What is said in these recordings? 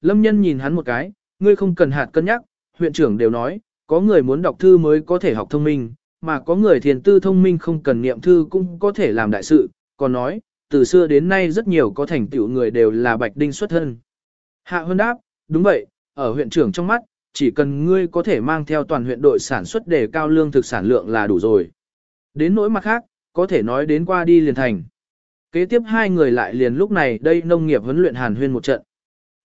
Lâm nhân nhìn hắn một cái, ngươi không cần hạt cân nhắc, huyện trưởng đều nói, có người muốn đọc thư mới có thể học thông minh, mà có người thiền tư thông minh không cần niệm thư cũng có thể làm đại sự, còn nói, từ xưa đến nay rất nhiều có thành tựu người đều là bạch đinh xuất thân. Hạ hơn đáp, đúng vậy, ở huyện trưởng trong mắt, chỉ cần ngươi có thể mang theo toàn huyện đội sản xuất để cao lương thực sản lượng là đủ rồi. Đến nỗi mặt khác, có thể nói đến qua đi liền thành. Kế tiếp hai người lại liền lúc này đây nông nghiệp huấn luyện hàn huyên một trận.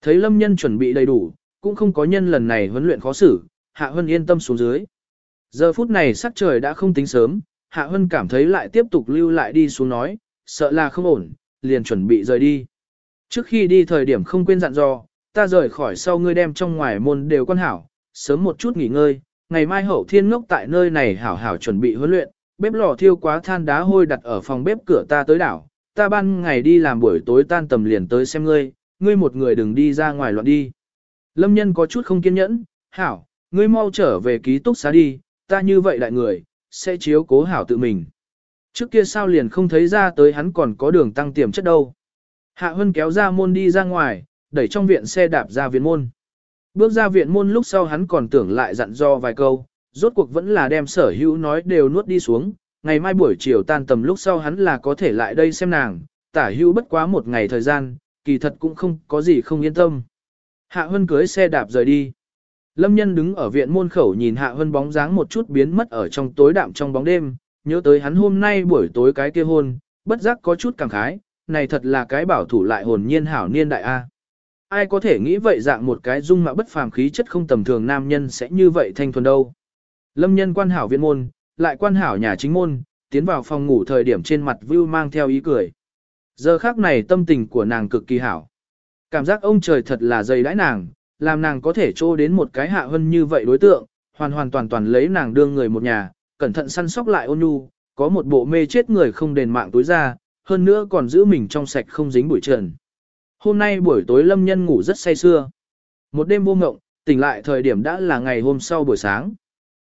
Thấy lâm nhân chuẩn bị đầy đủ, cũng không có nhân lần này huấn luyện khó xử, Hạ Hân yên tâm xuống dưới. Giờ phút này sắc trời đã không tính sớm, Hạ Hân cảm thấy lại tiếp tục lưu lại đi xuống nói, sợ là không ổn, liền chuẩn bị rời đi. Trước khi đi thời điểm không quên dặn dò, ta rời khỏi sau ngươi đem trong ngoài môn đều quan hảo, sớm một chút nghỉ ngơi, ngày mai hậu thiên ngốc tại nơi này hảo hảo chuẩn bị huấn luyện, bếp lò thiêu quá than đá hôi đặt ở phòng bếp cửa ta tới đảo, ta ban ngày đi làm buổi tối tan tầm liền tới xem ngươi, ngươi một người đừng đi ra ngoài loạn đi. Lâm nhân có chút không kiên nhẫn, hảo, ngươi mau trở về ký túc xá đi, ta như vậy đại người, sẽ chiếu cố hảo tự mình. Trước kia sao liền không thấy ra tới hắn còn có đường tăng tiềm chất đâu. Hạ Hân kéo ra môn đi ra ngoài, đẩy trong viện xe đạp ra viện môn. Bước ra viện môn lúc sau hắn còn tưởng lại dặn do vài câu, rốt cuộc vẫn là đem sở hữu nói đều nuốt đi xuống, ngày mai buổi chiều tan tầm lúc sau hắn là có thể lại đây xem nàng, tả hữu bất quá một ngày thời gian, kỳ thật cũng không có gì không yên tâm. Hạ Hân cưới xe đạp rời đi. Lâm nhân đứng ở viện môn khẩu nhìn Hạ Hân bóng dáng một chút biến mất ở trong tối đạm trong bóng đêm, nhớ tới hắn hôm nay buổi tối cái kia hôn, bất giác có chút cảm khái, này thật là cái bảo thủ lại hồn nhiên hảo niên đại A. Ai có thể nghĩ vậy dạng một cái dung mạo bất phàm khí chất không tầm thường nam nhân sẽ như vậy thanh thuần đâu. Lâm nhân quan hảo viện môn, lại quan hảo nhà chính môn, tiến vào phòng ngủ thời điểm trên mặt view mang theo ý cười. Giờ khác này tâm tình của nàng cực kỳ hảo. Cảm giác ông trời thật là dày đãi nàng, làm nàng có thể trô đến một cái hạ hơn như vậy đối tượng, hoàn hoàn toàn toàn lấy nàng đương người một nhà, cẩn thận săn sóc lại ôn nhu, có một bộ mê chết người không đền mạng tối ra, hơn nữa còn giữ mình trong sạch không dính bụi trần. Hôm nay buổi tối lâm nhân ngủ rất say sưa. Một đêm vô ngộng, tỉnh lại thời điểm đã là ngày hôm sau buổi sáng.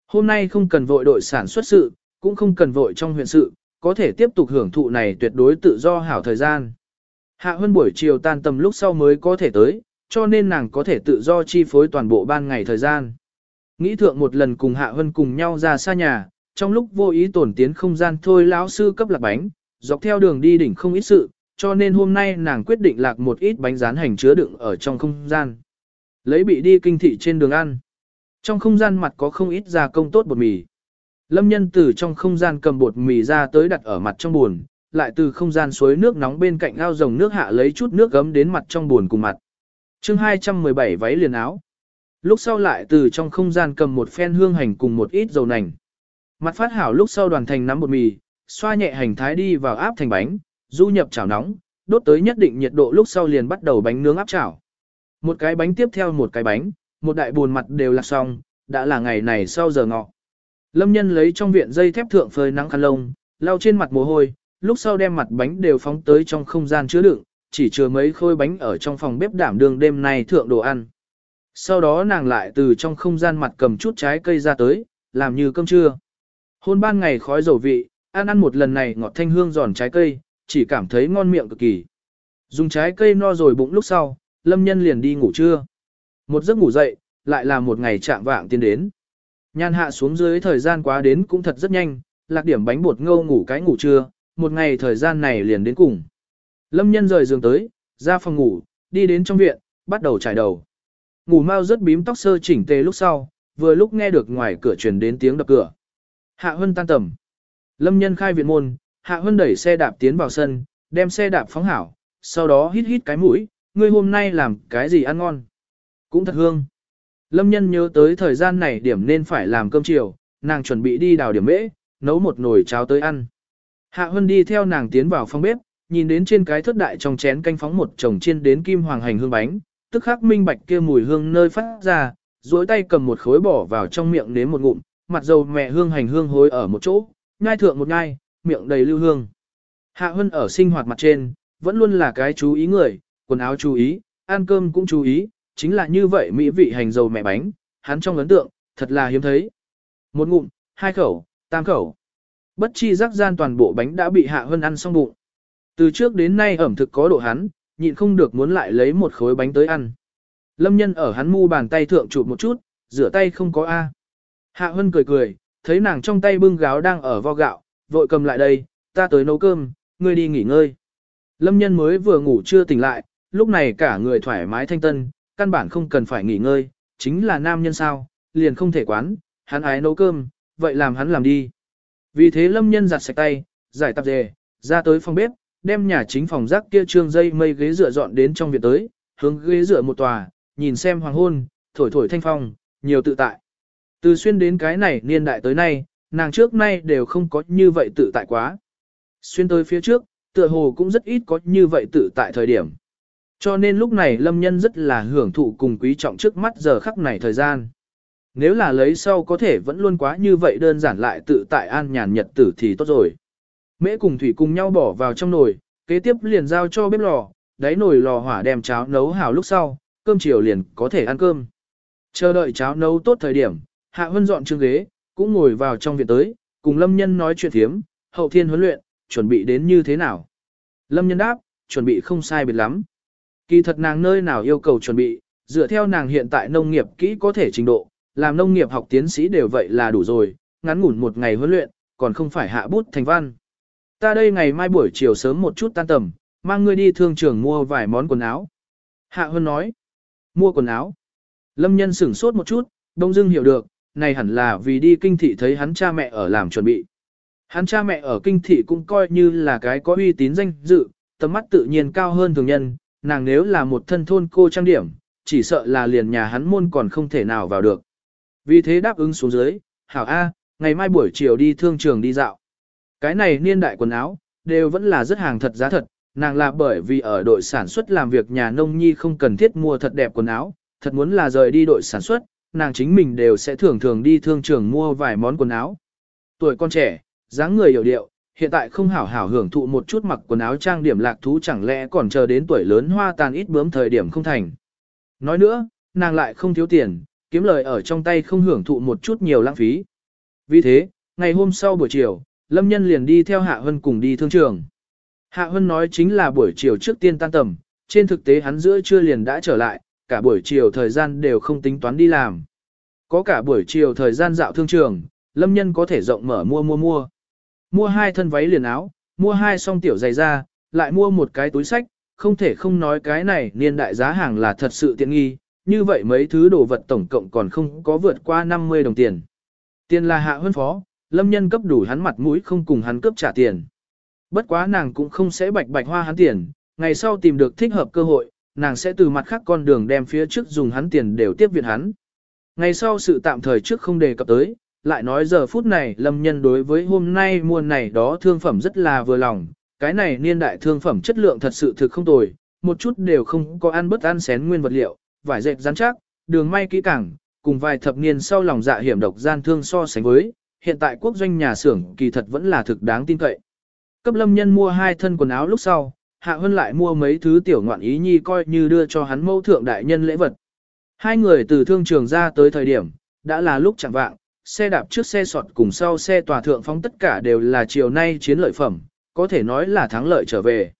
Hôm nay không cần vội đội sản xuất sự, cũng không cần vội trong huyện sự, có thể tiếp tục hưởng thụ này tuyệt đối tự do hảo thời gian. Hạ huân buổi chiều tan tầm lúc sau mới có thể tới, cho nên nàng có thể tự do chi phối toàn bộ ban ngày thời gian. Nghĩ thượng một lần cùng Hạ Hân cùng nhau ra xa nhà, trong lúc vô ý tổn tiến không gian thôi lão sư cấp lạc bánh, dọc theo đường đi đỉnh không ít sự, cho nên hôm nay nàng quyết định lạc một ít bánh rán hành chứa đựng ở trong không gian. Lấy bị đi kinh thị trên đường ăn. Trong không gian mặt có không ít gia công tốt bột mì. Lâm nhân từ trong không gian cầm bột mì ra tới đặt ở mặt trong buồn, lại từ không gian suối nước nóng bên cạnh ao rồng nước hạ lấy chút nước gấm đến mặt trong buồn cùng mặt. chương 217 váy liền áo. Lúc sau lại từ trong không gian cầm một phen hương hành cùng một ít dầu nành. Mặt phát hảo lúc sau đoàn thành nắm bột mì, xoa nhẹ hành thái đi vào áp thành bánh, du nhập chảo nóng, đốt tới nhất định nhiệt độ lúc sau liền bắt đầu bánh nướng áp chảo. Một cái bánh tiếp theo một cái bánh, một đại buồn mặt đều là xong, đã là ngày này sau giờ ngọ. Lâm nhân lấy trong viện dây thép thượng phơi nắng khăn lông, lau trên mặt mồ hôi, lúc sau đem mặt bánh đều phóng tới trong không gian chứa đựng, chỉ chứa mấy khối bánh ở trong phòng bếp đảm đường đêm nay thượng đồ ăn. Sau đó nàng lại từ trong không gian mặt cầm chút trái cây ra tới, làm như cơm trưa. Hôn ban ngày khói dầu vị, ăn ăn một lần này ngọt thanh hương giòn trái cây, chỉ cảm thấy ngon miệng cực kỳ. Dùng trái cây no rồi bụng lúc sau, lâm nhân liền đi ngủ trưa. Một giấc ngủ dậy, lại là một ngày chạm vạng tiến đến. Nhan hạ xuống dưới thời gian quá đến cũng thật rất nhanh, lạc điểm bánh bột ngâu ngủ cái ngủ trưa, một ngày thời gian này liền đến cùng. Lâm nhân rời giường tới, ra phòng ngủ, đi đến trong viện, bắt đầu trải đầu. Ngủ mau rất bím tóc sơ chỉnh tề lúc sau, vừa lúc nghe được ngoài cửa truyền đến tiếng đập cửa. Hạ Hân tan tầm. Lâm nhân khai viện môn, Hạ Hân đẩy xe đạp tiến vào sân, đem xe đạp phóng hảo, sau đó hít hít cái mũi, ngươi hôm nay làm cái gì ăn ngon. Cũng thật hương. Lâm nhân nhớ tới thời gian này điểm nên phải làm cơm chiều, nàng chuẩn bị đi đào điểm mễ, nấu một nồi cháo tới ăn. Hạ Hân đi theo nàng tiến vào phòng bếp, nhìn đến trên cái thất đại trong chén canh phóng một chồng chiên đến kim hoàng hành hương bánh, tức khắc minh bạch kia mùi hương nơi phát ra, duỗi tay cầm một khối bỏ vào trong miệng nếm một ngụm, mặt dầu mẹ hương hành hương hối ở một chỗ, nhai thượng một nhai, miệng đầy lưu hương. Hạ Hân ở sinh hoạt mặt trên, vẫn luôn là cái chú ý người, quần áo chú ý, ăn cơm cũng chú ý, chính là như vậy mỹ vị hành dầu mẹ bánh, hắn trong ấn tượng, thật là hiếm thấy. Một ngụm, hai khẩu, tam khẩu. Bất chi rắc gian toàn bộ bánh đã bị Hạ Hân ăn xong bụng. Từ trước đến nay ẩm thực có độ hắn, nhịn không được muốn lại lấy một khối bánh tới ăn. Lâm nhân ở hắn mu bàn tay thượng chụp một chút, rửa tay không có A. Hạ Hân cười cười, thấy nàng trong tay bưng gáo đang ở vo gạo, vội cầm lại đây, ta tới nấu cơm, ngươi đi nghỉ ngơi. Lâm nhân mới vừa ngủ chưa tỉnh lại, lúc này cả người thoải mái thanh tân, căn bản không cần phải nghỉ ngơi, chính là nam nhân sao, liền không thể quán, hắn ái nấu cơm, vậy làm hắn làm đi. Vì thế lâm nhân giặt sạch tay, giải tạp dề, ra tới phòng bếp, đem nhà chính phòng rác kia trương dây mây ghế dựa dọn đến trong viện tới, hướng ghế dựa một tòa, nhìn xem hoàng hôn, thổi thổi thanh phong, nhiều tự tại. Từ xuyên đến cái này niên đại tới nay, nàng trước nay đều không có như vậy tự tại quá. Xuyên tới phía trước, tựa hồ cũng rất ít có như vậy tự tại thời điểm. Cho nên lúc này lâm nhân rất là hưởng thụ cùng quý trọng trước mắt giờ khắc này thời gian. Nếu là lấy sau có thể vẫn luôn quá như vậy đơn giản lại tự tại an nhàn nhật tử thì tốt rồi. Mễ cùng thủy cùng nhau bỏ vào trong nồi, kế tiếp liền giao cho bếp lò, đáy nồi lò hỏa đem cháo nấu hào lúc sau, cơm chiều liền có thể ăn cơm. Chờ đợi cháo nấu tốt thời điểm, Hạ Vân dọn chương ghế, cũng ngồi vào trong viện tới, cùng Lâm Nhân nói chuyện thiếm, hậu thiên huấn luyện, chuẩn bị đến như thế nào. Lâm Nhân đáp, chuẩn bị không sai biệt lắm. Kỳ thật nàng nơi nào yêu cầu chuẩn bị, dựa theo nàng hiện tại nông nghiệp kỹ có thể trình độ, làm nông nghiệp học tiến sĩ đều vậy là đủ rồi, ngắn ngủn một ngày huấn luyện, còn không phải hạ bút thành văn. Ta đây ngày mai buổi chiều sớm một chút tan tầm, mang ngươi đi thương trường mua vài món quần áo. Hạ Hân nói, mua quần áo. Lâm nhân sửng sốt một chút, đông dưng hiểu được, này hẳn là vì đi kinh thị thấy hắn cha mẹ ở làm chuẩn bị. Hắn cha mẹ ở kinh thị cũng coi như là cái có uy tín danh dự, tầm mắt tự nhiên cao hơn thường nhân, nàng nếu là một thân thôn cô trang điểm, chỉ sợ là liền nhà hắn môn còn không thể nào vào được. Vì thế đáp ứng xuống dưới, hảo A, ngày mai buổi chiều đi thương trường đi dạo. Cái này niên đại quần áo, đều vẫn là rất hàng thật giá thật, nàng là bởi vì ở đội sản xuất làm việc nhà nông nhi không cần thiết mua thật đẹp quần áo, thật muốn là rời đi đội sản xuất, nàng chính mình đều sẽ thường thường đi thương trường mua vài món quần áo. Tuổi con trẻ, dáng người hiểu điệu, hiện tại không hảo hảo hưởng thụ một chút mặc quần áo trang điểm lạc thú chẳng lẽ còn chờ đến tuổi lớn hoa tàn ít bướm thời điểm không thành. Nói nữa, nàng lại không thiếu tiền, kiếm lời ở trong tay không hưởng thụ một chút nhiều lãng phí. Vì thế, ngày hôm sau buổi chiều, Lâm Nhân liền đi theo Hạ Hân cùng đi thương trường. Hạ Hân nói chính là buổi chiều trước tiên tan tầm, trên thực tế hắn giữa trưa liền đã trở lại, cả buổi chiều thời gian đều không tính toán đi làm. Có cả buổi chiều thời gian dạo thương trường, Lâm Nhân có thể rộng mở mua mua mua. Mua hai thân váy liền áo, mua hai song tiểu giày da, lại mua một cái túi sách, không thể không nói cái này niên đại giá hàng là thật sự tiện nghi, như vậy mấy thứ đồ vật tổng cộng còn không có vượt qua 50 đồng tiền. Tiền là hạ hơn phó, lâm nhân cấp đủ hắn mặt mũi không cùng hắn cướp trả tiền. Bất quá nàng cũng không sẽ bạch bạch hoa hắn tiền, ngày sau tìm được thích hợp cơ hội, nàng sẽ từ mặt khác con đường đem phía trước dùng hắn tiền đều tiếp viện hắn. Ngày sau sự tạm thời trước không đề cập tới, lại nói giờ phút này lâm nhân đối với hôm nay mua này đó thương phẩm rất là vừa lòng, cái này niên đại thương phẩm chất lượng thật sự thực không tồi, một chút đều không có ăn bất ăn xén nguyên vật liệu, vải dệt rắn chắc, đường may kỹ càng, cùng vài thập niên sau lòng dạ hiểm độc gian thương so sánh với, hiện tại quốc doanh nhà xưởng kỳ thật vẫn là thực đáng tin cậy. Cấp lâm nhân mua hai thân quần áo lúc sau, Hạ Hân lại mua mấy thứ tiểu ngoạn ý nhi coi như đưa cho hắn mâu thượng đại nhân lễ vật. Hai người từ thương trường ra tới thời điểm, đã là lúc chẳng vạng, xe đạp trước xe sọt cùng sau xe tòa thượng phóng tất cả đều là chiều nay chiến lợi phẩm, có thể nói là thắng lợi trở về.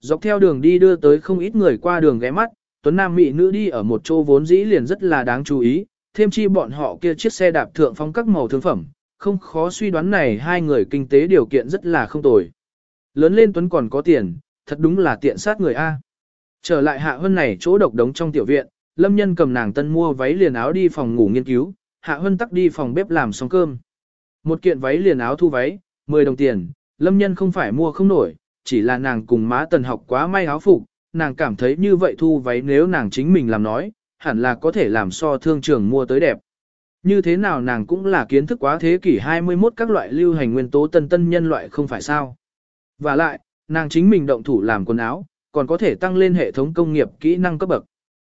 Dọc theo đường đi đưa tới không ít người qua đường ghé mắt, tuấn nam mỹ nữ đi ở một chỗ vốn dĩ liền rất là đáng chú ý, thêm chi bọn họ kia chiếc xe đạp thượng phong các màu thương phẩm, không khó suy đoán này hai người kinh tế điều kiện rất là không tồi. Lớn lên tuấn còn có tiền, thật đúng là tiện sát người A. Trở lại hạ hơn này chỗ độc đống trong tiểu viện, lâm nhân cầm nàng tân mua váy liền áo đi phòng ngủ nghiên cứu, hạ Hân tắc đi phòng bếp làm xong cơm. Một kiện váy liền áo thu váy, 10 đồng tiền, lâm nhân không phải mua không nổi, chỉ là nàng cùng má tần học quá may áo phục, nàng cảm thấy như vậy thu váy nếu nàng chính mình làm nói, hẳn là có thể làm so thương trường mua tới đẹp. Như thế nào nàng cũng là kiến thức quá thế kỷ 21 các loại lưu hành nguyên tố tân tân nhân loại không phải sao. Và lại, nàng chính mình động thủ làm quần áo, còn có thể tăng lên hệ thống công nghiệp kỹ năng cấp bậc.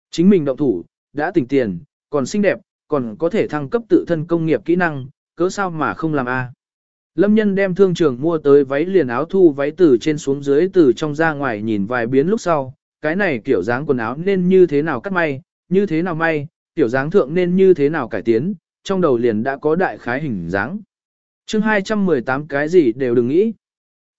Chính mình động thủ, đã tỉnh tiền, còn xinh đẹp, còn có thể thăng cấp tự thân công nghiệp kỹ năng, cớ sao mà không làm a? Lâm nhân đem thương trường mua tới váy liền áo thu váy từ trên xuống dưới từ trong ra ngoài nhìn vài biến lúc sau, cái này kiểu dáng quần áo nên như thế nào cắt may, như thế nào may, tiểu dáng thượng nên như thế nào cải tiến, trong đầu liền đã có đại khái hình dáng. chương 218 cái gì đều đừng nghĩ.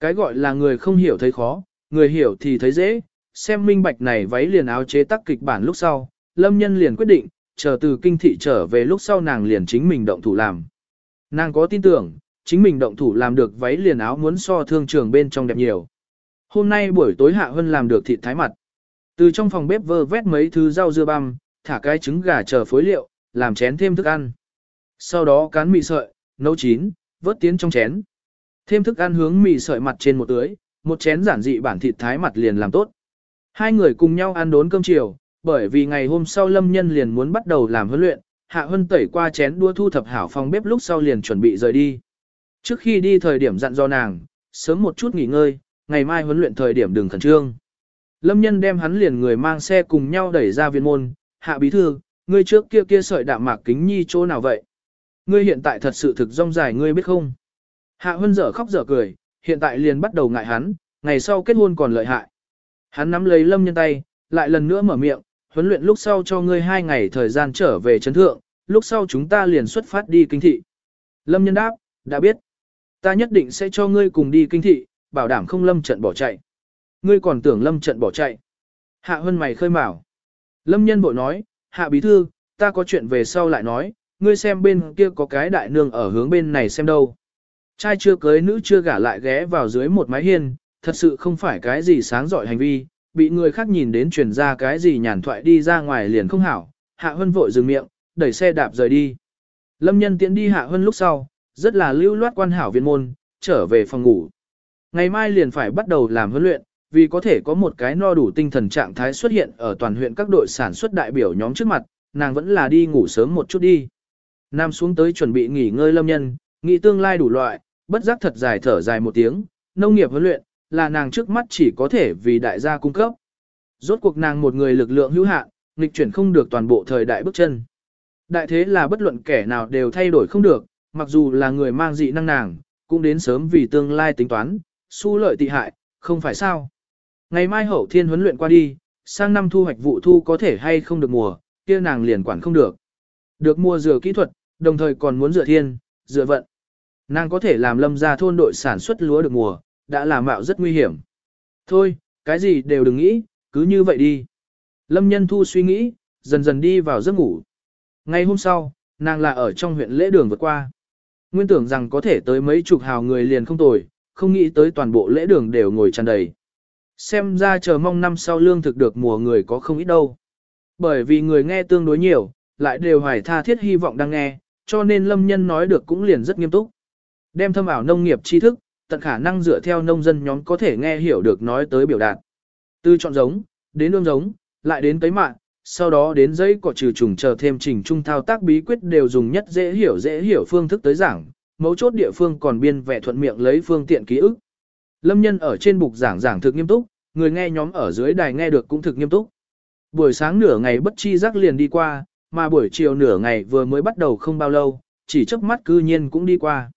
Cái gọi là người không hiểu thấy khó, người hiểu thì thấy dễ, xem minh bạch này váy liền áo chế tác kịch bản lúc sau, Lâm Nhân liền quyết định, chờ từ kinh thị trở về lúc sau nàng liền chính mình động thủ làm. Nàng có tin tưởng, chính mình động thủ làm được váy liền áo muốn so thương trường bên trong đẹp nhiều. Hôm nay buổi tối Hạ Hân làm được thịt thái mặt. Từ trong phòng bếp vơ vét mấy thứ rau dưa băm, thả cái trứng gà chờ phối liệu, làm chén thêm thức ăn. Sau đó cán mì sợi, nấu chín, vớt tiến trong chén. Thêm thức ăn hướng mì sợi mặt trên một tưới, một chén giản dị bản thịt thái mặt liền làm tốt. Hai người cùng nhau ăn đốn cơm chiều, bởi vì ngày hôm sau Lâm Nhân liền muốn bắt đầu làm huấn luyện, Hạ Hân tẩy qua chén đua thu thập hảo phòng bếp lúc sau liền chuẩn bị rời đi. Trước khi đi thời điểm dặn do nàng, sớm một chút nghỉ ngơi, ngày mai huấn luyện thời điểm đừng khẩn trương. Lâm Nhân đem hắn liền người mang xe cùng nhau đẩy ra viên môn, hạ bí thư, ngươi trước kia kia sợi đạm mạc kính nhi chỗ nào vậy? Ngươi hiện tại thật sự thực rong dài ngươi biết không? Hạ Hân dở khóc dở cười, hiện tại liền bắt đầu ngại hắn, ngày sau kết hôn còn lợi hại. Hắn nắm lấy Lâm Nhân tay, lại lần nữa mở miệng, huấn luyện lúc sau cho ngươi hai ngày thời gian trở về chấn thượng, lúc sau chúng ta liền xuất phát đi kinh thị. Lâm Nhân đáp, đã biết. Ta nhất định sẽ cho ngươi cùng đi kinh thị, bảo đảm không lâm trận bỏ chạy. Ngươi còn tưởng lâm trận bỏ chạy. Hạ Hân mày khơi mào. Lâm nhân bội nói, hạ bí thư, ta có chuyện về sau lại nói, ngươi xem bên kia có cái đại nương ở hướng bên này xem đâu. Trai chưa cưới nữ chưa gả lại ghé vào dưới một mái hiên, thật sự không phải cái gì sáng giỏi hành vi, bị người khác nhìn đến truyền ra cái gì nhàn thoại đi ra ngoài liền không hảo. Hạ Hân vội dừng miệng, đẩy xe đạp rời đi. Lâm nhân tiễn đi Hạ Hân lúc sau, rất là lưu loát quan hảo viên môn, trở về phòng ngủ. Ngày mai liền phải bắt đầu làm huấn luyện, vì có thể có một cái no đủ tinh thần trạng thái xuất hiện ở toàn huyện các đội sản xuất đại biểu nhóm trước mặt, nàng vẫn là đi ngủ sớm một chút đi. Nam xuống tới chuẩn bị nghỉ ngơi lâm nhân, nghĩ tương lai đủ loại, bất giác thật dài thở dài một tiếng, nông nghiệp huấn luyện, là nàng trước mắt chỉ có thể vì đại gia cung cấp. Rốt cuộc nàng một người lực lượng hữu hạn, nghịch chuyển không được toàn bộ thời đại bước chân. Đại thế là bất luận kẻ nào đều thay đổi không được, mặc dù là người mang dị năng nàng, cũng đến sớm vì tương lai tính toán, su lợi tị hại, không phải sao. Ngày mai hậu thiên huấn luyện qua đi, sang năm thu hoạch vụ thu có thể hay không được mùa, kia nàng liền quản không được. Được mua dừa kỹ thuật, đồng thời còn muốn dựa thiên, dựa vận. Nàng có thể làm lâm ra thôn đội sản xuất lúa được mùa, đã làm mạo rất nguy hiểm. Thôi, cái gì đều đừng nghĩ, cứ như vậy đi. Lâm nhân thu suy nghĩ, dần dần đi vào giấc ngủ. Ngày hôm sau, nàng là ở trong huyện lễ đường vượt qua. Nguyên tưởng rằng có thể tới mấy chục hào người liền không tồi, không nghĩ tới toàn bộ lễ đường đều ngồi tràn đầy. Xem ra chờ mong năm sau lương thực được mùa người có không ít đâu. Bởi vì người nghe tương đối nhiều, lại đều hoài tha thiết hy vọng đang nghe, cho nên lâm nhân nói được cũng liền rất nghiêm túc. Đem thâm ảo nông nghiệp tri thức, tận khả năng dựa theo nông dân nhóm có thể nghe hiểu được nói tới biểu đạt. Từ chọn giống, đến ương giống, lại đến cấy mạng, sau đó đến giấy cỏ trừ trùng chờ thêm trình trung thao tác bí quyết đều dùng nhất dễ hiểu dễ hiểu phương thức tới giảng, mấu chốt địa phương còn biên vẽ thuận miệng lấy phương tiện ký ức. Lâm nhân ở trên bục giảng giảng thực nghiêm túc, người nghe nhóm ở dưới đài nghe được cũng thực nghiêm túc. Buổi sáng nửa ngày bất chi giác liền đi qua, mà buổi chiều nửa ngày vừa mới bắt đầu không bao lâu, chỉ chớp mắt cư nhiên cũng đi qua.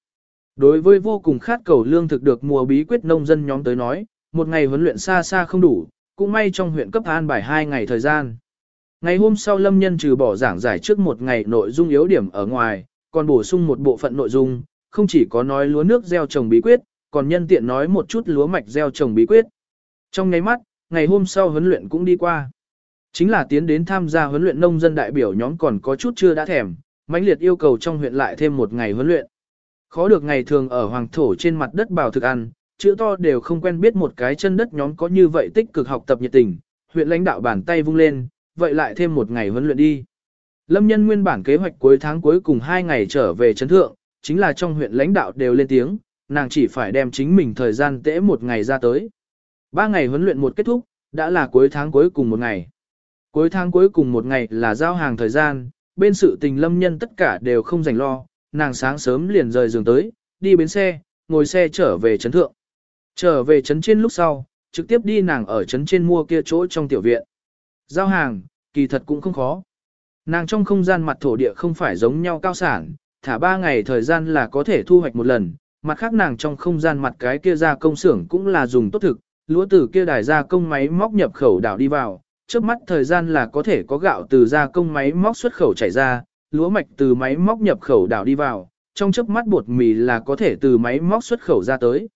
Đối với vô cùng khát cầu lương thực được mùa bí quyết nông dân nhóm tới nói, một ngày huấn luyện xa xa không đủ, cũng may trong huyện cấp an bài hai ngày thời gian. Ngày hôm sau Lâm Nhân trừ bỏ giảng giải trước một ngày nội dung yếu điểm ở ngoài, còn bổ sung một bộ phận nội dung, không chỉ có nói lúa nước gieo trồng bí quyết, còn nhân tiện nói một chút lúa mạch gieo trồng bí quyết. Trong nháy mắt, ngày hôm sau huấn luyện cũng đi qua. Chính là tiến đến tham gia huấn luyện nông dân đại biểu nhóm còn có chút chưa đã thèm, mãnh liệt yêu cầu trong huyện lại thêm một ngày huấn luyện. Khó được ngày thường ở hoàng thổ trên mặt đất bảo thực ăn, chữ to đều không quen biết một cái chân đất nhóm có như vậy tích cực học tập nhiệt tình, huyện lãnh đạo bàn tay vung lên, vậy lại thêm một ngày huấn luyện đi. Lâm nhân nguyên bản kế hoạch cuối tháng cuối cùng hai ngày trở về chấn thượng, chính là trong huyện lãnh đạo đều lên tiếng, nàng chỉ phải đem chính mình thời gian tễ một ngày ra tới. Ba ngày huấn luyện một kết thúc, đã là cuối tháng cuối cùng một ngày. Cuối tháng cuối cùng một ngày là giao hàng thời gian, bên sự tình lâm nhân tất cả đều không dành lo, nàng sáng sớm liền rời giường tới, đi bến xe, ngồi xe trở về trấn thượng. Trở về trấn trên lúc sau, trực tiếp đi nàng ở trấn trên mua kia chỗ trong tiểu viện. Giao hàng, kỳ thật cũng không khó. Nàng trong không gian mặt thổ địa không phải giống nhau cao sản, thả ba ngày thời gian là có thể thu hoạch một lần, mặt khác nàng trong không gian mặt cái kia ra công xưởng cũng là dùng tốt thực, lúa từ kia đài ra công máy móc nhập khẩu đảo đi vào, trước mắt thời gian là có thể có gạo từ ra công máy móc xuất khẩu chảy ra, lúa mạch từ máy móc nhập khẩu đảo đi vào, trong chớp mắt bột mì là có thể từ máy móc xuất khẩu ra tới.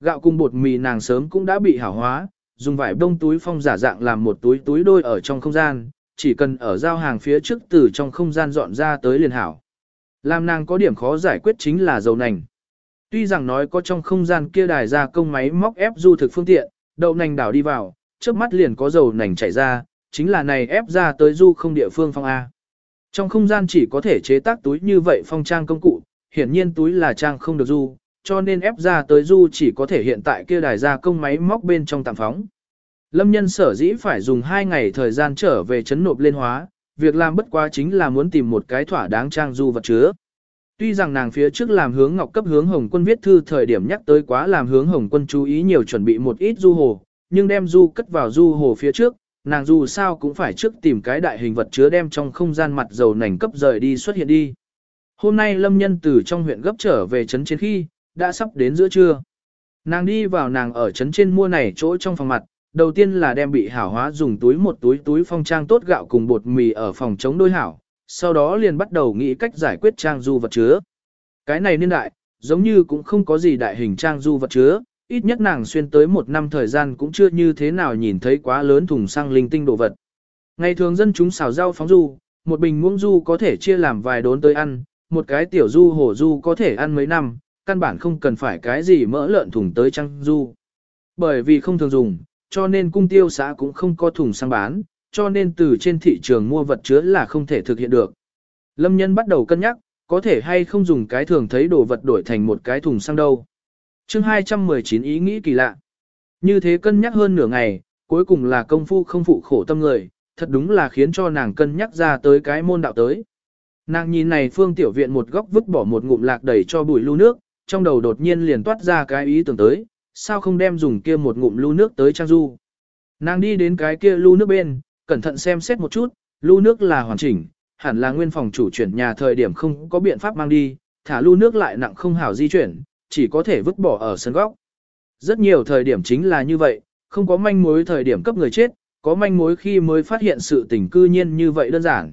Gạo cùng bột mì nàng sớm cũng đã bị hảo hóa, dùng vải đông túi phong giả dạng làm một túi túi đôi ở trong không gian, chỉ cần ở giao hàng phía trước từ trong không gian dọn ra tới liền hảo. Làm nàng có điểm khó giải quyết chính là dầu nành. Tuy rằng nói có trong không gian kia đài ra công máy móc ép du thực phương tiện, đậu nành đảo đi vào, trước mắt liền có dầu nành chảy ra, chính là này ép ra tới du không địa phương phong A. Trong không gian chỉ có thể chế tác túi như vậy phong trang công cụ, hiển nhiên túi là trang không được du, cho nên ép ra tới du chỉ có thể hiện tại kia đài ra công máy móc bên trong tạm phóng. Lâm nhân sở dĩ phải dùng 2 ngày thời gian trở về chấn nộp lên hóa, việc làm bất quá chính là muốn tìm một cái thỏa đáng trang du vật chứa. Tuy rằng nàng phía trước làm hướng ngọc cấp hướng hồng quân viết thư thời điểm nhắc tới quá làm hướng hồng quân chú ý nhiều chuẩn bị một ít du hồ, nhưng đem du cất vào du hồ phía trước, nàng dù sao cũng phải trước tìm cái đại hình vật chứa đem trong không gian mặt dầu nành cấp rời đi xuất hiện đi. Hôm nay lâm nhân từ trong huyện gấp trở về trấn trên khi, đã sắp đến giữa trưa. Nàng đi vào nàng ở trấn trên mua này chỗ trong phòng mặt, đầu tiên là đem bị hảo hóa dùng túi một túi túi phong trang tốt gạo cùng bột mì ở phòng chống đôi hảo, sau đó liền bắt đầu nghĩ cách giải quyết trang du vật chứa. Cái này niên đại, giống như cũng không có gì đại hình trang du vật chứa, ít nhất nàng xuyên tới một năm thời gian cũng chưa như thế nào nhìn thấy quá lớn thùng xăng linh tinh đồ vật. Ngày thường dân chúng xào rau phóng du, một bình muỗng du có thể chia làm vài đốn tới ăn, một cái tiểu du hổ du có thể ăn mấy năm, căn bản không cần phải cái gì mỡ lợn thùng tới trăng du. Bởi vì không thường dùng, cho nên cung tiêu xã cũng không có thùng xăng bán, cho nên từ trên thị trường mua vật chứa là không thể thực hiện được. Lâm nhân bắt đầu cân nhắc, có thể hay không dùng cái thường thấy đồ vật đổi thành một cái thùng xăng đâu chương 219 ý nghĩ kỳ lạ. Như thế cân nhắc hơn nửa ngày, cuối cùng là công phu không phụ khổ tâm người, thật đúng là khiến cho nàng cân nhắc ra tới cái môn đạo tới. Nàng nhìn này phương tiểu viện một góc vứt bỏ một ngụm lạc đầy cho bụi lưu nước, trong đầu đột nhiên liền toát ra cái ý tưởng tới, sao không đem dùng kia một ngụm lưu nước tới trang du. Nàng đi đến cái kia lưu nước bên, cẩn thận xem xét một chút, lưu nước là hoàn chỉnh, hẳn là nguyên phòng chủ chuyển nhà thời điểm không có biện pháp mang đi, thả lưu nước lại nặng không hảo di chuyển, chỉ có thể vứt bỏ ở sân góc. Rất nhiều thời điểm chính là như vậy, không có manh mối thời điểm cấp người chết, có manh mối khi mới phát hiện sự tình cư nhiên như vậy đơn giản.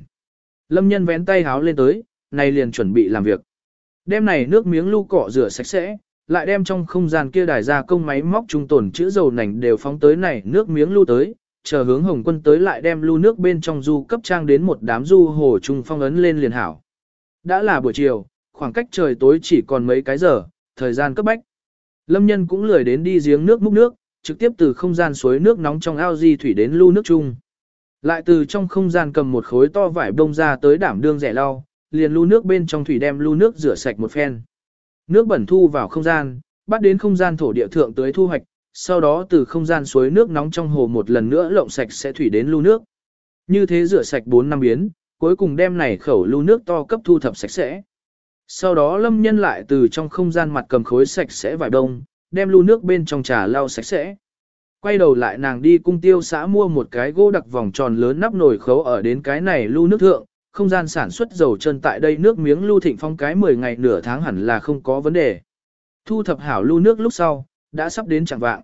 Lâm nhân vén tay háo lên tới, này liền chuẩn bị làm việc. Đem này nước miếng lưu cọ rửa sạch sẽ, lại đem trong không gian kia đài ra công máy móc trung tồn chữa dầu nành đều phóng tới này nước miếng lưu tới, chờ hướng hồng quân tới lại đem lưu nước bên trong du cấp trang đến một đám du hồ trung phong ấn lên liền hảo. Đã là buổi chiều, khoảng cách trời tối chỉ còn mấy cái giờ, thời gian cấp bách. Lâm nhân cũng lười đến đi giếng nước múc nước, trực tiếp từ không gian suối nước nóng trong ao di thủy đến lưu nước chung. Lại từ trong không gian cầm một khối to vải bông ra tới đảm đương rẻ lau, liền lưu nước bên trong thủy đem lưu nước rửa sạch một phen. Nước bẩn thu vào không gian, bắt đến không gian thổ địa thượng tới thu hoạch, sau đó từ không gian suối nước nóng trong hồ một lần nữa lộng sạch sẽ thủy đến lưu nước. Như thế rửa sạch 4 năm biến, cuối cùng đem này khẩu lưu nước to cấp thu thập sạch sẽ. Sau đó lâm nhân lại từ trong không gian mặt cầm khối sạch sẽ vải đông, đem lưu nước bên trong trà lau sạch sẽ. Quay đầu lại nàng đi cung tiêu xã mua một cái gỗ đặc vòng tròn lớn nắp nồi khấu ở đến cái này lưu nước thượng, không gian sản xuất dầu chân tại đây nước miếng lưu thịnh phong cái 10 ngày nửa tháng hẳn là không có vấn đề. Thu thập hảo lưu nước lúc sau, đã sắp đến chẳng vạng.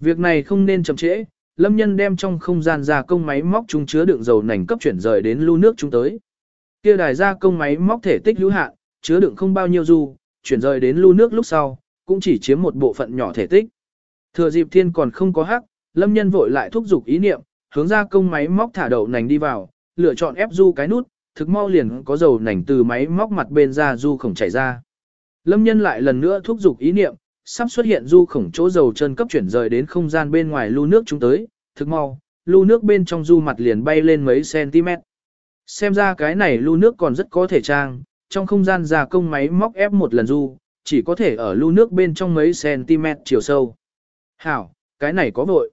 Việc này không nên chậm trễ, lâm nhân đem trong không gian gia công máy móc chúng chứa đựng dầu nành cấp chuyển rời đến lưu nước chúng tới. Kia đài gia công máy móc thể tích hữu hạn, chứa đựng không bao nhiêu du, chuyển rời đến lưu nước lúc sau, cũng chỉ chiếm một bộ phận nhỏ thể tích. Thừa dịp thiên còn không có hắc, lâm nhân vội lại thúc giục ý niệm, hướng ra công máy móc thả đậu nành đi vào, lựa chọn ép du cái nút, thực mau liền có dầu nành từ máy móc mặt bên ra du khổng chảy ra. Lâm nhân lại lần nữa thúc giục ý niệm, sắp xuất hiện du khổng chỗ dầu chân cấp chuyển rời đến không gian bên ngoài lưu nước chúng tới, thực mau, lưu nước bên trong du mặt liền bay lên mấy cm. Xem ra cái này lưu nước còn rất có thể trang, trong không gian gia công máy móc ép một lần du, chỉ có thể ở lưu nước bên trong mấy cm chiều sâu. Hảo, cái này có vội.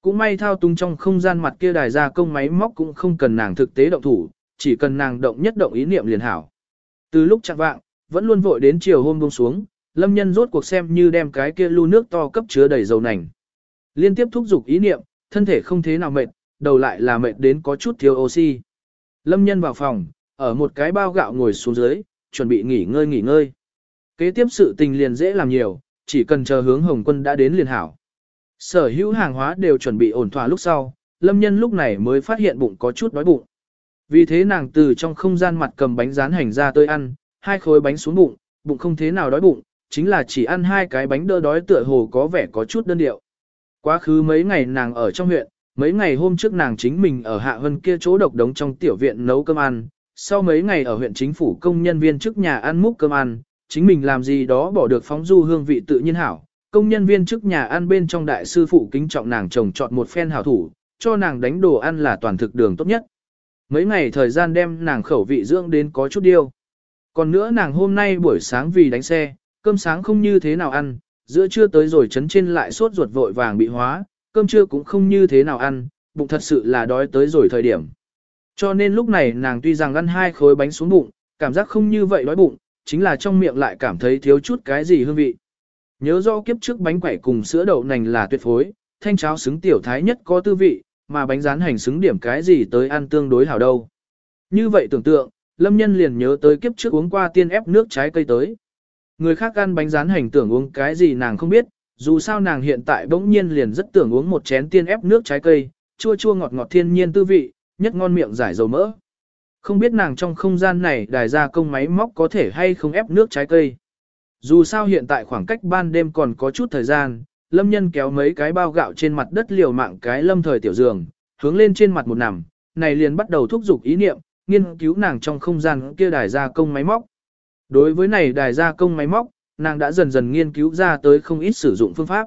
Cũng may thao túng trong không gian mặt kia đài gia công máy móc cũng không cần nàng thực tế động thủ, chỉ cần nàng động nhất động ý niệm liền hảo. Từ lúc chặt vạng, vẫn luôn vội đến chiều hôm buông xuống, lâm nhân rốt cuộc xem như đem cái kia lưu nước to cấp chứa đầy dầu nành. Liên tiếp thúc giục ý niệm, thân thể không thế nào mệt, đầu lại là mệt đến có chút thiếu oxy. Lâm nhân vào phòng, ở một cái bao gạo ngồi xuống dưới, chuẩn bị nghỉ ngơi nghỉ ngơi. Kế tiếp sự tình liền dễ làm nhiều, chỉ cần chờ hướng hồng quân đã đến liền hảo. Sở hữu hàng hóa đều chuẩn bị ổn thỏa lúc sau, lâm nhân lúc này mới phát hiện bụng có chút đói bụng. Vì thế nàng từ trong không gian mặt cầm bánh rán hành ra tới ăn, hai khối bánh xuống bụng, bụng không thế nào đói bụng, chính là chỉ ăn hai cái bánh đỡ đói tựa hồ có vẻ có chút đơn điệu. Quá khứ mấy ngày nàng ở trong huyện, mấy ngày hôm trước nàng chính mình ở hạ hơn kia chỗ độc đống trong tiểu viện nấu cơm ăn, sau mấy ngày ở huyện chính phủ công nhân viên trước nhà ăn múc cơm ăn, chính mình làm gì đó bỏ được phóng du hương vị tự nhiên hảo. Công nhân viên trước nhà ăn bên trong đại sư phụ kính trọng nàng chồng chọn một phen hảo thủ, cho nàng đánh đồ ăn là toàn thực đường tốt nhất. Mấy ngày thời gian đem nàng khẩu vị dưỡng đến có chút điêu. Còn nữa nàng hôm nay buổi sáng vì đánh xe, cơm sáng không như thế nào ăn, giữa trưa tới rồi chấn trên lại sốt ruột vội vàng bị hóa, cơm trưa cũng không như thế nào ăn, bụng thật sự là đói tới rồi thời điểm. Cho nên lúc này nàng tuy rằng ăn hai khối bánh xuống bụng, cảm giác không như vậy đói bụng, chính là trong miệng lại cảm thấy thiếu chút cái gì hương vị. Nhớ rõ kiếp trước bánh quẩy cùng sữa đậu nành là tuyệt phối, thanh cháo xứng tiểu thái nhất có tư vị, mà bánh rán hành xứng điểm cái gì tới ăn tương đối hảo đâu. Như vậy tưởng tượng, Lâm Nhân liền nhớ tới kiếp trước uống qua tiên ép nước trái cây tới. Người khác ăn bánh rán hành tưởng uống cái gì nàng không biết, dù sao nàng hiện tại bỗng nhiên liền rất tưởng uống một chén tiên ép nước trái cây, chua chua ngọt ngọt thiên nhiên tư vị, nhất ngon miệng giải dầu mỡ. Không biết nàng trong không gian này đài ra công máy móc có thể hay không ép nước trái cây. Dù sao hiện tại khoảng cách ban đêm còn có chút thời gian, lâm nhân kéo mấy cái bao gạo trên mặt đất liều mạng cái lâm thời tiểu giường, hướng lên trên mặt một nằm, này liền bắt đầu thúc giục ý niệm, nghiên cứu nàng trong không gian kia đài gia công máy móc. Đối với này đài gia công máy móc, nàng đã dần dần nghiên cứu ra tới không ít sử dụng phương pháp.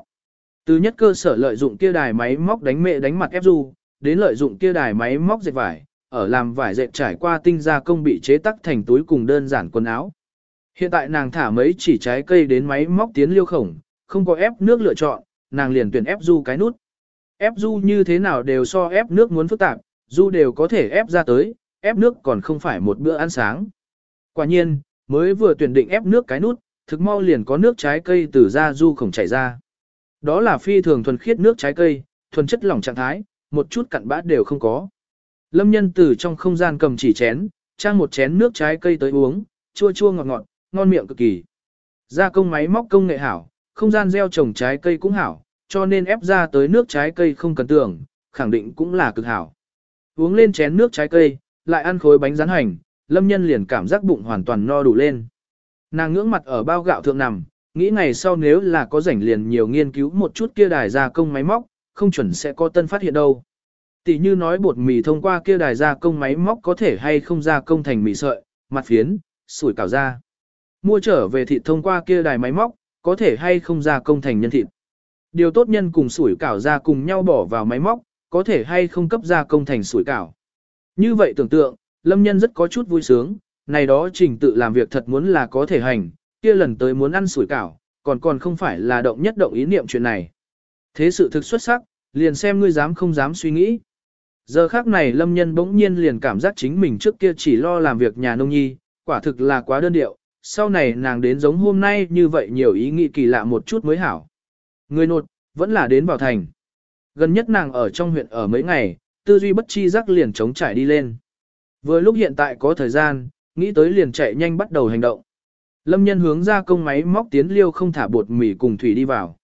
Từ nhất cơ sở lợi dụng kia đài máy móc đánh mẹ đánh mặt ép du, đến lợi dụng kia đài máy móc dệt vải, ở làm vải dệt trải qua tinh gia công bị chế tắc thành túi cùng đơn giản quần áo. Hiện tại nàng thả mấy chỉ trái cây đến máy móc tiến liêu khổng, không có ép nước lựa chọn, nàng liền tuyển ép du cái nút. Ép du như thế nào đều so ép nước muốn phức tạp, du đều có thể ép ra tới, ép nước còn không phải một bữa ăn sáng. Quả nhiên, mới vừa tuyển định ép nước cái nút, thực mau liền có nước trái cây từ ra du khổng chảy ra. Đó là phi thường thuần khiết nước trái cây, thuần chất lỏng trạng thái, một chút cặn bã đều không có. Lâm nhân từ trong không gian cầm chỉ chén, trang một chén nước trái cây tới uống, chua chua ngọt ngọt, ngon miệng cực kỳ. Gia công máy móc công nghệ hảo, không gian gieo trồng trái cây cũng hảo, cho nên ép ra tới nước trái cây không cần tưởng, khẳng định cũng là cực hảo. Uống lên chén nước trái cây, lại ăn khối bánh rán hành, lâm nhân liền cảm giác bụng hoàn toàn no đủ lên. Nàng ngưỡng mặt ở bao gạo thượng nằm, nghĩ ngày sau nếu là có rảnh liền nhiều nghiên cứu một chút kia đài gia công máy móc, không chuẩn sẽ có tân phát hiện đâu. Tỷ như nói bột mì thông qua kia đài gia công máy móc có thể hay không gia công thành mì sợi, mặt phiến, sủi cảo ra. Mua trở về thịt thông qua kia đài máy móc, có thể hay không gia công thành nhân thịt. Điều tốt nhân cùng sủi cảo ra cùng nhau bỏ vào máy móc, có thể hay không cấp gia công thành sủi cảo. Như vậy tưởng tượng, lâm nhân rất có chút vui sướng, này đó trình tự làm việc thật muốn là có thể hành, kia lần tới muốn ăn sủi cảo, còn còn không phải là động nhất động ý niệm chuyện này. Thế sự thực xuất sắc, liền xem ngươi dám không dám suy nghĩ. Giờ khác này lâm nhân bỗng nhiên liền cảm giác chính mình trước kia chỉ lo làm việc nhà nông nhi, quả thực là quá đơn điệu, sau này nàng đến giống hôm nay như vậy nhiều ý nghĩ kỳ lạ một chút mới hảo. Người nột, vẫn là đến vào thành. Gần nhất nàng ở trong huyện ở mấy ngày, tư duy bất chi giác liền chống trải đi lên. Vừa lúc hiện tại có thời gian, nghĩ tới liền chạy nhanh bắt đầu hành động. Lâm nhân hướng ra công máy móc tiến liêu không thả bột mì cùng thủy đi vào.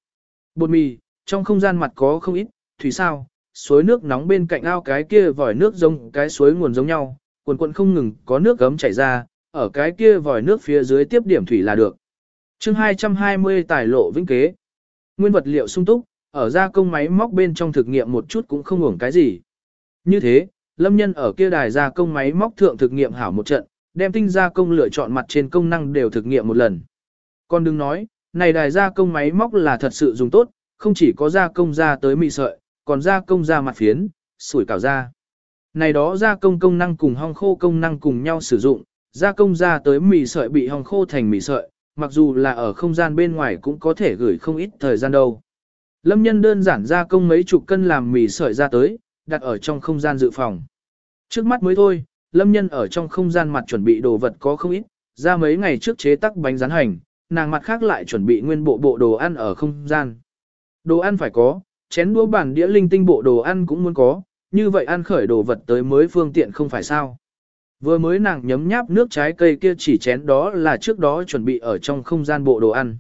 Bột mì, trong không gian mặt có không ít, thủy sao, suối nước nóng bên cạnh ao cái kia vòi nước giống cái suối nguồn giống nhau, quần quần không ngừng có nước gấm chảy ra, ở cái kia vòi nước phía dưới tiếp điểm thủy là được. chương 220 tài lộ vĩnh kế. Nguyên vật liệu sung túc, ở gia công máy móc bên trong thực nghiệm một chút cũng không hưởng cái gì. Như thế, lâm nhân ở kia đài gia công máy móc thượng thực nghiệm hảo một trận, đem tinh gia công lựa chọn mặt trên công năng đều thực nghiệm một lần. Còn đừng nói, này đài gia công máy móc là thật sự dùng tốt, không chỉ có gia công ra tới mì sợi, còn gia công ra mặt phiến, sủi cảo ra. Này đó gia công công năng cùng hong khô công năng cùng nhau sử dụng, gia công ra tới mì sợi bị hong khô thành mì sợi, mặc dù là ở không gian bên ngoài cũng có thể gửi không ít thời gian đâu. Lâm nhân đơn giản gia công mấy chục cân làm mì sợi ra tới, đặt ở trong không gian dự phòng. Trước mắt mới thôi, lâm nhân ở trong không gian mặt chuẩn bị đồ vật có không ít, ra mấy ngày trước chế tắc bánh rán hành, nàng mặt khác lại chuẩn bị nguyên bộ bộ đồ ăn ở không gian. Đồ ăn phải có, chén đũa bàn đĩa linh tinh bộ đồ ăn cũng muốn có, như vậy ăn khởi đồ vật tới mới phương tiện không phải sao. Vừa mới nàng nhấm nháp nước trái cây kia chỉ chén đó là trước đó chuẩn bị ở trong không gian bộ đồ ăn.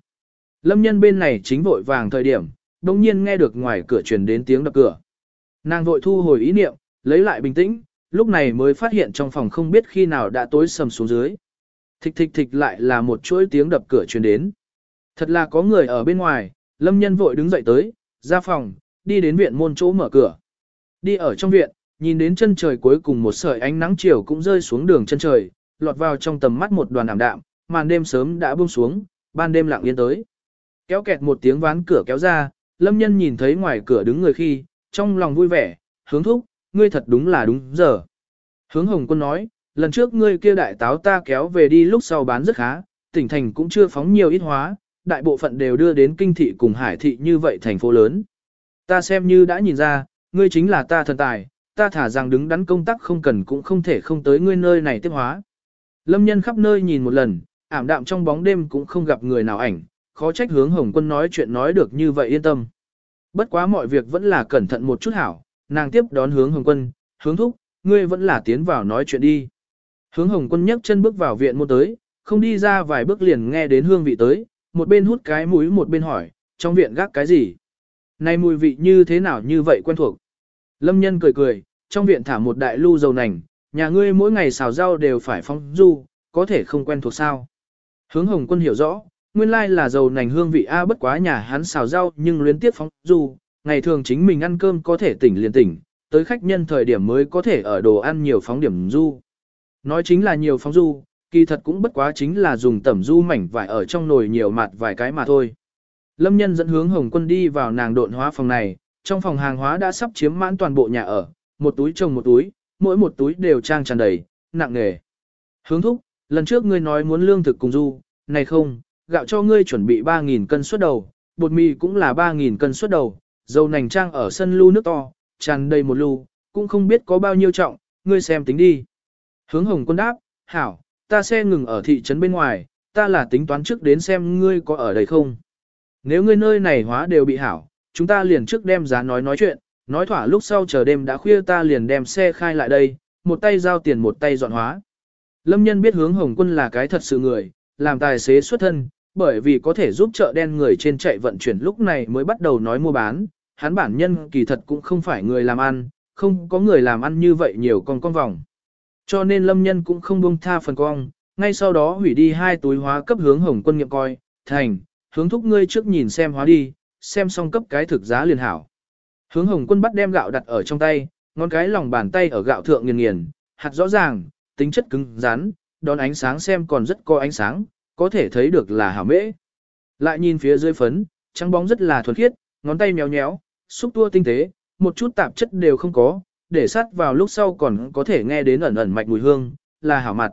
Lâm nhân bên này chính vội vàng thời điểm, đồng nhiên nghe được ngoài cửa truyền đến tiếng đập cửa. Nàng vội thu hồi ý niệm, lấy lại bình tĩnh, lúc này mới phát hiện trong phòng không biết khi nào đã tối sầm xuống dưới. Thịch thịch thịch lại là một chuỗi tiếng đập cửa truyền đến. Thật là có người ở bên ngoài, lâm nhân vội đứng dậy tới, ra phòng, đi đến viện môn chỗ mở cửa. Đi ở trong viện, nhìn đến chân trời cuối cùng một sợi ánh nắng chiều cũng rơi xuống đường chân trời, lọt vào trong tầm mắt một đoàn ảm đạm, màn đêm sớm đã buông xuống, ban đêm lặng yên tới. Kéo kẹt một tiếng ván cửa kéo ra, lâm nhân nhìn thấy ngoài cửa đứng người khi, trong lòng vui vẻ, hướng thúc, ngươi thật đúng là đúng giờ. Hướng hồng quân nói, lần trước ngươi kia đại táo ta kéo về đi lúc sau bán rất khá, tỉnh thành cũng chưa phóng nhiều ít hóa, đại bộ phận đều đưa đến kinh thị cùng hải thị như vậy thành phố lớn. Ta xem như đã nhìn ra, ngươi chính là ta thần tài, ta thả rằng đứng đắn công tác không cần cũng không thể không tới ngươi nơi này tiếp hóa. Lâm nhân khắp nơi nhìn một lần, ảm đạm trong bóng đêm cũng không gặp người nào ảnh, khó trách hướng hồng quân nói chuyện nói được như vậy yên tâm. Bất quá mọi việc vẫn là cẩn thận một chút hảo, nàng tiếp đón hướng hồng quân, hướng thúc, ngươi vẫn là tiến vào nói chuyện đi. Hướng hồng quân nhấc chân bước vào viện môn tới, không đi ra vài bước liền nghe đến hương vị tới, một bên hút cái mũi một bên hỏi, trong viện gác cái gì? Này mùi vị như thế nào như vậy quen thuộc? Lâm nhân cười cười, trong viện thả một đại lưu dầu nành, nhà ngươi mỗi ngày xào rau đều phải phong du, có thể không quen thuộc sao? Hướng hồng quân hiểu rõ, nguyên lai là dầu nành hương vị A bất quá nhà hắn xào rau nhưng luyến tiếp phóng du, ngày thường chính mình ăn cơm có thể tỉnh liền tỉnh, tới khách nhân thời điểm mới có thể ở đồ ăn nhiều phóng điểm du. Nói chính là nhiều phóng du, kỳ thật cũng bất quá chính là dùng tẩm du mảnh vải ở trong nồi nhiều mặt vài cái mà thôi. Lâm nhân dẫn hướng Hồng Quân đi vào nàng độn hóa phòng này, trong phòng hàng hóa đã sắp chiếm mãn toàn bộ nhà ở, một túi chồng một túi, mỗi một túi đều trang tràn đầy, nặng nghề. Hướng thúc, lần trước ngươi nói muốn lương thực cùng du, này không, gạo cho ngươi chuẩn bị 3.000 cân suất đầu, bột mì cũng là 3.000 cân suất đầu, dầu nành trang ở sân lu nước to, tràn đầy một lu, cũng không biết có bao nhiêu trọng, ngươi xem tính đi. Hướng hồng quân đáp, hảo, ta xe ngừng ở thị trấn bên ngoài, ta là tính toán trước đến xem ngươi có ở đây không. Nếu ngươi nơi này hóa đều bị hảo, chúng ta liền trước đem giá nói nói chuyện, nói thỏa lúc sau chờ đêm đã khuya ta liền đem xe khai lại đây, một tay giao tiền một tay dọn hóa. Lâm nhân biết hướng hồng quân là cái thật sự người, làm tài xế xuất thân, bởi vì có thể giúp chợ đen người trên chạy vận chuyển lúc này mới bắt đầu nói mua bán, hắn bản nhân kỳ thật cũng không phải người làm ăn, không có người làm ăn như vậy nhiều con con vòng. Cho nên lâm nhân cũng không buông tha phần cong, ngay sau đó hủy đi hai túi hóa cấp hướng hồng quân nghiệm coi, thành, hướng thúc ngươi trước nhìn xem hóa đi, xem xong cấp cái thực giá liền hảo. Hướng hồng quân bắt đem gạo đặt ở trong tay, ngón cái lòng bàn tay ở gạo thượng nghiền nghiền, hạt rõ ràng, tính chất cứng, rắn, đón ánh sáng xem còn rất có ánh sáng, có thể thấy được là hảo mễ. Lại nhìn phía dưới phấn, trắng bóng rất là thuần khiết, ngón tay nhéo nhéo, xúc tua tinh tế, một chút tạp chất đều không có, để sát vào lúc sau còn có thể nghe đến ẩn ẩn mạch mùi hương, là hảo mặt.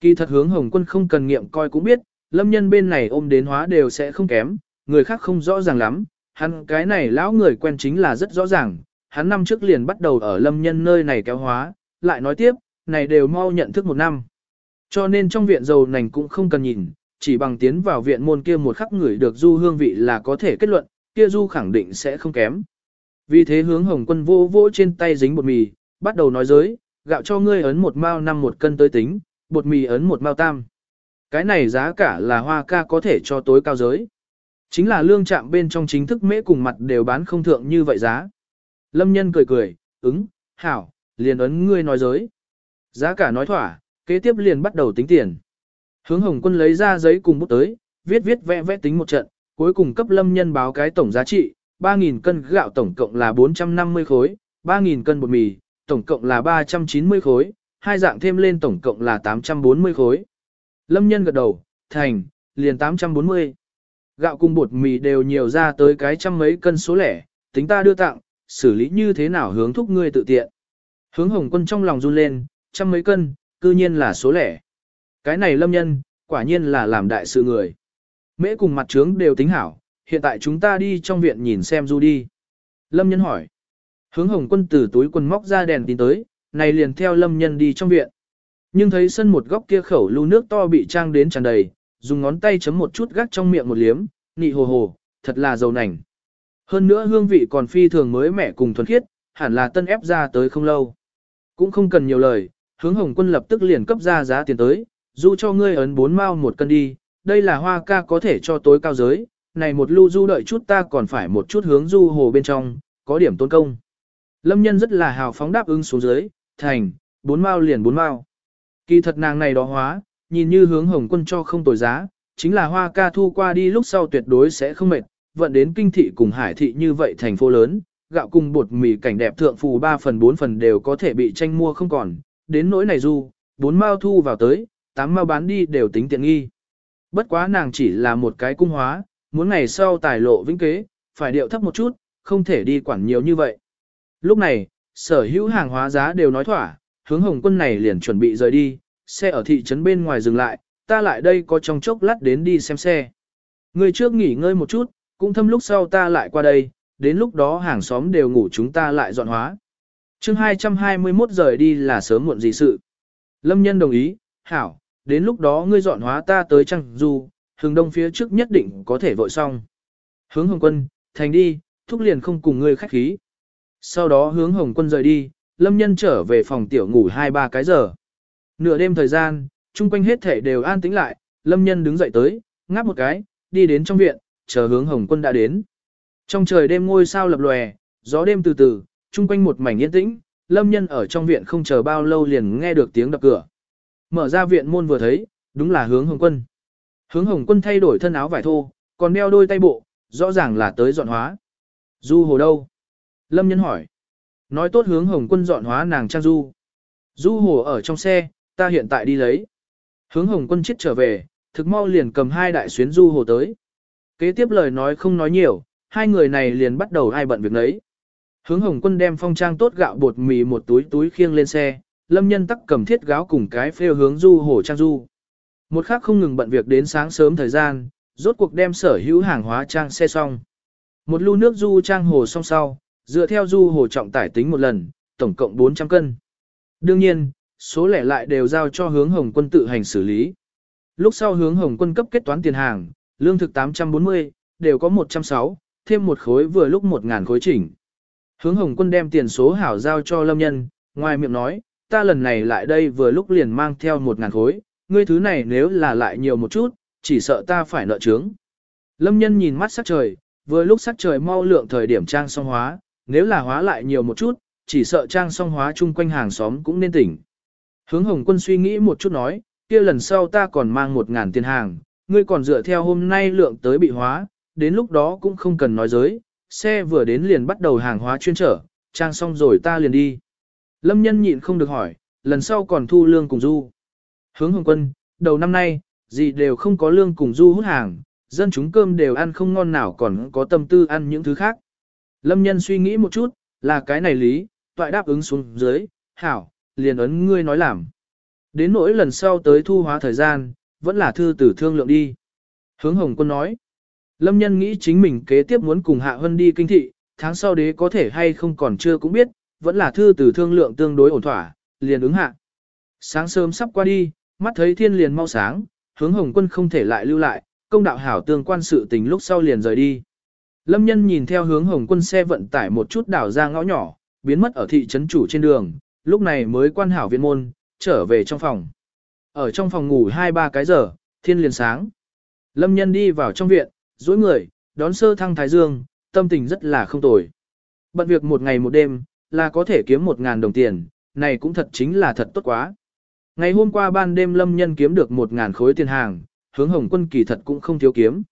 Kỳ thật hướng hồng quân không cần nghiệm coi cũng biết, lâm nhân bên này ôm đến hóa đều sẽ không kém, người khác không rõ ràng lắm, hắn cái này lão người quen chính là rất rõ ràng, hắn năm trước liền bắt đầu ở lâm nhân nơi này kéo hóa, lại nói tiếp, này đều mau nhận thức một năm. Cho nên trong viện dầu nành cũng không cần nhìn, chỉ bằng tiến vào viện môn kia một khắc người được du hương vị là có thể kết luận, kia du khẳng định sẽ không kém. Vì thế hướng hồng quân vô vỗ trên tay dính bột mì, bắt đầu nói giới, gạo cho ngươi ấn một mao năm một cân tới tính, bột mì ấn một mao tam. Cái này giá cả là hoa ca có thể cho tối cao giới. Chính là lương chạm bên trong chính thức mễ cùng mặt đều bán không thượng như vậy giá. Lâm nhân cười cười, ứng, hảo, liền ấn ngươi nói giới. Giá cả nói thỏa, kế tiếp liền bắt đầu tính tiền. Hướng hồng quân lấy ra giấy cùng bút tới, viết viết vẽ vẽ tính một trận, cuối cùng cấp lâm nhân báo cái tổng giá trị, 3.000 cân gạo tổng cộng là 450 khối, 3.000 cân bột mì, tổng cộng là 390 khối, hai dạng thêm lên tổng cộng là 840 khối. Lâm nhân gật đầu, thành, liền 840. Gạo cùng bột mì đều nhiều ra tới cái trăm mấy cân số lẻ, tính ta đưa tặng, xử lý như thế nào hướng thúc ngươi tự tiện. Hướng hồng quân trong lòng run lên, trăm mấy cân, cư nhiên là số lẻ. Cái này lâm nhân, quả nhiên là làm đại sự người. Mễ cùng mặt trướng đều tính hảo, hiện tại chúng ta đi trong viện nhìn xem du đi. Lâm nhân hỏi. Hướng hồng quân từ túi quần móc ra đèn tin tới, này liền theo lâm nhân đi trong viện. Nhưng thấy sân một góc kia khẩu lưu nước to bị trang đến tràn đầy, dùng ngón tay chấm một chút gác trong miệng một liếm, nị hồ hồ, thật là dầu nành. Hơn nữa hương vị còn phi thường mới mẻ cùng thuần khiết, hẳn là tân ép ra tới không lâu. Cũng không cần nhiều lời, hướng hồng quân lập tức liền cấp ra giá tiền tới, dù cho ngươi ấn bốn mao một cân đi, đây là hoa ca có thể cho tối cao giới, này một lưu du đợi chút ta còn phải một chút hướng du hồ bên trong, có điểm tôn công. Lâm nhân rất là hào phóng đáp ứng xuống dưới, thành, bốn mao liền bốn mao. Kỳ thật nàng này đó hóa, nhìn như hướng hồng quân cho không tồi giá, chính là hoa ca thu qua đi lúc sau tuyệt đối sẽ không mệt, vận đến kinh thị cùng hải thị như vậy thành phố lớn, gạo cùng bột mì cảnh đẹp thượng phù 3 phần 4 phần đều có thể bị tranh mua không còn, đến nỗi này du, 4 mao thu vào tới, 8 mao bán đi đều tính tiện nghi. Bất quá nàng chỉ là một cái cung hóa, muốn ngày sau tài lộ vĩnh kế, phải điệu thấp một chút, không thể đi quản nhiều như vậy. Lúc này, sở hữu hàng hóa giá đều nói thỏa, hướng hồng quân này liền chuẩn bị rời đi, xe ở thị trấn bên ngoài dừng lại, ta lại đây có trong chốc lát đến đi xem xe. Người trước nghỉ ngơi một chút, cũng thâm lúc sau ta lại qua đây, đến lúc đó hàng xóm đều ngủ chúng ta lại dọn hóa. chương 221 rời đi là sớm muộn gì sự. Lâm nhân đồng ý, hảo, đến lúc đó ngươi dọn hóa ta tới chăng du, hướng đông phía trước nhất định có thể vội xong. Hướng hồng quân, thành đi, thúc liền không cùng ngươi khách khí. Sau đó hướng hồng quân rời đi, lâm nhân trở về phòng tiểu ngủ 2-3 cái giờ. Nửa đêm thời gian, chung quanh hết thể đều an tĩnh lại, lâm nhân đứng dậy tới, ngáp một cái, đi đến trong viện, chờ hướng hồng quân đã đến. Trong trời đêm ngôi sao lập lòe, gió đêm từ từ, chung quanh một mảnh yên tĩnh, lâm nhân ở trong viện không chờ bao lâu liền nghe được tiếng đập cửa. Mở ra viện môn vừa thấy, đúng là hướng hồng quân. Hướng hồng quân thay đổi thân áo vải thô, còn đeo đôi tay bộ, rõ ràng là tới dọn hóa. Du hồ đâu? Lâm nhân hỏi. Nói tốt hướng hồng quân dọn hóa nàng trang du. Du hồ ở trong xe, ta hiện tại đi lấy. Hướng hồng quân chết trở về, thực mau liền cầm hai đại xuyến du hồ tới. Kế tiếp lời nói không nói nhiều, hai người này liền bắt đầu ai bận việc nấy. Hướng hồng quân đem phong trang tốt gạo bột mì một túi túi khiêng lên xe, lâm nhân tắc cầm thiết gáo cùng cái phêu hướng du hồ trang du. Một khắc không ngừng bận việc đến sáng sớm thời gian, rốt cuộc đem sở hữu hàng hóa trang xe xong. Một lu nước du trang hồ song sau, dựa theo du hồ trọng tải tính một lần, tổng cộng 400 cân. Đương nhiên, số lẻ lại đều giao cho hướng hồng quân tự hành xử lý. Lúc sau hướng hồng quân cấp kết toán tiền hàng, lương thực 840, đều có 106, thêm một khối vừa lúc 1.000 khối chỉnh. Hướng hồng quân đem tiền số hảo giao cho lâm nhân, ngoài miệng nói, ta lần này lại đây vừa lúc liền mang theo 1.000 khối, ngươi thứ này nếu là lại nhiều một chút, chỉ sợ ta phải nợ trướng. Lâm nhân nhìn mắt sắc trời, vừa lúc sắc trời mau lượng thời điểm trang song hóa, nếu là hóa lại nhiều một chút, chỉ sợ trang song hóa chung quanh hàng xóm cũng nên tỉnh. Hướng hồng quân suy nghĩ một chút nói, kia lần sau ta còn mang một ngàn tiền hàng, ngươi còn dựa theo hôm nay lượng tới bị hóa, đến lúc đó cũng không cần nói giới, xe vừa đến liền bắt đầu hàng hóa chuyên trở, trang xong rồi ta liền đi. Lâm nhân nhịn không được hỏi, lần sau còn thu lương cùng du. Hướng hồng quân, đầu năm nay, gì đều không có lương cùng du hút hàng, dân chúng cơm đều ăn không ngon nào còn có tâm tư ăn những thứ khác. Lâm nhân suy nghĩ một chút, là cái này lý, toại đáp ứng xuống dưới, hảo, liền ấn ngươi nói làm. Đến nỗi lần sau tới thu hóa thời gian, vẫn là thư tử thương lượng đi. Hướng Hồng Quân nói, Lâm nhân nghĩ chính mình kế tiếp muốn cùng Hạ Hân đi kinh thị, tháng sau đế có thể hay không còn chưa cũng biết, vẫn là thư tử thương lượng tương đối ổn thỏa, liền ứng hạ. Sáng sớm sắp qua đi, mắt thấy thiên liền mau sáng, hướng Hồng Quân không thể lại lưu lại, công đạo hảo tương quan sự tình lúc sau liền rời đi. Lâm nhân nhìn theo hướng Hồng Quân xe vận tải một chút đảo ra ngõ nhỏ, biến mất ở thị trấn chủ trên đường, lúc này mới quan hảo viện môn, trở về trong phòng. Ở trong phòng ngủ 2-3 cái giờ, thiên liền sáng. Lâm nhân đi vào trong viện, dối người, đón sơ thăng thái dương, tâm tình rất là không tồi. Bận việc một ngày một đêm, là có thể kiếm một ngàn đồng tiền, này cũng thật chính là thật tốt quá. Ngày hôm qua ban đêm lâm nhân kiếm được một ngàn khối tiền hàng, hướng hồng quân kỳ thật cũng không thiếu kiếm.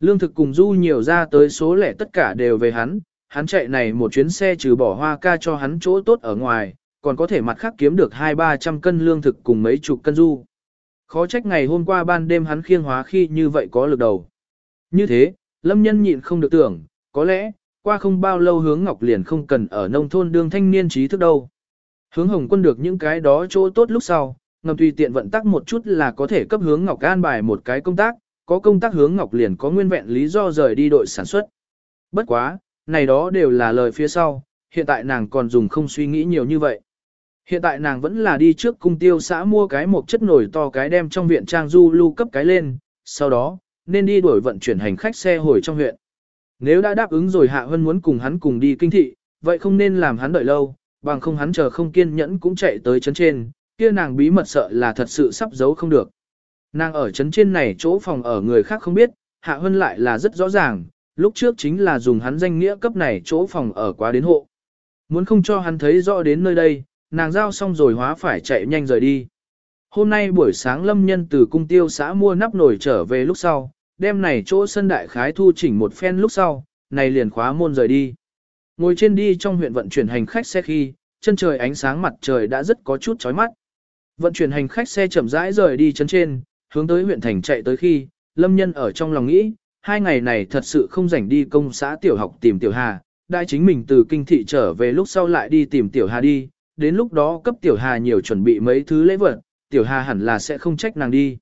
Lương thực cùng du nhiều ra tới số lẻ tất cả đều về hắn, hắn chạy này một chuyến xe trừ bỏ hoa ca cho hắn chỗ tốt ở ngoài, còn có thể mặt khác kiếm được hai ba trăm cân lương thực cùng mấy chục cân du. Khó trách ngày hôm qua ban đêm hắn khiêng hóa khi như vậy có lực đầu. Như thế, lâm nhân nhịn không được tưởng, có lẽ, qua không bao lâu hướng ngọc liền không cần ở nông thôn đương thanh niên trí thức đâu. Hướng hồng quân được những cái đó chỗ tốt lúc sau, ngầm tùy tiện vận tắc một chút là có thể cấp hướng ngọc an bài một cái công tác, có công tác hướng ngọc liền có nguyên vẹn lý do rời đi đội sản xuất. Bất quá, này đó đều là lời phía sau, hiện tại nàng còn dùng không suy nghĩ nhiều như vậy. Hiện tại nàng vẫn là đi trước cung tiêu xã mua cái một chất nổi to cái đem trong viện trang du lưu cấp cái lên, sau đó, nên đi đuổi vận chuyển hành khách xe hồi trong huyện. Nếu đã đáp ứng rồi Hạ Hân muốn cùng hắn cùng đi kinh thị, vậy không nên làm hắn đợi lâu, bằng không hắn chờ không kiên nhẫn cũng chạy tới chấn trên, kia nàng bí mật sợ là thật sự sắp giấu không được. Nàng ở chấn trên này chỗ phòng ở người khác không biết, Hạ Hân lại là rất rõ ràng, lúc trước chính là dùng hắn danh nghĩa cấp này chỗ phòng ở quá đến hộ. Muốn không cho hắn thấy rõ đến nơi đây, nàng giao xong rồi hóa phải chạy nhanh rời đi. Hôm nay buổi sáng lâm nhân từ cung tiêu xã mua nắp nồi trở về lúc sau, đêm này chỗ sân đại khái thu chỉnh một phen lúc sau, này liền khóa môn rời đi ngồi trên đi trong huyện vận chuyển hành khách xe khi, chân trời ánh sáng mặt trời đã rất có chút chói mắt. Vận chuyển hành khách xe chậm rãi rời đi chân trên, hướng tới huyện thành chạy tới khi, Lâm Nhân ở trong lòng nghĩ, hai ngày này thật sự không rảnh đi công xã tiểu học tìm tiểu Hà, đại chính mình từ kinh thị trở về lúc sau lại đi tìm tiểu Hà đi, đến lúc đó cấp tiểu Hà nhiều chuẩn bị mấy thứ lễ vật, tiểu Hà hẳn là sẽ không trách nàng đi.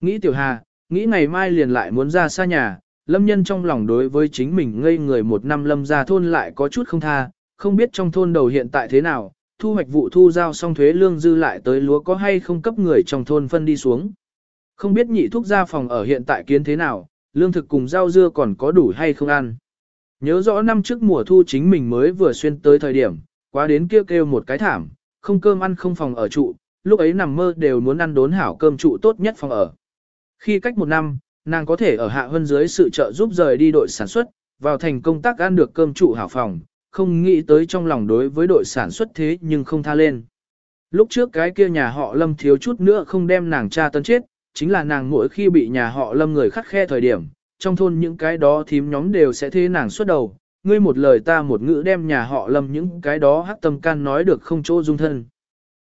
Nghĩ tiểu Hà, nghĩ ngày mai liền lại muốn ra xa nhà, Lâm Nhân trong lòng đối với chính mình ngây người một năm lâm ra thôn lại có chút không tha, không biết trong thôn đầu hiện tại thế nào, thu hoạch vụ thu giao xong thuế lương dư lại tới lúa có hay không cấp người trong thôn phân đi xuống. Không biết nhị thuốc gia phòng ở hiện tại kiến thế nào, lương thực cùng rau dưa còn có đủ hay không ăn. Nhớ rõ năm trước mùa thu chính mình mới vừa xuyên tới thời điểm, quá đến kia kêu, kêu một cái thảm, không cơm ăn không phòng ở trụ, lúc ấy nằm mơ đều muốn ăn đốn hảo cơm trụ tốt nhất phòng ở. Khi cách một năm, nàng có thể ở hạ hơn dưới sự trợ giúp rời đi đội sản xuất, vào thành công tác ăn được cơm trụ hảo phòng, không nghĩ tới trong lòng đối với đội sản xuất thế nhưng không tha lên. Lúc trước cái kia nhà họ lâm thiếu chút nữa không đem nàng cha tấn chết, chính là nàng mỗi khi bị nhà họ lâm người khắc khe thời điểm, trong thôn những cái đó thím nhóm đều sẽ thế nàng xuất đầu, ngươi một lời ta một ngữ đem nhà họ lâm những cái đó hắc tâm can nói được không chỗ dung thân.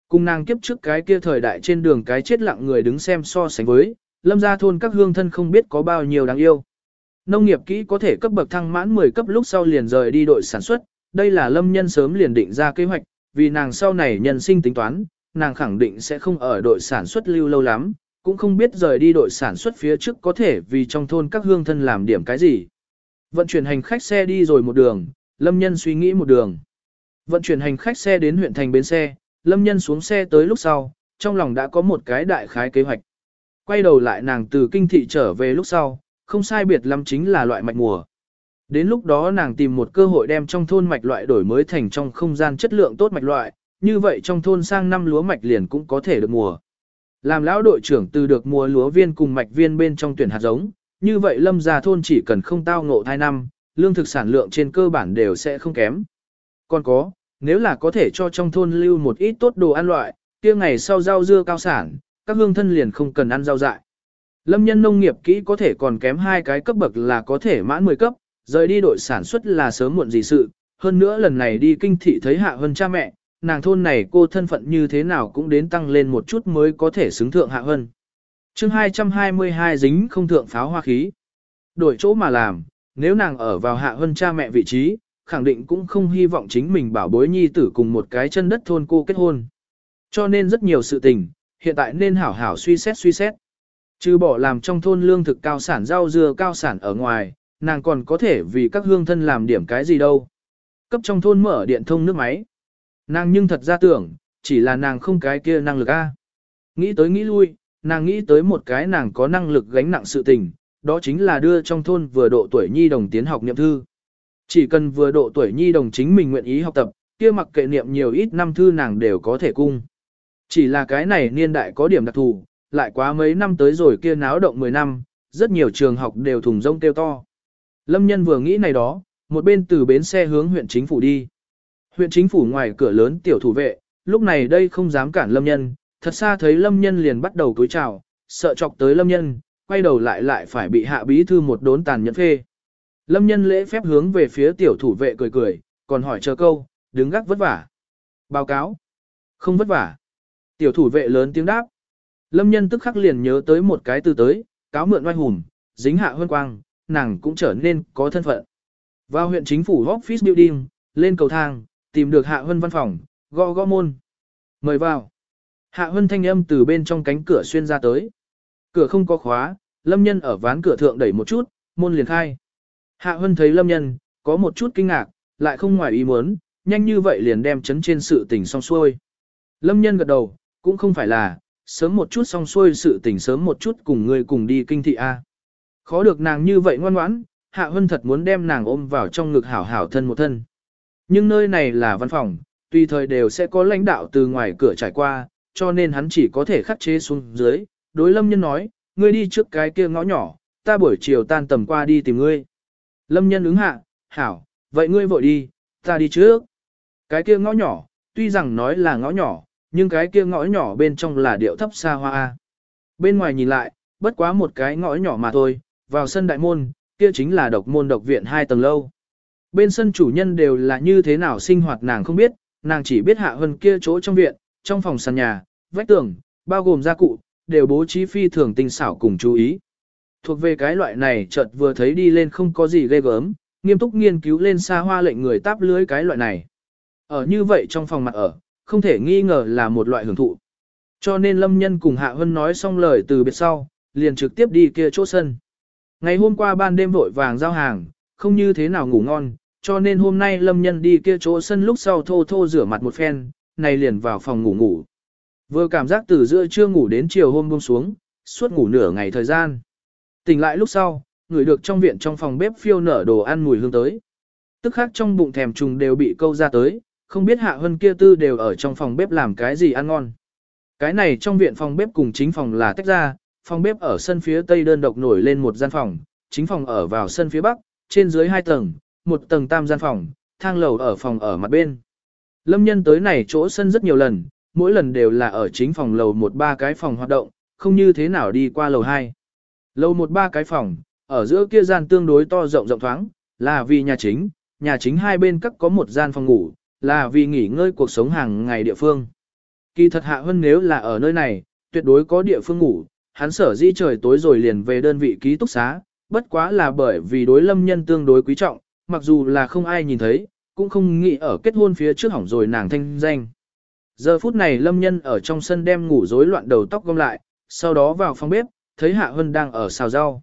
Cùng nàng kiếp trước cái kia thời đại trên đường cái chết lặng người đứng xem so sánh với, lâm gia thôn các hương thân không biết có bao nhiêu đáng yêu. Nông nghiệp kỹ có thể cấp bậc thăng mãn 10 cấp lúc sau liền rời đi đội sản xuất, đây là lâm nhân sớm liền định ra kế hoạch, vì nàng sau này nhân sinh tính toán, nàng khẳng định sẽ không ở đội sản xuất lưu lâu lắm, cũng không biết rời đi đội sản xuất phía trước có thể vì trong thôn các hương thân làm điểm cái gì. Vận chuyển hành khách xe đi rồi một đường, lâm nhân suy nghĩ một đường. Vận chuyển hành khách xe đến huyện thành bến xe, lâm nhân xuống xe tới lúc sau, trong lòng đã có một cái đại khái kế hoạch. Quay đầu lại nàng từ kinh thị trở về lúc sau, không sai biệt lắm chính là loại mạch mùa. Đến lúc đó nàng tìm một cơ hội đem trong thôn mạch loại đổi mới thành trong không gian chất lượng tốt mạch loại, như vậy trong thôn sang năm lúa mạch liền cũng có thể được mùa. Làm lão đội trưởng từ được mùa lúa viên cùng mạch viên bên trong tuyển hạt giống, như vậy lâm gia thôn chỉ cần không tao ngộ thai năm, lương thực sản lượng trên cơ bản đều sẽ không kém. Còn có, nếu là có thể cho trong thôn lưu một ít tốt đồ ăn loại, kia ngày sau rau dưa cao sản, các hương thân liền không cần ăn rau dại. Lâm nhân nông nghiệp kỹ có thể còn kém hai cái cấp bậc là có thể mãn 10 cấp, rời đi đội sản xuất là sớm muộn gì sự, hơn nữa lần này đi kinh thị thấy hạ hơn cha mẹ, nàng thôn này cô thân phận như thế nào cũng đến tăng lên một chút mới có thể xứng thượng hạ hơn. chương 222 dính không thượng pháo hoa khí. Đổi chỗ mà làm, nếu nàng ở vào hạ hơn cha mẹ vị trí, khẳng định cũng không hy vọng chính mình bảo bối nhi tử cùng một cái chân đất thôn cô kết hôn. Cho nên rất nhiều sự tình, hiện tại nên hảo hảo suy xét suy xét. Trừ bỏ làm trong thôn lương thực cao sản rau dưa cao sản ở ngoài, nàng còn có thể vì các hương thân làm điểm cái gì đâu. Cấp trong thôn mở điện thông nước máy. Nàng nhưng thật ra tưởng, chỉ là nàng không cái kia năng lực a. Nghĩ tới nghĩ lui, nàng nghĩ tới một cái nàng có năng lực gánh nặng sự tình, đó chính là đưa trong thôn vừa độ tuổi nhi đồng tiến học niệm thư. Chỉ cần vừa độ tuổi nhi đồng chính mình nguyện ý học tập, kia mặc kệ niệm nhiều ít năm thư nàng đều có thể cung. Chỉ là cái này niên đại có điểm đặc thù, lại quá mấy năm tới rồi kia náo động 10 năm, rất nhiều trường học đều thùng rông kêu to. Lâm nhân vừa nghĩ này đó, một bên từ bến xe hướng huyện chính phủ đi. Huyện chính phủ ngoài cửa lớn tiểu thủ vệ, lúc này đây không dám cản lâm nhân, thật xa thấy lâm nhân liền bắt đầu túi chào, sợ chọc tới lâm nhân, quay đầu lại lại phải bị hạ bí thư một đốn tàn nhẫn phê. Lâm nhân lễ phép hướng về phía tiểu thủ vệ cười cười, còn hỏi chờ câu, đứng gác vất vả. Báo cáo. Không vất vả. Tiểu thủ vệ lớn tiếng đáp. Lâm nhân tức khắc liền nhớ tới một cái từ tới, cáo mượn oai hùng, dính hạ huân quang, nàng cũng trở nên có thân phận. Vào huyện chính phủ office building, lên cầu thang, tìm được Hạ huân văn phòng, gõ gõ môn. Mời vào. Hạ huân thanh âm từ bên trong cánh cửa xuyên ra tới. Cửa không có khóa, Lâm Nhân ở ván cửa thượng đẩy một chút, môn liền khai. Hạ huân thấy Lâm Nhân, có một chút kinh ngạc, lại không ngoài ý muốn, nhanh như vậy liền đem chấn trên sự tình xong xuôi. Lâm Nhân gật đầu, cũng không phải là, sớm một chút xong xuôi sự tình sớm một chút cùng người cùng đi kinh thị A. Khó được nàng như vậy ngoan ngoãn, Hạ Hân thật muốn đem nàng ôm vào trong ngực hảo hảo thân một thân. Nhưng nơi này là văn phòng, tùy thời đều sẽ có lãnh đạo từ ngoài cửa trải qua, cho nên hắn chỉ có thể khắc chế xuống dưới. Đối lâm nhân nói, ngươi đi trước cái kia ngõ nhỏ, ta buổi chiều tan tầm qua đi tìm ngươi. Lâm nhân ứng hạ, hảo, vậy ngươi vội đi, ta đi trước. Cái kia ngõ nhỏ, tuy rằng nói là ngõ nhỏ, nhưng cái kia ngõ nhỏ bên trong là điệu thấp xa hoa. Bên ngoài nhìn lại, bất quá một cái ngõ nhỏ mà thôi, vào sân đại môn, kia chính là độc môn độc viện hai tầng lâu. Bên sân chủ nhân đều là như thế nào sinh hoạt nàng không biết, nàng chỉ biết hạ hơn kia chỗ trong viện, trong phòng sàn nhà, vách tường, bao gồm gia cụ, đều bố trí phi thường tinh xảo cùng chú ý. Thuộc về cái loại này chợt vừa thấy đi lên không có gì ghê gớm, nghiêm túc nghiên cứu lên xa hoa lệnh người táp lưới cái loại này. Ở như vậy trong phòng mặt ở, không thể nghi ngờ là một loại hưởng thụ. Cho nên Lâm Nhân cùng Hạ Hân nói xong lời từ biệt sau, liền trực tiếp đi kia chỗ sân. Ngày hôm qua ban đêm vội vàng giao hàng, không như thế nào ngủ ngon, cho nên hôm nay Lâm Nhân đi kia chỗ sân lúc sau thô thô rửa mặt một phen, này liền vào phòng ngủ ngủ. Vừa cảm giác từ giữa trưa ngủ đến chiều hôm buông xuống, suốt ngủ nửa ngày thời gian. Tỉnh lại lúc sau, người được trong viện trong phòng bếp phiêu nở đồ ăn mùi hương tới. Tức khác trong bụng thèm trùng đều bị câu ra tới, không biết hạ hơn kia tư đều ở trong phòng bếp làm cái gì ăn ngon. Cái này trong viện phòng bếp cùng chính phòng là tách ra, phòng bếp ở sân phía tây đơn độc nổi lên một gian phòng, chính phòng ở vào sân phía bắc, trên dưới hai tầng, một tầng tam gian phòng, thang lầu ở phòng ở mặt bên. Lâm nhân tới này chỗ sân rất nhiều lần, mỗi lần đều là ở chính phòng lầu một ba cái phòng hoạt động, không như thế nào đi qua lầu hai. Lầu một ba cái phòng, ở giữa kia gian tương đối to rộng rộng thoáng, là vì nhà chính, nhà chính hai bên các có một gian phòng ngủ, là vì nghỉ ngơi cuộc sống hàng ngày địa phương. Kỳ thật hạ Hân nếu là ở nơi này, tuyệt đối có địa phương ngủ, hắn sở di trời tối rồi liền về đơn vị ký túc xá, bất quá là bởi vì đối lâm nhân tương đối quý trọng, mặc dù là không ai nhìn thấy, cũng không nghĩ ở kết hôn phía trước hỏng rồi nàng thanh danh. Giờ phút này lâm nhân ở trong sân đem ngủ rối loạn đầu tóc gom lại, sau đó vào phòng bếp, thấy Hạ Hân đang ở xào rau.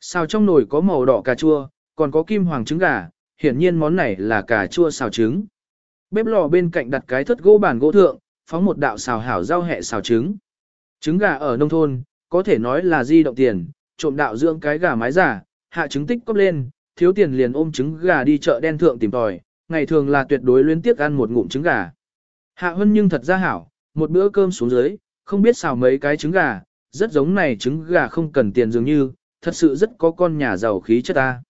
Xào trong nồi có màu đỏ cà chua, còn có kim hoàng trứng gà, hiển nhiên món này là cà chua xào trứng. Bếp lò bên cạnh đặt cái thất gỗ bàn gỗ thượng, phóng một đạo xào hảo rau hẹ xào trứng. Trứng gà ở nông thôn, có thể nói là di động tiền, trộm đạo dưỡng cái gà mái giả, hạ trứng tích cóp lên, thiếu tiền liền ôm trứng gà đi chợ đen thượng tìm tòi, ngày thường là tuyệt đối liên tiếc ăn một ngụm trứng gà. Hạ Hân nhưng thật ra hảo, một bữa cơm xuống dưới, không biết xào mấy cái trứng gà, rất giống này trứng gà không cần tiền dường như, thật sự rất có con nhà giàu khí chất ta.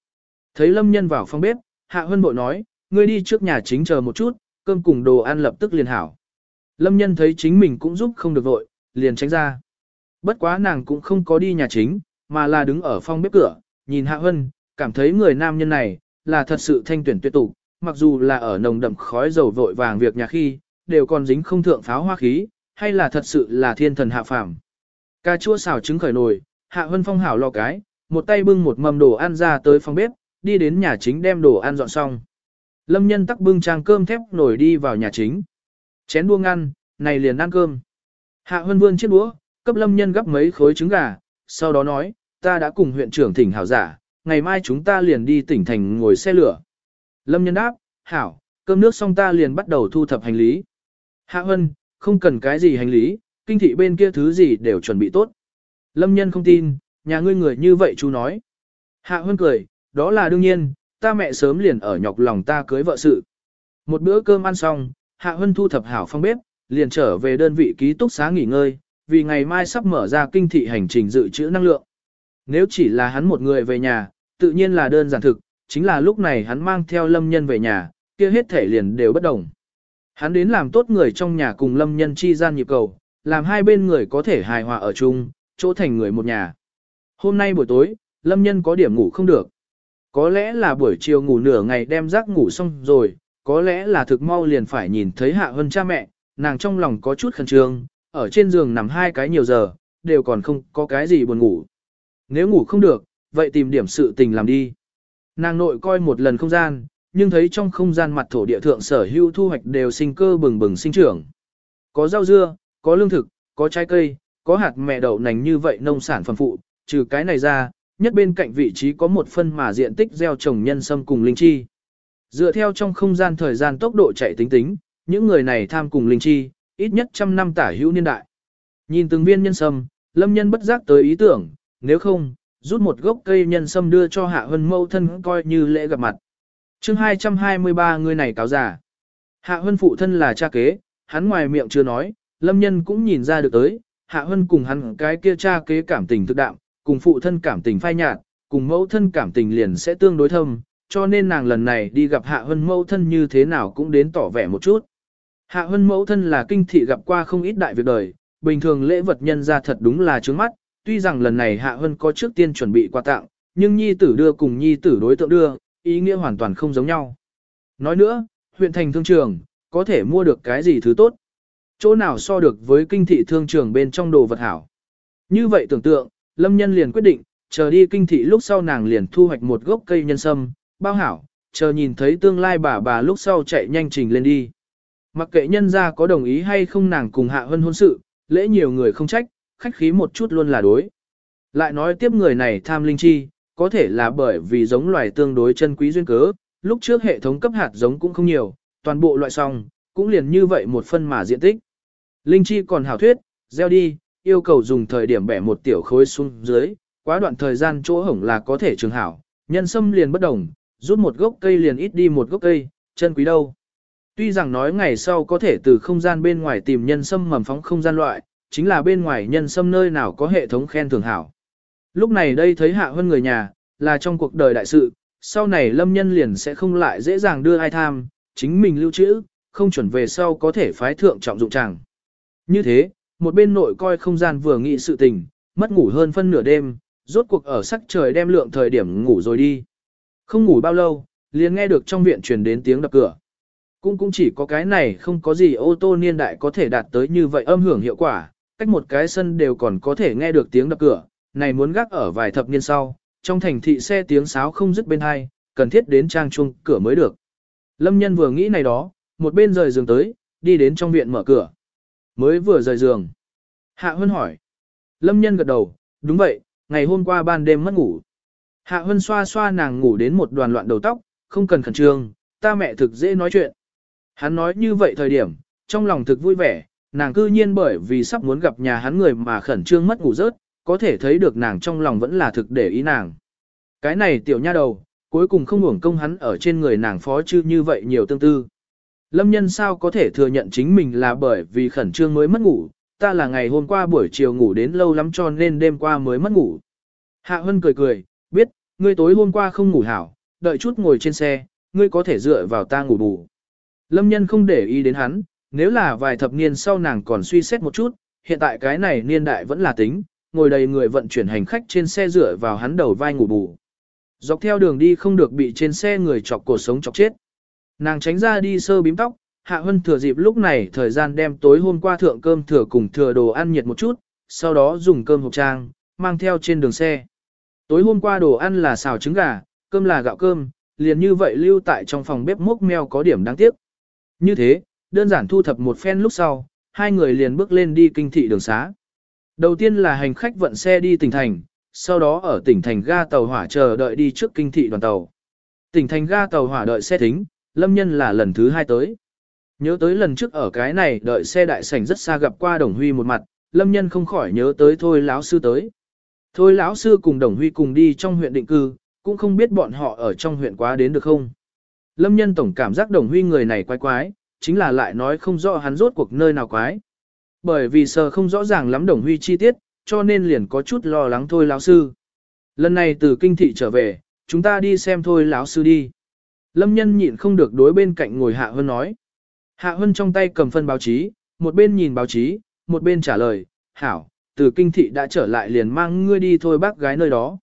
Thấy Lâm Nhân vào phòng bếp, Hạ Hân bội nói, ngươi đi trước nhà chính chờ một chút, cơm cùng đồ ăn lập tức liền hảo. Lâm Nhân thấy chính mình cũng giúp không được vội, liền tránh ra. Bất quá nàng cũng không có đi nhà chính, mà là đứng ở phòng bếp cửa, nhìn Hạ Hân, cảm thấy người nam nhân này, là thật sự thanh tuyển tuyệt tục, mặc dù là ở nồng đậm khói dầu vội vàng việc nhà khi, đều còn dính không thượng pháo hoa khí, hay là thật sự là thiên thần hạ phàm. Cà chua xào trứng khởi nồi, Hạ Hân Phong hảo lo cái, một tay bưng một mâm đồ ăn ra tới phòng bếp, đi đến nhà chính đem đồ ăn dọn xong. Lâm nhân tắc bưng trang cơm thép nổi đi vào nhà chính. Chén đua ngăn, này liền ăn cơm. Hạ Hân vươn chiếc đũa, cấp lâm nhân gấp mấy khối trứng gà, sau đó nói, ta đã cùng huyện trưởng thỉnh hảo giả, ngày mai chúng ta liền đi tỉnh thành ngồi xe lửa. Lâm nhân đáp, hảo, cơm nước xong ta liền bắt đầu thu thập hành lý. Hạ Hân, không cần cái gì hành lý, kinh thị bên kia thứ gì đều chuẩn bị tốt. Lâm nhân không tin, nhà ngươi người như vậy chú nói. Hạ Hân cười, đó là đương nhiên, ta mẹ sớm liền ở nhọc lòng ta cưới vợ sự. Một bữa cơm ăn xong, Hạ Hân thu thập hảo phong bếp, liền trở về đơn vị ký túc xá nghỉ ngơi, vì ngày mai sắp mở ra kinh thị hành trình dự trữ năng lượng. Nếu chỉ là hắn một người về nhà, tự nhiên là đơn giản thực, chính là lúc này hắn mang theo lâm nhân về nhà, kia hết thể liền đều bất đồng. Hắn đến làm tốt người trong nhà cùng lâm nhân chi gian nhịp cầu, làm hai bên người có thể hài hòa ở chung, chỗ thành người một nhà. Hôm nay buổi tối, lâm nhân có điểm ngủ không được. Có lẽ là buổi chiều ngủ nửa ngày đem giấc ngủ xong rồi, có lẽ là thực mau liền phải nhìn thấy hạ hơn cha mẹ, nàng trong lòng có chút khẩn trương, ở trên giường nằm hai cái nhiều giờ, đều còn không có cái gì buồn ngủ. Nếu ngủ không được, vậy tìm điểm sự tình làm đi. Nàng nội coi một lần không gian, nhưng thấy trong không gian mặt thổ địa thượng sở hữu thu hoạch đều sinh cơ bừng bừng sinh trưởng. Có rau dưa, có lương thực, có trái cây, có hạt mẹ đậu nành như vậy nông sản phẩm phụ, trừ cái này ra, nhất bên cạnh vị trí có một phân mà diện tích gieo trồng nhân sâm cùng linh chi. Dựa theo trong không gian thời gian tốc độ chạy tính tính, những người này tham cùng linh chi, ít nhất trăm năm tả hữu niên đại. Nhìn từng viên nhân sâm, lâm nhân bất giác tới ý tưởng, nếu không, rút một gốc cây nhân sâm đưa cho hạ hân mâu thân coi như lễ gặp mặt. chương 223 người này cáo giả. Hạ hân phụ thân là cha kế, hắn ngoài miệng chưa nói, lâm nhân cũng nhìn ra được tới, hạ hân cùng hắn cái kia cha kế cảm tình thực đạm, cùng phụ thân cảm tình phai nhạt, cùng mẫu thân cảm tình liền sẽ tương đối thâm, cho nên nàng lần này đi gặp hạ hân mẫu thân như thế nào cũng đến tỏ vẻ một chút. Hạ hân mẫu thân là kinh thị gặp qua không ít đại việc đời, bình thường lễ vật nhân ra thật đúng là trướng mắt, tuy rằng lần này hạ hân có trước tiên chuẩn bị quà tặng, nhưng nhi tử đưa cùng nhi tử đối tượng đưa, ý nghĩa hoàn toàn không giống nhau. Nói nữa, huyện thành thương trường, có thể mua được cái gì thứ tốt. Chỗ nào so được với kinh thị thương trường bên trong đồ vật hảo. Như vậy tưởng tượng, Lâm Nhân liền quyết định, chờ đi kinh thị lúc sau nàng liền thu hoạch một gốc cây nhân sâm, bao hảo, chờ nhìn thấy tương lai bà bà lúc sau chạy nhanh trình lên đi. Mặc kệ nhân ra có đồng ý hay không nàng cùng hạ hân hôn sự, lễ nhiều người không trách, khách khí một chút luôn là đối. Lại nói tiếp người này tham linh chi, có thể là bởi vì giống loài tương đối chân quý duyên cớ, lúc trước hệ thống cấp hạt giống cũng không nhiều, toàn bộ loại xong, cũng liền như vậy một phân mà diện tích. Linh chi còn hảo thuyết, gieo đi, yêu cầu dùng thời điểm bẻ một tiểu khối xuống dưới, quá đoạn thời gian chỗ hổng là có thể trường hảo, nhân sâm liền bất đồng, rút một gốc cây liền ít đi một gốc cây, chân quý đâu. Tuy rằng nói ngày sau có thể từ không gian bên ngoài tìm nhân sâm mầm phóng không gian loại, chính là bên ngoài nhân sâm nơi nào có hệ thống khen thưởng hảo. Lúc này đây thấy hạ hơn người nhà, là trong cuộc đời đại sự, sau này lâm nhân liền sẽ không lại dễ dàng đưa ai tham, chính mình lưu trữ, không chuẩn về sau có thể phái thượng trọng dụng chẳng. Như thế, một bên nội coi không gian vừa nghĩ sự tình, mất ngủ hơn phân nửa đêm, rốt cuộc ở sắc trời đem lượng thời điểm ngủ rồi đi. Không ngủ bao lâu, liền nghe được trong viện truyền đến tiếng đập cửa. Cũng cũng chỉ có cái này không có gì ô tô niên đại có thể đạt tới như vậy âm hưởng hiệu quả, cách một cái sân đều còn có thể nghe được tiếng đập cửa, này muốn gác ở vài thập niên sau, trong thành thị xe tiếng sáo không dứt bên hai, cần thiết đến trang chung cửa mới được. Lâm nhân vừa nghĩ này đó, một bên rời giường tới, đi đến trong viện mở cửa. Mới vừa rời giường. Hạ Hân hỏi. Lâm nhân gật đầu, đúng vậy, ngày hôm qua ban đêm mất ngủ. Hạ Hân xoa xoa nàng ngủ đến một đoàn loạn đầu tóc, không cần khẩn trương, ta mẹ thực dễ nói chuyện. Hắn nói như vậy thời điểm, trong lòng thực vui vẻ, nàng cư nhiên bởi vì sắp muốn gặp nhà hắn người mà khẩn trương mất ngủ rớt, có thể thấy được nàng trong lòng vẫn là thực để ý nàng. Cái này tiểu nha đầu, cuối cùng không hưởng công hắn ở trên người nàng phó chư như vậy nhiều tương tư. Lâm nhân sao có thể thừa nhận chính mình là bởi vì khẩn trương mới mất ngủ, ta là ngày hôm qua buổi chiều ngủ đến lâu lắm cho nên đêm qua mới mất ngủ. Hạ Hân cười cười, biết, ngươi tối hôm qua không ngủ hảo, đợi chút ngồi trên xe, ngươi có thể dựa vào ta ngủ bù. Lâm nhân không để ý đến hắn, nếu là vài thập niên sau nàng còn suy xét một chút, hiện tại cái này niên đại vẫn là tính, ngồi đầy người vận chuyển hành khách trên xe dựa vào hắn đầu vai ngủ bù. Dọc theo đường đi không được bị trên xe người chọc cổ sống chọc chết. Nàng tránh ra đi sơ bím tóc, Hạ Hân thừa dịp lúc này thời gian đem tối hôm qua thượng cơm thừa cùng thừa đồ ăn nhiệt một chút, sau đó dùng cơm hộp trang, mang theo trên đường xe. Tối hôm qua đồ ăn là xào trứng gà, cơm là gạo cơm, liền như vậy lưu tại trong phòng bếp mốc meo có điểm đáng tiếc. Như thế, đơn giản thu thập một phen lúc sau, hai người liền bước lên đi kinh thị đường xá. Đầu tiên là hành khách vận xe đi tỉnh thành, sau đó ở tỉnh thành ga tàu hỏa chờ đợi đi trước kinh thị đoàn tàu. Tỉnh thành ga tàu hỏa đợi xe thính, lâm nhân là lần thứ hai tới. Nhớ tới lần trước ở cái này đợi xe đại sảnh rất xa gặp qua Đồng Huy một mặt, lâm nhân không khỏi nhớ tới thôi lão sư tới. Thôi lão sư cùng Đồng Huy cùng đi trong huyện định cư, cũng không biết bọn họ ở trong huyện quá đến được không. Lâm nhân tổng cảm giác Đồng Huy người này quái quái, chính là lại nói không rõ hắn rốt cuộc nơi nào quái. Bởi vì sờ không rõ ràng lắm Đồng Huy chi tiết, cho nên liền có chút lo lắng thôi lão sư. Lần này từ kinh thị trở về, chúng ta đi xem thôi lão sư đi. Lâm nhân nhịn không được đối bên cạnh ngồi Hạ Hân nói. Hạ Hân trong tay cầm phân báo chí, một bên nhìn báo chí, một bên trả lời, hảo, từ kinh thị đã trở lại liền mang ngươi đi thôi bác gái nơi đó.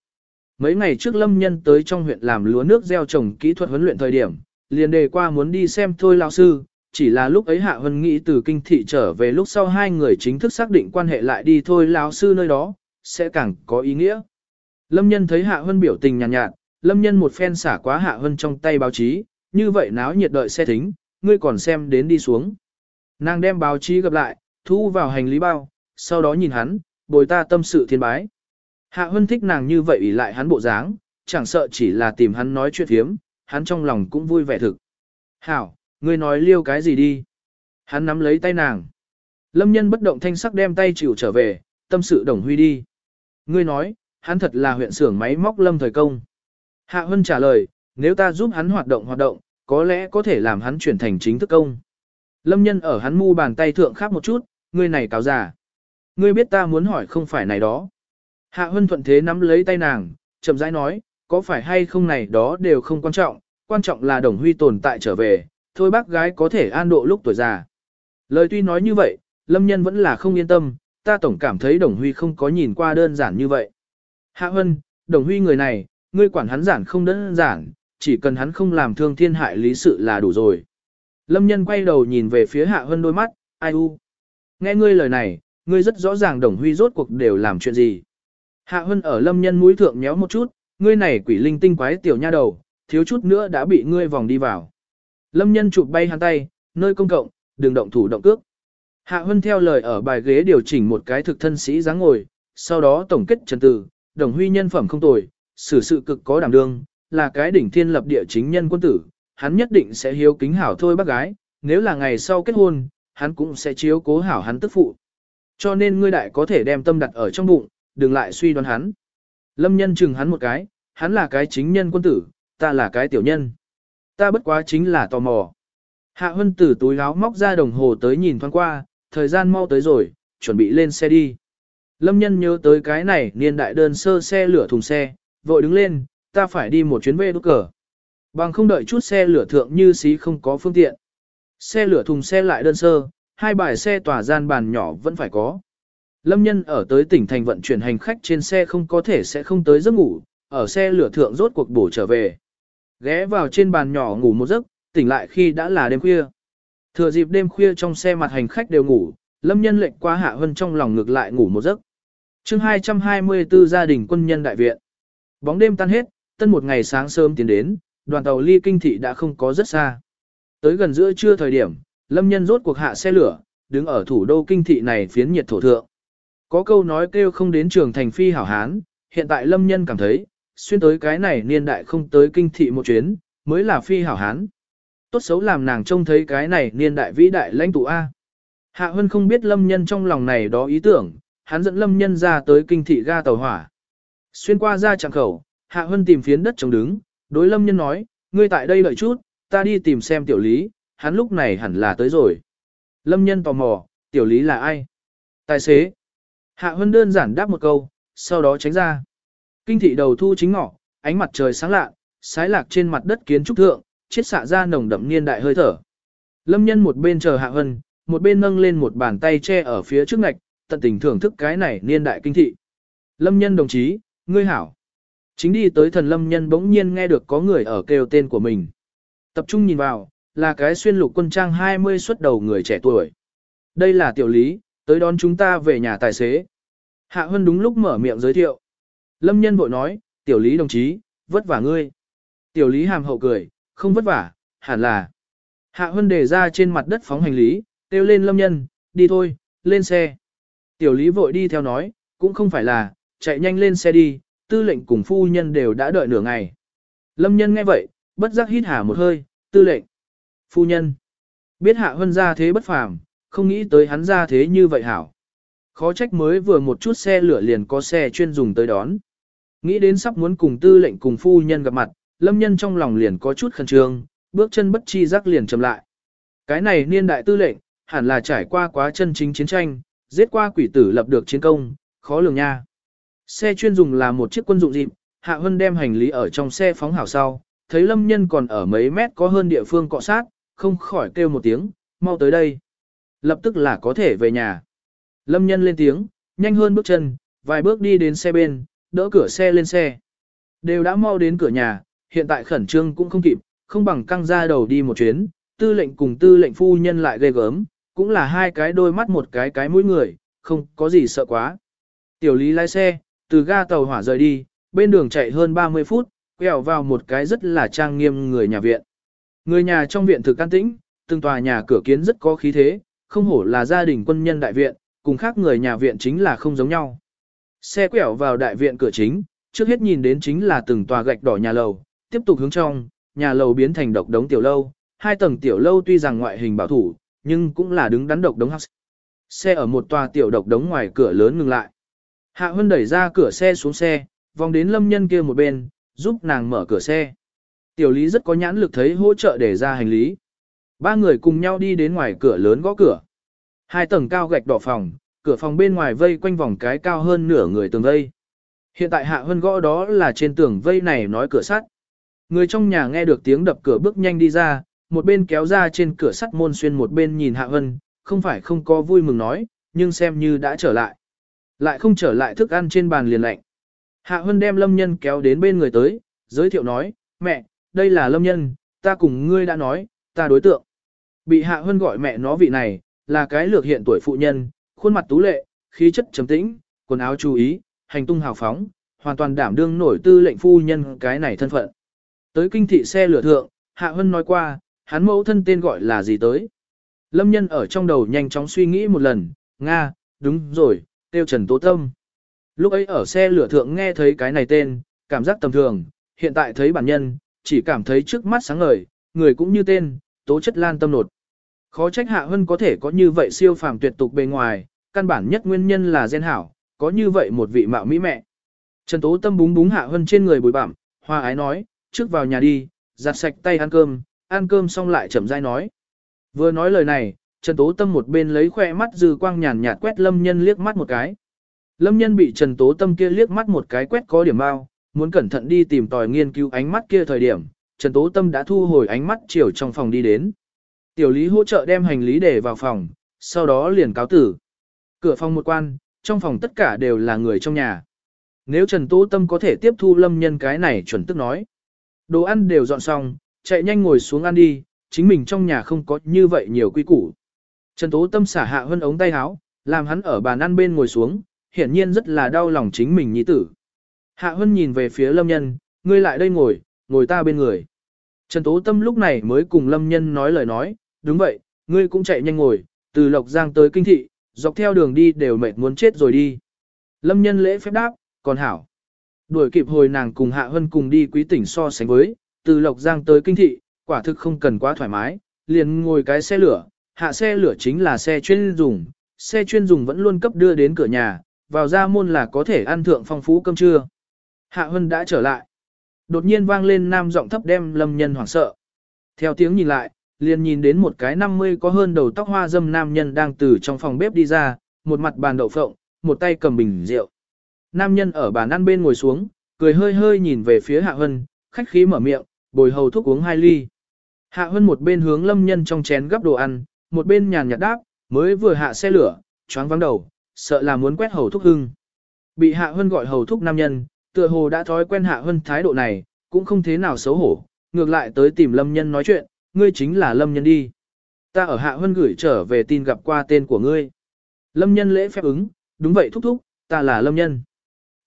Mấy ngày trước Lâm nhân tới trong huyện làm lúa nước gieo trồng kỹ thuật huấn luyện thời điểm, liền đề qua muốn đi xem thôi lão sư, chỉ là lúc ấy Hạ Hân nghĩ từ kinh thị trở về lúc sau hai người chính thức xác định quan hệ lại đi thôi lão sư nơi đó, sẽ càng có ý nghĩa. Lâm nhân thấy Hạ Hân biểu tình nhàn nhạt, nhạt, Lâm nhân một phen xả quá Hạ hơn trong tay báo chí, như vậy náo nhiệt đợi xe thính, ngươi còn xem đến đi xuống. Nàng đem báo chí gặp lại, thu vào hành lý bao, sau đó nhìn hắn, bồi ta tâm sự thiên bái. Hạ Hân thích nàng như vậy ủy lại hắn bộ dáng, chẳng sợ chỉ là tìm hắn nói chuyện hiếm, hắn trong lòng cũng vui vẻ thực. Hảo, ngươi nói liêu cái gì đi? Hắn nắm lấy tay nàng. Lâm nhân bất động thanh sắc đem tay chịu trở về, tâm sự đồng huy đi. Ngươi nói, hắn thật là huyện xưởng máy móc lâm thời công. Hạ Hân trả lời, nếu ta giúp hắn hoạt động hoạt động, có lẽ có thể làm hắn chuyển thành chính thức công. Lâm nhân ở hắn mu bàn tay thượng khác một chút, ngươi này cáo giả. Ngươi biết ta muốn hỏi không phải này đó. Hạ Hân thuận thế nắm lấy tay nàng, chậm rãi nói, có phải hay không này đó đều không quan trọng, quan trọng là đồng huy tồn tại trở về, thôi bác gái có thể an độ lúc tuổi già. Lời tuy nói như vậy, Lâm nhân vẫn là không yên tâm, ta tổng cảm thấy đồng huy không có nhìn qua đơn giản như vậy. Hạ Hân, đồng huy người này, ngươi quản hắn giản không đơn giản, chỉ cần hắn không làm thương thiên hại lý sự là đủ rồi. Lâm nhân quay đầu nhìn về phía Hạ Hân đôi mắt, ai u. Nghe ngươi lời này, ngươi rất rõ ràng đồng huy rốt cuộc đều làm chuyện gì. Hạ Hân ở lâm nhân mũi thượng nhéo một chút, ngươi này quỷ linh tinh quái tiểu nha đầu, thiếu chút nữa đã bị ngươi vòng đi vào. Lâm nhân chụp bay hắn tay, nơi công cộng, đừng động thủ động cước. Hạ Hân theo lời ở bài ghế điều chỉnh một cái thực thân sĩ dáng ngồi, sau đó tổng kết trần tử, đồng huy nhân phẩm không tồi, xử sự cực có đảm đương, là cái đỉnh thiên lập địa chính nhân quân tử, hắn nhất định sẽ hiếu kính hảo thôi bác gái, nếu là ngày sau kết hôn, hắn cũng sẽ chiếu cố hảo hắn tức phụ. Cho nên ngươi đại có thể đem tâm đặt ở trong bụng, đừng lại suy đoán hắn. Lâm nhân chừng hắn một cái, hắn là cái chính nhân quân tử, ta là cái tiểu nhân. Ta bất quá chính là tò mò. Hạ Hân từ túi áo móc ra đồng hồ tới nhìn thoáng qua, thời gian mau tới rồi, chuẩn bị lên xe đi. Lâm nhân nhớ tới cái này niên đại đơn sơ xe lửa thùng xe, vội đứng lên, ta phải đi một chuyến về đốt cờ. Bằng không đợi chút xe lửa thượng như xí không có phương tiện. Xe lửa thùng xe lại đơn sơ, hai bài xe tỏa gian bàn nhỏ vẫn phải có. Lâm nhân ở tới tỉnh thành vận chuyển hành khách trên xe không có thể sẽ không tới giấc ngủ, ở xe lửa thượng rốt cuộc bổ trở về. Ghé vào trên bàn nhỏ ngủ một giấc, tỉnh lại khi đã là đêm khuya. Thừa dịp đêm khuya trong xe mặt hành khách đều ngủ, lâm nhân lệnh qua hạ hân trong lòng ngược lại ngủ một giấc. chương 224 gia đình quân nhân đại viện. Bóng đêm tan hết, tân một ngày sáng sớm tiến đến, đoàn tàu ly kinh thị đã không có rất xa. Tới gần giữa trưa thời điểm, lâm nhân rốt cuộc hạ xe lửa, đứng ở thủ đô kinh thị này phiến nhiệt thổ thượng. Có câu nói kêu không đến trường thành phi hảo hán, hiện tại lâm nhân cảm thấy, xuyên tới cái này niên đại không tới kinh thị một chuyến, mới là phi hảo hán. Tốt xấu làm nàng trông thấy cái này niên đại vĩ đại lãnh tụ A. Hạ Hân không biết lâm nhân trong lòng này đó ý tưởng, hắn dẫn lâm nhân ra tới kinh thị ga tàu hỏa. Xuyên qua ra chẳng khẩu, Hạ Hân tìm phiến đất trống đứng, đối lâm nhân nói, ngươi tại đây đợi chút, ta đi tìm xem tiểu lý, hắn lúc này hẳn là tới rồi. Lâm nhân tò mò, tiểu lý là ai? Tài xế. Hạ Hân đơn giản đáp một câu, sau đó tránh ra. Kinh thị đầu thu chính ngọ, ánh mặt trời sáng lạ, sái lạc trên mặt đất kiến trúc thượng, chiết xạ ra nồng đậm niên đại hơi thở. Lâm nhân một bên chờ Hạ Hân, một bên nâng lên một bàn tay che ở phía trước ngạch, tận tình thưởng thức cái này niên đại kinh thị. Lâm nhân đồng chí, ngươi hảo. Chính đi tới thần lâm nhân bỗng nhiên nghe được có người ở kêu tên của mình. Tập trung nhìn vào, là cái xuyên lục quân trang 20 xuất đầu người trẻ tuổi. Đây là tiểu lý, tới đón chúng ta về nhà tài xế. Hạ Hân đúng lúc mở miệng giới thiệu. Lâm nhân vội nói, tiểu lý đồng chí, vất vả ngươi. Tiểu lý hàm hậu cười, không vất vả, hẳn là. Hạ Hân đề ra trên mặt đất phóng hành lý, kêu lên lâm nhân, đi thôi, lên xe. Tiểu lý vội đi theo nói, cũng không phải là, chạy nhanh lên xe đi, tư lệnh cùng phu nhân đều đã đợi nửa ngày. Lâm nhân nghe vậy, bất giác hít hà một hơi, tư lệnh. Phu nhân. Biết hạ hân ra thế bất phàm, không nghĩ tới hắn ra thế như vậy hảo. Khó trách mới vừa một chút xe lửa liền có xe chuyên dùng tới đón. Nghĩ đến sắp muốn cùng tư lệnh cùng phu nhân gặp mặt, lâm nhân trong lòng liền có chút khẩn trương, bước chân bất chi giác liền chậm lại. Cái này niên đại tư lệnh, hẳn là trải qua quá chân chính chiến tranh, giết qua quỷ tử lập được chiến công, khó lường nha. Xe chuyên dùng là một chiếc quân dụng dịp, Hạ Hân đem hành lý ở trong xe phóng hảo sau, thấy lâm nhân còn ở mấy mét có hơn địa phương cọ sát, không khỏi kêu một tiếng, mau tới đây. Lập tức là có thể về nhà. Lâm nhân lên tiếng, nhanh hơn bước chân, vài bước đi đến xe bên, đỡ cửa xe lên xe. Đều đã mau đến cửa nhà, hiện tại khẩn trương cũng không kịp, không bằng căng ra đầu đi một chuyến, tư lệnh cùng tư lệnh phu nhân lại ghê gớm, cũng là hai cái đôi mắt một cái cái mũi người, không có gì sợ quá. Tiểu lý lái xe, từ ga tàu hỏa rời đi, bên đường chạy hơn 30 phút, quẹo vào một cái rất là trang nghiêm người nhà viện. Người nhà trong viện thực an tĩnh, từng tòa nhà cửa kiến rất có khí thế, không hổ là gia đình quân nhân đại viện, cùng khác người nhà viện chính là không giống nhau. Xe quẹo vào đại viện cửa chính, trước hết nhìn đến chính là từng tòa gạch đỏ nhà lầu, tiếp tục hướng trong, nhà lầu biến thành độc đống tiểu lâu, hai tầng tiểu lâu tuy rằng ngoại hình bảo thủ, nhưng cũng là đứng đắn độc đống house. Xe ở một tòa tiểu độc đống ngoài cửa lớn ngừng lại. Hạ Hân đẩy ra cửa xe xuống xe, vòng đến lâm nhân kia một bên, giúp nàng mở cửa xe. Tiểu lý rất có nhãn lực thấy hỗ trợ để ra hành lý. Ba người cùng nhau đi đến ngoài cửa lớn gõ cửa. Hai tầng cao gạch đỏ phòng, cửa phòng bên ngoài vây quanh vòng cái cao hơn nửa người tường vây. Hiện tại Hạ Hân gõ đó là trên tường vây này nói cửa sắt. Người trong nhà nghe được tiếng đập cửa bước nhanh đi ra, một bên kéo ra trên cửa sắt môn xuyên một bên nhìn Hạ Hân, không phải không có vui mừng nói, nhưng xem như đã trở lại. Lại không trở lại thức ăn trên bàn liền lạnh. Hạ Hân đem lâm nhân kéo đến bên người tới, giới thiệu nói, mẹ, đây là lâm nhân, ta cùng ngươi đã nói, ta đối tượng. Bị hạ Hân gọi mẹ nó vị này, là cái lược hiện tuổi phụ nhân, khuôn mặt tú lệ, khí chất trầm tĩnh, quần áo chú ý, hành tung hào phóng, hoàn toàn đảm đương nổi tư lệnh phu nhân cái này thân phận. Tới kinh thị xe lửa thượng, Hạ Hân nói qua, hắn mẫu thân tên gọi là gì tới. Lâm nhân ở trong đầu nhanh chóng suy nghĩ một lần, Nga, đúng rồi, tiêu Trần Tố Tâm. Lúc ấy ở xe lửa thượng nghe thấy cái này tên, cảm giác tầm thường, hiện tại thấy bản nhân, chỉ cảm thấy trước mắt sáng ngời, người cũng như tên, tố chất lan tâm nột. Khó trách Hạ Hân có thể có như vậy siêu phàm tuyệt tục bề ngoài, căn bản nhất nguyên nhân là gen hảo, có như vậy một vị mạo mỹ mẹ. Trần Tố Tâm búng búng Hạ Hân trên người bùi bặm, hoa ái nói, trước vào nhà đi, giặt sạch tay ăn cơm, ăn cơm xong lại chậm rãi nói. Vừa nói lời này, Trần Tố Tâm một bên lấy khoe mắt dư quang nhàn nhạt quét Lâm Nhân liếc mắt một cái. Lâm Nhân bị Trần Tố Tâm kia liếc mắt một cái quét có điểm bao, muốn cẩn thận đi tìm tòi nghiên cứu ánh mắt kia thời điểm, Trần Tố Tâm đã thu hồi ánh mắt chiều trong phòng đi đến. Tiểu Lý hỗ trợ đem hành lý để vào phòng, sau đó liền cáo tử. Cửa phòng một quan, trong phòng tất cả đều là người trong nhà. Nếu Trần Tố Tâm có thể tiếp thu Lâm Nhân cái này chuẩn tức nói. Đồ ăn đều dọn xong, chạy nhanh ngồi xuống ăn đi, chính mình trong nhà không có như vậy nhiều quy củ. Trần Tố Tâm xả hạ hơn ống tay áo, làm hắn ở bàn ăn bên ngồi xuống, hiển nhiên rất là đau lòng chính mình nhi tử. Hạ Hân nhìn về phía Lâm Nhân, ngươi lại đây ngồi, ngồi ta bên người. Trần Tố Tâm lúc này mới cùng Lâm Nhân nói lời nói, đúng vậy, ngươi cũng chạy nhanh ngồi, từ Lộc Giang tới Kinh Thị, dọc theo đường đi đều mệt muốn chết rồi đi. Lâm Nhân lễ phép đáp, còn hảo. Đuổi kịp hồi nàng cùng Hạ Hân cùng đi quý tỉnh so sánh với, từ Lộc Giang tới Kinh Thị, quả thực không cần quá thoải mái, liền ngồi cái xe lửa, hạ xe lửa chính là xe chuyên dùng, xe chuyên dùng vẫn luôn cấp đưa đến cửa nhà, vào ra môn là có thể ăn thượng phong phú cơm trưa. Hạ Hân đã trở lại. Đột nhiên vang lên nam giọng thấp đem lâm nhân hoảng sợ. Theo tiếng nhìn lại, liền nhìn đến một cái 50 có hơn đầu tóc hoa dâm nam nhân đang từ trong phòng bếp đi ra, một mặt bàn đậu phộng, một tay cầm bình rượu. Nam nhân ở bàn ăn bên ngồi xuống, cười hơi hơi nhìn về phía Hạ Hân, khách khí mở miệng, bồi hầu thuốc uống hai ly. Hạ Hân một bên hướng lâm nhân trong chén gấp đồ ăn, một bên nhàn nhạt đáp, mới vừa hạ xe lửa, choáng vắng đầu, sợ là muốn quét hầu thúc hưng. Bị Hạ Hân gọi hầu thúc nam nhân, tựa hồ đã thói quen Hạ Hân thái độ này, cũng không thế nào xấu hổ, ngược lại tới tìm lâm nhân nói chuyện, ngươi chính là lâm nhân đi. Ta ở Hạ Hân gửi trở về tin gặp qua tên của ngươi. Lâm nhân lễ phép ứng, đúng vậy thúc thúc, ta là lâm nhân.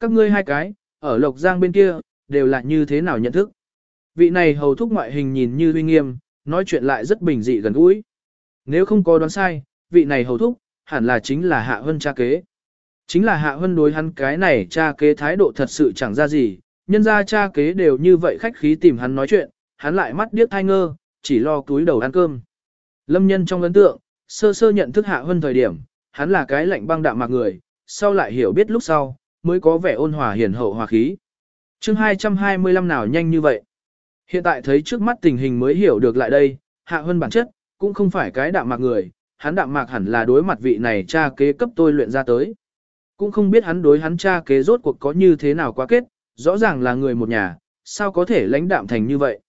Các ngươi hai cái, ở Lộc Giang bên kia, đều là như thế nào nhận thức. Vị này hầu thúc ngoại hình nhìn như uy nghiêm, nói chuyện lại rất bình dị gần gũi. Nếu không có đoán sai, vị này hầu thúc, hẳn là chính là Hạ Hân cha kế. Chính là Hạ Hân đối hắn cái này cha kế thái độ thật sự chẳng ra gì, nhân ra cha kế đều như vậy khách khí tìm hắn nói chuyện, hắn lại mắt điếc thai ngơ, chỉ lo túi đầu ăn cơm. Lâm nhân trong ấn tượng, sơ sơ nhận thức Hạ Hân thời điểm, hắn là cái lạnh băng đạm mạc người, sau lại hiểu biết lúc sau, mới có vẻ ôn hòa hiền hậu hòa khí. chương 225 nào nhanh như vậy? Hiện tại thấy trước mắt tình hình mới hiểu được lại đây, Hạ Hân bản chất, cũng không phải cái đạm mạc người, hắn đạm mạc hẳn là đối mặt vị này cha kế cấp tôi luyện ra tới. Cũng không biết hắn đối hắn cha kế rốt cuộc có như thế nào quá kết, rõ ràng là người một nhà, sao có thể lãnh đạm thành như vậy.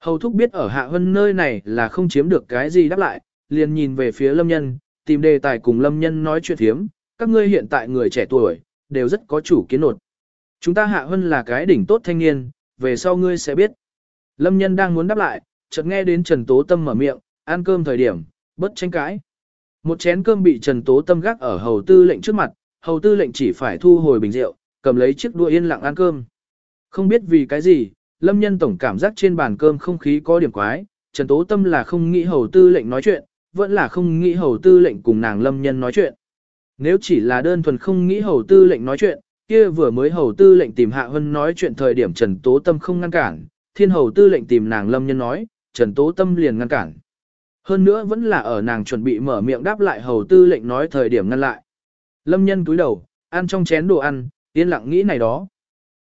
Hầu thúc biết ở Hạ Hân nơi này là không chiếm được cái gì đáp lại, liền nhìn về phía lâm nhân, tìm đề tài cùng lâm nhân nói chuyện thiếm, các ngươi hiện tại người trẻ tuổi, đều rất có chủ kiến nột. Chúng ta Hạ Hân là cái đỉnh tốt thanh niên, về sau ngươi sẽ biết. Lâm nhân đang muốn đáp lại, chợt nghe đến Trần Tố Tâm mở miệng, ăn cơm thời điểm, bất tranh cãi. Một chén cơm bị Trần Tố Tâm gác ở hầu tư lệnh trước mặt, hầu tư lệnh chỉ phải thu hồi bình rượu, cầm lấy chiếc đũa yên lặng ăn cơm. Không biết vì cái gì, Lâm nhân tổng cảm giác trên bàn cơm không khí có điểm quái, Trần Tố Tâm là không nghĩ hầu tư lệnh nói chuyện, vẫn là không nghĩ hầu tư lệnh cùng nàng Lâm nhân nói chuyện. Nếu chỉ là đơn thuần không nghĩ hầu tư lệnh nói chuyện, kia vừa mới hầu tư lệnh tìm Hạ Hân nói chuyện thời điểm Trần Tố Tâm không ngăn cản, thiên hầu tư lệnh tìm nàng lâm nhân nói, Trần Tố Tâm liền ngăn cản. Hơn nữa vẫn là ở nàng chuẩn bị mở miệng đáp lại hầu tư lệnh nói thời điểm ngăn lại. Lâm nhân cúi đầu, ăn trong chén đồ ăn, yên lặng nghĩ này đó.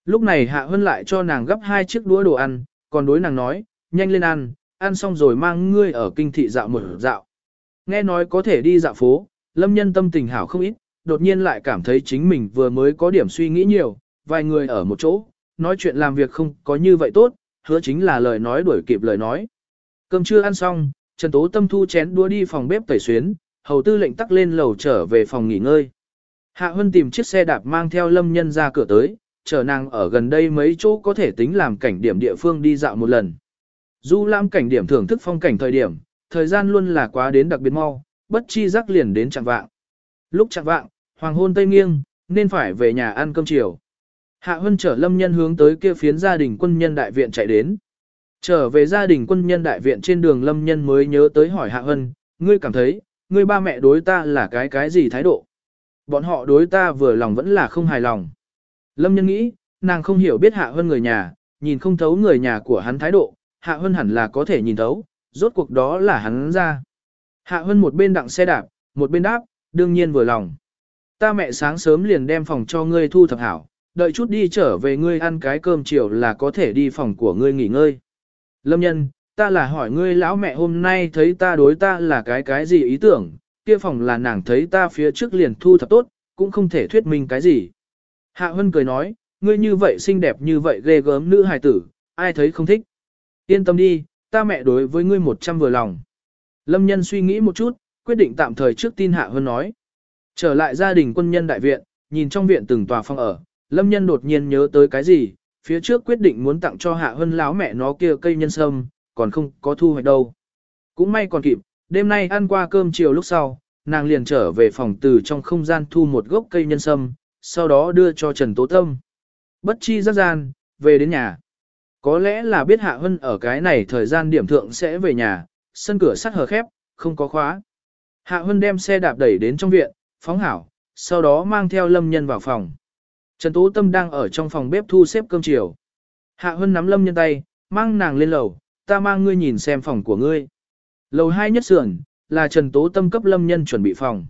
Lúc này Hạ Hân lại cho nàng gấp hai chiếc đũa đồ ăn, còn đối nàng nói, nhanh lên ăn, ăn xong rồi mang ngươi ở kinh thị dạo một dạo. Nghe nói có thể đi dạo phố, lâm nhân tâm tình hảo không ít, đột nhiên lại cảm thấy chính mình vừa mới có điểm suy nghĩ nhiều, vài người ở một chỗ, nói chuyện làm việc không có như vậy tốt, hứa chính là lời nói đuổi kịp lời nói. Cơm chưa ăn xong, Trần Tố Tâm thu chén đua đi phòng bếp tẩy xuyến, hầu tư lệnh tắc lên lầu trở về phòng nghỉ ngơi. Hạ Hân tìm chiếc xe đạp mang theo lâm nhân ra cửa tới, chờ nàng ở gần đây mấy chỗ có thể tính làm cảnh điểm địa phương đi dạo một lần. Du lam cảnh điểm thưởng thức phong cảnh thời điểm, thời gian luôn là quá đến đặc biệt mau, bất chi giác liền đến chạng vạng. Lúc chạng vạng, hoàng hôn tây nghiêng, nên phải về nhà ăn cơm chiều. Hạ Hân chở lâm nhân hướng tới kia phiến gia đình quân nhân đại viện chạy đến. Trở về gia đình quân nhân đại viện trên đường lâm nhân mới nhớ tới hỏi Hạ Hân, ngươi cảm thấy, ngươi ba mẹ đối ta là cái cái gì thái độ? Bọn họ đối ta vừa lòng vẫn là không hài lòng. Lâm nhân nghĩ, nàng không hiểu biết Hạ Hân người nhà, nhìn không thấu người nhà của hắn thái độ, Hạ Hân hẳn là có thể nhìn thấu, rốt cuộc đó là hắn ra. Hạ Hân một bên đặng xe đạp, một bên đáp, đương nhiên vừa lòng. Ta mẹ sáng sớm liền đem phòng cho ngươi thu thập hảo, đợi chút đi trở về ngươi ăn cái cơm chiều là có thể đi phòng của ngươi nghỉ ngơi. Lâm nhân, ta là hỏi ngươi lão mẹ hôm nay thấy ta đối ta là cái cái gì ý tưởng, kia phòng là nàng thấy ta phía trước liền thu thập tốt, cũng không thể thuyết minh cái gì. Hạ Hân cười nói, ngươi như vậy xinh đẹp như vậy ghê gớm nữ hài tử, ai thấy không thích. Yên tâm đi, ta mẹ đối với ngươi một trăm vừa lòng. Lâm nhân suy nghĩ một chút, quyết định tạm thời trước tin Hạ Hân nói. Trở lại gia đình quân nhân đại viện, nhìn trong viện từng tòa phòng ở, Lâm nhân đột nhiên nhớ tới cái gì, phía trước quyết định muốn tặng cho Hạ Hân láo mẹ nó kia cây nhân sâm, còn không có thu hoạch đâu. Cũng may còn kịp, đêm nay ăn qua cơm chiều lúc sau, nàng liền trở về phòng từ trong không gian thu một gốc cây nhân sâm, sau đó đưa cho Trần Tố Tâm. Bất chi giác gian, về đến nhà. Có lẽ là biết Hạ Hân ở cái này thời gian điểm thượng sẽ về nhà, sân cửa sắt hờ khép, không có khóa. Hạ Hân đem xe đạp đẩy đến trong viện, phóng hảo, sau đó mang theo lâm nhân vào phòng. Trần Tố Tâm đang ở trong phòng bếp thu xếp cơm chiều. Hạ Hân nắm lâm nhân tay, mang nàng lên lầu, ta mang ngươi nhìn xem phòng của ngươi. Lầu hai nhất sườn, là Trần Tố Tâm cấp lâm nhân chuẩn bị phòng.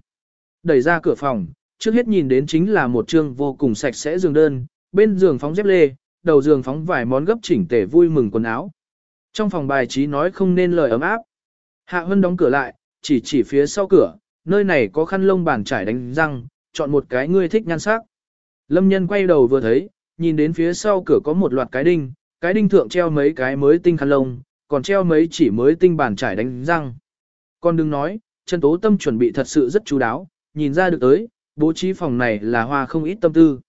Đẩy ra cửa phòng, trước hết nhìn đến chính là một trương vô cùng sạch sẽ giường đơn, bên giường phóng dép lê, đầu giường phóng vài món gấp chỉnh tề vui mừng quần áo. Trong phòng bài trí nói không nên lời ấm áp. Hạ Hân đóng cửa lại, chỉ chỉ phía sau cửa, nơi này có khăn lông bàn trải đánh răng, chọn một cái ngươi thích nhan sắc. Lâm nhân quay đầu vừa thấy, nhìn đến phía sau cửa có một loạt cái đinh, cái đinh thượng treo mấy cái mới tinh khăn lông, còn treo mấy chỉ mới tinh bàn trải đánh răng. Con đừng nói, Trần Tố Tâm chuẩn bị thật sự rất chú đáo, nhìn ra được tới, bố trí phòng này là hoa không ít tâm tư.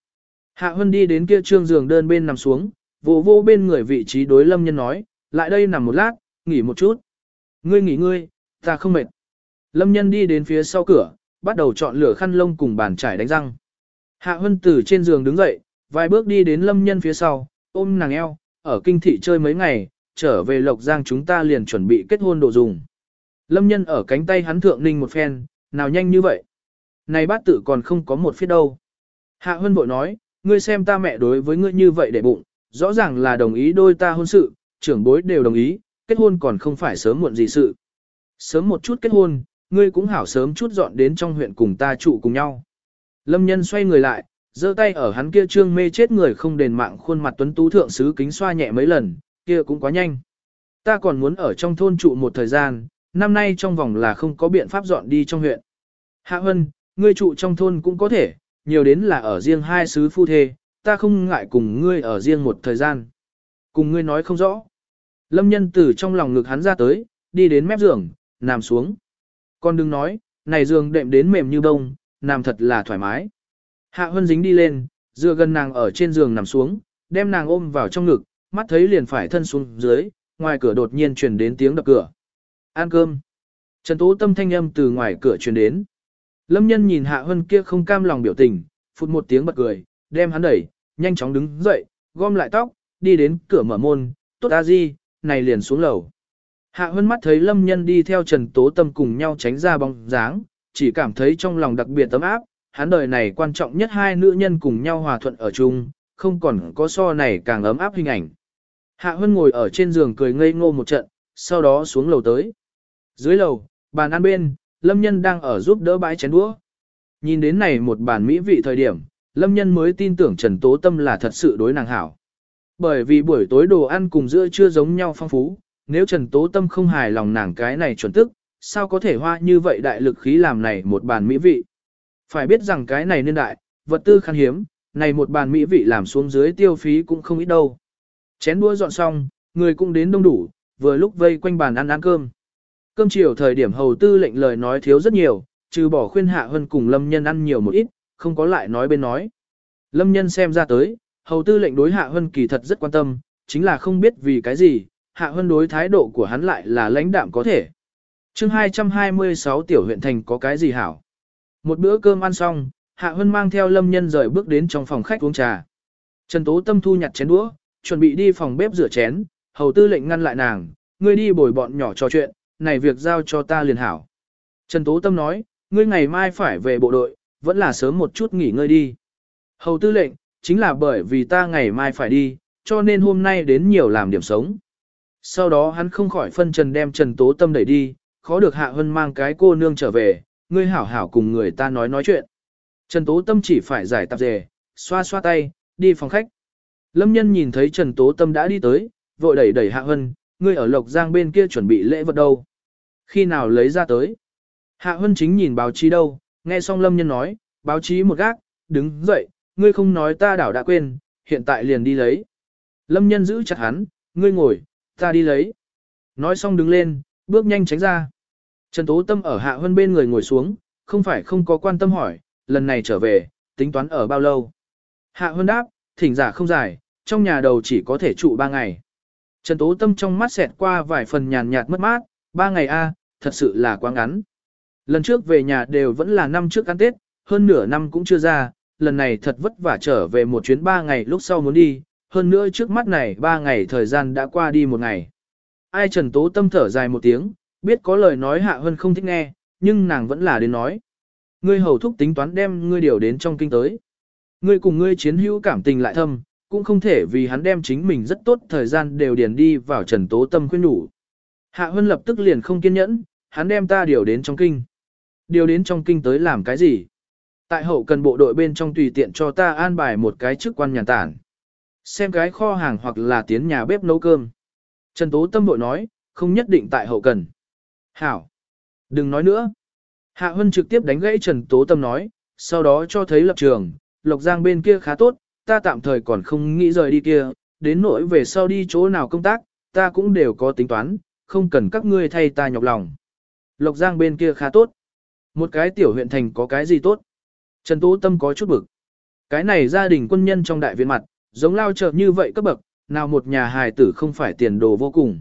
Hạ Hân đi đến kia trương giường đơn bên nằm xuống, vô vô bên người vị trí đối lâm nhân nói, lại đây nằm một lát, nghỉ một chút. Ngươi nghỉ ngươi, ta không mệt. Lâm nhân đi đến phía sau cửa, bắt đầu chọn lửa khăn lông cùng bàn trải đánh răng. Hạ Hân từ trên giường đứng dậy, vài bước đi đến lâm nhân phía sau, ôm nàng eo, ở kinh thị chơi mấy ngày, trở về Lộc Giang chúng ta liền chuẩn bị kết hôn đồ dùng. Lâm nhân ở cánh tay hắn thượng ninh một phen, nào nhanh như vậy. Này bát tự còn không có một phía đâu. Hạ Hân bội nói, ngươi xem ta mẹ đối với ngươi như vậy để bụng, rõ ràng là đồng ý đôi ta hôn sự, trưởng bối đều đồng ý, kết hôn còn không phải sớm muộn gì sự. Sớm một chút kết hôn, ngươi cũng hảo sớm chút dọn đến trong huyện cùng ta trụ cùng nhau. Lâm nhân xoay người lại, giơ tay ở hắn kia trương mê chết người không đền mạng khuôn mặt tuấn tú thượng sứ kính xoa nhẹ mấy lần, kia cũng quá nhanh. Ta còn muốn ở trong thôn trụ một thời gian, năm nay trong vòng là không có biện pháp dọn đi trong huyện. Hạ Hân, ngươi trụ trong thôn cũng có thể, nhiều đến là ở riêng hai sứ phu thê, ta không ngại cùng ngươi ở riêng một thời gian. Cùng ngươi nói không rõ. Lâm nhân từ trong lòng ngực hắn ra tới, đi đến mép giường, nằm xuống. Con đừng nói, này giường đệm đến mềm như bông, nằm thật là thoải mái. Hạ Hân dính đi lên, dựa gần nàng ở trên giường nằm xuống, đem nàng ôm vào trong ngực, mắt thấy liền phải thân xuống dưới, ngoài cửa đột nhiên truyền đến tiếng đập cửa. Ăn cơm. Trần Tố Tâm thanh âm từ ngoài cửa truyền đến. Lâm nhân nhìn Hạ Hân kia không cam lòng biểu tình, phụt một tiếng bật cười, đem hắn đẩy, nhanh chóng đứng dậy, gom lại tóc, đi đến cửa mở môn, tốt a di, này liền xuống lầu. Hạ Hân mắt thấy Lâm nhân đi theo Trần Tố Tâm cùng nhau tránh ra bóng dáng, chỉ cảm thấy trong lòng đặc biệt tấm áp, hắn đời này quan trọng nhất hai nữ nhân cùng nhau hòa thuận ở chung, không còn có so này càng ấm áp hình ảnh. Hạ Hân ngồi ở trên giường cười ngây ngô một trận, sau đó xuống lầu tới. Dưới lầu, bàn ăn bên, Lâm Nhân đang ở giúp đỡ bãi chén đũa. Nhìn đến này một bàn mỹ vị thời điểm, Lâm Nhân mới tin tưởng Trần Tố Tâm là thật sự đối nàng hảo. Bởi vì buổi tối đồ ăn cùng giữa chưa giống nhau phong phú, nếu Trần Tố Tâm không hài lòng nàng cái này chuẩn tức, sao có thể hoa như vậy đại lực khí làm này một bàn mỹ vị. Phải biết rằng cái này nên đại, vật tư khan hiếm, này một bàn mỹ vị làm xuống dưới tiêu phí cũng không ít đâu. Chén đũa dọn xong, người cũng đến đông đủ, vừa lúc vây quanh bàn ăn ăn cơm. Cơm chiều thời điểm hầu tư lệnh lời nói thiếu rất nhiều, trừ bỏ khuyên hạ hơn cùng lâm nhân ăn nhiều một ít, không có lại nói bên nói. Lâm nhân xem ra tới, hầu tư lệnh đối hạ hơn kỳ thật rất quan tâm, chính là không biết vì cái gì, Hạ hơn đối thái độ của hắn lại là lãnh đạm có thể chương 226 tiểu huyện thành có cái gì hảo? Một bữa cơm ăn xong, Hạ Hân mang theo lâm nhân rời bước đến trong phòng khách uống trà. Trần Tố Tâm thu nhặt chén đũa, chuẩn bị đi phòng bếp rửa chén, hầu tư lệnh ngăn lại nàng, ngươi đi bồi bọn nhỏ trò chuyện, này việc giao cho ta liền hảo. Trần Tố Tâm nói, ngươi ngày mai phải về bộ đội, vẫn là sớm một chút nghỉ ngơi đi. Hầu tư lệnh, chính là bởi vì ta ngày mai phải đi, cho nên hôm nay đến nhiều làm điểm sống. Sau đó hắn không khỏi phân trần đem Trần Tố Tâm đẩy đi, khó được Hạ Hân mang cái cô nương trở về, ngươi hảo hảo cùng người ta nói nói chuyện. Trần Tố Tâm chỉ phải giải tạp dề, xoa xoa tay, đi phòng khách. Lâm nhân nhìn thấy Trần Tố Tâm đã đi tới, vội đẩy đẩy Hạ Hân, ngươi ở Lộc Giang bên kia chuẩn bị lễ vật đâu. Khi nào lấy ra tới? Hạ Hân chính nhìn báo chí đâu, nghe xong Lâm nhân nói, báo chí một gác, đứng dậy, ngươi không nói ta đảo đã quên, hiện tại liền đi lấy. Lâm nhân giữ chặt hắn, ngươi ngồi, ta đi lấy. Nói xong đứng lên, bước nhanh tránh ra. Trần Tố Tâm ở Hạ Hân bên người ngồi xuống, không phải không có quan tâm hỏi, lần này trở về, tính toán ở bao lâu. Hạ Hân đáp, thỉnh giả không dài, trong nhà đầu chỉ có thể trụ ba ngày. Trần Tố Tâm trong mắt xẹt qua vài phần nhàn nhạt mất mát, ba ngày a, thật sự là quá ngắn. Lần trước về nhà đều vẫn là năm trước ăn Tết, hơn nửa năm cũng chưa ra, lần này thật vất vả trở về một chuyến ba ngày lúc sau muốn đi, hơn nữa trước mắt này ba ngày thời gian đã qua đi một ngày. Ai Trần Tố Tâm thở dài một tiếng, biết có lời nói Hạ Hân không thích nghe, nhưng nàng vẫn là đến nói. Ngươi hầu thúc tính toán đem ngươi điều đến trong kinh tới. Ngươi cùng ngươi chiến hữu cảm tình lại thâm, cũng không thể vì hắn đem chính mình rất tốt thời gian đều điền đi vào Trần Tố Tâm khuyên nhủ. Hạ Hân lập tức liền không kiên nhẫn, hắn đem ta điều đến trong kinh. Điều đến trong kinh tới làm cái gì? Tại hậu cần bộ đội bên trong tùy tiện cho ta an bài một cái chức quan nhàn tản. Xem cái kho hàng hoặc là tiến nhà bếp nấu cơm. Trần Tố Tâm bội nói, không nhất định tại hậu cần. Hảo! Đừng nói nữa. Hạ Hân trực tiếp đánh gãy Trần Tố Tâm nói, sau đó cho thấy lập trường, Lộc Giang bên kia khá tốt, ta tạm thời còn không nghĩ rời đi kia, đến nỗi về sau đi chỗ nào công tác, ta cũng đều có tính toán, không cần các ngươi thay ta nhọc lòng. Lộc Giang bên kia khá tốt. Một cái tiểu huyện thành có cái gì tốt? Trần Tố Tâm có chút bực. Cái này gia đình quân nhân trong đại viện mặt, giống lao trợ như vậy cấp bậc, nào một nhà hài tử không phải tiền đồ vô cùng.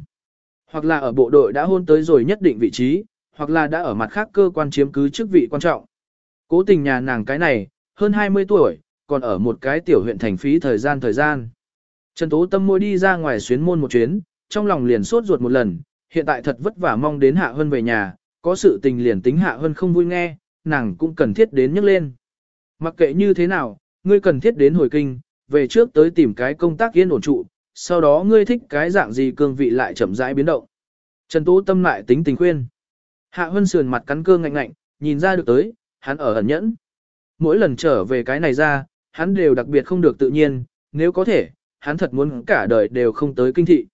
Hoặc là ở bộ đội đã hôn tới rồi nhất định vị trí, hoặc là đã ở mặt khác cơ quan chiếm cứ chức vị quan trọng. Cố tình nhà nàng cái này, hơn 20 tuổi, còn ở một cái tiểu huyện thành phí thời gian thời gian. Trần Tố Tâm môi đi ra ngoài xuyến môn một chuyến, trong lòng liền sốt ruột một lần, hiện tại thật vất vả mong đến Hạ Hân về nhà, có sự tình liền tính Hạ Hân không vui nghe, nàng cũng cần thiết đến nhắc lên. Mặc kệ như thế nào, ngươi cần thiết đến hồi kinh, về trước tới tìm cái công tác yên ổn trụ, sau đó ngươi thích cái dạng gì cương vị lại chậm rãi biến động. Trần Tố Tâm lại tính tình khuyên. Hạ Hân sườn mặt cắn cơ ngạnh ngạnh, nhìn ra được tới, hắn ở ẩn nhẫn. Mỗi lần trở về cái này ra, hắn đều đặc biệt không được tự nhiên, nếu có thể, hắn thật muốn cả đời đều không tới kinh thị.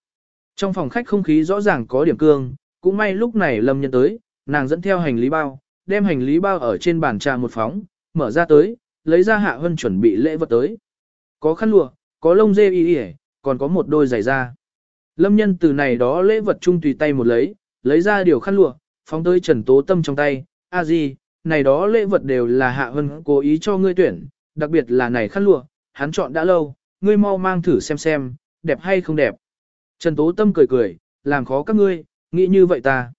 Trong phòng khách không khí rõ ràng có điểm cương, cũng may lúc này Lâm Nhân tới, nàng dẫn theo hành lý bao, đem hành lý bao ở trên bàn trà một phóng, mở ra tới, lấy ra Hạ Hân chuẩn bị lễ vật tới. Có khăn lụa, có lông dê y y, còn có một đôi giày da. Lâm Nhân từ này đó lễ vật chung tùy tay một lấy, lấy ra điều khăn lụa, phóng tới Trần Tố Tâm trong tay, a gì, này đó lễ vật đều là Hạ Hân cố ý cho ngươi tuyển, đặc biệt là này khăn lụa, hắn chọn đã lâu, ngươi mau mang thử xem xem, đẹp hay không đẹp. Trần Tố Tâm cười cười, làm khó các ngươi, nghĩ như vậy ta.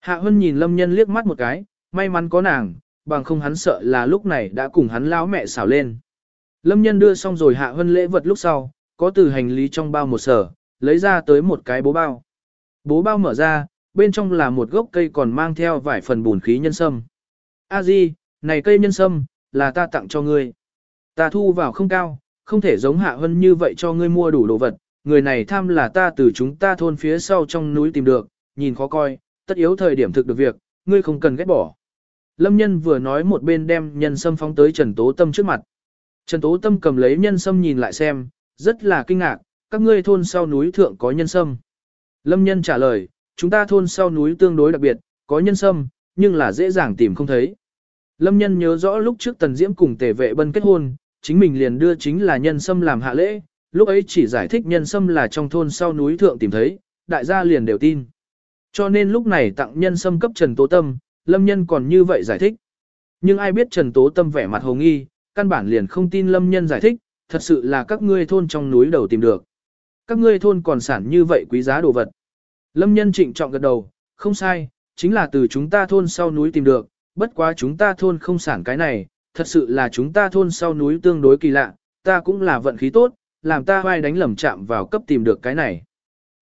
Hạ Hân nhìn Lâm Nhân liếc mắt một cái, may mắn có nàng, bằng không hắn sợ là lúc này đã cùng hắn lão mẹ xảo lên. Lâm Nhân đưa xong rồi Hạ Hân lễ vật lúc sau, có từ hành lý trong bao một sở, lấy ra tới một cái bố bao. Bố bao mở ra, bên trong là một gốc cây còn mang theo vài phần bùn khí nhân sâm. A Di, này cây nhân sâm, là ta tặng cho ngươi. Ta thu vào không cao, không thể giống hạ hân như vậy cho ngươi mua đủ đồ vật. Người này tham là ta từ chúng ta thôn phía sau trong núi tìm được, nhìn khó coi, tất yếu thời điểm thực được việc, ngươi không cần ghét bỏ. Lâm nhân vừa nói một bên đem nhân sâm phóng tới Trần Tố Tâm trước mặt. Trần Tố Tâm cầm lấy nhân sâm nhìn lại xem, rất là kinh ngạc, các ngươi thôn sau núi thượng có nhân sâm. Lâm nhân trả lời, chúng ta thôn sau núi tương đối đặc biệt, có nhân sâm, nhưng là dễ dàng tìm không thấy. Lâm nhân nhớ rõ lúc trước Tần Diễm cùng tề vệ bân kết hôn, chính mình liền đưa chính là nhân sâm làm hạ lễ, lúc ấy chỉ giải thích nhân sâm là trong thôn sau núi thượng tìm thấy, đại gia liền đều tin. Cho nên lúc này tặng nhân sâm cấp Trần Tố Tâm, Lâm nhân còn như vậy giải thích. Nhưng ai biết Trần Tố Tâm vẻ mặt hồ nghi, căn bản liền không tin Lâm nhân giải thích, thật sự là các ngươi thôn trong núi đầu tìm được. Các ngươi thôn còn sản như vậy quý giá đồ vật, Lâm nhân trịnh trọng gật đầu, không sai, chính là từ chúng ta thôn sau núi tìm được, bất quá chúng ta thôn không sản cái này, thật sự là chúng ta thôn sau núi tương đối kỳ lạ, ta cũng là vận khí tốt, làm ta vai đánh lầm chạm vào cấp tìm được cái này.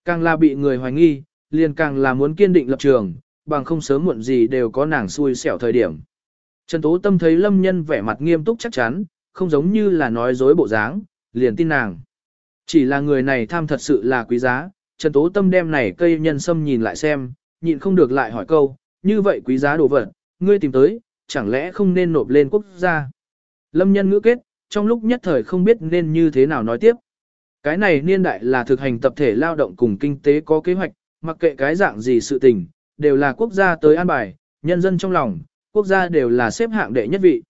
Càng là bị người hoài nghi, liền càng là muốn kiên định lập trường, bằng không sớm muộn gì đều có nàng xui xẻo thời điểm. Trần Tố Tâm thấy Lâm Nhân vẻ mặt nghiêm túc chắc chắn, không giống như là nói dối bộ dáng, liền tin nàng. Chỉ là người này tham thật sự là quý giá, Trần Tố Tâm đem này cây nhân sâm nhìn lại xem, nhịn không được lại hỏi câu, như vậy quý giá đồ vật, ngươi tìm tới, chẳng lẽ không nên nộp lên quốc gia. Lâm nhân ngữ kết, trong lúc nhất thời không biết nên như thế nào nói tiếp. Cái này niên đại là thực hành tập thể lao động cùng kinh tế có kế hoạch, mặc kệ cái dạng gì sự tình, đều là quốc gia tới an bài, nhân dân trong lòng, quốc gia đều là xếp hạng đệ nhất vị.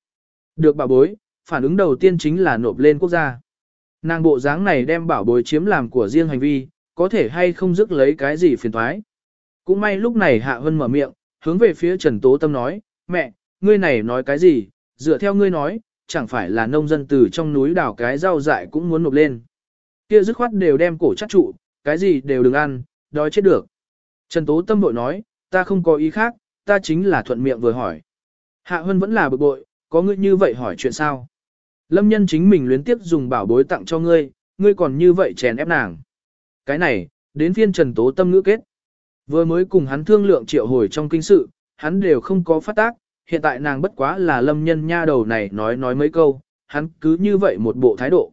Được bà bối, phản ứng đầu tiên chính là nộp lên quốc gia. Nàng bộ dáng này đem bảo bối chiếm làm của riêng hành vi, có thể hay không dứt lấy cái gì phiền thoái. Cũng may lúc này Hạ Hân mở miệng, hướng về phía Trần Tố Tâm nói, mẹ, ngươi này nói cái gì, dựa theo ngươi nói, chẳng phải là nông dân từ trong núi đào cái rau dại cũng muốn nộp lên. Kia dứt khoát đều đem cổ chắc trụ, cái gì đều đừng ăn, đói chết được. Trần Tố Tâm bội nói, ta không có ý khác, ta chính là thuận miệng vừa hỏi. Hạ Hân vẫn là bực bội, có ngươi như vậy hỏi chuyện sao? Lâm nhân chính mình luyến tiếp dùng bảo bối tặng cho ngươi, ngươi còn như vậy chèn ép nàng. Cái này, đến phiên Trần Tố Tâm ngữ kết. Vừa mới cùng hắn thương lượng triệu hồi trong kinh sự, hắn đều không có phát tác, hiện tại nàng bất quá là lâm nhân nha đầu này nói nói mấy câu, hắn cứ như vậy một bộ thái độ.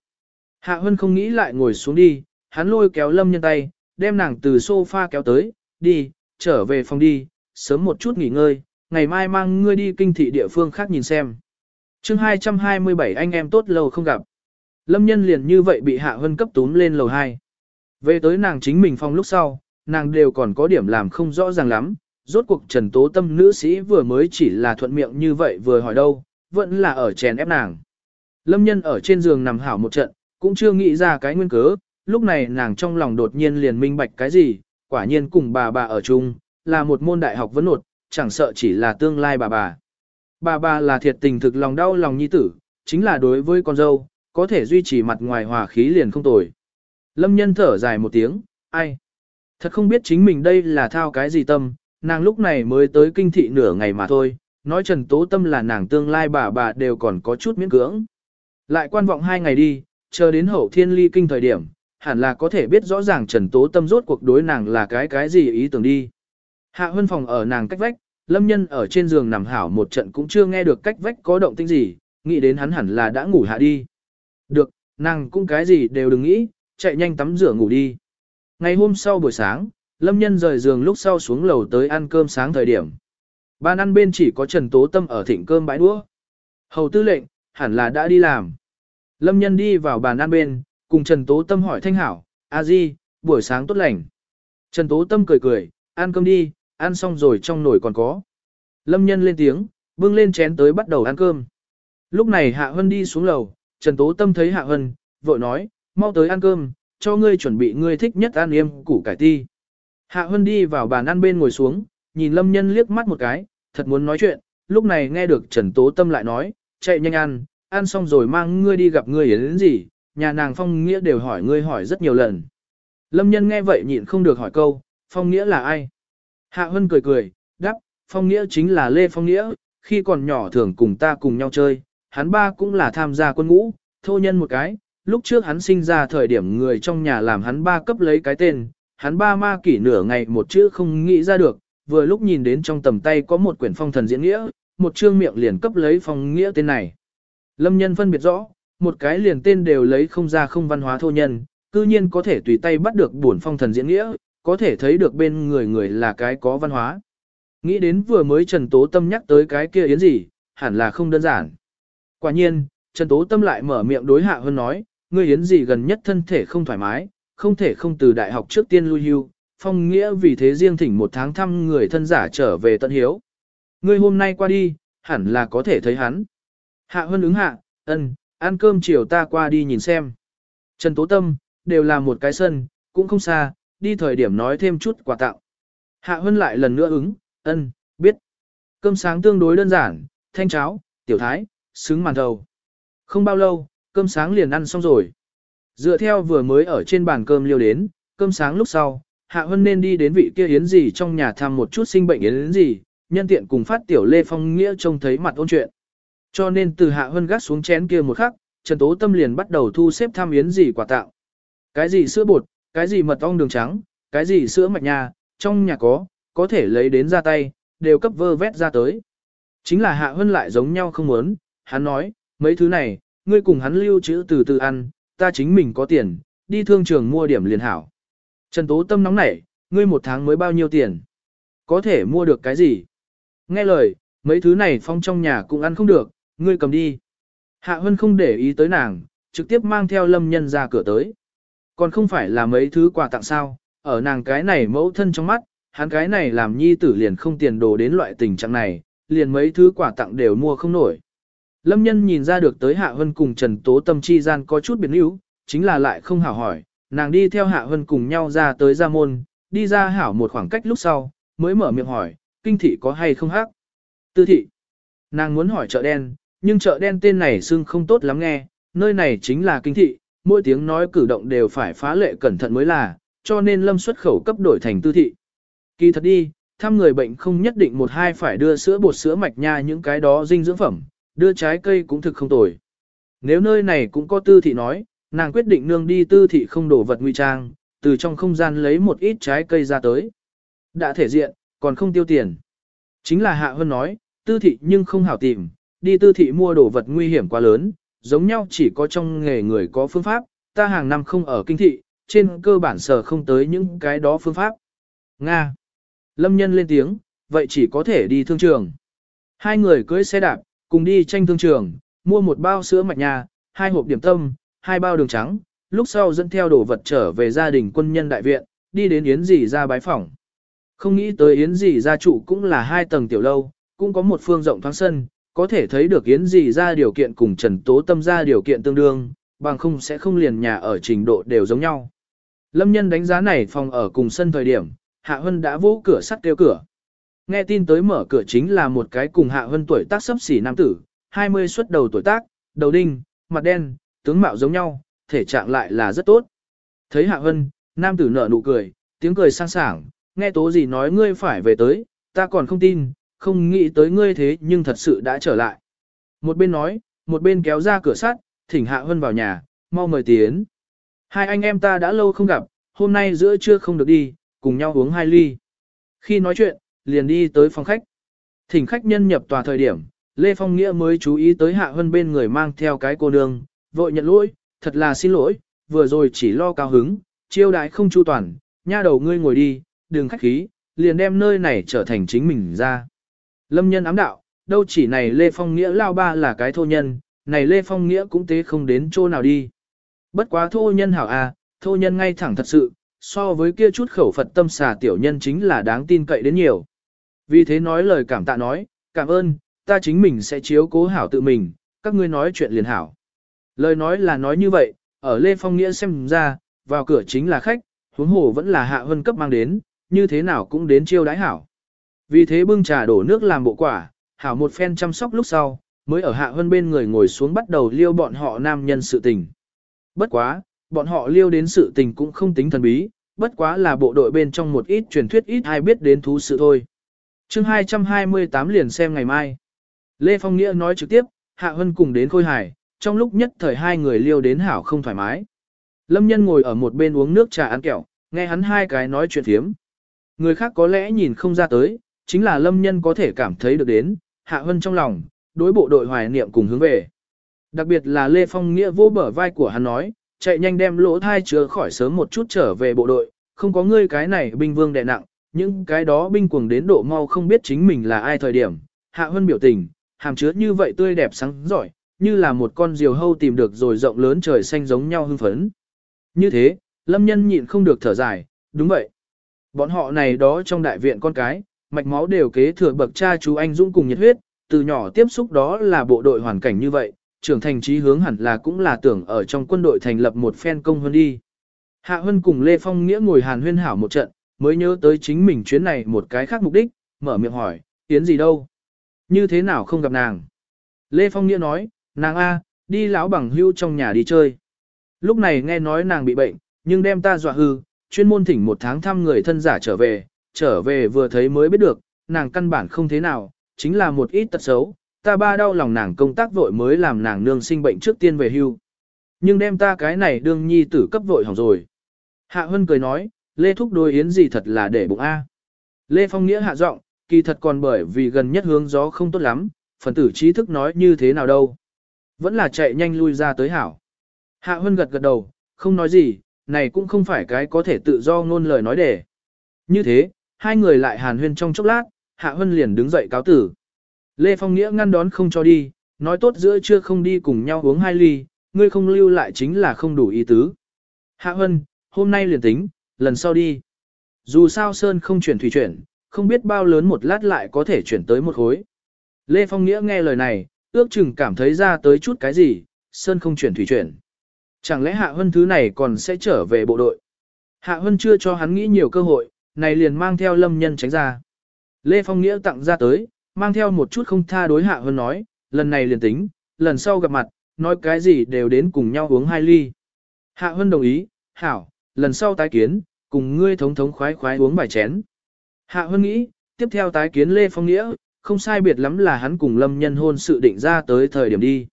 Hạ Hân không nghĩ lại ngồi xuống đi, hắn lôi kéo lâm nhân tay, đem nàng từ sofa kéo tới, đi, trở về phòng đi, sớm một chút nghỉ ngơi, ngày mai mang ngươi đi kinh thị địa phương khác nhìn xem chương 227 anh em tốt lâu không gặp. Lâm nhân liền như vậy bị Hạ Hân cấp túm lên lầu 2. Về tới nàng chính mình phòng lúc sau, nàng đều còn có điểm làm không rõ ràng lắm, rốt cuộc Trần Tố Tâm nữ sĩ vừa mới chỉ là thuận miệng như vậy vừa hỏi đâu, vẫn là ở chèn ép nàng. Lâm nhân ở trên giường nằm hảo một trận, cũng chưa nghĩ ra cái nguyên cớ, lúc này nàng trong lòng đột nhiên liền minh bạch cái gì, quả nhiên cùng bà bà ở chung, là một môn đại học vấn nột, chẳng sợ chỉ là tương lai bà bà. Bà bà là thiệt tình thực lòng đau lòng nhi tử, chính là đối với con dâu, có thể duy trì mặt ngoài hòa khí liền không tồi. Lâm nhân thở dài một tiếng, ai? Thật không biết chính mình đây là thao cái gì tâm, nàng lúc này mới tới kinh thị nửa ngày mà thôi, nói Trần Tố Tâm là nàng tương lai bà bà đều còn có chút miễn cưỡng. Lại quan vọng hai ngày đi, chờ đến hậu thiên ly kinh thời điểm, hẳn là có thể biết rõ ràng Trần Tố Tâm rốt cuộc đối nàng là cái cái gì ý tưởng đi. Hạ Hân phòng ở nàng cách vách, Lâm Nhân ở trên giường nằm hảo một trận cũng chưa nghe được cách vách có động tĩnh gì, nghĩ đến hắn hẳn là đã ngủ hạ đi. Được, nàng cũng cái gì đều đừng nghĩ, chạy nhanh tắm rửa ngủ đi. Ngày hôm sau buổi sáng, Lâm Nhân rời giường lúc sau xuống lầu tới ăn cơm sáng thời điểm. Ban ăn bên chỉ có Trần Tố Tâm ở thịnh cơm bãi đũa. Hầu tư lệnh, hẳn là đã đi làm. Lâm Nhân đi vào bàn ăn bên, cùng Trần Tố Tâm hỏi thanh hảo, a di, buổi sáng tốt lành. Trần Tố Tâm cười cười, ăn cơm đi, ăn xong rồi trong nồi còn có. Lâm Nhân lên tiếng, bưng lên chén tới bắt đầu ăn cơm. Lúc này Hạ Hân đi xuống lầu, Trần Tố Tâm thấy Hạ Hân, vội nói, mau tới ăn cơm, cho ngươi chuẩn bị ngươi thích nhất ăn yêm củ cải ti. Hạ Hân đi vào bàn ăn bên ngồi xuống, nhìn Lâm Nhân liếc mắt một cái, thật muốn nói chuyện, lúc này nghe được Trần Tố Tâm lại nói, chạy nhanh ăn, ăn xong rồi mang ngươi đi gặp ngươi đến gì, nhà nàng Phong Nghĩa đều hỏi ngươi hỏi rất nhiều lần. Lâm Nhân nghe vậy nhịn không được hỏi câu, Phong Nghĩa là ai? Hạ Hân cười cười, đáp, Phong Nghĩa chính là Lê Phong Nghĩa, khi còn nhỏ thường cùng ta cùng nhau chơi, hắn ba cũng là tham gia quân ngũ, thô nhân một cái, lúc trước hắn sinh ra thời điểm người trong nhà làm hắn ba cấp lấy cái tên, hắn ba ma kỷ nửa ngày một chữ không nghĩ ra được, vừa lúc nhìn đến trong tầm tay có một quyển phong thần diễn nghĩa, một chương miệng liền cấp lấy phong nghĩa tên này. Lâm nhân phân biệt rõ, một cái liền tên đều lấy không ra không văn hóa thô nhân, cư nhiên có thể tùy tay bắt được bổn phong thần diễn nghĩa, có thể thấy được bên người người là cái có văn hóa. Nghĩ đến vừa mới Trần Tố Tâm nhắc tới cái kia yến gì, hẳn là không đơn giản. Quả nhiên, Trần Tố Tâm lại mở miệng đối hạ hơn nói, ngươi yến gì gần nhất thân thể không thoải mái, không thể không từ đại học trước tiên lui hưu, phong nghĩa vì thế riêng thỉnh một tháng thăm người thân giả trở về tận hiếu. Ngươi hôm nay qua đi, hẳn là có thể thấy hắn. Hạ hơn ứng hạ, ân, ăn cơm chiều ta qua đi nhìn xem. Trần Tố Tâm, đều là một cái sân, cũng không xa, đi thời điểm nói thêm chút quà tặng. Hạ Hân lại lần nữa ứng, ân, biết. Cơm sáng tương đối đơn giản, thanh cháo, tiểu thái, xứng màn thầu. Không bao lâu, cơm sáng liền ăn xong rồi. Dựa theo vừa mới ở trên bàn cơm liêu đến, cơm sáng lúc sau, Hạ Hân nên đi đến vị kia yến gì trong nhà thăm một chút sinh bệnh yến gì, nhân tiện cùng phát tiểu Lê Phong Nghĩa trông thấy mặt ôn chuyện. Cho nên từ Hạ Hân gác xuống chén kia một khắc, Trần Tố Tâm liền bắt đầu thu xếp thăm yến gì quà tặng. Cái gì sữa bột, cái gì mật ong đường trắng, cái gì sữa mạch nha, trong nhà có, có thể lấy đến ra tay, đều cấp vơ vét ra tới. Chính là Hạ Hân lại giống nhau không muốn, hắn nói, mấy thứ này, ngươi cùng hắn lưu trữ từ từ ăn, ta chính mình có tiền, đi thương trường mua điểm liền hảo. Trần Tố Tâm nóng nảy, ngươi một tháng mới bao nhiêu tiền? Có thể mua được cái gì? Nghe lời, mấy thứ này phong trong nhà cũng ăn không được, ngươi cầm đi. Hạ Hân không để ý tới nàng, trực tiếp mang theo lâm nhân ra cửa tới. Còn không phải là mấy thứ quà tặng sao, ở nàng cái này mẫu thân trong mắt, hắn cái này làm nhi tử liền không tiền đồ đến loại tình trạng này, liền mấy thứ quà tặng đều mua không nổi. Lâm nhân nhìn ra được tới Hạ Hân cùng Trần Tố Tâm chi gian có chút biến yếu, chính là lại không hảo hỏi, nàng đi theo Hạ Hân cùng nhau ra tới gia môn, đi ra hảo một khoảng cách lúc sau, mới mở miệng hỏi, kinh thị có hay không hắc? Tư thị. Nàng muốn hỏi chợ đen, nhưng chợ đen tên này xưng không tốt lắm nghe, nơi này chính là kinh thị, mỗi tiếng nói cử động đều phải phá lệ cẩn thận mới là, cho nên lâm xuất khẩu cấp đổi thành tư thị. Kỳ thật đi, thăm người bệnh không nhất định một hai phải đưa sữa bột sữa mạch nha những cái đó dinh dưỡng phẩm, đưa trái cây cũng thực không tồi. Nếu nơi này cũng có tư thị nói, nàng quyết định nương đi tư thị không đổ vật nguy trang, từ trong không gian lấy một ít trái cây ra tới. Đã thể diện, còn không tiêu tiền. Chính là Hạ Hơn nói, tư thị nhưng không hảo tìm, đi tư thị mua đồ vật nguy hiểm quá lớn, giống nhau chỉ có trong nghề người có phương pháp, ta hàng năm không ở kinh thị, trên cơ bản sở không tới những cái đó phương pháp. Nga. Lâm nhân lên tiếng, vậy chỉ có thể đi thương trường. Hai người cưỡi xe đạp, cùng đi tranh thương trường, mua một bao sữa mạch nhà, hai hộp điểm tâm, hai bao đường trắng, lúc sau dẫn theo đồ vật trở về gia đình quân nhân đại viện, đi đến Yến dì ra bái phỏng. Không nghĩ tới Yến dì gia trụ cũng là hai tầng tiểu lâu, cũng có một phương rộng thoáng sân, có thể thấy được Yến dì ra điều kiện cùng Trần Tố Tâm ra điều kiện tương đương, bằng không sẽ không liền nhà ở trình độ đều giống nhau. Lâm nhân đánh giá này phòng ở cùng sân thời điểm, Hạ Hân đã vỗ cửa sắt kêu cửa. Nghe tin tới mở cửa chính là một cái cùng Hạ Hân tuổi tác sấp xỉ nam tử, 20 xuất đầu tuổi tác, đầu đinh, mặt đen, tướng mạo giống nhau, thể trạng lại là rất tốt. Thấy Hạ Hân, nam tử nở nụ cười, tiếng cười sang sảng, nghe tố gì nói ngươi phải về tới, ta còn không tin, không nghĩ tới ngươi thế nhưng thật sự đã trở lại. Một bên nói, một bên kéo ra cửa sắt, thỉnh Hạ Hân vào nhà, mau mời tiến. Hai anh em ta đã lâu không gặp, hôm nay giữa trưa không được đi, cùng nhau uống hai ly. Khi nói chuyện, liền đi tới phòng khách. Thỉnh khách nhân nhập tòa thời điểm, Lê Phong Nghĩa mới chú ý tới Hạ Hân bên người mang theo cái cô nương, vội nhận lỗi, thật là xin lỗi, vừa rồi chỉ lo cao hứng, chiêu đại không chu toàn, nha đầu ngươi ngồi đi, đừng khách khí, liền đem nơi này trở thành chính mình ra. Lâm nhân ám đạo, đâu chỉ này Lê Phong Nghĩa lao ba là cái thô nhân, này Lê Phong Nghĩa cũng tế không đến chỗ nào đi. Bất quá thô nhân hảo à, thô nhân ngay thẳng thật sự, so với kia chút khẩu Phật tâm xà tiểu nhân chính là đáng tin cậy đến nhiều. Vì thế nói lời cảm tạ nói, cảm ơn, ta chính mình sẽ chiếu cố hảo tự mình, các ngươi nói chuyện liền hảo. Lời nói là nói như vậy, ở Lê Phong Nghĩa xem ra, vào cửa chính là khách, huống hồ vẫn là hạ hơn cấp mang đến, như thế nào cũng đến chiêu đái hảo. Vì thế bưng trà đổ nước làm bộ quả, hảo một phen chăm sóc lúc sau, mới ở hạ hân bên người ngồi xuống bắt đầu liêu bọn họ nam nhân sự tình. Bất quá, bọn họ liêu đến sự tình cũng không tính thần bí, bất quá là bộ đội bên trong một ít truyền thuyết ít ai biết đến thú sự thôi. chương 228 liền xem ngày mai. Lê Phong Nghĩa nói trực tiếp, Hạ Hân cùng đến Khôi Hải, trong lúc nhất thời hai người liêu đến hảo không thoải mái. Lâm nhân ngồi ở một bên uống nước trà ăn kẹo, nghe hắn hai cái nói chuyện thiếm. Người khác có lẽ nhìn không ra tới, chính là lâm nhân có thể cảm thấy được đến, Hạ Hân trong lòng, đối bộ đội hoài niệm cùng hướng về. Đặc biệt là Lê Phong Nghĩa vô bờ vai của hắn nói, chạy nhanh đem lỗ thai chứa khỏi sớm một chút trở về bộ đội, không có ngươi cái này binh vương đè nặng, những cái đó binh cuồng đến độ mau không biết chính mình là ai thời điểm. Hạ Hân biểu tình, hàm chứa như vậy tươi đẹp sáng giỏi, như là một con diều hâu tìm được rồi rộng lớn trời xanh giống nhau hưng phấn. Như thế, lâm nhân nhịn không được thở dài, đúng vậy. Bọn họ này đó trong đại viện con cái, mạch máu đều kế thừa bậc cha chú anh Dũng cùng nhiệt huyết, từ nhỏ tiếp xúc đó là bộ đội hoàn cảnh như vậy, trưởng thành trí hướng hẳn là cũng là tưởng ở trong quân đội thành lập một phen công hơn đi. Hạ Hân cùng Lê Phong Nghĩa ngồi hàn huyên hảo một trận, mới nhớ tới chính mình chuyến này một cái khác mục đích, mở miệng hỏi, tiến gì đâu? Như thế nào không gặp nàng? Lê Phong Nghĩa nói, nàng A, đi lão bằng hưu trong nhà đi chơi. Lúc này nghe nói nàng bị bệnh, nhưng đem ta dọa hư, chuyên môn thỉnh một tháng thăm người thân giả trở về, trở về vừa thấy mới biết được, nàng căn bản không thế nào, chính là một ít tật xấu, ta ba đau lòng nàng công tác vội mới làm nàng nương sinh bệnh trước tiên về hưu. Nhưng đem ta cái này đương nhi tử cấp vội hỏng rồi. Hạ Hân cười nói, Lê Thúc đôi yến gì thật là để bụng A. Lê Phong Nghĩa hạ giọng, kỳ thật còn bởi vì gần nhất hướng gió không tốt lắm, phần tử trí thức nói như thế nào đâu. Vẫn là chạy nhanh lui ra tới hảo. Hạ Hân gật gật đầu, không nói gì, này cũng không phải cái có thể tự do ngôn lời nói để. Như thế, hai người lại hàn huyên trong chốc lát, Hạ Hân liền đứng dậy cáo tử. Lê Phong Nghĩa ngăn đón không cho đi, nói tốt giữa trưa không đi cùng nhau uống hai ly, ngươi không lưu lại chính là không đủ ý tứ. Hạ Hân, hôm nay liền tính, lần sau đi. Dù sao Sơn không chuyển thủy chuyển, không biết bao lớn một lát lại có thể chuyển tới một khối. Lê Phong Nghĩa nghe lời này, ước chừng cảm thấy ra tới chút cái gì, Sơn không chuyển thủy chuyển. Chẳng lẽ Hạ Hân thứ này còn sẽ trở về bộ đội? Hạ Hân chưa cho hắn nghĩ nhiều cơ hội, này liền mang theo lâm nhân tránh ra. Lê Phong Nghĩa tặng ra tới, mang theo một chút không tha đối Hạ hơn nói, lần này liền tính, lần sau gặp mặt, nói cái gì đều đến cùng nhau uống hai ly. Hạ Hân đồng ý, hảo, lần sau tái kiến, cùng ngươi thống thống khoái khoái uống vài chén. Hạ Hân nghĩ, tiếp theo tái kiến Lê Phong Nghĩa, không sai biệt lắm là hắn cùng Lâm Nhân hôn sự định ra tới thời điểm đi.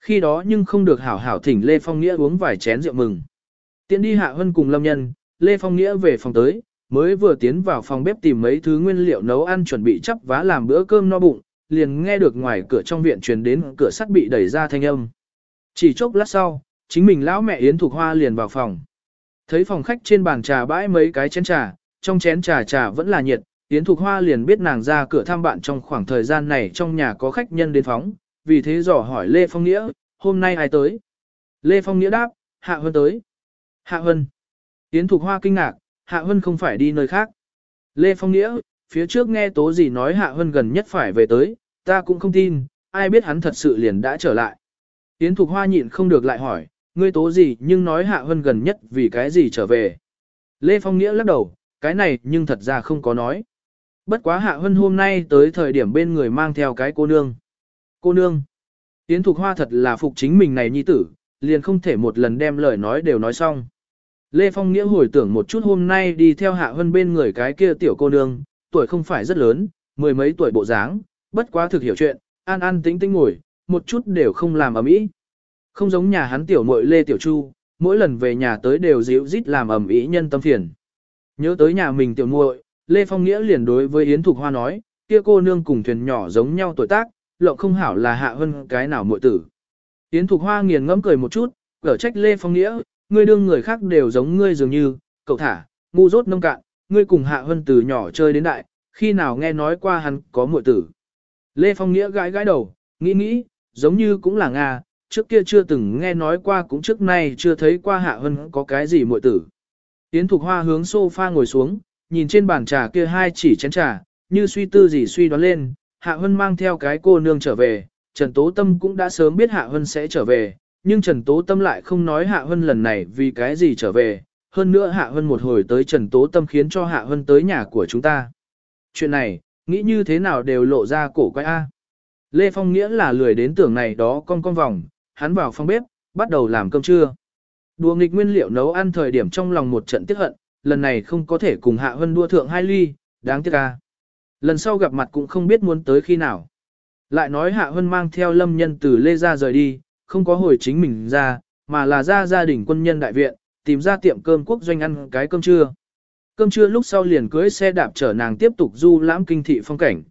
Khi đó nhưng không được hảo hảo thỉnh Lê Phong Nghĩa uống vài chén rượu mừng. tiện đi Hạ Hân cùng Lâm Nhân, Lê Phong Nghĩa về phòng tới, mới vừa tiến vào phòng bếp tìm mấy thứ nguyên liệu nấu ăn chuẩn bị chắp vá làm bữa cơm no bụng, liền nghe được ngoài cửa trong viện truyền đến cửa sắt bị đẩy ra thanh âm. Chỉ chốc lát sau, chính mình lão mẹ Yến Thục Hoa liền vào phòng. Thấy phòng khách trên bàn trà bãi mấy cái chén trà, trong chén trà trà vẫn là nhiệt, Yến Thục Hoa liền biết nàng ra cửa thăm bạn trong khoảng thời gian này trong nhà có khách nhân đến phóng, vì thế dò hỏi Lê Phong Nghĩa, hôm nay ai tới? Lê Phong Nghĩa đáp, Hạ Hân tới. Hạ Hân. Yến Thục Hoa kinh ngạc, Hạ Hân không phải đi nơi khác. Lê Phong Nghĩa, phía trước nghe tố gì nói Hạ Hân gần nhất phải về tới, ta cũng không tin, ai biết hắn thật sự liền đã trở lại. Yến Thục Hoa nhịn không được lại hỏi, ngươi tố gì nhưng nói Hạ Hân gần nhất vì cái gì trở về. Lê Phong Nghĩa lắc đầu, cái này nhưng thật ra không có nói. Bất quá Hạ Hân hôm nay tới thời điểm bên người mang theo cái cô nương. Cô nương. Yến Thục Hoa thật là phục chính mình này nhi tử, liền không thể một lần đem lời nói đều nói xong. Lê Phong Nghĩa hồi tưởng một chút hôm nay đi theo Hạ Hân bên người cái kia tiểu cô nương, tuổi không phải rất lớn, mười mấy tuổi bộ dáng, bất quá thực hiểu chuyện, an an tĩnh tĩnh ngồi, một chút đều không làm ầm ĩ. Không giống nhà hắn tiểu muội Lê Tiểu Chu, mỗi lần về nhà tới đều dịu rít làm ầm ĩ nhân tâm phiền. Nhớ tới nhà mình tiểu muội, Lê Phong Nghĩa liền đối với Yến Thục Hoa nói, kia cô nương cùng thuyền nhỏ giống nhau tuổi tác, lộng không hảo là hạ hơn cái nào muội tử. Yến Thục Hoa nghiền ngẫm cười một chút, cở trách Lê Phong Nghĩa, ngươi đương người khác đều giống ngươi dường như, cậu thả, ngu dốt nông cạn, ngươi cùng hạ Hân từ nhỏ chơi đến đại, khi nào nghe nói qua hắn có muội tử. Lê Phong Nghĩa gãi gãi đầu, nghĩ nghĩ, giống như cũng là Nga, trước kia chưa từng nghe nói qua cũng trước nay chưa thấy qua hạ Hân có cái gì muội tử. Tiến Thục Hoa hướng sofa ngồi xuống, nhìn trên bàn trà kia hai chỉ chén trà, như suy tư gì suy đoán lên, Hạ Hân mang theo cái cô nương trở về, Trần Tố Tâm cũng đã sớm biết Hạ Hân sẽ trở về, nhưng Trần Tố Tâm lại không nói Hạ Hân lần này vì cái gì trở về, hơn nữa Hạ Hân một hồi tới Trần Tố Tâm khiến cho Hạ Hân tới nhà của chúng ta. Chuyện này, nghĩ như thế nào đều lộ ra cổ quái A. Lê Phong nghĩa là lười đến tưởng này đó con con vòng, hắn vào phòng bếp, bắt đầu làm cơm trưa. Đùa nghịch nguyên liệu nấu ăn thời điểm trong lòng một trận tiếc hận, lần này không có thể cùng Hạ Hân đua thượng hai ly, đáng tiếc a. Lần sau gặp mặt cũng không biết muốn tới khi nào. Lại nói Hạ Hân mang theo lâm nhân từ Lê ra rời đi, không có hồi chính mình ra, mà là ra gia đình quân nhân đại viện, tìm ra tiệm cơm quốc doanh ăn cái cơm trưa. Cơm trưa lúc sau liền cưới xe đạp chở nàng tiếp tục du lãm kinh thị phong cảnh.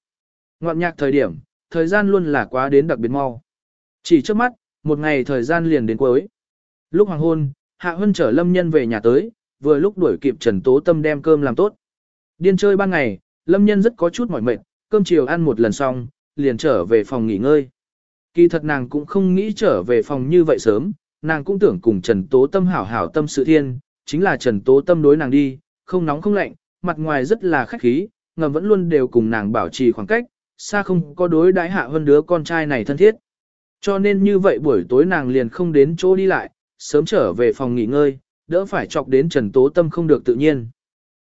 Ngoạn nhạc thời điểm, thời gian luôn là quá đến đặc biệt mau. Chỉ trước mắt, một ngày thời gian liền đến cuối. Lúc hoàng hôn, Hạ Hân chở lâm nhân về nhà tới, vừa lúc đuổi kịp Trần Tố Tâm đem cơm làm tốt. Điên chơi ban ngày, lâm nhân rất có chút mỏi mệt, cơm chiều ăn một lần xong, liền trở về phòng nghỉ ngơi. Kỳ thật nàng cũng không nghĩ trở về phòng như vậy sớm, nàng cũng tưởng cùng Trần Tố Tâm hảo hảo tâm sự thiên, chính là Trần Tố Tâm đối nàng đi, không nóng không lạnh, mặt ngoài rất là khách khí, ngầm vẫn luôn đều cùng nàng bảo trì khoảng cách, xa không có đối đãi hạ hơn đứa con trai này thân thiết. Cho nên như vậy buổi tối nàng liền không đến chỗ đi lại, sớm trở về phòng nghỉ ngơi, đỡ phải chọc đến Trần Tố Tâm không được tự nhiên.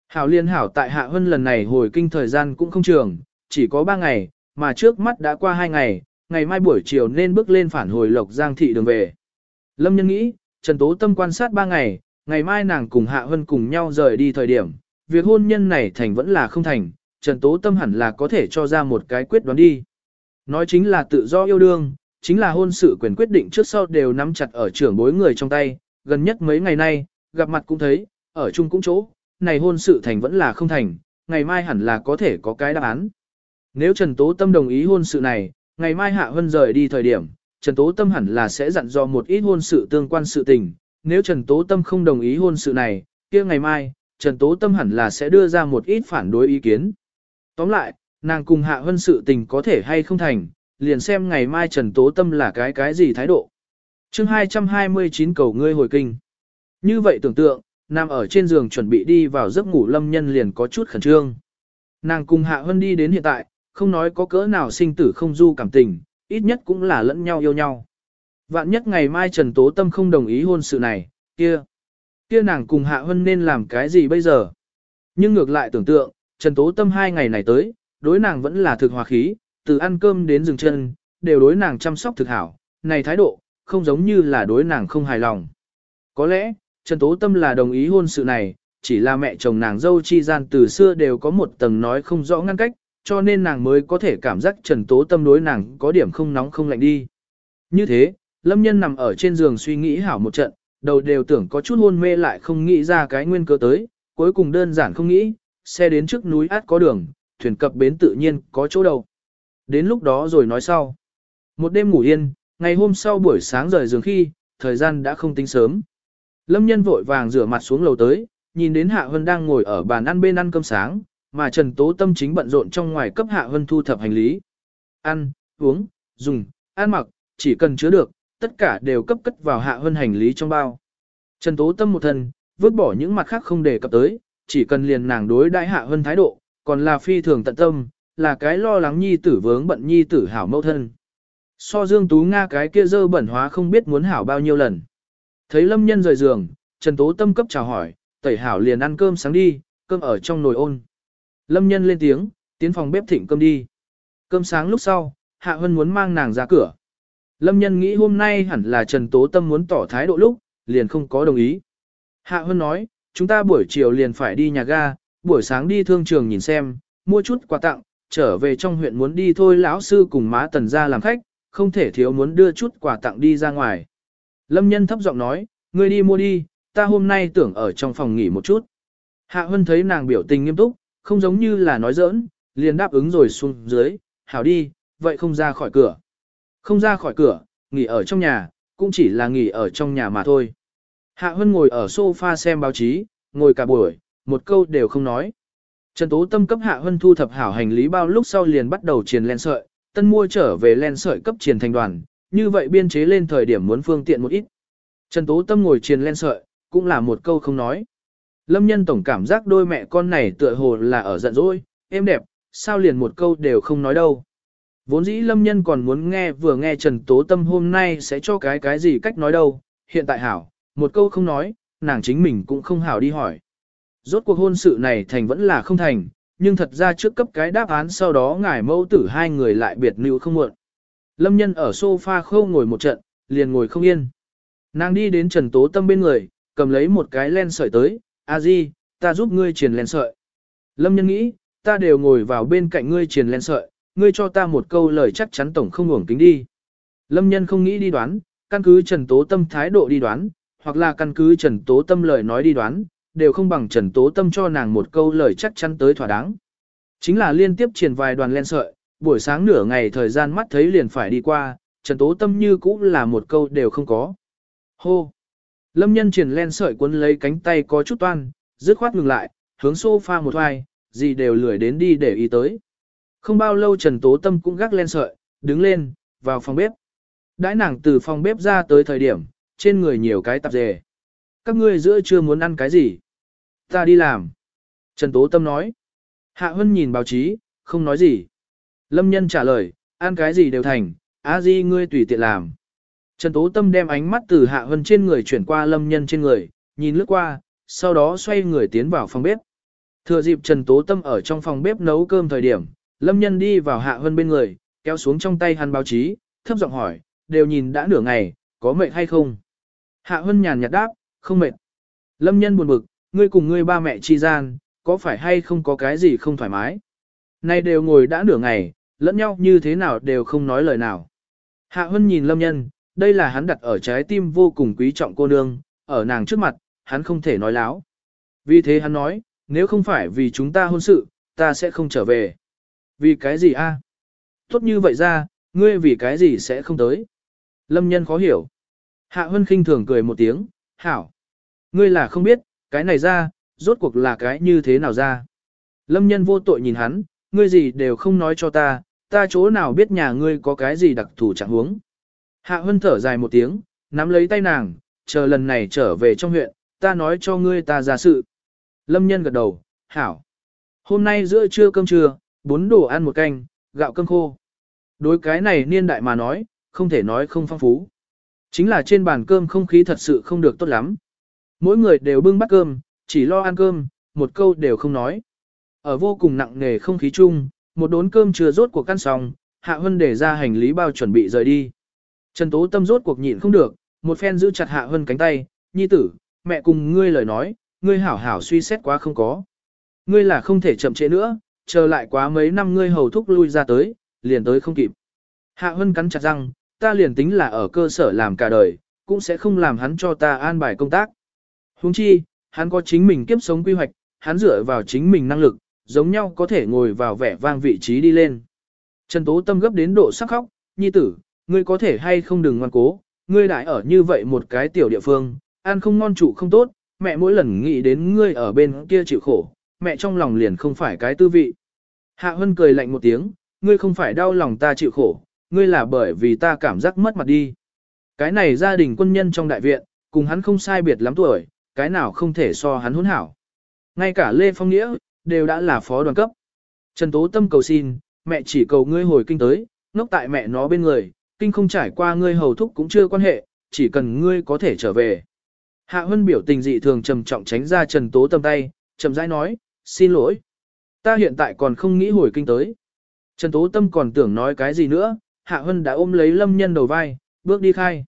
Hảo liên hảo tại Hạ hơn lần này hồi kinh thời gian cũng không trường, chỉ có 3 ngày, mà trước mắt đã qua 2 ngày, ngày mai buổi chiều nên bước lên phản hồi Lộc Giang thị đường về. Lâm nhân nghĩ, Trần Tố Tâm quan sát 3 ngày, ngày mai nàng cùng Hạ Hân cùng nhau rời đi thời điểm, việc hôn nhân này thành vẫn là không thành, Trần Tố Tâm hẳn là có thể cho ra một cái quyết đoán đi. Nói chính là tự do yêu đương, chính là hôn sự quyền quyết định trước sau đều nắm chặt ở trưởng bối người trong tay, gần nhất mấy ngày nay, gặp mặt cũng thấy, ở chung cũng chỗ, này hôn sự thành vẫn là không thành, ngày mai hẳn là có thể có cái đáp án. Nếu Trần Tố Tâm đồng ý hôn sự này, ngày mai Hạ Hân rời đi thời điểm, Trần Tố Tâm hẳn là sẽ dặn dò một ít hôn sự tương quan sự tình, nếu Trần Tố Tâm không đồng ý hôn sự này, kia ngày mai, Trần Tố Tâm hẳn là sẽ đưa ra một ít phản đối ý kiến. Tóm lại, nàng cùng Hạ Hân sự tình có thể hay không thành, liền xem ngày mai Trần Tố Tâm là cái cái gì thái độ. chương 229 cầu ngươi hồi kinh. Như vậy tưởng tượng, nằm ở trên giường chuẩn bị đi vào giấc ngủ lâm nhân liền có chút khẩn trương. Nàng cùng Hạ Hân đi đến hiện tại, không nói có cỡ nào sinh tử không du cảm tình, ít nhất cũng là lẫn nhau yêu nhau. Vạn nhất ngày mai Trần Tố Tâm không đồng ý hôn sự này, kia. Kia nàng cùng Hạ Hân nên làm cái gì bây giờ? Nhưng ngược lại tưởng tượng, Trần Tố Tâm hai ngày này tới, đối nàng vẫn là thực hòa khí, từ ăn cơm đến dừng chân, đều đối nàng chăm sóc thực hảo, này thái độ, không giống như là đối nàng không hài lòng. Có lẽ, Trần Tố Tâm là đồng ý hôn sự này, chỉ là mẹ chồng nàng dâu chi gian từ xưa đều có một tầng nói không rõ ngăn cách, cho nên nàng mới có thể cảm giác Trần Tố Tâm đối nàng có điểm không nóng không lạnh đi. Như thế, Lâm Nhân nằm ở trên giường suy nghĩ hảo một trận, đầu đều tưởng có chút hôn mê lại không nghĩ ra cái nguyên cơ tới, cuối cùng đơn giản không nghĩ, xe đến trước núi át có đường, thuyền cập bến tự nhiên có chỗ đầu. Đến lúc đó rồi nói sau. Một đêm ngủ yên, ngày hôm sau buổi sáng rời giường khi, thời gian đã không tính sớm. Lâm nhân vội vàng rửa mặt xuống lầu tới, nhìn đến Hạ Hân đang ngồi ở bàn ăn bên ăn cơm sáng, mà Trần Tố Tâm chính bận rộn trong ngoài cấp Hạ Hân thu thập hành lý. Ăn, uống, dùng, ăn mặc, chỉ cần chứa được, tất cả đều cấp cất vào Hạ Hân hành lý trong bao. Trần Tố Tâm một thân, vứt bỏ những mặt khác không để cập tới, chỉ cần liền nàng đối đãi Hạ Hân thái độ, còn là phi thường tận tâm, là cái lo lắng nhi tử vướng bận nhi tử hảo mẫu thân. So Dương Tú Nga cái kia dơ bẩn hóa không biết muốn hảo bao nhiêu lần. Thấy lâm nhân rời giường, Trần Tố Tâm cấp chào hỏi, tẩy hảo liền ăn cơm sáng đi, cơm ở trong nồi ôn. Lâm nhân lên tiếng, tiến phòng bếp thịnh cơm đi. Cơm sáng lúc sau, Hạ Hân muốn mang nàng ra cửa. Lâm nhân nghĩ hôm nay hẳn là Trần Tố Tâm muốn tỏ thái độ lúc, liền không có đồng ý. Hạ Hân nói, chúng ta buổi chiều liền phải đi nhà ga, buổi sáng đi thương trường nhìn xem, mua chút quà tặng, trở về trong huyện muốn đi thôi lão sư cùng má tần ra làm khách, không thể thiếu muốn đưa chút quà tặng đi ra ngoài. Lâm nhân thấp giọng nói, ngươi đi mua đi, ta hôm nay tưởng ở trong phòng nghỉ một chút. Hạ Hân thấy nàng biểu tình nghiêm túc, không giống như là nói giỡn, liền đáp ứng rồi xuống dưới, hảo đi, vậy không ra khỏi cửa. Không ra khỏi cửa, nghỉ ở trong nhà, cũng chỉ là nghỉ ở trong nhà mà thôi. Hạ Hân ngồi ở sofa xem báo chí, ngồi cả buổi, một câu đều không nói. Trần Tố Tâm cấp Hạ Hân thu thập hảo hành lý bao lúc sau liền bắt đầu triền len sợi, tân mua trở về len sợi cấp triền thành đoàn, như vậy biên chế lên thời điểm muốn phương tiện một ít. Trần Tố Tâm ngồi triền len sợi, cũng là một câu không nói. Lâm nhân tổng cảm giác đôi mẹ con này tựa hồ là ở giận dỗi, êm đẹp, sao liền một câu đều không nói đâu. Vốn dĩ lâm nhân còn muốn nghe vừa nghe Trần Tố Tâm hôm nay sẽ cho cái cái gì cách nói đâu, hiện tại hảo, một câu không nói, nàng chính mình cũng không hảo đi hỏi. Rốt cuộc hôn sự này thành vẫn là không thành, nhưng thật ra trước cấp cái đáp án sau đó ngài mẫu tử hai người lại biệt nữ không muộn. Lâm nhân ở sofa khâu ngồi một trận, liền ngồi không yên. Nàng đi đến Trần Tố Tâm bên người, cầm lấy một cái len sợi tới, a di, ta giúp ngươi truyền len sợi. Lâm nhân nghĩ, ta đều ngồi vào bên cạnh ngươi truyền len sợi, ngươi cho ta một câu lời chắc chắn tổng không uổng kính đi. Lâm nhân không nghĩ đi đoán, căn cứ Trần Tố Tâm thái độ đi đoán, hoặc là căn cứ Trần Tố Tâm lời nói đi đoán, đều không bằng Trần Tố Tâm cho nàng một câu lời chắc chắn tới thỏa đáng. Chính là liên tiếp truyền vài đoàn len sợi, buổi sáng nửa ngày thời gian mắt thấy liền phải đi qua, Trần Tố Tâm như cũng là một câu đều không có. Hô! Lâm nhân triển len sợi cuốn lấy cánh tay có chút toan, dứt khoát ngừng lại, hướng sofa một hoài, gì đều lười đến đi để ý tới. Không bao lâu Trần Tố Tâm cũng gác len sợi, đứng lên, vào phòng bếp. Đãi nàng từ phòng bếp ra tới thời điểm, trên người nhiều cái tạp dề. Các ngươi giữa chưa muốn ăn cái gì? Ta đi làm. Trần Tố Tâm nói. Hạ Hân nhìn báo chí, không nói gì. Lâm nhân trả lời, ăn cái gì đều thành, á di ngươi tùy tiện làm. Trần Tố Tâm đem ánh mắt từ Hạ Hân trên người chuyển qua Lâm nhân trên người, nhìn lướt qua, sau đó xoay người tiến vào phòng bếp. Thừa dịp Trần Tố Tâm ở trong phòng bếp nấu cơm thời điểm, Lâm nhân đi vào Hạ Hân bên người, kéo xuống trong tay hắn báo chí, thấp giọng hỏi, đều nhìn đã nửa ngày, có mệt hay không? Hạ Hân nhàn nhạt đáp, không mệt. Lâm nhân buồn bực, ngươi cùng ngươi ba mẹ chi gian, có phải hay không có cái gì không thoải mái? Nay đều ngồi đã nửa ngày, lẫn nhau như thế nào đều không nói lời nào. Hạ Hân nhìn Lâm nhân, đây là hắn đặt ở trái tim vô cùng quý trọng cô nương, ở nàng trước mặt, hắn không thể nói láo. Vì thế hắn nói, nếu không phải vì chúng ta hôn sự, ta sẽ không trở về. Vì cái gì a? Tốt như vậy ra, ngươi vì cái gì sẽ không tới? Lâm nhân khó hiểu. Hạ Hân khinh thường cười một tiếng, hảo. Ngươi là không biết, cái này ra, rốt cuộc là cái như thế nào ra. Lâm nhân vô tội nhìn hắn, ngươi gì đều không nói cho ta, ta chỗ nào biết nhà ngươi có cái gì đặc thù chẳng huống. Hạ Hân thở dài một tiếng, nắm lấy tay nàng, chờ lần này trở về trong huyện, ta nói cho ngươi ta ra sự. Lâm nhân gật đầu, hảo. Hôm nay giữa trưa cơm trưa, bốn đồ ăn một canh, gạo cơm khô. Đối cái này niên đại mà nói, không thể nói không phong phú. Chính là trên bàn cơm không khí thật sự không được tốt lắm. Mỗi người đều bưng bát cơm, chỉ lo ăn cơm, một câu đều không nói. Ở vô cùng nặng nề không khí chung, một đốn cơm chưa rốt cuộc căn xong, Hạ Hân để ra hành lý bao chuẩn bị rời đi. Trần Tố Tâm rốt cuộc nhịn không được, một phen giữ chặt Hạ Hân cánh tay, nhi tử, mẹ cùng ngươi lời nói, ngươi hảo hảo suy xét quá không có. Ngươi là không thể chậm trễ nữa, chờ lại quá mấy năm ngươi hầu thúc lui ra tới, liền tới không kịp. Hạ Hân cắn chặt răng, ta liền tính là ở cơ sở làm cả đời, cũng sẽ không làm hắn cho ta an bài công tác. Huống chi, hắn có chính mình kiếp sống quy hoạch, hắn dựa vào chính mình năng lực, giống nhau có thể ngồi vào vẻ vang vị trí đi lên. Trần Tố Tâm gấp đến độ sắc khóc, nhi tử, ngươi có thể hay không đừng ngoan cố, ngươi đại ở như vậy một cái tiểu địa phương, ăn không ngon trụ không tốt, mẹ mỗi lần nghĩ đến ngươi ở bên kia chịu khổ, mẹ trong lòng liền không phải cái tư vị. Hạ Hân cười lạnh một tiếng, ngươi không phải đau lòng ta chịu khổ, ngươi là bởi vì ta cảm giác mất mặt đi. Cái này gia đình quân nhân trong đại viện, cùng hắn không sai biệt lắm tuổi, cái nào không thể so hắn hỗn hảo. Ngay cả Lê Phong Nghĩa, đều đã là phó đoàn cấp. Trần Tố Tâm cầu xin, mẹ chỉ cầu ngươi hồi kinh tới, ngốc tại mẹ nó bên người, kinh không trải qua ngươi hầu thúc cũng chưa quan hệ, chỉ cần ngươi có thể trở về. Hạ Hân biểu tình dị thường trầm trọng tránh ra Trần Tố Tâm tay, chậm rãi nói, xin lỗi. Ta hiện tại còn không nghĩ hồi kinh tới. Trần Tố Tâm còn tưởng nói cái gì nữa, Hạ Hân đã ôm lấy Lâm Nhân đầu vai, bước đi khai.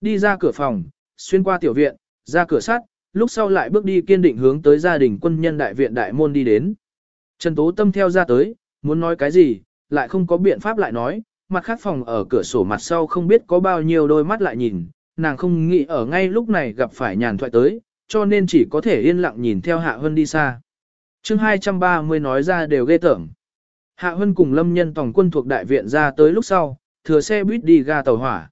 Đi ra cửa phòng, xuyên qua tiểu viện, ra cửa sắt, lúc sau lại bước đi kiên định hướng tới gia đình quân nhân đại viện đại môn đi đến. Trần Tố Tâm theo ra tới, muốn nói cái gì, lại không có biện pháp lại nói, mặt khác phòng ở cửa sổ mặt sau không biết có bao nhiêu đôi mắt lại nhìn, nàng không nghĩ ở ngay lúc này gặp phải nhàn thoại tới, cho nên chỉ có thể yên lặng nhìn theo Hạ Hân đi xa. chương 230 nói ra đều ghê tởm. Hạ Hân cùng Lâm Nhân tổng quân thuộc đại viện ra tới lúc sau, thừa xe buýt đi ga tàu hỏa.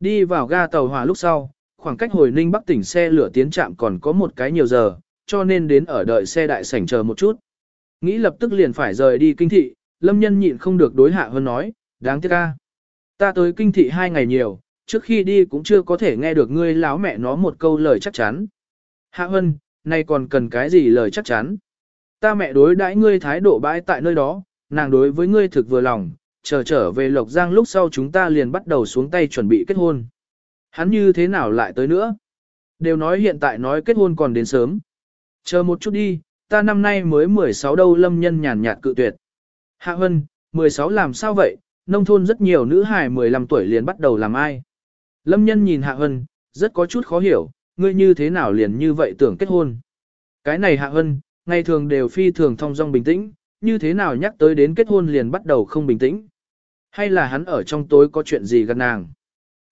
Đi vào ga tàu hỏa lúc sau, khoảng cách hồi Ninh Bắc tỉnh xe lửa tiến trạm còn có một cái nhiều giờ, cho nên đến ở đợi xe đại sảnh chờ một chút. Nghĩ lập tức liền phải rời đi kinh thị, Lâm Nhân nhịn không được đối Hạ Hân nói, đáng tiếc ca. Ta tới kinh thị hai ngày nhiều, trước khi đi cũng chưa có thể nghe được ngươi láo mẹ nó một câu lời chắc chắn. Hạ Hân, nay còn cần cái gì lời chắc chắn? Ta mẹ đối đãi ngươi thái độ bãi tại nơi đó, nàng đối với ngươi thực vừa lòng, chờ trở về Lộc Giang lúc sau chúng ta liền bắt đầu xuống tay chuẩn bị kết hôn. Hắn như thế nào lại tới nữa? Đều nói hiện tại nói kết hôn còn đến sớm. Chờ một chút đi, ta năm nay mới 16 đâu lâm nhân nhàn nhạt cự tuyệt. Hạ Hân, 16 làm sao vậy? Nông thôn rất nhiều nữ hài 15 tuổi liền bắt đầu làm ai? Lâm nhân nhìn Hạ Hân, rất có chút khó hiểu, ngươi như thế nào liền như vậy tưởng kết hôn? Cái này Hạ Hân, ngày thường đều phi thường thong dong bình tĩnh, như thế nào nhắc tới đến kết hôn liền bắt đầu không bình tĩnh. Hay là hắn ở trong tối có chuyện gì gần nàng.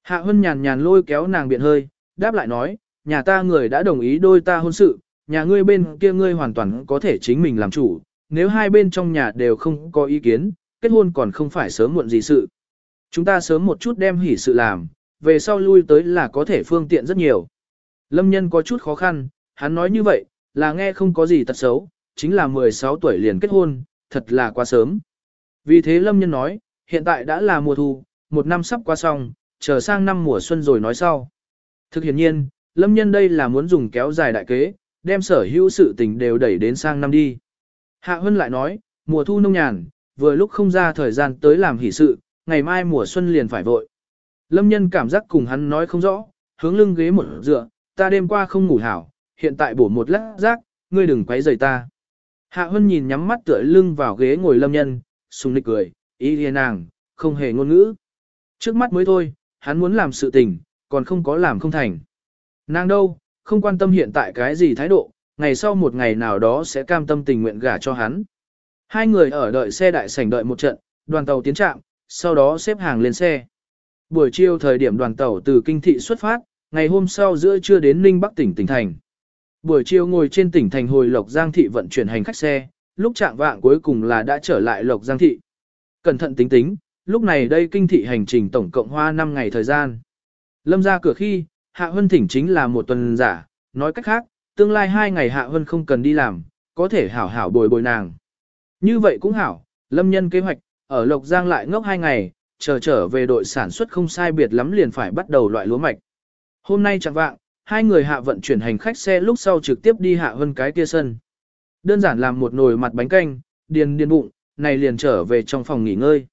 Hạ Hân nhàn nhàn lôi kéo nàng biện hơi, đáp lại nói, nhà ta người đã đồng ý đôi ta hôn sự, nhà ngươi bên kia ngươi hoàn toàn có thể chính mình làm chủ, nếu hai bên trong nhà đều không có ý kiến, kết hôn còn không phải sớm muộn gì sự. Chúng ta sớm một chút đem hỉ sự làm, về sau lui tới là có thể phương tiện rất nhiều. Lâm nhân có chút khó khăn, hắn nói như vậy, là nghe không có gì tật xấu, chính là 16 tuổi liền kết hôn, thật là quá sớm. Vì thế Lâm Nhân nói, hiện tại đã là mùa thu, một năm sắp qua xong, chờ sang năm mùa xuân rồi nói sau. Thực hiện nhiên, Lâm Nhân đây là muốn dùng kéo dài đại kế, đem sở hữu sự tình đều đẩy đến sang năm đi. Hạ Hân lại nói, mùa thu nông nhàn, vừa lúc không ra thời gian tới làm hỷ sự, ngày mai mùa xuân liền phải vội. Lâm Nhân cảm giác cùng hắn nói không rõ, hướng lưng ghế một dựa, ta đêm qua không ngủ hảo, hiện tại bổ một lát rác, ngươi đừng quấy rầy ta. Hạ Hân nhìn nhắm mắt tựa lưng vào ghế ngồi lâm nhân, sùng nịch cười, ý liền nàng, không hề ngôn ngữ. Trước mắt mới thôi, hắn muốn làm sự tình, còn không có làm không thành. Nàng đâu, không quan tâm hiện tại cái gì thái độ, ngày sau một ngày nào đó sẽ cam tâm tình nguyện gả cho hắn. Hai người ở đợi xe đại sảnh đợi một trận, đoàn tàu tiến trạm, sau đó xếp hàng lên xe. Buổi chiều thời điểm đoàn tàu từ kinh thị xuất phát, ngày hôm sau giữa trưa đến Ninh Bắc tỉnh tỉnh thành. Buổi chiều ngồi trên tỉnh thành hồi Lộc Giang thị vận chuyển hành khách xe, lúc trạng vạng cuối cùng là đã trở lại Lộc Giang thị. Cẩn thận tính tính, lúc này đây kinh thị hành trình tổng cộng hoa 5 ngày thời gian. Lâm ra cửa khi, Hạ Hân thỉnh chính là một tuần giả, nói cách khác, tương lai hai ngày Hạ Hân không cần đi làm, có thể hảo hảo bồi bồi nàng. Như vậy cũng hảo, Lâm nhân kế hoạch, ở Lộc Giang lại ngốc hai ngày, chờ trở về đội sản xuất không sai biệt lắm liền phải bắt đầu loại lúa mạch. Hôm nay chẳng vạng, hai người hạ vận chuyển hành khách xe lúc sau trực tiếp đi hạ hơn cái kia sân. Đơn giản làm một nồi mặt bánh canh, điền điền bụng, này liền trở về trong phòng nghỉ ngơi.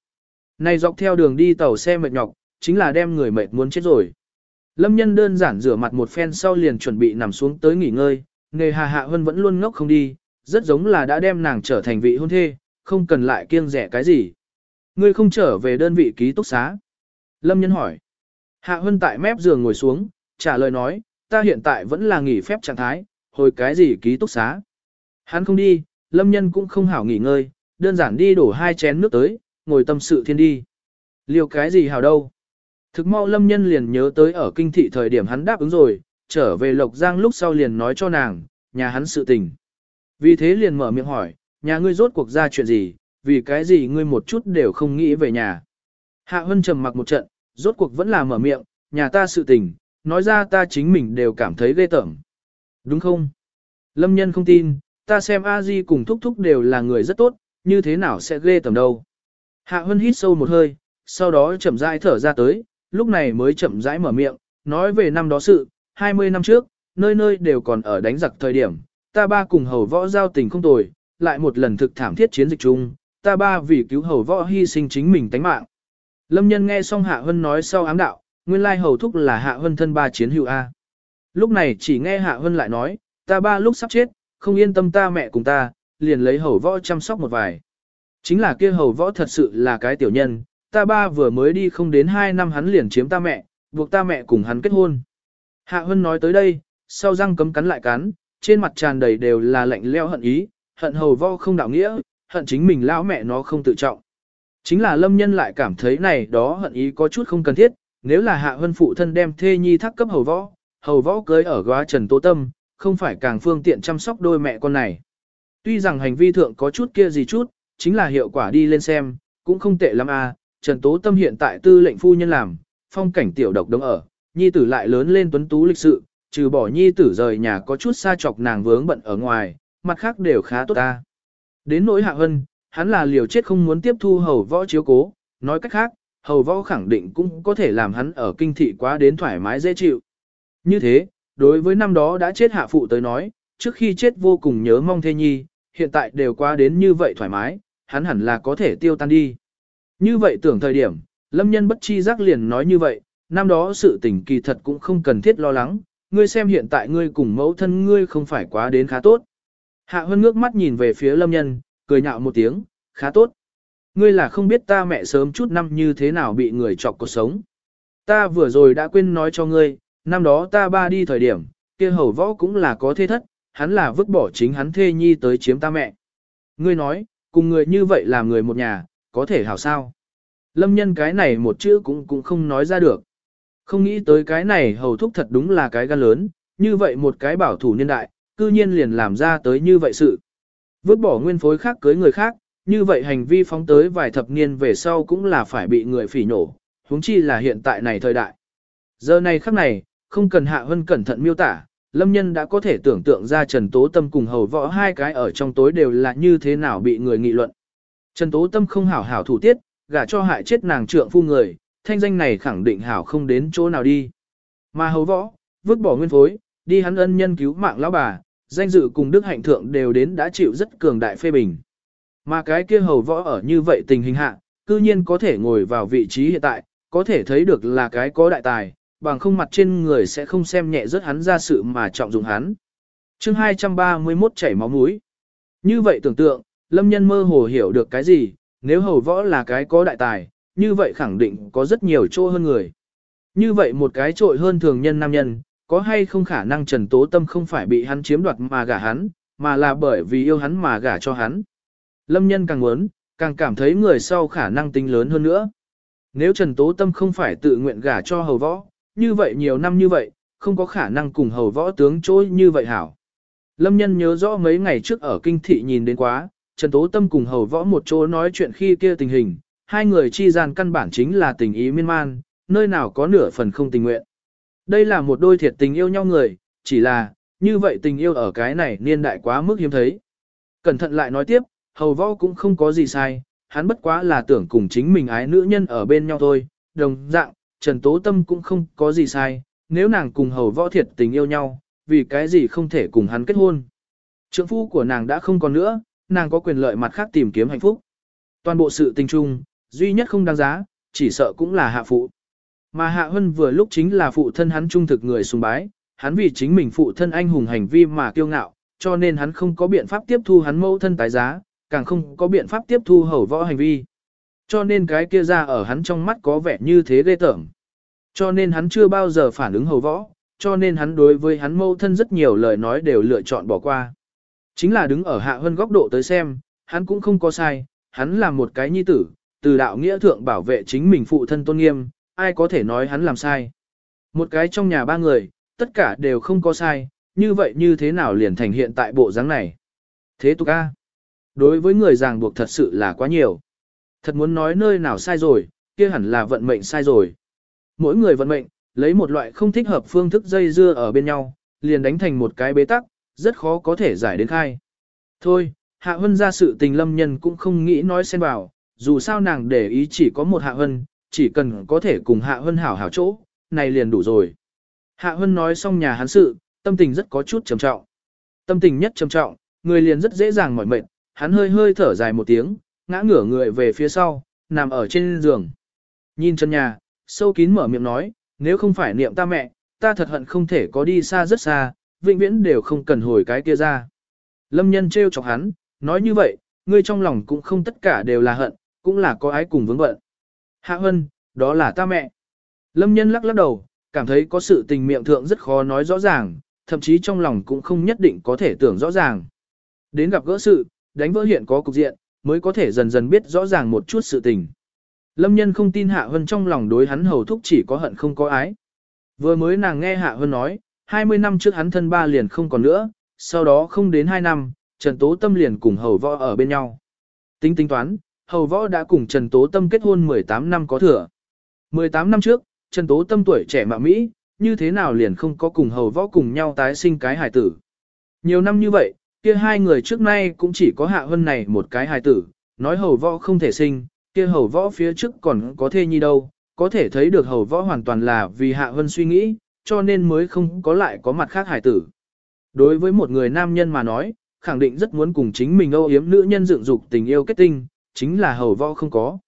Này dọc theo đường đi tàu xe mệt nhọc, chính là đem người mệt muốn chết rồi. Lâm nhân đơn giản rửa mặt một phen sau liền chuẩn bị nằm xuống tới nghỉ ngơi, nghề hà hạ hơn vẫn luôn ngốc không đi, rất giống là đã đem nàng trở thành vị hôn thê, không cần lại kiêng rẻ cái gì. Ngươi không trở về đơn vị ký túc xá. Lâm nhân hỏi. Hạ hân tại mép giường ngồi xuống, trả lời nói, ta hiện tại vẫn là nghỉ phép trạng thái, hồi cái gì ký túc xá. Hắn không đi, lâm nhân cũng không hảo nghỉ ngơi, đơn giản đi đổ hai chén nước tới, ngồi tâm sự thiên đi. Liều cái gì hảo đâu. Thực mau lâm nhân liền nhớ tới ở kinh thị thời điểm hắn đáp ứng rồi, trở về Lộc Giang lúc sau liền nói cho nàng, nhà hắn sự tình. Vì thế liền mở miệng hỏi, nhà ngươi rốt cuộc ra chuyện gì, vì cái gì ngươi một chút đều không nghĩ về nhà. Hạ Hân trầm mặc một trận, rốt cuộc vẫn là mở miệng, nhà ta sự tình, nói ra ta chính mình đều cảm thấy ghê tởm. Đúng không? Lâm nhân không tin, ta xem a di cùng thúc thúc đều là người rất tốt, như thế nào sẽ ghê tởm đâu. Hạ Hân hít sâu một hơi, sau đó chậm rãi thở ra tới, lúc này mới chậm rãi mở miệng, nói về năm đó sự, 20 năm trước, nơi nơi đều còn ở đánh giặc thời điểm, ta ba cùng hầu võ giao tình không tồi, lại một lần thực thảm thiết chiến dịch chung, ta ba vì cứu hầu võ hy sinh chính mình tánh mạng. Lâm nhân nghe xong Hạ Hân nói sau ám đạo, nguyên lai hầu thúc là Hạ Hân thân ba chiến hữu A. Lúc này chỉ nghe Hạ Hân lại nói, ta ba lúc sắp chết, không yên tâm ta mẹ cùng ta, liền lấy hầu võ chăm sóc một vài. Chính là kia hầu võ thật sự là cái tiểu nhân, ta ba vừa mới đi không đến 2 năm hắn liền chiếm ta mẹ, buộc ta mẹ cùng hắn kết hôn. Hạ Hân nói tới đây, sau răng cấm cắn lại cắn, trên mặt tràn đầy đều là lạnh leo hận ý, hận hầu võ không đạo nghĩa, hận chính mình lão mẹ nó không tự trọng. Chính là lâm nhân lại cảm thấy này đó hận ý có chút không cần thiết, nếu là hạ hân phụ thân đem thê nhi thác cấp hầu võ, hầu võ cưới ở góa trần tố tâm, không phải càng phương tiện chăm sóc đôi mẹ con này. Tuy rằng hành vi thượng có chút kia gì chút, chính là hiệu quả đi lên xem, cũng không tệ lắm à, Trần Tố Tâm hiện tại tư lệnh phu nhân làm, phong cảnh tiểu độc đống ở, nhi tử lại lớn lên tuấn tú lịch sự, trừ bỏ nhi tử rời nhà có chút xa chọc nàng vướng bận ở ngoài, mặt khác đều khá tốt ta. Đến nỗi hạ hân, hắn là liều chết không muốn tiếp thu hầu võ chiếu cố, nói cách khác, hầu võ khẳng định cũng có thể làm hắn ở kinh thị quá đến thoải mái dễ chịu. Như thế, đối với năm đó đã chết hạ phụ tới nói, trước khi chết vô cùng nhớ mong thê nhi, hiện tại đều qua đến như vậy thoải mái, hắn hẳn là có thể tiêu tan đi. Như vậy tưởng thời điểm, lâm nhân bất chi giác liền nói như vậy, năm đó sự tình kỳ thật cũng không cần thiết lo lắng, ngươi xem hiện tại ngươi cùng mẫu thân ngươi không phải quá đến khá tốt. Hạ Hân ngước mắt nhìn về phía lâm nhân, cười nhạo một tiếng, khá tốt. Ngươi là không biết ta mẹ sớm chút năm như thế nào bị người chọc cuộc sống. Ta vừa rồi đã quên nói cho ngươi, năm đó ta ba đi thời điểm, kia hầu võ cũng là có thê thất, hắn là vứt bỏ chính hắn thê nhi tới chiếm ta mẹ. Ngươi nói, cùng người như vậy là người một nhà, có thể hảo sao. Lâm nhân cái này một chữ cũng cũng không nói ra được. Không nghĩ tới cái này hầu thúc thật đúng là cái gan lớn, như vậy một cái bảo thủ niên đại, cư nhiên liền làm ra tới như vậy sự. Vứt bỏ nguyên phối khác cưới người khác, như vậy hành vi phóng tới vài thập niên về sau cũng là phải bị người phỉ nổ, huống chi là hiện tại này thời đại. Giờ này khắc này, không cần hạ hơn cẩn thận miêu tả, lâm nhân đã có thể tưởng tượng ra Trần Tố Tâm cùng hầu võ hai cái ở trong tối đều là như thế nào bị người nghị luận. Trần Tố Tâm không hảo hảo thủ tiết, gả cho hại chết nàng trượng phu người, thanh danh này khẳng định hảo không đến chỗ nào đi. Mà hầu võ, vứt bỏ nguyên phối, đi hắn ân nhân cứu mạng lão bà, danh dự cùng đức hạnh thượng đều đến đã chịu rất cường đại phê bình. Mà cái kia hầu võ ở như vậy tình hình hạ, cư nhiên có thể ngồi vào vị trí hiện tại, có thể thấy được là cái có đại tài, bằng không mặt trên người sẽ không xem nhẹ rất hắn ra sự mà trọng dụng hắn. chương 231 chảy máu mũi. Như vậy tưởng tượng, lâm nhân mơ hồ hiểu được cái gì, nếu hầu võ là cái có đại tài, như vậy khẳng định có rất nhiều chỗ hơn người. Như vậy một cái trội hơn thường nhân nam nhân, có hay không khả năng Trần Tố Tâm không phải bị hắn chiếm đoạt mà gả hắn, mà là bởi vì yêu hắn mà gả cho hắn. Lâm nhân càng muốn, càng cảm thấy người sau khả năng tính lớn hơn nữa. Nếu Trần Tố Tâm không phải tự nguyện gả cho hầu võ, như vậy nhiều năm như vậy, không có khả năng cùng hầu võ tướng trôi như vậy hảo. Lâm nhân nhớ rõ mấy ngày trước ở kinh thị nhìn đến quá, Trần Tố Tâm cùng hầu võ một chỗ nói chuyện khi kia tình hình, hai người chi gian căn bản chính là tình ý miên man, nơi nào có nửa phần không tình nguyện. Đây là một đôi thiệt tình yêu nhau người, chỉ là, như vậy tình yêu ở cái này niên đại quá mức hiếm thấy. Cẩn thận lại nói tiếp, hầu võ cũng không có gì sai, hắn bất quá là tưởng cùng chính mình ái nữ nhân ở bên nhau thôi, đồng dạng, Trần Tố Tâm cũng không có gì sai, nếu nàng cùng hầu võ thiệt tình yêu nhau, vì cái gì không thể cùng hắn kết hôn. Trượng phu của nàng đã không còn nữa, nàng có quyền lợi mặt khác tìm kiếm hạnh phúc. Toàn bộ sự tình chung, duy nhất không đáng giá, chỉ sợ cũng là hạ phụ. Mà hạ hân vừa lúc chính là phụ thân hắn trung thực người sùng bái, hắn vì chính mình phụ thân anh hùng hành vi mà kiêu ngạo, cho nên hắn không có biện pháp tiếp thu hắn mẫu thân tái giá, càng không có biện pháp tiếp thu hầu võ hành vi. Cho nên cái kia ra ở hắn trong mắt có vẻ như thế ghê tởm. Cho nên hắn chưa bao giờ phản ứng hầu võ, cho nên hắn đối với hắn mâu thân rất nhiều lời nói đều lựa chọn bỏ qua. Chính là đứng ở hạ hơn góc độ tới xem, hắn cũng không có sai, hắn là một cái nhi tử, từ đạo nghĩa thượng bảo vệ chính mình phụ thân tôn nghiêm, ai có thể nói hắn làm sai. Một cái trong nhà ba người, tất cả đều không có sai, như vậy như thế nào liền thành hiện tại bộ dáng này. Thế tục a Đối với người ràng buộc thật sự là quá nhiều. Thật muốn nói nơi nào sai rồi, kia hẳn là vận mệnh sai rồi. Mỗi người vận mệnh, lấy một loại không thích hợp phương thức dây dưa ở bên nhau, liền đánh thành một cái bế tắc, rất khó có thể giải đến khai. Thôi, Hạ Hân ra sự tình lâm nhân cũng không nghĩ nói xen vào, dù sao nàng để ý chỉ có một Hạ Hân, chỉ cần có thể cùng Hạ Hân hảo hảo chỗ, này liền đủ rồi. Hạ Hân nói xong nhà hắn sự, tâm tình rất có chút trầm trọng. Tâm tình nhất trầm trọng, người liền rất dễ dàng mỏi mệt, hắn hơi hơi thở dài một tiếng, ngã ngửa người về phía sau, nằm ở trên giường. Nhìn chân nhà, sâu kín mở miệng nói, nếu không phải niệm ta mẹ, ta thật hận không thể có đi xa rất xa, vĩnh viễn đều không cần hồi cái kia ra. Lâm nhân trêu chọc hắn, nói như vậy, ngươi trong lòng cũng không tất cả đều là hận, cũng là có ái cùng vướng bận. Hạ Hân, đó là ta mẹ. Lâm nhân lắc lắc đầu, cảm thấy có sự tình miệng thượng rất khó nói rõ ràng, thậm chí trong lòng cũng không nhất định có thể tưởng rõ ràng. Đến gặp gỡ sự, đánh vỡ hiện có cục diện, mới có thể dần dần biết rõ ràng một chút sự tình. Lâm nhân không tin Hạ Hân trong lòng đối hắn hầu thúc chỉ có hận không có ái. Vừa mới nàng nghe Hạ Hân nói, 20 năm trước hắn thân ba liền không còn nữa, sau đó không đến 2 năm, Trần Tố Tâm liền cùng hầu võ ở bên nhau. Tính tính toán, hầu võ đã cùng Trần Tố Tâm kết hôn 18 năm có thừa. 18 năm trước, Trần Tố Tâm tuổi trẻ mạ Mỹ, như thế nào liền không có cùng hầu võ cùng nhau tái sinh cái hài tử. Nhiều năm như vậy, kia hai người trước nay cũng chỉ có hạ Hân này một cái hài tử, nói hầu võ không thể sinh, kia hầu võ phía trước còn có thê nhi đâu, có thể thấy được hầu võ hoàn toàn là vì hạ Hân suy nghĩ, cho nên mới không có lại có mặt khác hài tử. Đối với một người nam nhân mà nói, khẳng định rất muốn cùng chính mình âu yếm nữ nhân dựng dục tình yêu kết tinh, chính là hầu võ không có.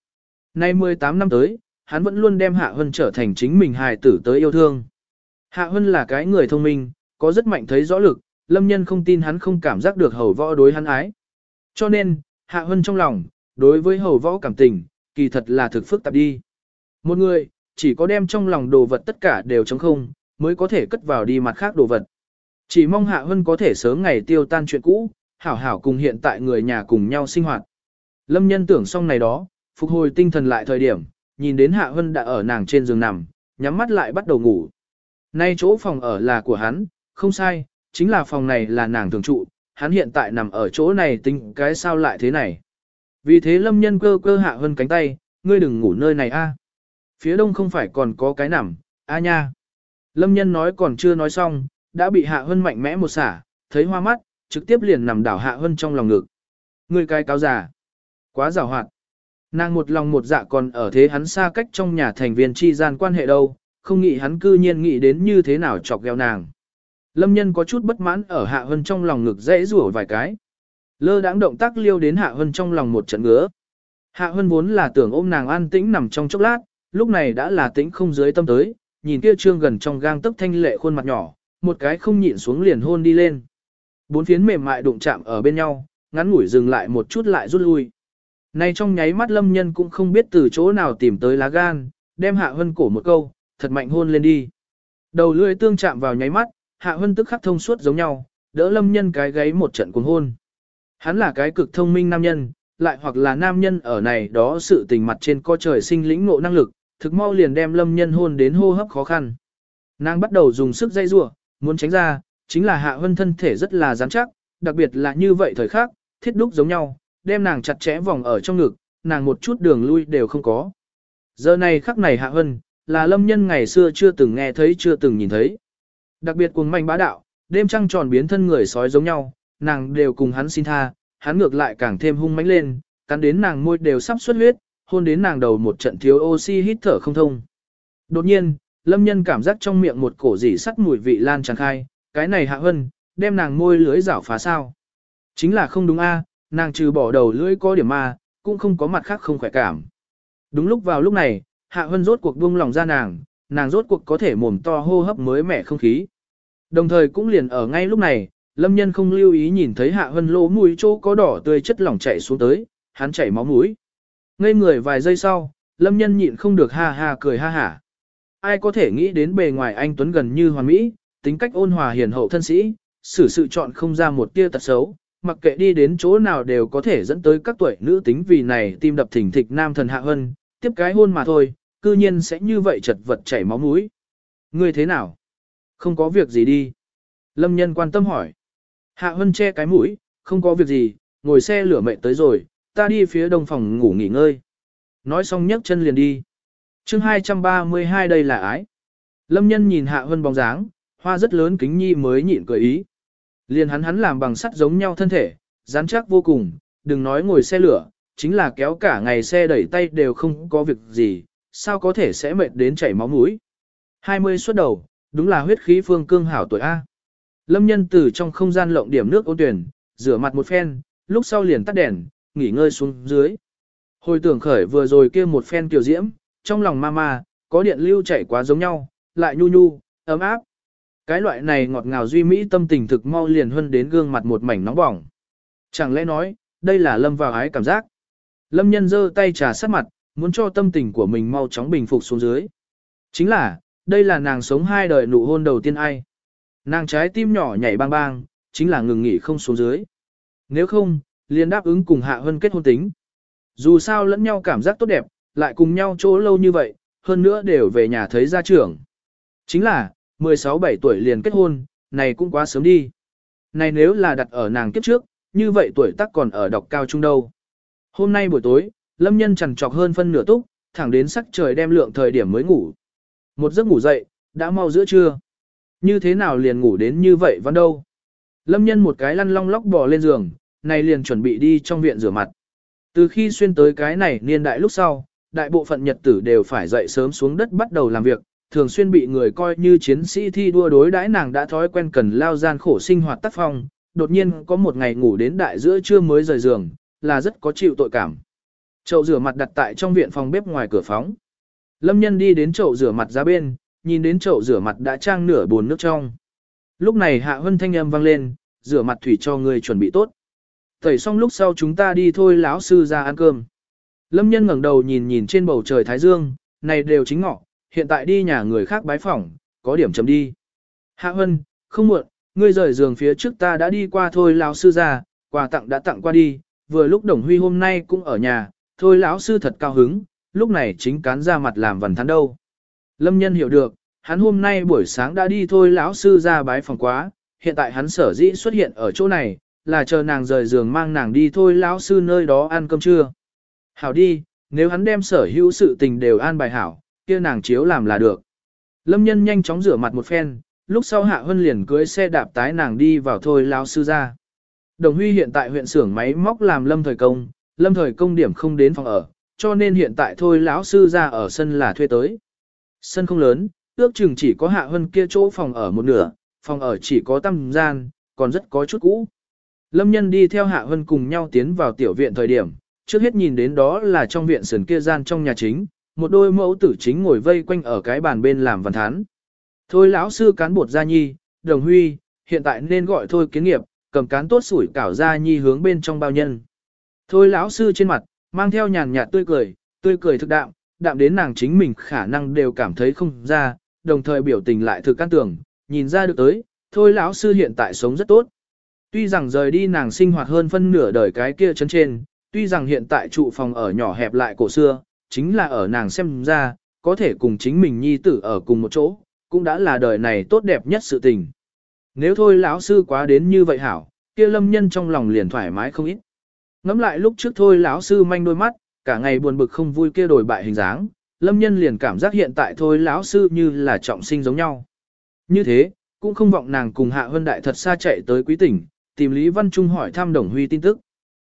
Nay 18 năm tới, hắn vẫn luôn đem Hạ Hân trở thành chính mình hài tử tới yêu thương. Hạ Hân là cái người thông minh, có rất mạnh thấy rõ lực, lâm nhân không tin hắn không cảm giác được hầu võ đối hắn ái. Cho nên, Hạ Hân trong lòng, đối với hầu võ cảm tình, kỳ thật là thực phức tạp đi. Một người, chỉ có đem trong lòng đồ vật tất cả đều trống không, mới có thể cất vào đi mặt khác đồ vật. Chỉ mong Hạ Hân có thể sớm ngày tiêu tan chuyện cũ, hảo hảo cùng hiện tại người nhà cùng nhau sinh hoạt. Lâm nhân tưởng xong này đó, phục hồi tinh thần lại thời điểm, nhìn đến Hạ Hân đã ở nàng trên giường nằm, nhắm mắt lại bắt đầu ngủ. Nay chỗ phòng ở là của hắn, không sai, chính là phòng này là nàng thường trụ, hắn hiện tại nằm ở chỗ này tính cái sao lại thế này. Vì thế lâm nhân cơ cơ Hạ Hân cánh tay, ngươi đừng ngủ nơi này a. Phía đông không phải còn có cái nằm, a nha. Lâm nhân nói còn chưa nói xong, đã bị Hạ Hân mạnh mẽ một xả, thấy hoa mắt, trực tiếp liền nằm đảo Hạ Hân trong lòng ngực. Ngươi cái cáo già. Quá rào hoạt. Nàng một lòng một dạ còn ở thế hắn xa cách trong nhà thành viên chi gian quan hệ đâu, không nghĩ hắn cư nhiên nghĩ đến như thế nào chọc gheo nàng. Lâm nhân có chút bất mãn ở Hạ Hân trong lòng ngực dễ rủa vài cái. Lơ đãng động tác liêu đến Hạ Hân trong lòng một trận ngứa. Hạ Hân vốn là tưởng ôm nàng an tĩnh nằm trong chốc lát, lúc này đã là tĩnh không dưới tâm tới, nhìn kia trương gần trong gang tấc thanh lệ khuôn mặt nhỏ, một cái không nhịn xuống liền hôn đi lên. Bốn phiến mềm mại đụng chạm ở bên nhau, ngắn ngủi dừng lại một chút lại rút lui. Nay trong nháy mắt lâm nhân cũng không biết từ chỗ nào tìm tới lá gan, đem hạ hân cổ một câu, thật mạnh hôn lên đi. Đầu lưỡi tương chạm vào nháy mắt, Hạ Hân tức khắc thông suốt giống nhau, đỡ lâm nhân cái gáy một trận cuồng hôn. Hắn là cái cực thông minh nam nhân, lại hoặc là nam nhân ở này đó sự tình mặt trên co trời sinh lĩnh ngộ năng lực, thực mau liền đem lâm nhân hôn đến hô hấp khó khăn. Nàng bắt đầu dùng sức dây rủa muốn tránh ra, chính là hạ hân thân thể rất là rắn chắc, đặc biệt là như vậy thời khắc, thiết đúc giống nhau, đem nàng chặt chẽ vòng ở trong ngực, nàng một chút đường lui đều không có. Giờ này khắc này hạ hân, là lâm nhân ngày xưa chưa từng nghe thấy chưa từng nhìn thấy. Đặc biệt cuồng manh bá đạo, đêm trăng tròn biến thân người sói giống nhau, nàng đều cùng hắn xin tha, hắn ngược lại càng thêm hung mãnh lên, cắn đến nàng môi đều sắp xuất huyết, hôn đến nàng đầu một trận thiếu oxy hít thở không thông. Đột nhiên, lâm nhân cảm giác trong miệng một cổ dỉ sắt mùi vị lan tràn khai, cái này hạ hân, đem nàng môi lưới rảo phá sao. Chính là không đúng a, nàng trừ bỏ đầu lưỡi có điểm ma, cũng không có mặt khác không khỏe cảm. Đúng lúc vào lúc này, hạ hân rốt cuộc buông lòng ra nàng, nàng rốt cuộc có thể mồm to hô hấp mới mẻ không khí. Đồng thời cũng liền ở ngay lúc này, lâm nhân không lưu ý nhìn thấy hạ hân lỗ mũi chỗ có đỏ tươi chất lỏng chảy xuống tới, hắn chảy máu mũi. Ngây người vài giây sau, lâm nhân nhịn không được ha ha cười ha hả. Ai có thể nghĩ đến bề ngoài anh Tuấn gần như hoàn mỹ, tính cách ôn hòa hiền hậu thân sĩ, xử sự chọn không ra một tia tật xấu, mặc kệ đi đến chỗ nào đều có thể dẫn tới các tuổi nữ tính vì này tim đập thỉnh thịch nam thần hạ hân, tiếp cái hôn mà thôi, cư nhiên sẽ như vậy chật vật chảy máu mũi. Ngươi thế nào? Không có việc gì đi. Lâm nhân quan tâm hỏi. Hạ hân che cái mũi, không có việc gì, ngồi xe lửa mệt tới rồi, ta đi phía đông phòng ngủ nghỉ ngơi. Nói xong nhấc chân liền đi. chương 232 đây là ái. Lâm nhân nhìn hạ hân bóng dáng, hoa rất lớn kính nhi mới nhịn cười ý. Liền hắn hắn làm bằng sắt giống nhau thân thể, rắn chắc vô cùng, đừng nói ngồi xe lửa, chính là kéo cả ngày xe đẩy tay đều không có việc gì, sao có thể sẽ mệt đến chảy máu mũi. 20 xuất đầu, đúng là huyết khí phương cương hảo tuổi A. Lâm nhân từ trong không gian lộng điểm nước ôn tuyển, rửa mặt một phen, lúc sau liền tắt đèn, nghỉ ngơi xuống dưới. Hồi tưởng khởi vừa rồi kia một phen kiều diễm, trong lòng mama, có điện lưu chảy quá giống nhau, lại nhu nhu, ấm áp. Cái loại này ngọt ngào duy mỹ tâm tình thực mau liền hơn đến gương mặt một mảnh nóng bỏng. Chẳng lẽ nói, đây là lâm vào ái cảm giác. Lâm nhân giơ tay trà sát mặt, muốn cho tâm tình của mình mau chóng bình phục xuống dưới. Chính là, đây là nàng sống hai đời nụ hôn đầu tiên ai. Nàng trái tim nhỏ nhảy bang bang, chính là ngừng nghỉ không xuống dưới. Nếu không, liền đáp ứng cùng Hạ Hân kết hôn tính. Dù sao lẫn nhau cảm giác tốt đẹp, lại cùng nhau chỗ lâu như vậy, hơn nữa đều về nhà thấy gia trưởng. Chính là, 16-17 tuổi liền kết hôn, này cũng quá sớm đi. Này nếu là đặt ở nàng kiếp trước, như vậy tuổi tác còn ở đọc cao trung đâu. Hôm nay buổi tối, Lâm Nhân chằn trọc hơn phân nửa túc, thẳng đến sắc trời đem lượng thời điểm mới ngủ. Một giấc ngủ dậy, đã mau giữa trưa. Như thế nào liền ngủ đến như vậy vẫn đâu. Lâm Nhân một cái lăn long lóc bò lên giường, này liền chuẩn bị đi trong viện rửa mặt. Từ khi xuyên tới cái này niên đại lúc sau, đại bộ phận nhật tử đều phải dậy sớm xuống đất bắt đầu làm việc, thường xuyên bị người coi như chiến sĩ thi đua đối đãi nàng đã thói quen cần lao gian khổ sinh hoạt tác phong, đột nhiên có một ngày ngủ đến đại giữa trưa mới rời giường, là rất có chịu tội cảm. Chậu rửa mặt đặt tại trong viện phòng bếp ngoài cửa phóng. Lâm nhân đi đến chậu rửa mặt ra bên, nhìn đến chậu rửa mặt đã trang nửa bồn nước trong. Lúc này hạ hân thanh âm vang lên, rửa mặt thủy cho người chuẩn bị tốt. Tẩy xong lúc sau chúng ta đi thôi lão sư ra ăn cơm. Lâm nhân ngẩng đầu nhìn nhìn trên bầu trời Thái Dương, này đều chính ngọ, hiện tại đi nhà người khác bái phỏng, có điểm chấm đi. Hạ Hân, không muộn, ngươi rời giường phía trước ta đã đi qua thôi lão sư ra, quà tặng đã tặng qua đi, vừa lúc Đồng Huy hôm nay cũng ở nhà, thôi lão sư thật cao hứng, lúc này chính cán ra mặt làm vần thắn đâu. Lâm nhân hiểu được, hắn hôm nay buổi sáng đã đi thôi lão sư ra bái phòng quá, hiện tại hắn sở dĩ xuất hiện ở chỗ này, là chờ nàng rời giường mang nàng đi thôi lão sư nơi đó ăn cơm trưa. Hảo đi, nếu hắn đem sở hữu sự tình đều an bài hảo, kia nàng chiếu làm là được. Lâm nhân nhanh chóng rửa mặt một phen, lúc sau hạ hân liền cưới xe đạp tái nàng đi vào thôi lão sư ra. Đồng Huy hiện tại huyện xưởng máy móc làm lâm thời công, lâm thời công điểm không đến phòng ở, cho nên hiện tại thôi lão sư ra ở sân là thuê tới. Sân không lớn, ước chừng chỉ có hạ hân kia chỗ phòng ở một nửa, phòng ở chỉ có tăm gian, còn rất có chút cũ. Lâm nhân đi theo Hạ Hân cùng nhau tiến vào tiểu viện thời điểm, trước hết nhìn đến đó là trong viện sườn kia gian trong nhà chính, một đôi mẫu tử chính ngồi vây quanh ở cái bàn bên làm văn thán. Thôi lão sư cán bột gia nhi, đồng huy, hiện tại nên gọi thôi kiến nghiệp, cầm cán tốt sủi cảo gia nhi hướng bên trong bao nhân. Thôi lão sư trên mặt, mang theo nhàn nhạt tươi cười, tươi cười thực đạm, đạm đến nàng chính mình khả năng đều cảm thấy không ra, đồng thời biểu tình lại thực can tưởng, nhìn ra được tới, thôi lão sư hiện tại sống rất tốt. Tuy rằng rời đi nàng sinh hoạt hơn phân nửa đời cái kia chấn trên, tuy rằng hiện tại trụ phòng ở nhỏ hẹp lại cổ xưa, chính là ở nàng xem ra, có thể cùng chính mình nhi tử ở cùng một chỗ, cũng đã là đời này tốt đẹp nhất sự tình. Nếu thôi lão sư quá đến như vậy hảo, kia lâm nhân trong lòng liền thoải mái không ít. Ngắm lại lúc trước thôi lão sư manh đôi mắt, cả ngày buồn bực không vui kia đổi bại hình dáng, lâm nhân liền cảm giác hiện tại thôi lão sư như là trọng sinh giống nhau. Như thế, cũng không vọng nàng cùng hạ hơn đại thật xa chạy tới quý tỉnh, tìm Lý Văn Trung hỏi thăm Đồng Huy tin tức.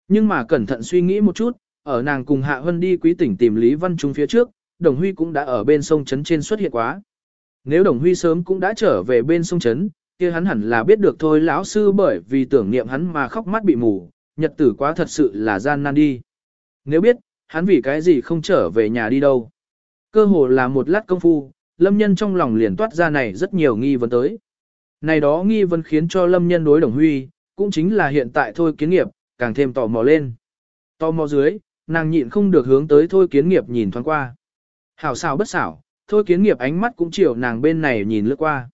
Nhưng mà cẩn thận suy nghĩ một chút, ở nàng cùng Hạ Hân đi quý tỉnh tìm Lý Văn Trung phía trước, Đồng Huy cũng đã ở bên sông Trấn trên xuất hiện quá. Nếu Đồng Huy sớm cũng đã trở về bên sông Trấn, kia hắn hẳn là biết được thôi lão sư bởi vì tưởng niệm hắn mà khóc mắt bị mù, nhật tử quá thật sự là gian nan đi. Nếu biết, hắn vì cái gì không trở về nhà đi đâu. Cơ hồ là một lát công phu, lâm nhân trong lòng liền toát ra này rất nhiều nghi vấn tới. Này đó nghi vấn khiến cho lâm nhân đối đồng huy, cũng chính là hiện tại thôi kiến nghiệp, càng thêm tò mò lên. Tò mò dưới, nàng nhịn không được hướng tới thôi kiến nghiệp nhìn thoáng qua. Hảo xảo bất xảo, thôi kiến nghiệp ánh mắt cũng chiều nàng bên này nhìn lướt qua.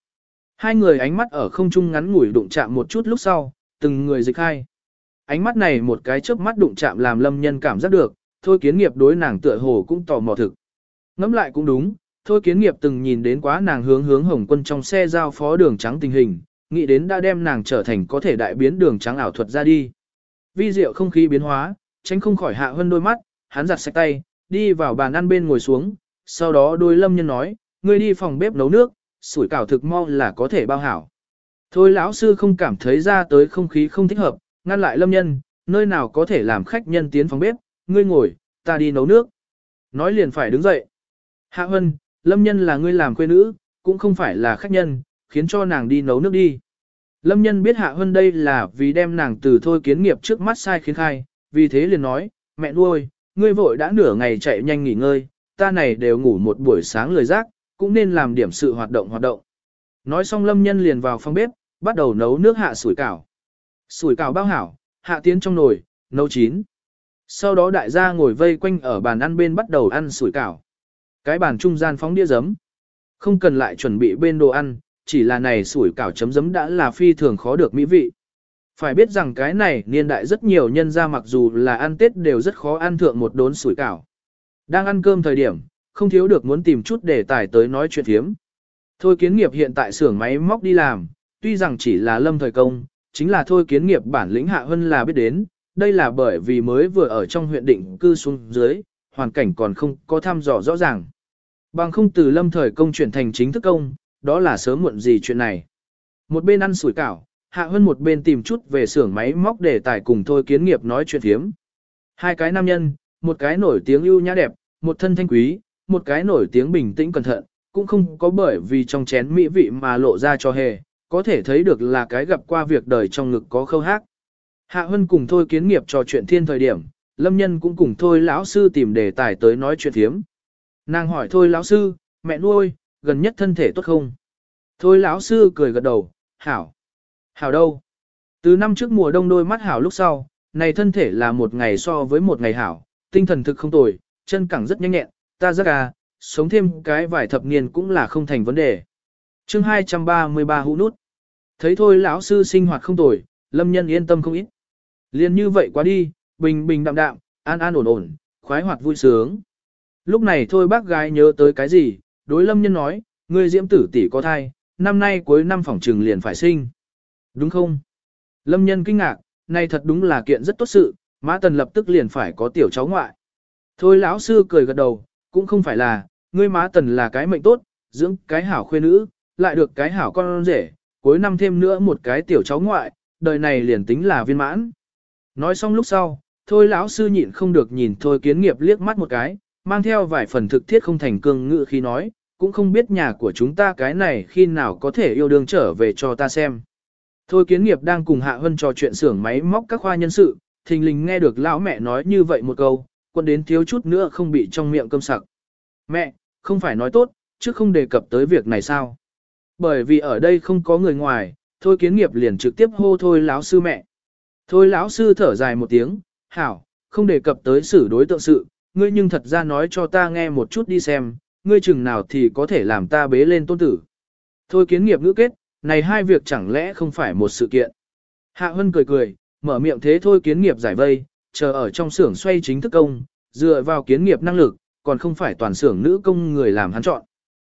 Hai người ánh mắt ở không trung ngắn ngủi đụng chạm một chút lúc sau, từng người dịch hai. Ánh mắt này một cái chớp mắt đụng chạm làm lâm nhân cảm giác được, thôi kiến nghiệp đối nàng tựa hồ cũng tò mò thực. Ngắm lại cũng đúng, thôi kiến nghiệp từng nhìn đến quá nàng hướng hướng hồng quân trong xe giao phó đường trắng tình hình, nghĩ đến đã đem nàng trở thành có thể đại biến đường trắng ảo thuật ra đi. Vi diệu không khí biến hóa, tránh không khỏi hạ hơn đôi mắt, hắn giặt sạch tay, đi vào bàn ăn bên ngồi xuống, sau đó đôi lâm nhân nói, ngươi đi phòng bếp nấu nước, sủi cảo thực mau là có thể bao hảo. Thôi lão sư không cảm thấy ra tới không khí không thích hợp, ngăn lại lâm nhân, nơi nào có thể làm khách nhân tiến phòng bếp, ngươi ngồi, ta đi nấu nước. Nói liền phải đứng dậy. Hạ Hân, lâm nhân là ngươi làm quê nữ, cũng không phải là khách nhân, khiến cho nàng đi nấu nước đi. Lâm nhân biết Hạ Hân đây là vì đem nàng từ thôi kiến nghiệp trước mắt sai khiến khai, vì thế liền nói, mẹ nuôi, ngươi vội đã nửa ngày chạy nhanh nghỉ ngơi, ta này đều ngủ một buổi sáng lười rác, cũng nên làm điểm sự hoạt động hoạt động. Nói xong lâm nhân liền vào phòng bếp, bắt đầu nấu nước hạ sủi cảo. Sủi cảo bao hảo, hạ tiến trong nồi, nấu chín. Sau đó đại gia ngồi vây quanh ở bàn ăn bên bắt đầu ăn sủi cảo. Cái bàn trung gian phóng đĩa giấm. Không cần lại chuẩn bị bên đồ ăn, chỉ là này sủi cảo chấm giấm đã là phi thường khó được mỹ vị. Phải biết rằng cái này niên đại rất nhiều nhân gia mặc dù là ăn Tết đều rất khó ăn thượng một đốn sủi cảo. Đang ăn cơm thời điểm, không thiếu được muốn tìm chút để tải tới nói chuyện thiếm. Thôi kiến nghiệp hiện tại xưởng máy móc đi làm, tuy rằng chỉ là lâm thời công, chính là thôi kiến nghiệp bản lĩnh hạ hơn là biết đến, đây là bởi vì mới vừa ở trong huyện định cư xuống dưới, hoàn cảnh còn không có thăm dò rõ ràng. Bằng không từ lâm thời công chuyển thành chính thức công, đó là sớm muộn gì chuyện này. Một bên ăn sủi cảo, hạ Hân một bên tìm chút về xưởng máy móc để tải cùng thôi kiến nghiệp nói chuyện thiếm. Hai cái nam nhân, một cái nổi tiếng ưu nhã đẹp, một thân thanh quý, một cái nổi tiếng bình tĩnh cẩn thận, cũng không có bởi vì trong chén mỹ vị mà lộ ra cho hề, có thể thấy được là cái gặp qua việc đời trong ngực có khâu hát. Hạ Hân cùng thôi kiến nghiệp trò chuyện thiên thời điểm, Lâm Nhân cũng cùng thôi lão sư tìm đề tài tới nói chuyện thiếm. Nàng hỏi thôi lão sư, mẹ nuôi, gần nhất thân thể tốt không? Thôi lão sư cười gật đầu, hảo. Hảo đâu? Từ năm trước mùa đông đôi mắt hảo lúc sau, này thân thể là một ngày so với một ngày hảo, tinh thần thực không tồi, chân cẳng rất nhanh nhẹn, ta rất à, sống thêm cái vài thập niên cũng là không thành vấn đề. chương 233 hũ nút. Thấy thôi lão sư sinh hoạt không tồi, lâm nhân yên tâm không ít. Liên như vậy quá đi, bình bình đạm đạm, an an ổn ổn, khoái hoạt vui sướng. Lúc này thôi bác gái nhớ tới cái gì, đối lâm nhân nói, ngươi diễm tử tỷ có thai, năm nay cuối năm phòng trừng liền phải sinh. Đúng không? Lâm nhân kinh ngạc, này thật đúng là kiện rất tốt sự, mã tần lập tức liền phải có tiểu cháu ngoại. Thôi lão sư cười gật đầu, cũng không phải là, ngươi Mã tần là cái mệnh tốt, dưỡng cái hảo khuê nữ, lại được cái hảo con rể, cuối năm thêm nữa một cái tiểu cháu ngoại, đời này liền tính là viên mãn. Nói xong lúc sau, thôi lão sư nhịn không được nhìn thôi kiến nghiệp liếc mắt một cái, mang theo vài phần thực thiết không thành cương ngự khi nói, cũng không biết nhà của chúng ta cái này khi nào có thể yêu đương trở về cho ta xem. Thôi kiến nghiệp đang cùng Hạ Hân trò chuyện xưởng máy móc các khoa nhân sự, thình lình nghe được lão mẹ nói như vậy một câu, quân đến thiếu chút nữa không bị trong miệng cơm sặc. Mẹ, không phải nói tốt, chứ không đề cập tới việc này sao? Bởi vì ở đây không có người ngoài, thôi kiến nghiệp liền trực tiếp hô thôi lão sư mẹ. Thôi lão sư thở dài một tiếng, hảo, không đề cập tới xử đối tượng sự, ngươi nhưng thật ra nói cho ta nghe một chút đi xem, ngươi chừng nào thì có thể làm ta bế lên tôn tử. Thôi kiến nghiệp ngữ kết, này hai việc chẳng lẽ không phải một sự kiện. Hạ Hân cười cười, mở miệng thế thôi kiến nghiệp giải vây, chờ ở trong xưởng xoay chính thức công, dựa vào kiến nghiệp năng lực, còn không phải toàn xưởng nữ công người làm hắn chọn.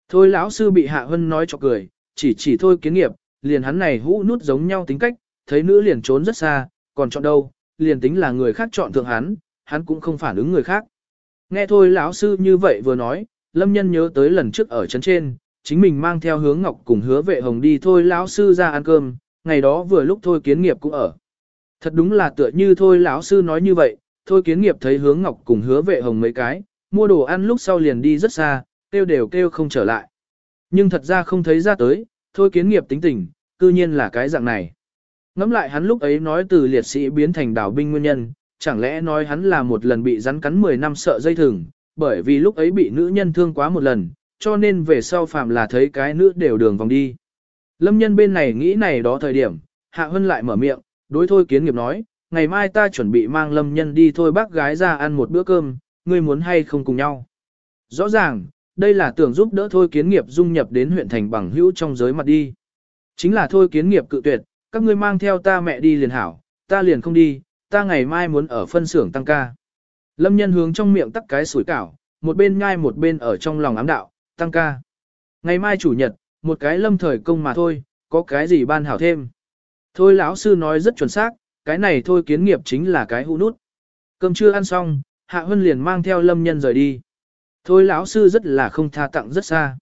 Thôi lão sư bị Hạ Hân nói cho cười, chỉ chỉ thôi kiến nghiệp, liền hắn này hũ nút giống nhau tính cách, thấy nữ liền trốn rất xa, còn chọn đâu, liền tính là người khác chọn thượng hắn, hắn cũng không phản ứng người khác. Nghe thôi lão sư như vậy vừa nói, Lâm Nhân nhớ tới lần trước ở trấn trên, chính mình mang theo hướng ngọc cùng hứa vệ hồng đi thôi lão sư ra ăn cơm, ngày đó vừa lúc thôi kiến nghiệp cũng ở. Thật đúng là tựa như thôi lão sư nói như vậy, thôi kiến nghiệp thấy hướng ngọc cùng hứa vệ hồng mấy cái, mua đồ ăn lúc sau liền đi rất xa, kêu đều kêu không trở lại. Nhưng thật ra không thấy ra tới, thôi kiến nghiệp tính tình, cư nhiên là cái dạng này. Ngắm lại hắn lúc ấy nói từ liệt sĩ biến thành đảo binh nguyên nhân, chẳng lẽ nói hắn là một lần bị rắn cắn 10 năm sợ dây thừng, bởi vì lúc ấy bị nữ nhân thương quá một lần, cho nên về sau phạm là thấy cái nữ đều đường vòng đi. Lâm nhân bên này nghĩ này đó thời điểm, Hạ Hân lại mở miệng, đối thôi kiến nghiệp nói, ngày mai ta chuẩn bị mang lâm nhân đi thôi bác gái ra ăn một bữa cơm, ngươi muốn hay không cùng nhau. Rõ ràng, đây là tưởng giúp đỡ thôi kiến nghiệp dung nhập đến huyện thành bằng hữu trong giới mặt đi. Chính là thôi kiến nghiệp cự tuyệt, các ngươi mang theo ta mẹ đi liền hảo, ta liền không đi, ta ngày mai muốn ở phân xưởng tăng ca. Lâm nhân hướng trong miệng tắc cái sủi cảo, một bên nhai một bên ở trong lòng ám đạo, tăng ca. Ngày mai chủ nhật, một cái lâm thời công mà thôi, có cái gì ban hảo thêm. Thôi lão sư nói rất chuẩn xác, cái này thôi kiến nghiệp chính là cái hũ nút. Cơm chưa ăn xong, Hạ Hân liền mang theo lâm nhân rời đi. Thôi lão sư rất là không tha tặng rất xa.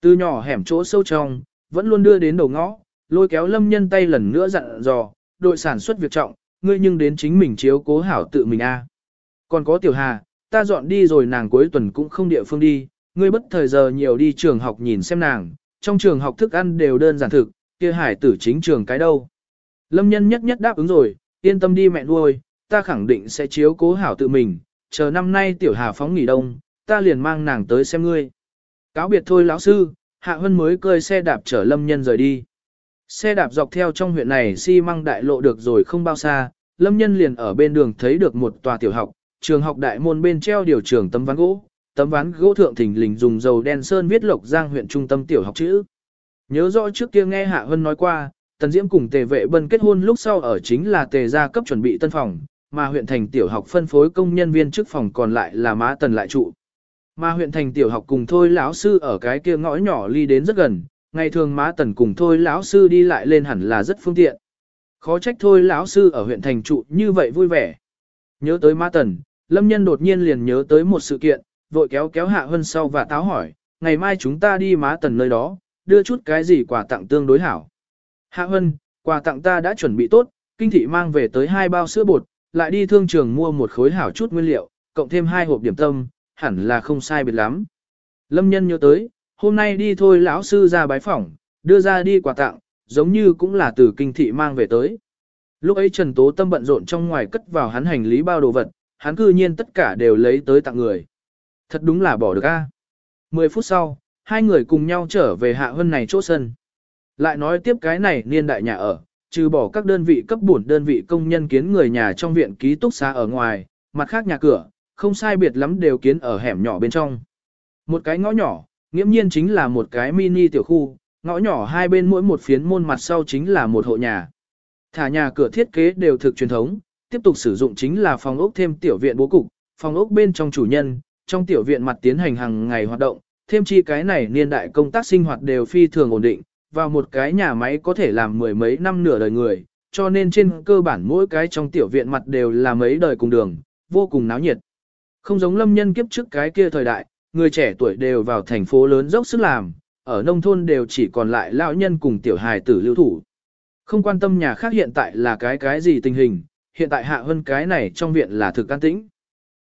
Từ nhỏ hẻm chỗ sâu trong, vẫn luôn đưa đến đầu ngõ, lôi kéo lâm nhân tay lần nữa dặn dò, đội sản xuất việc trọng, ngươi nhưng đến chính mình chiếu cố hảo tự mình a. Còn có tiểu hà, ta dọn đi rồi nàng cuối tuần cũng không địa phương đi, ngươi bất thời giờ nhiều đi trường học nhìn xem nàng, trong trường học thức ăn đều đơn giản thực, kia hải tử chính trường cái đâu. Lâm nhân nhất nhất đáp ứng rồi, yên tâm đi mẹ nuôi, ta khẳng định sẽ chiếu cố hảo tự mình, chờ năm nay tiểu hà phóng nghỉ đông, ta liền mang nàng tới xem ngươi. Cáo biệt thôi lão sư, Hạ Hân mới cơi xe đạp chở Lâm Nhân rời đi. Xe đạp dọc theo trong huyện này xi măng đại lộ được rồi không bao xa, Lâm Nhân liền ở bên đường thấy được một tòa tiểu học, trường học đại môn bên treo điều trường tấm ván gỗ, tấm ván gỗ thượng thình lình dùng dầu đen sơn viết Lộc Giang huyện trung tâm tiểu học chữ. Nhớ rõ trước kia nghe Hạ Hân nói qua, Tần Diễm cùng Tề Vệ Bân kết hôn lúc sau ở chính là Tề gia cấp chuẩn bị tân phòng, mà huyện thành tiểu học phân phối công nhân viên chức phòng còn lại là má Tần lại trụ. Mà huyện thành tiểu học cùng thôi lão sư ở cái kia ngõ nhỏ ly đến rất gần, ngày thường má Tần cùng thôi lão sư đi lại lên hẳn là rất phương tiện. Khó trách thôi lão sư ở huyện thành trụ như vậy vui vẻ. Nhớ tới má Tần, Lâm Nhân đột nhiên liền nhớ tới một sự kiện, vội kéo kéo Hạ Hân sau và táo hỏi, ngày mai chúng ta đi má Tần nơi đó, đưa chút cái gì quà tặng tương đối hảo. Hạ Hân, quà tặng ta đã chuẩn bị tốt, kinh thị mang về tới hai bao sữa bột, lại đi thương trường mua một khối hảo chút nguyên liệu, cộng thêm hai hộp điểm tâm, hẳn là không sai biệt lắm. Lâm nhân nhớ tới, hôm nay đi thôi lão sư ra bái phỏng, đưa ra đi quà tặng, giống như cũng là từ kinh thị mang về tới. Lúc ấy Trần Tố Tâm bận rộn trong ngoài cất vào hắn hành lý bao đồ vật, hắn cư nhiên tất cả đều lấy tới tặng người. Thật đúng là bỏ được a. 10 phút sau, hai người cùng nhau trở về hạ Hân này chỗ sân. Lại nói tiếp cái này niên đại nhà ở, trừ bỏ các đơn vị cấp bổn đơn vị công nhân kiến người nhà trong viện ký túc xá ở ngoài, mặt khác nhà cửa, không sai biệt lắm đều kiến ở hẻm nhỏ bên trong. Một cái ngõ nhỏ, nghiễm nhiên chính là một cái mini tiểu khu, ngõ nhỏ hai bên mỗi một phiến môn mặt sau chính là một hộ nhà. Thả nhà cửa thiết kế đều thực truyền thống, tiếp tục sử dụng chính là phòng ốc thêm tiểu viện bố cục, phòng ốc bên trong chủ nhân, trong tiểu viện mặt tiến hành hàng ngày hoạt động, thêm chi cái này niên đại công tác sinh hoạt đều phi thường ổn định, vào một cái nhà máy có thể làm mười mấy năm nửa đời người, cho nên trên cơ bản mỗi cái trong tiểu viện mặt đều là mấy đời cùng đường, vô cùng náo nhiệt. Không giống lâm nhân kiếp trước cái kia thời đại, người trẻ tuổi đều vào thành phố lớn dốc sức làm, ở nông thôn đều chỉ còn lại lão nhân cùng tiểu hài tử lưu thủ. Không quan tâm nhà khác hiện tại là cái cái gì tình hình, hiện tại hạ hơn cái này trong viện là thực an tĩnh.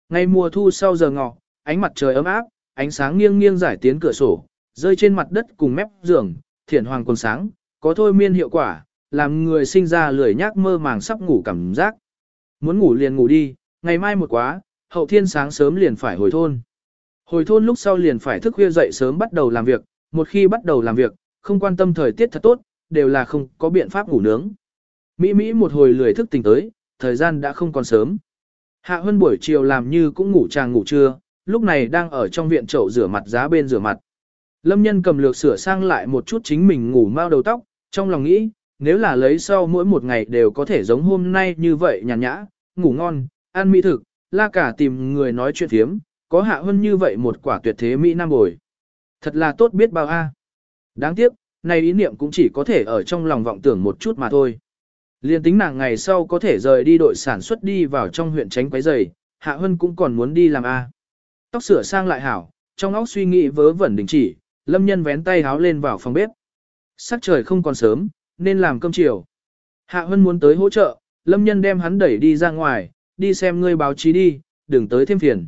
Ngay mùa thu sau giờ ngọ, ánh mặt trời ấm áp, ánh sáng nghiêng nghiêng giải tiến cửa sổ, rơi trên mặt đất cùng mép giường, thiển hoàng còn sáng, có thôi miên hiệu quả, làm người sinh ra lười nhác mơ màng sắp ngủ cảm giác. Muốn ngủ liền ngủ đi, ngày mai một quá, hậu thiên sáng sớm liền phải hồi thôn. Hồi thôn lúc sau liền phải thức khuya dậy sớm bắt đầu làm việc, một khi bắt đầu làm việc, không quan tâm thời tiết thật tốt, đều là không có biện pháp ngủ nướng. Mỹ Mỹ một hồi lười thức tỉnh tới, thời gian đã không còn sớm. Hạ Hân buổi chiều làm như cũng ngủ tràng ngủ trưa, lúc này đang ở trong viện chậu rửa mặt giá bên rửa mặt. Lâm nhân cầm lược sửa sang lại một chút chính mình ngủ mau đầu tóc, trong lòng nghĩ, nếu là lấy sau mỗi một ngày đều có thể giống hôm nay như vậy nhàn nhã, ngủ ngon, ăn mỹ thực, la cả tìm người nói chuyện thiếm, có hạ hơn như vậy một quả tuyệt thế Mỹ Nam bồi. Thật là tốt biết bao a. Đáng tiếc, này ý niệm cũng chỉ có thể ở trong lòng vọng tưởng một chút mà thôi. Liên tính nàng ngày sau có thể rời đi đội sản xuất đi vào trong huyện tránh quấy giày, Hạ Hân cũng còn muốn đi làm A. Tóc sửa sang lại hảo, trong óc suy nghĩ vớ vẩn đình chỉ, lâm nhân vén tay háo lên vào phòng bếp. Sắc trời không còn sớm, nên làm cơm chiều. Hạ Hân muốn tới hỗ trợ, lâm nhân đem hắn đẩy đi ra ngoài, đi xem ngươi báo chí đi, đừng tới thêm phiền.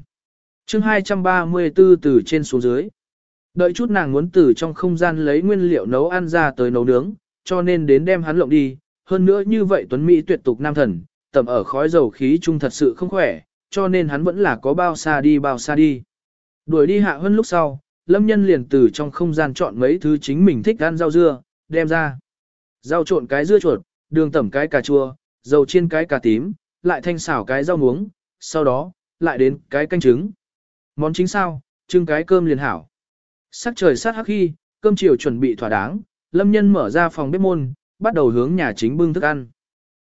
chương 234 từ trên xuống dưới. Đợi chút nàng muốn từ trong không gian lấy nguyên liệu nấu ăn ra tới nấu nướng, cho nên đến đem hắn lộng đi. Hơn nữa như vậy Tuấn Mỹ tuyệt tục nam thần, tầm ở khói dầu khí chung thật sự không khỏe, cho nên hắn vẫn là có bao xa đi bao xa đi. Đuổi đi hạ hơn lúc sau, lâm nhân liền từ trong không gian chọn mấy thứ chính mình thích ăn rau dưa, đem ra. Rau trộn cái dưa chuột, đường tẩm cái cà chua, dầu chiên cái cà tím, lại thanh xảo cái rau muống, sau đó, lại đến cái canh trứng. Món chính sao, trưng cái cơm liền hảo. Sắc trời sát hắc khi, cơm chiều chuẩn bị thỏa đáng, lâm nhân mở ra phòng bếp môn, bắt đầu hướng nhà chính bưng thức ăn.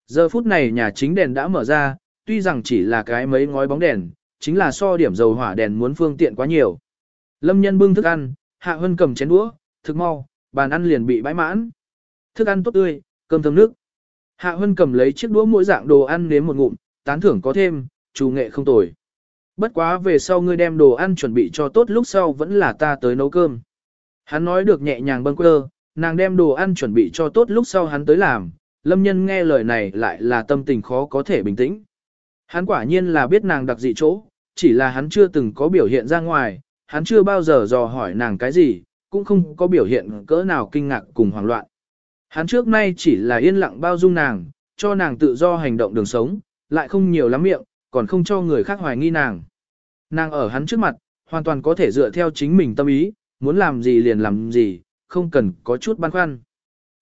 Giờ phút này nhà chính đèn đã mở ra, tuy rằng chỉ là cái mấy ngói bóng đèn, chính là so điểm dầu hỏa đèn muốn phương tiện quá nhiều. Lâm nhân bưng thức ăn, hạ hân cầm chén đũa, thực mau, bàn ăn liền bị bãi mãn. Thức ăn tốt tươi, cơm thơm nước. Hạ hân cầm lấy chiếc đũa mỗi dạng đồ ăn nếm một ngụm, tán thưởng có thêm, chủ nghệ không tồi. Bất quá về sau ngươi đem đồ ăn chuẩn bị cho tốt lúc sau vẫn là ta tới nấu cơm. Hắn nói được nhẹ nhàng bâng quơ, nàng đem đồ ăn chuẩn bị cho tốt lúc sau hắn tới làm, lâm nhân nghe lời này lại là tâm tình khó có thể bình tĩnh. Hắn quả nhiên là biết nàng đặc dị chỗ, chỉ là hắn chưa từng có biểu hiện ra ngoài, hắn chưa bao giờ dò hỏi nàng cái gì, cũng không có biểu hiện cỡ nào kinh ngạc cùng hoảng loạn. Hắn trước nay chỉ là yên lặng bao dung nàng, cho nàng tự do hành động đường sống, lại không nhiều lắm miệng, còn không cho người khác hoài nghi nàng. Nàng ở hắn trước mặt, hoàn toàn có thể dựa theo chính mình tâm ý, muốn làm gì liền làm gì, không cần có chút băn khoăn.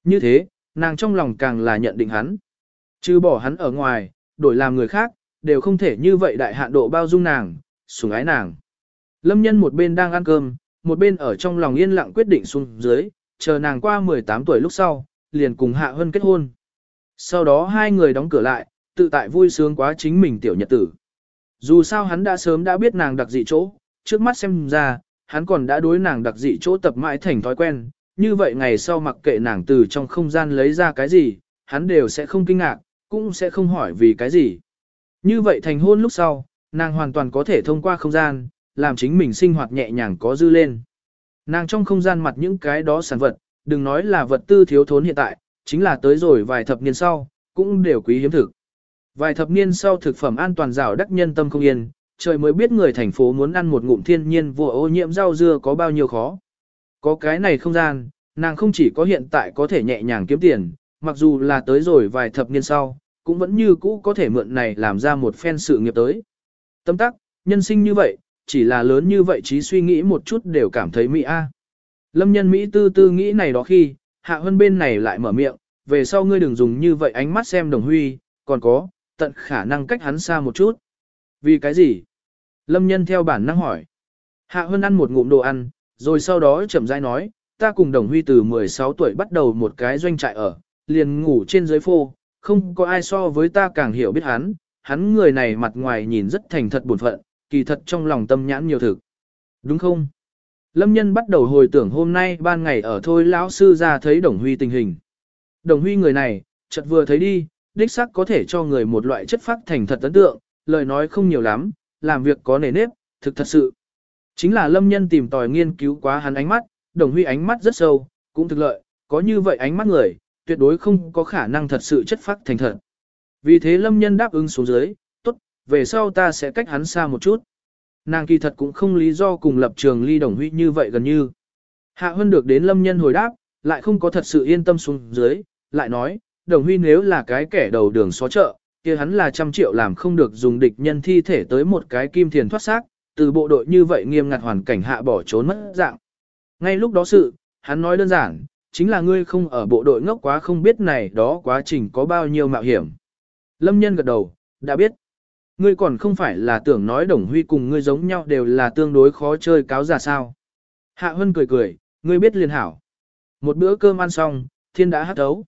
Như thế, nàng trong lòng càng là nhận định hắn. Chứ bỏ hắn ở ngoài, đổi làm người khác, đều không thể như vậy đại hạn độ bao dung nàng, sủng ái nàng. Lâm nhân một bên đang ăn cơm, một bên ở trong lòng yên lặng quyết định xuống dưới, chờ nàng qua 18 tuổi lúc sau, liền cùng Hạ Hân kết hôn. Sau đó hai người đóng cửa lại, tự tại vui sướng quá chính mình tiểu nhật tử. Dù sao hắn đã sớm đã biết nàng đặc dị chỗ, trước mắt xem ra, hắn còn đã đối nàng đặc dị chỗ tập mãi thành thói quen, như vậy ngày sau mặc kệ nàng từ trong không gian lấy ra cái gì, hắn đều sẽ không kinh ngạc, cũng sẽ không hỏi vì cái gì. Như vậy thành hôn lúc sau, nàng hoàn toàn có thể thông qua không gian, làm chính mình sinh hoạt nhẹ nhàng có dư lên. Nàng trong không gian mặt những cái đó sản vật, đừng nói là vật tư thiếu thốn hiện tại, chính là tới rồi vài thập niên sau, cũng đều quý hiếm thực. Vài thập niên sau thực phẩm an toàn rào đắc nhân tâm không yên, trời mới biết người thành phố muốn ăn một ngụm thiên nhiên vô ô nhiễm rau dưa có bao nhiêu khó. Có cái này không gian, nàng không chỉ có hiện tại có thể nhẹ nhàng kiếm tiền, mặc dù là tới rồi vài thập niên sau, cũng vẫn như cũ có thể mượn này làm ra một phen sự nghiệp tới. Tâm tắc, nhân sinh như vậy, chỉ là lớn như vậy trí suy nghĩ một chút đều cảm thấy mỹ a. Lâm nhân Mỹ tư tư nghĩ này đó khi, hạ hơn bên này lại mở miệng, về sau ngươi đừng dùng như vậy ánh mắt xem đồng huy, còn có, tận khả năng cách hắn xa một chút. Vì cái gì? Lâm nhân theo bản năng hỏi. Hạ hơn ăn một ngụm đồ ăn, rồi sau đó chậm rãi nói, ta cùng đồng huy từ 16 tuổi bắt đầu một cái doanh trại ở, liền ngủ trên dưới phô, không có ai so với ta càng hiểu biết hắn, hắn người này mặt ngoài nhìn rất thành thật buồn phận, kỳ thật trong lòng tâm nhãn nhiều thực. Đúng không? Lâm nhân bắt đầu hồi tưởng hôm nay ban ngày ở thôi lão sư ra thấy Đồng Huy tình hình. Đồng Huy người này, chợt vừa thấy đi, đích xác có thể cho người một loại chất phát thành thật ấn tượng, lời nói không nhiều lắm, làm việc có nề nếp, thực thật sự. Chính là lâm nhân tìm tòi nghiên cứu quá hắn ánh mắt, Đồng Huy ánh mắt rất sâu, cũng thực lợi, có như vậy ánh mắt người, tuyệt đối không có khả năng thật sự chất phát thành thật. Vì thế lâm nhân đáp ứng xuống dưới, tốt, về sau ta sẽ cách hắn xa một chút. Nàng kỳ thật cũng không lý do cùng lập trường ly đồng huy như vậy gần như. Hạ Hân được đến lâm nhân hồi đáp, lại không có thật sự yên tâm xuống dưới, lại nói, đồng huy nếu là cái kẻ đầu đường xó chợ, kia hắn là trăm triệu làm không được dùng địch nhân thi thể tới một cái kim thiền thoát xác, từ bộ đội như vậy nghiêm ngặt hoàn cảnh hạ bỏ trốn mất dạng. Ngay lúc đó sự, hắn nói đơn giản, chính là ngươi không ở bộ đội ngốc quá không biết này đó quá trình có bao nhiêu mạo hiểm. Lâm nhân gật đầu, đã biết. Ngươi còn không phải là tưởng nói Đồng Huy cùng ngươi giống nhau đều là tương đối khó chơi cáo già sao. Hạ Hân cười cười, ngươi biết liền hảo. Một bữa cơm ăn xong, thiên đã hát thấu.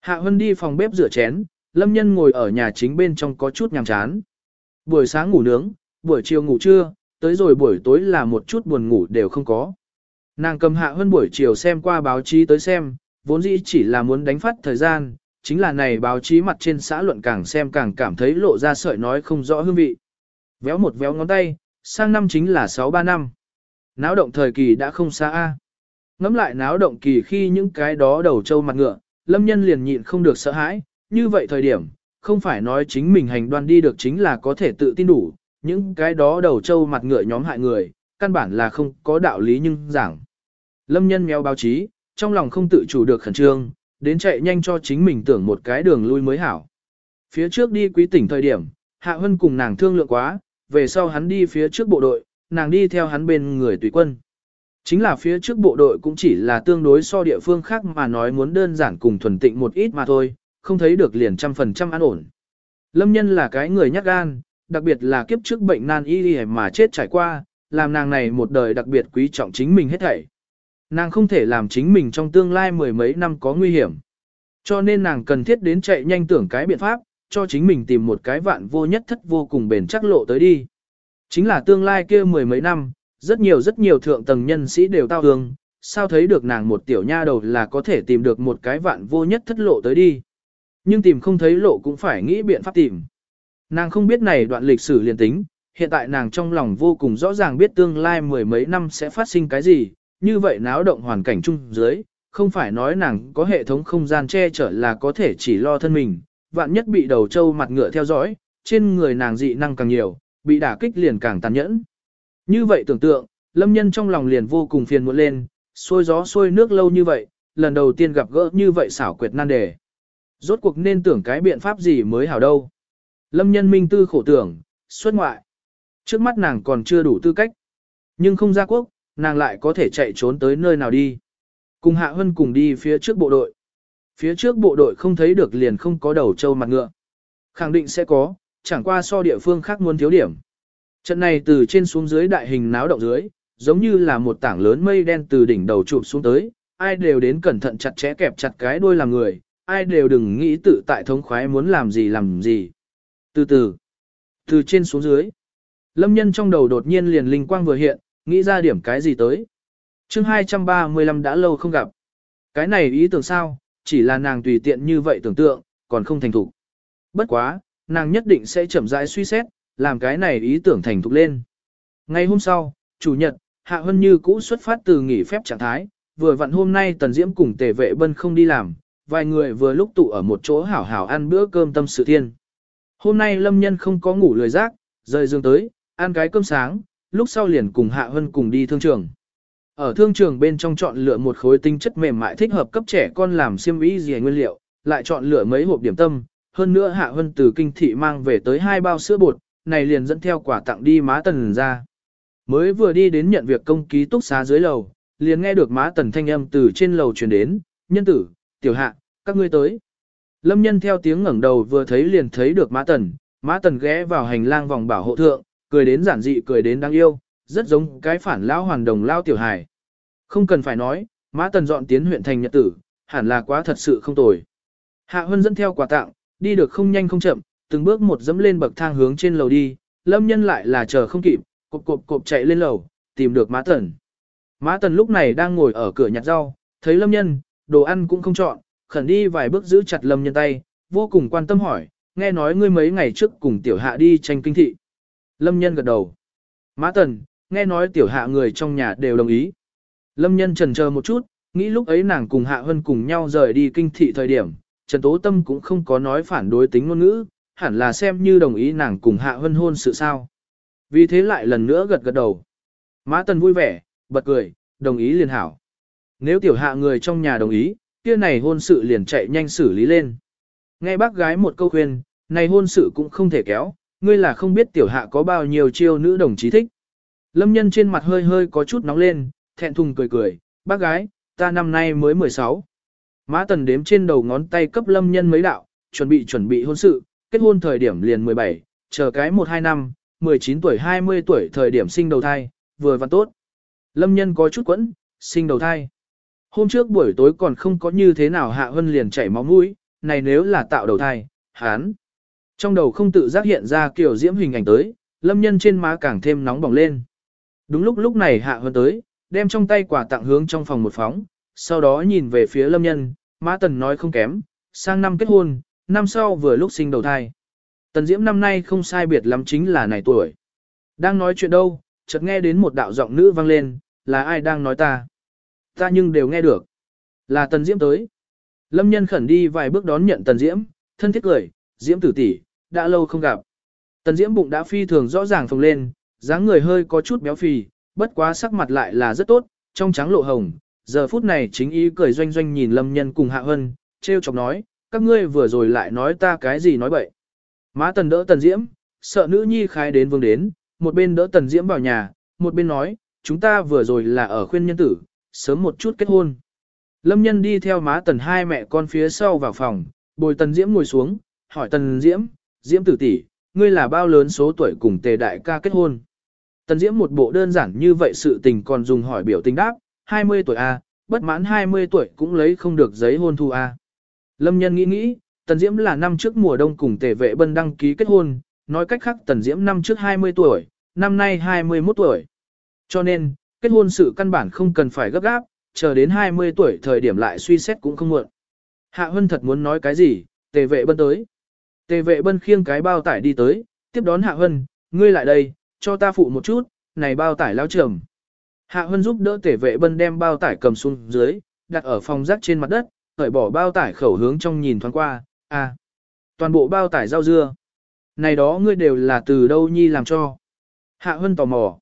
Hạ Hân đi phòng bếp rửa chén, Lâm Nhân ngồi ở nhà chính bên trong có chút nhàm chán. Buổi sáng ngủ nướng, buổi chiều ngủ trưa, tới rồi buổi tối là một chút buồn ngủ đều không có. Nàng cầm Hạ hơn buổi chiều xem qua báo chí tới xem, vốn dĩ chỉ là muốn đánh phát thời gian, chính là này báo chí mặt trên xã luận càng xem càng cảm thấy lộ ra sợi nói không rõ hương vị. Véo một véo ngón tay, sang năm chính là 6-3 năm. Náo động thời kỳ đã không xa a. Ngắm lại náo động kỳ khi những cái đó đầu trâu mặt ngựa, lâm nhân liền nhịn không được sợ hãi, như vậy thời điểm, không phải nói chính mình hành đoan đi được chính là có thể tự tin đủ, những cái đó đầu trâu mặt ngựa nhóm hại người, căn bản là không có đạo lý nhưng giảng. Lâm nhân mèo báo chí, trong lòng không tự chủ được khẩn trương, đến chạy nhanh cho chính mình tưởng một cái đường lui mới hảo. Phía trước đi quý tỉnh thời điểm, Hạ Hân cùng nàng thương lượng quá, về sau hắn đi phía trước bộ đội, nàng đi theo hắn bên người tùy quân. Chính là phía trước bộ đội cũng chỉ là tương đối so địa phương khác mà nói muốn đơn giản cùng thuần tịnh một ít mà thôi, không thấy được liền trăm phần trăm an ổn. Lâm nhân là cái người nhát gan, đặc biệt là kiếp trước bệnh nan y mà chết trải qua, làm nàng này một đời đặc biệt quý trọng chính mình hết thảy. Nàng không thể làm chính mình trong tương lai mười mấy năm có nguy hiểm. Cho nên nàng cần thiết đến chạy nhanh tưởng cái biện pháp, cho chính mình tìm một cái vạn vô nhất thất vô cùng bền chắc lộ tới đi. Chính là tương lai kia mười mấy năm, rất nhiều rất nhiều thượng tầng nhân sĩ đều tao hương, sao thấy được nàng một tiểu nha đầu là có thể tìm được một cái vạn vô nhất thất lộ tới đi. Nhưng tìm không thấy lộ cũng phải nghĩ biện pháp tìm. Nàng không biết này đoạn lịch sử liền tính, hiện tại nàng trong lòng vô cùng rõ ràng biết tương lai mười mấy năm sẽ phát sinh cái gì, như vậy náo động hoàn cảnh chung dưới, không phải nói nàng có hệ thống không gian che chở là có thể chỉ lo thân mình, vạn nhất bị đầu trâu mặt ngựa theo dõi, trên người nàng dị năng càng nhiều, bị đả kích liền càng tàn nhẫn. Như vậy tưởng tượng, lâm nhân trong lòng liền vô cùng phiền muộn lên, xôi gió xôi nước lâu như vậy, lần đầu tiên gặp gỡ như vậy xảo quyệt nan đề. Rốt cuộc nên tưởng cái biện pháp gì mới hảo đâu. Lâm nhân minh tư khổ tưởng, xuất ngoại. Trước mắt nàng còn chưa đủ tư cách. Nhưng không ra quốc, nàng lại có thể chạy trốn tới nơi nào đi. Cùng Hạ Hân cùng đi phía trước bộ đội. Phía trước bộ đội không thấy được liền không có đầu trâu mặt ngựa. Khẳng định sẽ có, chẳng qua so địa phương khác muốn thiếu điểm. Trận này từ trên xuống dưới đại hình náo động dưới, giống như là một tảng lớn mây đen từ đỉnh đầu chụp xuống tới, ai đều đến cẩn thận chặt chẽ kẹp chặt cái đuôi làm người, ai đều đừng nghĩ tự tại thống khoái muốn làm gì làm gì. Từ từ, từ trên xuống dưới, lâm nhân trong đầu đột nhiên liền linh quang vừa hiện, nghĩ ra điểm cái gì tới. chương 235 đã lâu không gặp. Cái này ý tưởng sao, chỉ là nàng tùy tiện như vậy tưởng tượng, còn không thành thục. Bất quá, nàng nhất định sẽ chậm rãi suy xét, làm cái này ý tưởng thành thục lên. Ngày hôm sau, chủ nhật, Hạ Hân Như cũ xuất phát từ nghỉ phép trạng thái, vừa vặn hôm nay Tần Diễm cùng tề vệ bân không đi làm, vài người vừa lúc tụ ở một chỗ hảo hảo ăn bữa cơm tâm sự thiên. Hôm nay Lâm Nhân không có ngủ lười giác, rời giường tới, ăn cái cơm sáng, lúc sau liền cùng Hạ Hân cùng đi thương trường. Ở thương trường bên trong chọn lựa một khối tinh chất mềm mại thích hợp cấp trẻ con làm xiêm y gì nguyên liệu, lại chọn lựa mấy hộp điểm tâm, hơn nữa Hạ Hân từ kinh thị mang về tới hai bao sữa bột, này liền dẫn theo quả tặng đi má tần ra. Mới vừa đi đến nhận việc công ký túc xá dưới lầu, liền nghe được má tần thanh âm từ trên lầu truyền đến, nhân tử, tiểu hạ, các ngươi tới. Lâm nhân theo tiếng ngẩng đầu vừa thấy liền thấy được má tần, má tần ghé vào hành lang vòng bảo hộ thượng, cười đến giản dị cười đến đáng yêu, rất giống cái phản lão hoàn đồng lao tiểu hài. Không cần phải nói, mã tần dọn tiến huyện thành nhật tử, hẳn là quá thật sự không tồi. Hạ Hân dẫn theo quà tặng, đi được không nhanh không chậm, từng bước một dẫm lên bậc thang hướng trên lầu đi, lâm nhân lại là chờ không kịp, cộp cộp cộp chạy lên lầu, tìm được mã tần. mã tần lúc này đang ngồi ở cửa nhặt rau, thấy lâm nhân, đồ ăn cũng không chọn, khẩn đi vài bước giữ chặt lâm nhân tay, vô cùng quan tâm hỏi, nghe nói ngươi mấy ngày trước cùng tiểu hạ đi tranh kinh thị. Lâm nhân gật đầu. Mã tần, nghe nói tiểu hạ người trong nhà đều đồng ý. Lâm nhân trần chờ một chút, nghĩ lúc ấy nàng cùng hạ hân cùng nhau rời đi kinh thị thời điểm, Trần Tố Tâm cũng không có nói phản đối tính ngôn ngữ, hẳn là xem như đồng ý nàng cùng hạ hân hôn sự sao. Vì thế lại lần nữa gật gật đầu. Mã tần vui vẻ, bật cười, đồng ý liền hảo. Nếu tiểu hạ người trong nhà đồng ý, kia này hôn sự liền chạy nhanh xử lý lên. Nghe bác gái một câu khuyên, này hôn sự cũng không thể kéo, ngươi là không biết tiểu hạ có bao nhiêu chiêu nữ đồng chí thích. Lâm nhân trên mặt hơi hơi có chút nóng lên, thẹn thùng cười cười, bác gái, ta năm nay mới 16. Mã tần đếm trên đầu ngón tay cấp lâm nhân mấy đạo, chuẩn bị chuẩn bị hôn sự, kết hôn thời điểm liền 17, chờ cái 1-2 năm, 19 tuổi 20 tuổi thời điểm sinh đầu thai, vừa và tốt. Lâm nhân có chút quẫn, sinh đầu thai. Hôm trước buổi tối còn không có như thế nào Hạ Hân liền chảy máu mũi, này nếu là tạo đầu thai, hán. Trong đầu không tự giác hiện ra kiểu diễm hình ảnh tới, lâm nhân trên má càng thêm nóng bỏng lên. Đúng lúc lúc này Hạ hơn tới, đem trong tay quả tặng hướng trong phòng một phóng, sau đó nhìn về phía lâm nhân, má tần nói không kém, sang năm kết hôn, năm sau vừa lúc sinh đầu thai. Tần Diễm năm nay không sai biệt lắm chính là này tuổi. Đang nói chuyện đâu, chợt nghe đến một đạo giọng nữ vang lên, là ai đang nói ta? Ta nhưng đều nghe được. Là Tần Diễm tới. Lâm nhân khẩn đi vài bước đón nhận Tần Diễm, thân thiết cười, Diễm tử tỷ, đã lâu không gặp. Tần Diễm bụng đã phi thường rõ ràng phồng lên, dáng người hơi có chút béo phì, bất quá sắc mặt lại là rất tốt, trong trắng lộ hồng. Giờ phút này chính ý cười doanh doanh nhìn Lâm nhân cùng Hạ Hân, treo chọc nói, các ngươi vừa rồi lại nói ta cái gì nói bậy. Má Tần đỡ Tần Diễm, sợ nữ nhi khai đến vương đến, một bên đỡ Tần Diễm vào nhà, một bên nói, chúng ta vừa rồi là ở khuyên nhân tử, sớm một chút kết hôn. Lâm nhân đi theo má tần hai mẹ con phía sau vào phòng, bồi tần diễm ngồi xuống, hỏi tần diễm, diễm tử tỷ, ngươi là bao lớn số tuổi cùng tề đại ca kết hôn. Tần diễm một bộ đơn giản như vậy sự tình còn dùng hỏi biểu tình đáp, 20 tuổi A, bất mãn 20 tuổi cũng lấy không được giấy hôn thu A. Lâm nhân nghĩ nghĩ, tần diễm là năm trước mùa đông cùng tề vệ bân đăng ký kết hôn, nói cách khác tần diễm năm trước 20 tuổi, năm nay 21 tuổi. Cho nên, kết hôn sự căn bản không cần phải gấp gáp, chờ đến 20 tuổi thời điểm lại suy xét cũng không muộn. Hạ Hân thật muốn nói cái gì, tề vệ bân tới. Tề vệ bân khiêng cái bao tải đi tới, tiếp đón Hạ Hân, ngươi lại đây, cho ta phụ một chút, này bao tải lao trầm. Hạ Hân giúp đỡ tề vệ bân đem bao tải cầm xuống dưới, đặt ở phòng rác trên mặt đất, khởi bỏ bao tải khẩu hướng trong nhìn thoáng qua, à, toàn bộ bao tải rau dưa. Này đó ngươi đều là từ đâu nhi làm cho. Hạ Hân tò mò.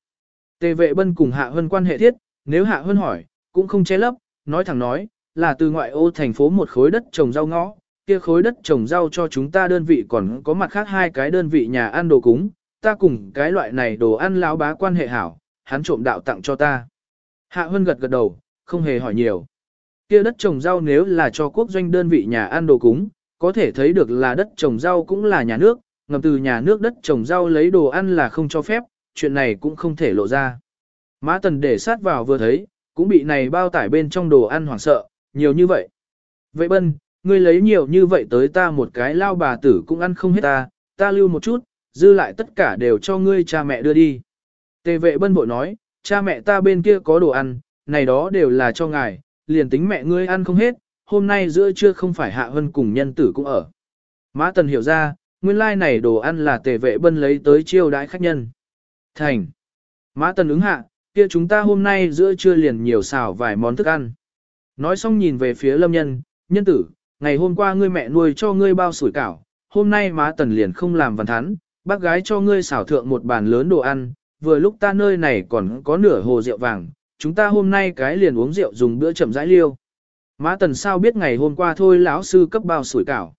Tề vệ bân cùng Hạ Hân quan hệ thiết, nếu Hạ Hân hỏi, cũng không che lấp, nói thẳng nói, là từ ngoại ô thành phố một khối đất trồng rau ngõ, kia khối đất trồng rau cho chúng ta đơn vị còn có mặt khác hai cái đơn vị nhà ăn đồ cúng, ta cùng cái loại này đồ ăn lão bá quan hệ hảo, hắn trộm đạo tặng cho ta. Hạ Hân gật gật đầu, không hề hỏi nhiều. Kia đất trồng rau nếu là cho quốc doanh đơn vị nhà ăn đồ cúng, có thể thấy được là đất trồng rau cũng là nhà nước, ngầm từ nhà nước đất trồng rau lấy đồ ăn là không cho phép, chuyện này cũng không thể lộ ra. Mã Tần để sát vào vừa thấy, cũng bị này bao tải bên trong đồ ăn hoảng sợ, nhiều như vậy. Vậy bân, ngươi lấy nhiều như vậy tới ta một cái lao bà tử cũng ăn không hết ta, ta lưu một chút, dư lại tất cả đều cho ngươi cha mẹ đưa đi. Tề vệ bân bội nói, cha mẹ ta bên kia có đồ ăn, này đó đều là cho ngài, liền tính mẹ ngươi ăn không hết, hôm nay giữa trưa không phải hạ hân cùng nhân tử cũng ở. Mã Tần hiểu ra, nguyên lai like này đồ ăn là tề vệ bân lấy tới chiêu đãi khách nhân. Thành. Mã Tần ứng hạ, kia chúng ta hôm nay giữa trưa liền nhiều xào vài món thức ăn. Nói xong nhìn về phía lâm nhân, nhân tử, ngày hôm qua ngươi mẹ nuôi cho ngươi bao sủi cảo, hôm nay má tần liền không làm văn thắn, bác gái cho ngươi xảo thượng một bàn lớn đồ ăn, vừa lúc ta nơi này còn có nửa hồ rượu vàng, chúng ta hôm nay cái liền uống rượu dùng bữa chậm rãi liêu. Má tần sao biết ngày hôm qua thôi lão sư cấp bao sủi cảo.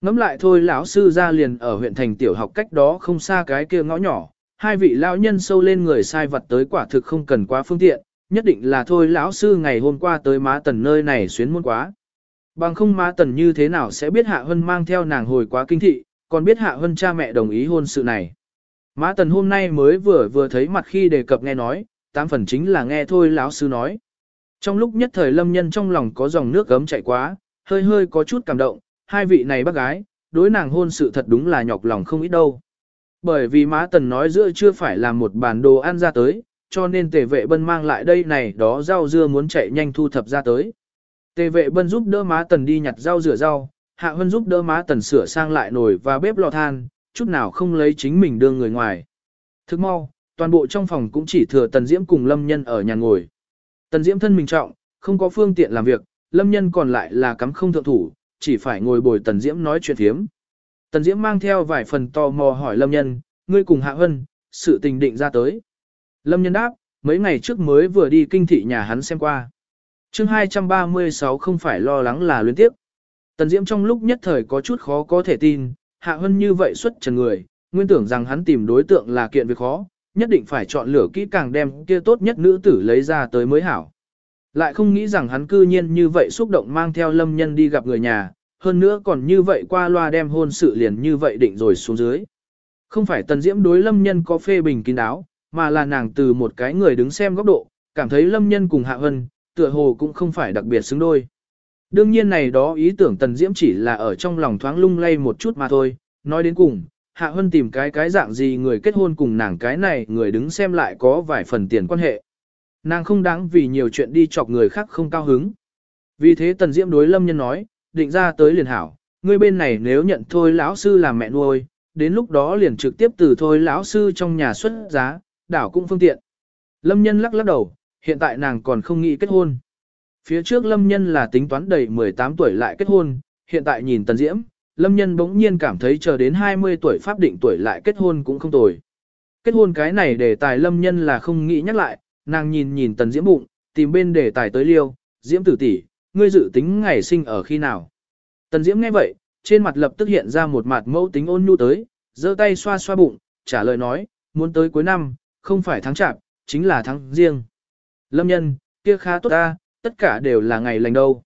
Ngắm lại thôi lão sư ra liền ở huyện thành tiểu học cách đó không xa cái kia ngõ nhỏ, Hai vị lão nhân sâu lên người sai vật tới quả thực không cần quá phương tiện, nhất định là thôi lão sư ngày hôm qua tới má tần nơi này xuyến muôn quá. Bằng không má tần như thế nào sẽ biết Hạ Hân mang theo nàng hồi quá kinh thị, còn biết Hạ Hân cha mẹ đồng ý hôn sự này. Má tần hôm nay mới vừa vừa thấy mặt khi đề cập nghe nói, tám phần chính là nghe thôi lão sư nói. Trong lúc nhất thời lâm nhân trong lòng có dòng nước gấm chạy quá, hơi hơi có chút cảm động, hai vị này bác gái, đối nàng hôn sự thật đúng là nhọc lòng không ít đâu. Bởi vì má tần nói giữa chưa phải là một bản đồ ăn ra tới, cho nên tề vệ bân mang lại đây này đó rau dưa muốn chạy nhanh thu thập ra tới. Tề vệ bân giúp đỡ má tần đi nhặt rau rửa rau, hạ hân giúp đỡ má tần sửa sang lại nồi và bếp lò than, chút nào không lấy chính mình đưa người ngoài. Thức mau, toàn bộ trong phòng cũng chỉ thừa tần diễm cùng lâm nhân ở nhà ngồi. Tần diễm thân mình trọng, không có phương tiện làm việc, lâm nhân còn lại là cắm không thượng thủ, chỉ phải ngồi bồi tần diễm nói chuyện thiếm. Tần Diễm mang theo vài phần tò mò hỏi Lâm Nhân, ngươi cùng Hạ Hân, sự tình định ra tới. Lâm Nhân đáp, mấy ngày trước mới vừa đi kinh thị nhà hắn xem qua chương 236 không phải lo lắng là luyến tiếp. Tần Diễm trong lúc nhất thời có chút khó có thể tin, Hạ Hân như vậy xuất trần người, nguyên tưởng rằng hắn tìm đối tượng là kiện việc khó, nhất định phải chọn lựa kỹ càng đem kia tốt nhất nữ tử lấy ra tới mới hảo. Lại không nghĩ rằng hắn cư nhiên như vậy xúc động mang theo lâm nhân đi gặp người nhà, hơn nữa còn như vậy qua loa đem hôn sự liền như vậy định rồi xuống dưới. Không phải tần diễm đối lâm nhân có phê bình kín đáo, mà là nàng từ một cái người đứng xem góc độ, cảm thấy lâm nhân cùng hạ hân, tựa hồ cũng không phải đặc biệt xứng đôi. Đương nhiên này đó ý tưởng tần diễm chỉ là ở trong lòng thoáng lung lay một chút mà thôi, nói đến cùng, hạ hân tìm cái cái dạng gì người kết hôn cùng nàng cái này người đứng xem lại có vài phần tiền quan hệ. Nàng không đáng vì nhiều chuyện đi chọc người khác không cao hứng. Vì thế tần diễm đối lâm nhân nói, định ra tới liền hảo, ngươi bên này nếu nhận thôi lão sư làm mẹ nuôi, đến lúc đó liền trực tiếp từ thôi lão sư trong nhà xuất giá, đảo cũng phương tiện. Lâm nhân lắc lắc đầu, hiện tại nàng còn không nghĩ kết hôn. Phía trước lâm nhân là tính toán đầy 18 tuổi lại kết hôn, hiện tại nhìn tần diễm, lâm nhân bỗng nhiên cảm thấy chờ đến 20 tuổi pháp định tuổi lại kết hôn cũng không tồi. Kết hôn cái này để tài lâm nhân là không nghĩ nhắc lại, nàng nhìn nhìn tần diễm bụng, tìm bên để tài tới liêu, diễm tử tỷ, ngươi dự tính ngày sinh ở khi nào. Tần diễm nghe vậy, trên mặt lập tức hiện ra một mặt mẫu tính ôn nhu tới, giơ tay xoa xoa bụng, trả lời nói, muốn tới cuối năm, không phải tháng chạp, chính là tháng riêng. Lâm nhân, kia khá tốt ta, tất cả đều là ngày lành đâu.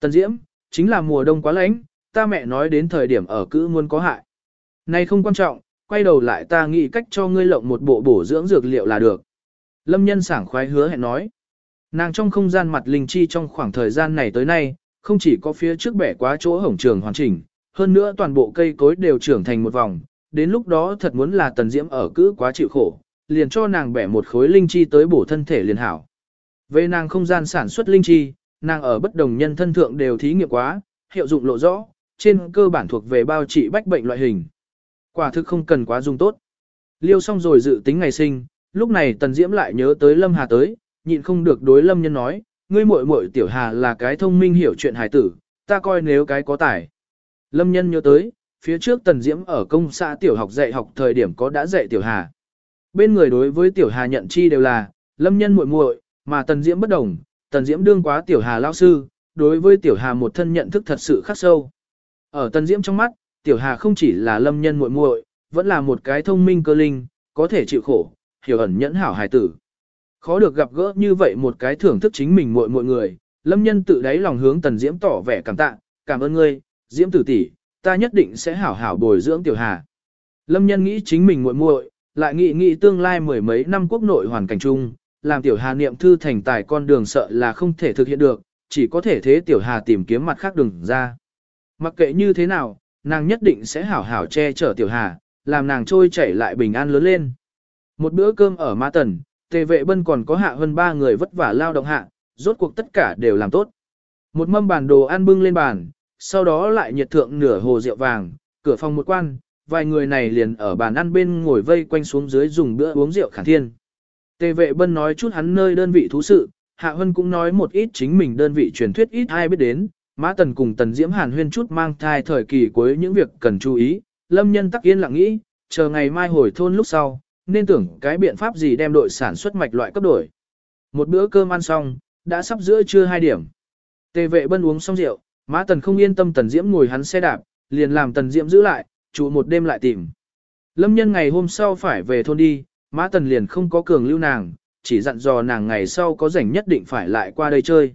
Tần Diễm, chính là mùa đông quá lạnh, ta mẹ nói đến thời điểm ở cữ muốn có hại. Này không quan trọng, quay đầu lại ta nghĩ cách cho ngươi lộng một bộ bổ dưỡng dược liệu là được. Lâm nhân sảng khoái hứa hẹn nói. Nàng trong không gian mặt linh chi trong khoảng thời gian này tới nay, không chỉ có phía trước bẻ quá chỗ hổng trường hoàn chỉnh, hơn nữa toàn bộ cây cối đều trưởng thành một vòng, đến lúc đó thật muốn là tần diễm ở cữ quá chịu khổ, liền cho nàng bẻ một khối linh chi tới bổ thân thể liền hảo. Về nàng không gian sản xuất linh chi, nàng ở bất đồng nhân thân thượng đều thí nghiệm quá, hiệu dụng lộ rõ, trên cơ bản thuộc về bao trị bách bệnh loại hình. Quả thực không cần quá dùng tốt. Liêu xong rồi dự tính ngày sinh, lúc này Tần Diễm lại nhớ tới Lâm Hà tới, nhịn không được đối Lâm Nhân nói, ngươi muội muội tiểu Hà là cái thông minh hiểu chuyện hài tử, ta coi nếu cái có tài. Lâm Nhân nhớ tới, phía trước Tần Diễm ở công xã tiểu học dạy học thời điểm có đã dạy tiểu Hà. Bên người đối với tiểu Hà nhận chi đều là, Lâm Nhân muội muội, mà Tần Diễm bất đồng, Tần Diễm đương quá tiểu Hà lão sư, đối với tiểu Hà một thân nhận thức thật sự khắc sâu. Ở Tần Diễm trong mắt, tiểu Hà không chỉ là lâm nhân muội muội, vẫn là một cái thông minh cơ linh, có thể chịu khổ, hiểu ẩn nhẫn hảo hài tử. Khó được gặp gỡ như vậy một cái thưởng thức chính mình muội muội người, lâm nhân tự đáy lòng hướng Tần Diễm tỏ vẻ cảm tạ, cảm ơn ngươi, Diễm tử tỷ, ta nhất định sẽ hảo hảo bồi dưỡng tiểu Hà. Lâm nhân nghĩ chính mình muội muội, lại nghĩ nghĩ tương lai mười mấy năm quốc nội hoàn cảnh chung, làm tiểu hà niệm thư thành tài con đường sợ là không thể thực hiện được, chỉ có thể thế tiểu hà tìm kiếm mặt khác đường ra. Mặc kệ như thế nào, nàng nhất định sẽ hảo hảo che chở tiểu hà, làm nàng trôi chảy lại bình an lớn lên. Một bữa cơm ở Ma Tần, tề vệ bân còn có hạ hơn ba người vất vả lao động hạ, rốt cuộc tất cả đều làm tốt. Một mâm bản đồ ăn bưng lên bàn, sau đó lại nhiệt thượng nửa hồ rượu vàng, cửa phòng một quan, vài người này liền ở bàn ăn bên ngồi vây quanh xuống dưới dùng bữa uống rượu khả thiên. Tề vệ bân nói chút hắn nơi đơn vị thú sự, Hạ Hân cũng nói một ít chính mình đơn vị truyền thuyết ít ai biết đến, Mã Tần cùng Tần Diễm Hàn huyên chút mang thai thời kỳ cuối những việc cần chú ý, Lâm Nhân tắc yên lặng nghĩ, chờ ngày mai hồi thôn lúc sau, nên tưởng cái biện pháp gì đem đội sản xuất mạch loại cấp đổi. Một bữa cơm ăn xong, đã sắp giữa trưa hai điểm. Tề vệ bân uống xong rượu, Mã Tần không yên tâm Tần Diễm ngồi hắn xe đạp, liền làm Tần Diễm giữ lại, trụ một đêm lại tìm. Lâm Nhân ngày hôm sau phải về thôn đi, Mã Tần liền không có cường lưu nàng, chỉ dặn dò nàng ngày sau có rảnh nhất định phải lại qua đây chơi.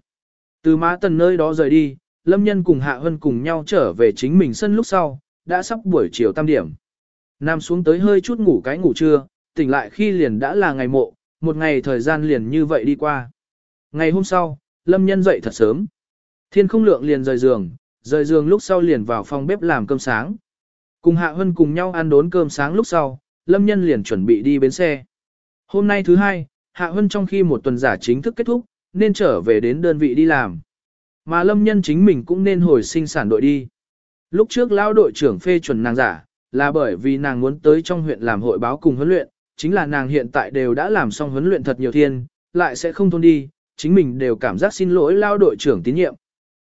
Từ Mã Tần nơi đó rời đi, Lâm Nhân cùng Hạ Hân cùng nhau trở về chính mình sân lúc sau, đã sắp buổi chiều tam điểm. Nam xuống tới hơi chút ngủ cái ngủ trưa, tỉnh lại khi liền đã là ngày mộ, một ngày thời gian liền như vậy đi qua. Ngày hôm sau, Lâm Nhân dậy thật sớm. Thiên không lượng liền rời giường, rời giường lúc sau liền vào phòng bếp làm cơm sáng. Cùng Hạ Hân cùng nhau ăn đốn cơm sáng lúc sau, Lâm Nhân liền chuẩn bị đi bến xe. Hôm nay thứ hai, Hạ Hân trong khi một tuần giả chính thức kết thúc, nên trở về đến đơn vị đi làm. Mà Lâm Nhân chính mình cũng nên hồi sinh sản đội đi. Lúc trước lão đội trưởng phê chuẩn nàng giả, là bởi vì nàng muốn tới trong huyện làm hội báo cùng huấn luyện, chính là nàng hiện tại đều đã làm xong huấn luyện thật nhiều thiên, lại sẽ không thôn đi, chính mình đều cảm giác xin lỗi lao đội trưởng tín nhiệm.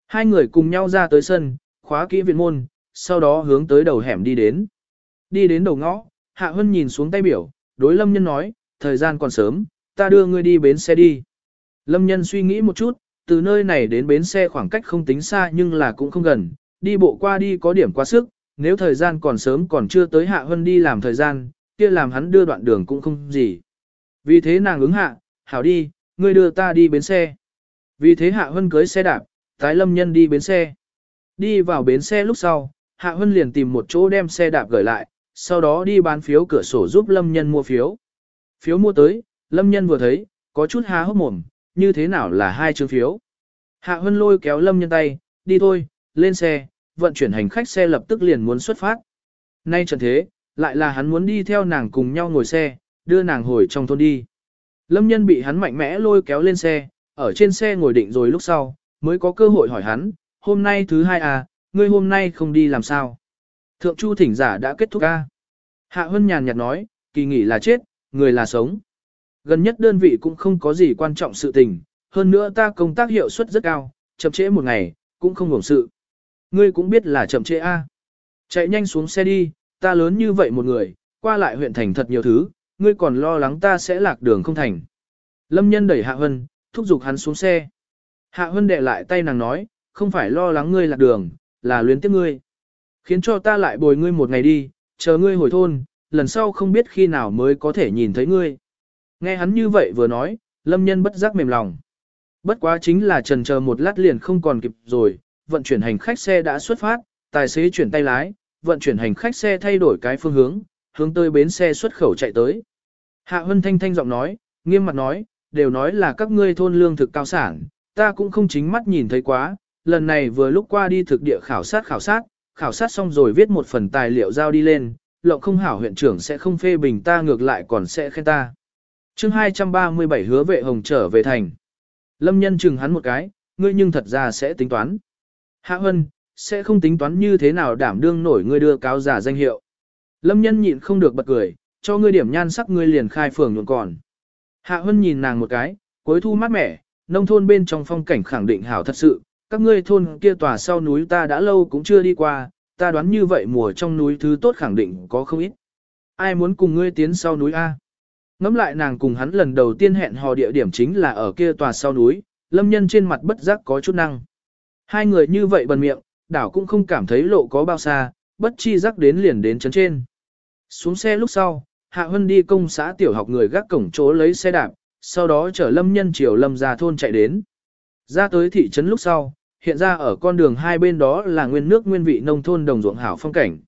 Hai người cùng nhau ra tới sân, khóa kỹ viện môn, sau đó hướng tới đầu hẻm đi đến. Đi đến đầu ngõ, Hạ Hân nhìn xuống tay biểu, đối Lâm Nhân nói, thời gian còn sớm, ta đưa ngươi đi bến xe đi. Lâm Nhân suy nghĩ một chút, từ nơi này đến bến xe khoảng cách không tính xa nhưng là cũng không gần, đi bộ qua đi có điểm quá sức, nếu thời gian còn sớm còn chưa tới Hạ Hân đi làm thời gian, kia làm hắn đưa đoạn đường cũng không gì. Vì thế nàng ứng hạ, hảo đi, ngươi đưa ta đi bến xe. Vì thế Hạ Hân cưới xe đạp, tái Lâm Nhân đi bến xe. Đi vào bến xe lúc sau, Hạ Hân liền tìm một chỗ đem xe đạp gửi lại, sau đó đi bán phiếu cửa sổ giúp Lâm Nhân mua phiếu. Phiếu mua tới, Lâm Nhân vừa thấy, có chút há hốc mồm, như thế nào là hai chương phiếu. Hạ Hân lôi kéo Lâm Nhân tay, đi thôi, lên xe, vận chuyển hành khách xe lập tức liền muốn xuất phát. Nay trần thế, lại là hắn muốn đi theo nàng cùng nhau ngồi xe, đưa nàng hồi trong thôn đi. Lâm Nhân bị hắn mạnh mẽ lôi kéo lên xe, ở trên xe ngồi định rồi lúc sau, mới có cơ hội hỏi hắn, hôm nay thứ hai à, ngươi hôm nay không đi làm sao? Thượng Chu thỉnh giả đã kết thúc a. Hạ Hân nhàn nhạt nói, kỳ nghỉ là chết, người là sống. Gần nhất đơn vị cũng không có gì quan trọng sự tình, hơn nữa ta công tác hiệu suất rất cao, chậm trễ một ngày, cũng không ngủng sự. Ngươi cũng biết là chậm trễ a. Chạy nhanh xuống xe đi, ta lớn như vậy một người, qua lại huyện thành thật nhiều thứ, ngươi còn lo lắng ta sẽ lạc đường không thành. Lâm nhân đẩy Hạ Hân, thúc giục hắn xuống xe. Hạ Hân đệ lại tay nàng nói, không phải lo lắng ngươi lạc đường, là luyến tiếc ngươi. Khiến cho ta lại bồi ngươi một ngày đi, chờ ngươi hồi thôn, lần sau không biết khi nào mới có thể nhìn thấy ngươi. Nghe hắn như vậy vừa nói, lâm nhân bất giác mềm lòng. Bất quá chính là trần chờ một lát liền không còn kịp rồi, vận chuyển hành khách xe đã xuất phát, tài xế chuyển tay lái, vận chuyển hành khách xe thay đổi cái phương hướng, hướng tới bến xe xuất khẩu chạy tới. Hạ Hân Thanh Thanh giọng nói, nghiêm mặt nói, đều nói là các ngươi thôn lương thực cao sản, ta cũng không chính mắt nhìn thấy quá, lần này vừa lúc qua đi thực địa khảo sát khảo sát, khảo sát xong rồi viết một phần tài liệu giao đi lên, lộng không hảo huyện trưởng sẽ không phê bình ta ngược lại còn sẽ khen ta. chương 237 hứa vệ hồng trở về thành. Lâm nhân chừng hắn một cái, ngươi nhưng thật ra sẽ tính toán. Hạ Hân, sẽ không tính toán như thế nào đảm đương nổi ngươi đưa cáo giả danh hiệu. Lâm nhân nhịn không được bật cười, cho ngươi điểm nhan sắc ngươi liền khai phường nhuận còn. Hạ Hân nhìn nàng một cái, cuối thu mát mẻ, nông thôn bên trong phong cảnh khẳng định hảo thật sự, các ngươi thôn kia tòa sau núi ta đã lâu cũng chưa đi qua, ta đoán như vậy mùa trong núi thứ tốt khẳng định có không ít. Ai muốn cùng ngươi tiến sau núi A? Ngắm lại nàng cùng hắn lần đầu tiên hẹn hò địa điểm chính là ở kia tòa sau núi, lâm nhân trên mặt bất giác có chút năng. Hai người như vậy bần miệng, đảo cũng không cảm thấy lộ có bao xa, bất chi giác đến liền đến chấn trên. Xuống xe lúc sau, Hạ Hân đi công xã tiểu học người gác cổng chỗ lấy xe đạp, sau đó chở lâm nhân chiều lâm ra thôn chạy đến. Ra tới thị trấn lúc sau, hiện ra ở con đường hai bên đó là nguyên nước nguyên vị nông thôn đồng ruộng hảo phong cảnh.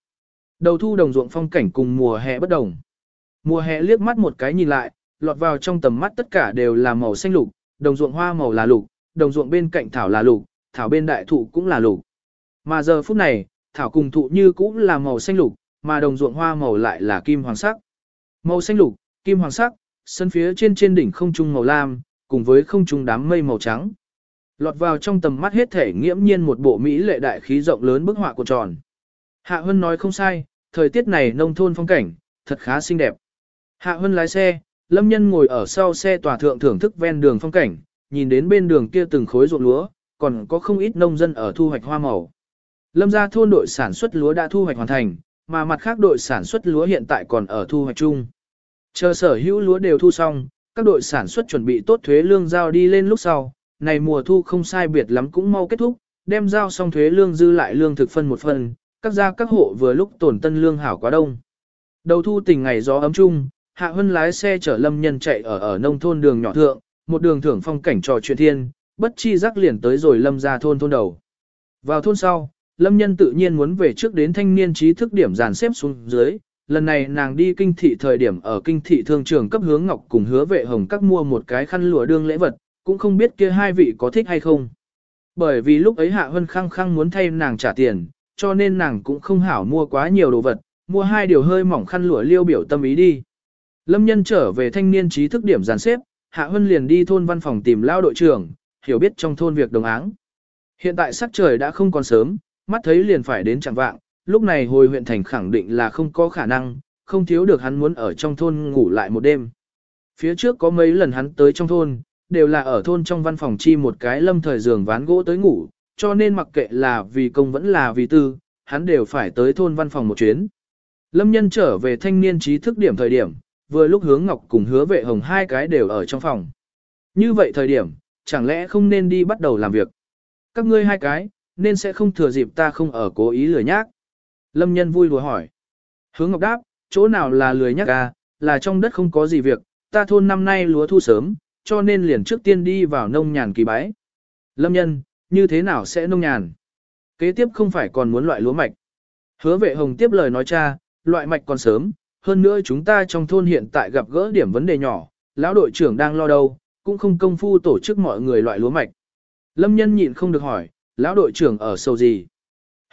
Đầu thu đồng ruộng phong cảnh cùng mùa hè bất đồng. Mùa hè liếc mắt một cái nhìn lại, lọt vào trong tầm mắt tất cả đều là màu xanh lục, đồng ruộng hoa màu là lục, đồng ruộng bên cạnh thảo là lục, thảo bên đại thụ cũng là lục. Mà giờ phút này, thảo cùng thụ như cũng là màu xanh lục, mà đồng ruộng hoa màu lại là kim hoàng sắc. Màu xanh lục, kim hoàng sắc, sân phía trên trên đỉnh không trung màu lam, cùng với không trung đám mây màu trắng. Lọt vào trong tầm mắt hết thể nghiễm nhiên một bộ Mỹ lệ đại khí rộng lớn bức họa của tròn. Hạ Hân nói không sai, thời tiết này nông thôn phong cảnh, thật khá xinh đẹp. Hạ Hân lái xe, Lâm Nhân ngồi ở sau xe tòa thượng thưởng thức ven đường phong cảnh, nhìn đến bên đường kia từng khối ruộng lúa, còn có không ít nông dân ở thu hoạch hoa màu. Lâm gia thôn đội sản xuất lúa đã thu hoạch hoàn thành, mà mặt khác đội sản xuất lúa hiện tại còn ở thu hoạch chung. Chờ sở hữu lúa đều thu xong, các đội sản xuất chuẩn bị tốt thuế lương giao đi lên lúc sau, này mùa thu không sai biệt lắm cũng mau kết thúc, đem giao xong thuế lương dư lại lương thực phân một phần, các gia các hộ vừa lúc tổn tân lương hảo quá đông. Đầu thu tình ngày gió ấm chung, Hạ Hân lái xe chở Lâm Nhân chạy ở ở nông thôn đường nhỏ thượng, một đường thưởng phong cảnh trò chuyện thiên, bất chi giác liền tới rồi Lâm ra thôn thôn đầu. Vào thôn sau, Lâm Nhân tự nhiên muốn về trước đến thanh niên trí thức điểm dàn xếp xuống dưới, lần này nàng đi kinh thị thời điểm ở kinh thị thương trường cấp hướng ngọc cùng hứa vệ hồng các mua một cái khăn lụa đương lễ vật, cũng không biết kia hai vị có thích hay không. Bởi vì lúc ấy Hạ Hân khăng khăng muốn thay nàng trả tiền, cho nên nàng cũng không hảo mua quá nhiều đồ vật, mua hai điều hơi mỏng khăn lụa liêu biểu tâm ý đi. Lâm nhân trở về thanh niên trí thức điểm dàn xếp, Hạ Hân liền đi thôn văn phòng tìm lao đội trưởng, hiểu biết trong thôn việc đồng áng. Hiện tại sắc trời đã không còn sớm, mắt thấy liền phải đến chẳng vạng, lúc này hồi huyện thành khẳng định là không có khả năng, không thiếu được hắn muốn ở trong thôn ngủ lại một đêm. Phía trước có mấy lần hắn tới trong thôn, đều là ở thôn trong văn phòng chi một cái lâm thời giường ván gỗ tới ngủ, cho nên mặc kệ là vì công vẫn là vì tư, hắn đều phải tới thôn văn phòng một chuyến. Lâm nhân trở về thanh niên trí thức điểm thời điểm, vừa lúc hướng ngọc cùng hứa vệ hồng hai cái đều ở trong phòng. Như vậy thời điểm, chẳng lẽ không nên đi bắt đầu làm việc. Các ngươi hai cái, nên sẽ không thừa dịp ta không ở cố ý lười nhác. Lâm nhân vui đùa hỏi. Hướng ngọc đáp, chỗ nào là lười nhác à, là trong đất không có gì việc, ta thôn năm nay lúa thu sớm, cho nên liền trước tiên đi vào nông nhàn kỳ bái. Lâm nhân, như thế nào sẽ nông nhàn? Kế tiếp không phải còn muốn loại lúa mạch. Hứa vệ hồng tiếp lời nói cha, loại mạch còn sớm, hơn nữa chúng ta trong thôn hiện tại gặp gỡ điểm vấn đề nhỏ, lão đội trưởng đang lo đâu, cũng không công phu tổ chức mọi người loại lúa mạch. Lâm nhân nhịn không được hỏi, lão đội trưởng ở sâu gì?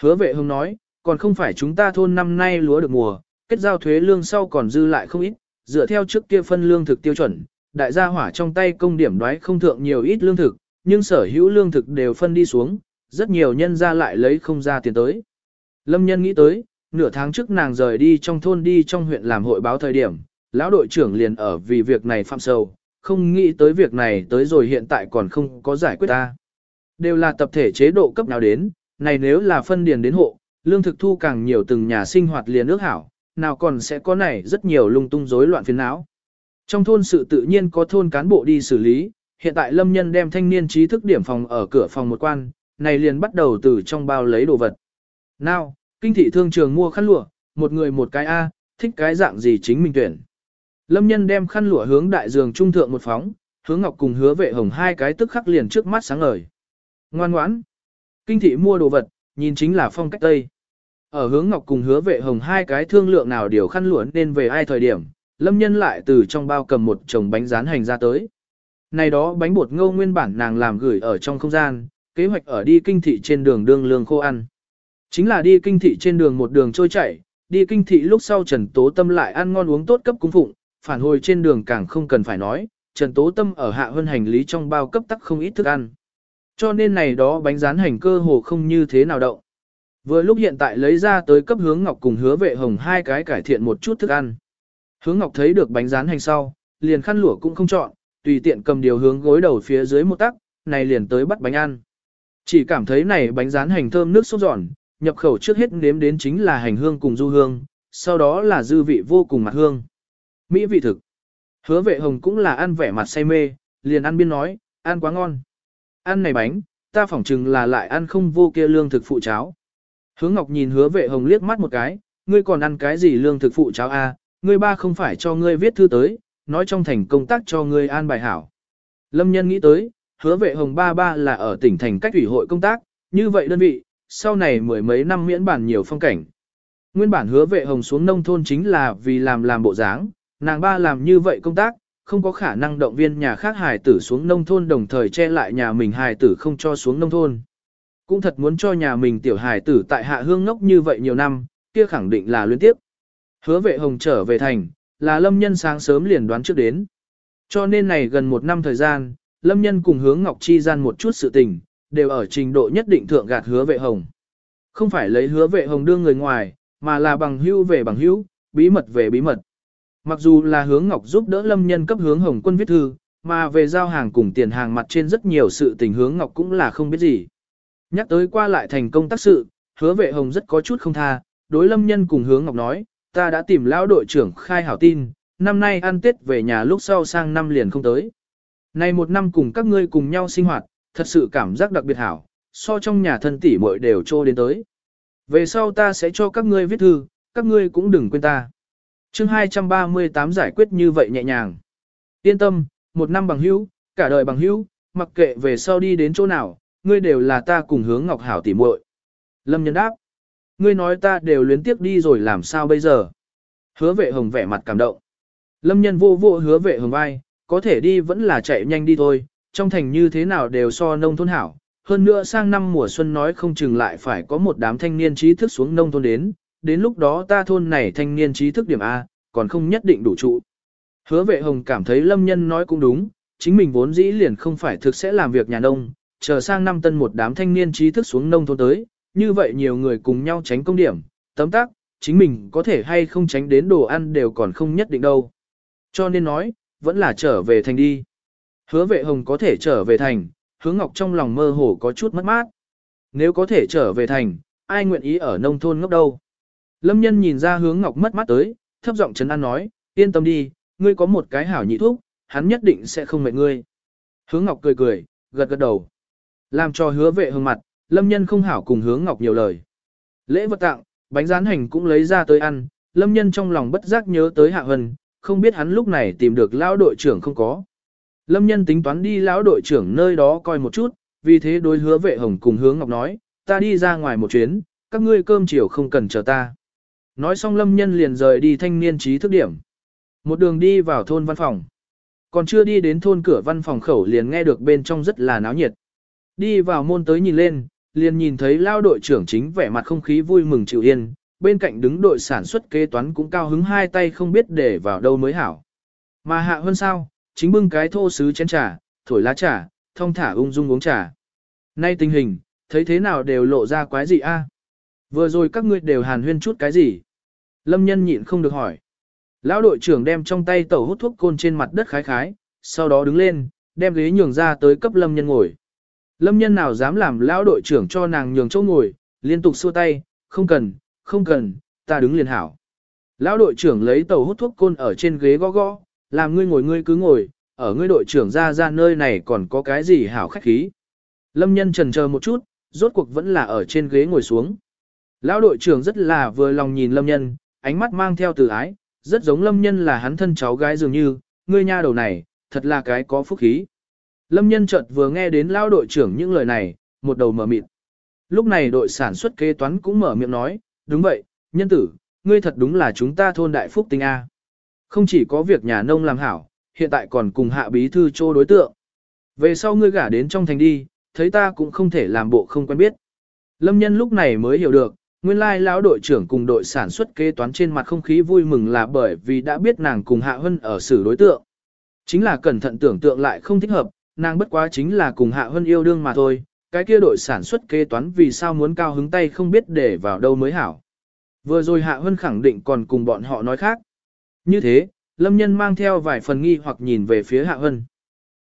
Hứa vệ hồng nói, còn không phải chúng ta thôn năm nay lúa được mùa, kết giao thuế lương sau còn dư lại không ít, dựa theo trước kia phân lương thực tiêu chuẩn, đại gia hỏa trong tay công điểm đoái không thượng nhiều ít lương thực, nhưng sở hữu lương thực đều phân đi xuống, rất nhiều nhân ra lại lấy không ra tiền tới. Lâm nhân nghĩ tới, nửa tháng trước nàng rời đi trong thôn đi trong huyện làm hội báo thời điểm, lão đội trưởng liền ở vì việc này phạm sầu, không nghĩ tới việc này tới rồi hiện tại còn không có giải quyết ta. Đều là tập thể chế độ cấp nào đến, này nếu là phân điền đến hộ, lương thực thu càng nhiều từng nhà sinh hoạt liền ước hảo, nào còn sẽ có này rất nhiều lung tung rối loạn phiền não. Trong thôn sự tự nhiên có thôn cán bộ đi xử lý, hiện tại lâm nhân đem thanh niên trí thức điểm phòng ở cửa phòng một quan, này liền bắt đầu từ trong bao lấy đồ vật. Nào, kinh thị thương trường mua khăn lụa, một người một cái A, thích cái dạng gì chính mình tuyển. Lâm nhân đem khăn lụa hướng đại giường trung thượng một phóng, hướng ngọc cùng hứa vệ hồng hai cái tức khắc liền trước mắt sáng ngời. Ngoan ngoãn. Kinh thị mua đồ vật, nhìn chính là phong cách Tây. Ở hướng ngọc cùng hứa vệ hồng hai cái thương lượng nào điều khăn lụa nên về ai thời điểm, lâm nhân lại từ trong bao cầm một chồng bánh rán hành ra tới. Này đó bánh bột ngô nguyên bản nàng làm gửi ở trong không gian, kế hoạch ở đi kinh thị trên đường đương lương khô ăn. Chính là đi kinh thị trên đường một đường trôi chảy, đi kinh thị lúc sau Trần Tố Tâm lại ăn ngon uống tốt cấp cung phụng, phản hồi trên đường càng không cần phải nói, Trần Tố Tâm ở hạ hơn hành lý trong bao cấp tắc không ít thức ăn. Cho nên này đó bánh rán hành cơ hồ không như thế nào động. Vừa lúc hiện tại lấy ra tới cấp hướng ngọc cùng hứa vệ hồng hai cái cải thiện một chút thức ăn. Hướng ngọc thấy được bánh rán hành sau, liền khăn lụa cũng không chọn, tùy tiện cầm điều hướng gối đầu phía dưới một tắc, này liền tới bắt bánh ăn. Chỉ cảm thấy này bánh rán hành thơm nước sốt giòn, nhập khẩu trước hết nếm đến chính là hành hương cùng du hương, sau đó là dư vị vô cùng mặt hương. Mỹ vị thực. Hứa vệ hồng cũng là ăn vẻ mặt say mê, liền ăn biên nói, ăn quá ngon. Ăn này bánh, ta phỏng chừng là lại ăn không vô kia lương thực phụ cháo. Hứa Ngọc nhìn hứa vệ hồng liếc mắt một cái, ngươi còn ăn cái gì lương thực phụ cháo a? À? Ngươi ba không phải cho ngươi viết thư tới, nói trong thành công tác cho ngươi an bài hảo. Lâm nhân nghĩ tới, hứa vệ hồng ba ba là ở tỉnh thành cách ủy hội công tác, như vậy đơn vị, sau này mười mấy năm miễn bản nhiều phong cảnh. Nguyên bản hứa vệ hồng xuống nông thôn chính là vì làm làm bộ dáng, nàng ba làm như vậy công tác, không có khả năng động viên nhà khác hài tử xuống nông thôn đồng thời che lại nhà mình hài tử không cho xuống nông thôn. Cũng thật muốn cho nhà mình tiểu hài tử tại hạ hương ngốc như vậy nhiều năm, kia khẳng định là liên tiếp. Hứa vệ hồng trở về thành, là lâm nhân sáng sớm liền đoán trước đến. Cho nên này gần một năm thời gian, lâm nhân cùng hướng ngọc chi gian một chút sự tình, đều ở trình độ nhất định thượng gạt hứa vệ hồng. Không phải lấy hứa vệ hồng đưa người ngoài, mà là bằng hữu về bằng hữu, bí mật về bí mật. Mặc dù là hướng ngọc giúp đỡ lâm nhân cấp hướng hồng quân viết thư, mà về giao hàng cùng tiền hàng mặt trên rất nhiều sự tình hướng ngọc cũng là không biết gì. Nhắc tới qua lại thành công tác sự, hứa vệ hồng rất có chút không tha, đối lâm nhân cùng hướng ngọc nói, ta đã tìm lão đội trưởng khai hảo tin, năm nay ăn tết về nhà lúc sau sang năm liền không tới. Này một năm cùng các ngươi cùng nhau sinh hoạt, thật sự cảm giác đặc biệt hảo, so trong nhà thân tỷ muội đều trô đến tới. Về sau ta sẽ cho các ngươi viết thư, các ngươi cũng đừng quên ta. chương 238 giải quyết như vậy nhẹ nhàng. Yên tâm, một năm bằng hữu, cả đời bằng hữu, mặc kệ về sau đi đến chỗ nào, ngươi đều là ta cùng hướng ngọc hảo tỉ muội. Lâm nhân đáp, ngươi nói ta đều luyến tiếp đi rồi làm sao bây giờ. Hứa vệ hồng vẻ mặt cảm động. Lâm nhân vô vô hứa vệ hồng vai, có thể đi vẫn là chạy nhanh đi thôi, trong thành như thế nào đều so nông thôn hảo. Hơn nữa sang năm mùa xuân nói không chừng lại phải có một đám thanh niên trí thức xuống nông thôn đến, đến lúc đó ta thôn này thanh niên trí thức điểm A, còn không nhất định đủ trụ. Hứa vệ hồng cảm thấy lâm nhân nói cũng đúng, chính mình vốn dĩ liền không phải thực sẽ làm việc nhà nông, chờ sang năm tân một đám thanh niên trí thức xuống nông thôn tới, như vậy nhiều người cùng nhau tránh công điểm, tấm tắc, chính mình có thể hay không tránh đến đồ ăn đều còn không nhất định đâu. Cho nên nói, vẫn là trở về thành đi. Hứa vệ hồng có thể trở về thành, hứa ngọc trong lòng mơ hồ có chút mất mát. Nếu có thể trở về thành, ai nguyện ý ở nông thôn ngốc đâu. Lâm nhân nhìn ra hướng ngọc mất mát tới, thấp giọng chấn an nói, yên tâm đi, ngươi có một cái hảo nhị thuốc, hắn nhất định sẽ không mệt ngươi. Hướng ngọc cười cười, gật gật đầu. Làm cho hứa vệ Hồng mặt, lâm nhân không hảo cùng hướng ngọc nhiều lời. Lễ vật tặng, bánh rán hành cũng lấy ra tới ăn, lâm nhân trong lòng bất giác nhớ tới hạ hân, không biết hắn lúc này tìm được lão đội trưởng không có. Lâm nhân tính toán đi lão đội trưởng nơi đó coi một chút, vì thế đối hứa vệ hồng cùng hướng ngọc nói, ta đi ra ngoài một chuyến, các ngươi cơm chiều không cần chờ ta. Nói xong lâm nhân liền rời đi thanh niên trí thức điểm. Một đường đi vào thôn văn phòng. Còn chưa đi đến thôn cửa văn phòng khẩu liền nghe được bên trong rất là náo nhiệt. Đi vào môn tới nhìn lên, liền nhìn thấy lao đội trưởng chính vẻ mặt không khí vui mừng chịu yên, bên cạnh đứng đội sản xuất kế toán cũng cao hứng hai tay không biết để vào đâu mới hảo. Mà hạ hơn sao, chính bưng cái thô sứ chén trà, thổi lá trà, thông thả ung dung uống trà. Nay tình hình, thấy thế nào đều lộ ra quái gì a? Vừa rồi các ngươi đều hàn huyên chút cái gì? Lâm nhân nhịn không được hỏi. Lão đội trưởng đem trong tay tẩu hút thuốc côn trên mặt đất khái khái, sau đó đứng lên, đem ghế nhường ra tới cấp lâm nhân ngồi. Lâm nhân nào dám làm lão đội trưởng cho nàng nhường chỗ ngồi, liên tục xua tay, không cần, không cần, ta đứng liền hảo. Lão đội trưởng lấy tàu hút thuốc côn ở trên ghế gõ gõ, làm ngươi ngồi ngươi cứ ngồi, ở ngươi đội trưởng ra ra nơi này còn có cái gì hảo khách khí. Lâm nhân trần chờ một chút, rốt cuộc vẫn là ở trên ghế ngồi xuống. Lão đội trưởng rất là vừa lòng nhìn lâm nhân, ánh mắt mang theo từ ái, rất giống lâm nhân là hắn thân cháu gái dường như, ngươi nha đầu này, thật là cái có phúc khí. Lâm nhân chợt vừa nghe đến lão đội trưởng những lời này, một đầu mở mịt. Lúc này đội sản xuất kế toán cũng mở miệng nói, đúng vậy, nhân tử, ngươi thật đúng là chúng ta thôn đại phúc tinh A. Không chỉ có việc nhà nông làm hảo, hiện tại còn cùng hạ bí thư chô đối tượng. Về sau ngươi gả đến trong thành đi, thấy ta cũng không thể làm bộ không quen biết. Lâm nhân lúc này mới hiểu được, nguyên lai lão đội trưởng cùng đội sản xuất kế toán trên mặt không khí vui mừng là bởi vì đã biết nàng cùng Hạ Hân ở xử đối tượng. Chính là cẩn thận tưởng tượng lại không thích hợp, nàng bất quá chính là cùng Hạ Hân yêu đương mà thôi, cái kia đội sản xuất kế toán vì sao muốn cao hứng tay không biết để vào đâu mới hảo. Vừa rồi Hạ Hân khẳng định còn cùng bọn họ nói khác. Như thế, Lâm Nhân mang theo vài phần nghi hoặc nhìn về phía Hạ Hân.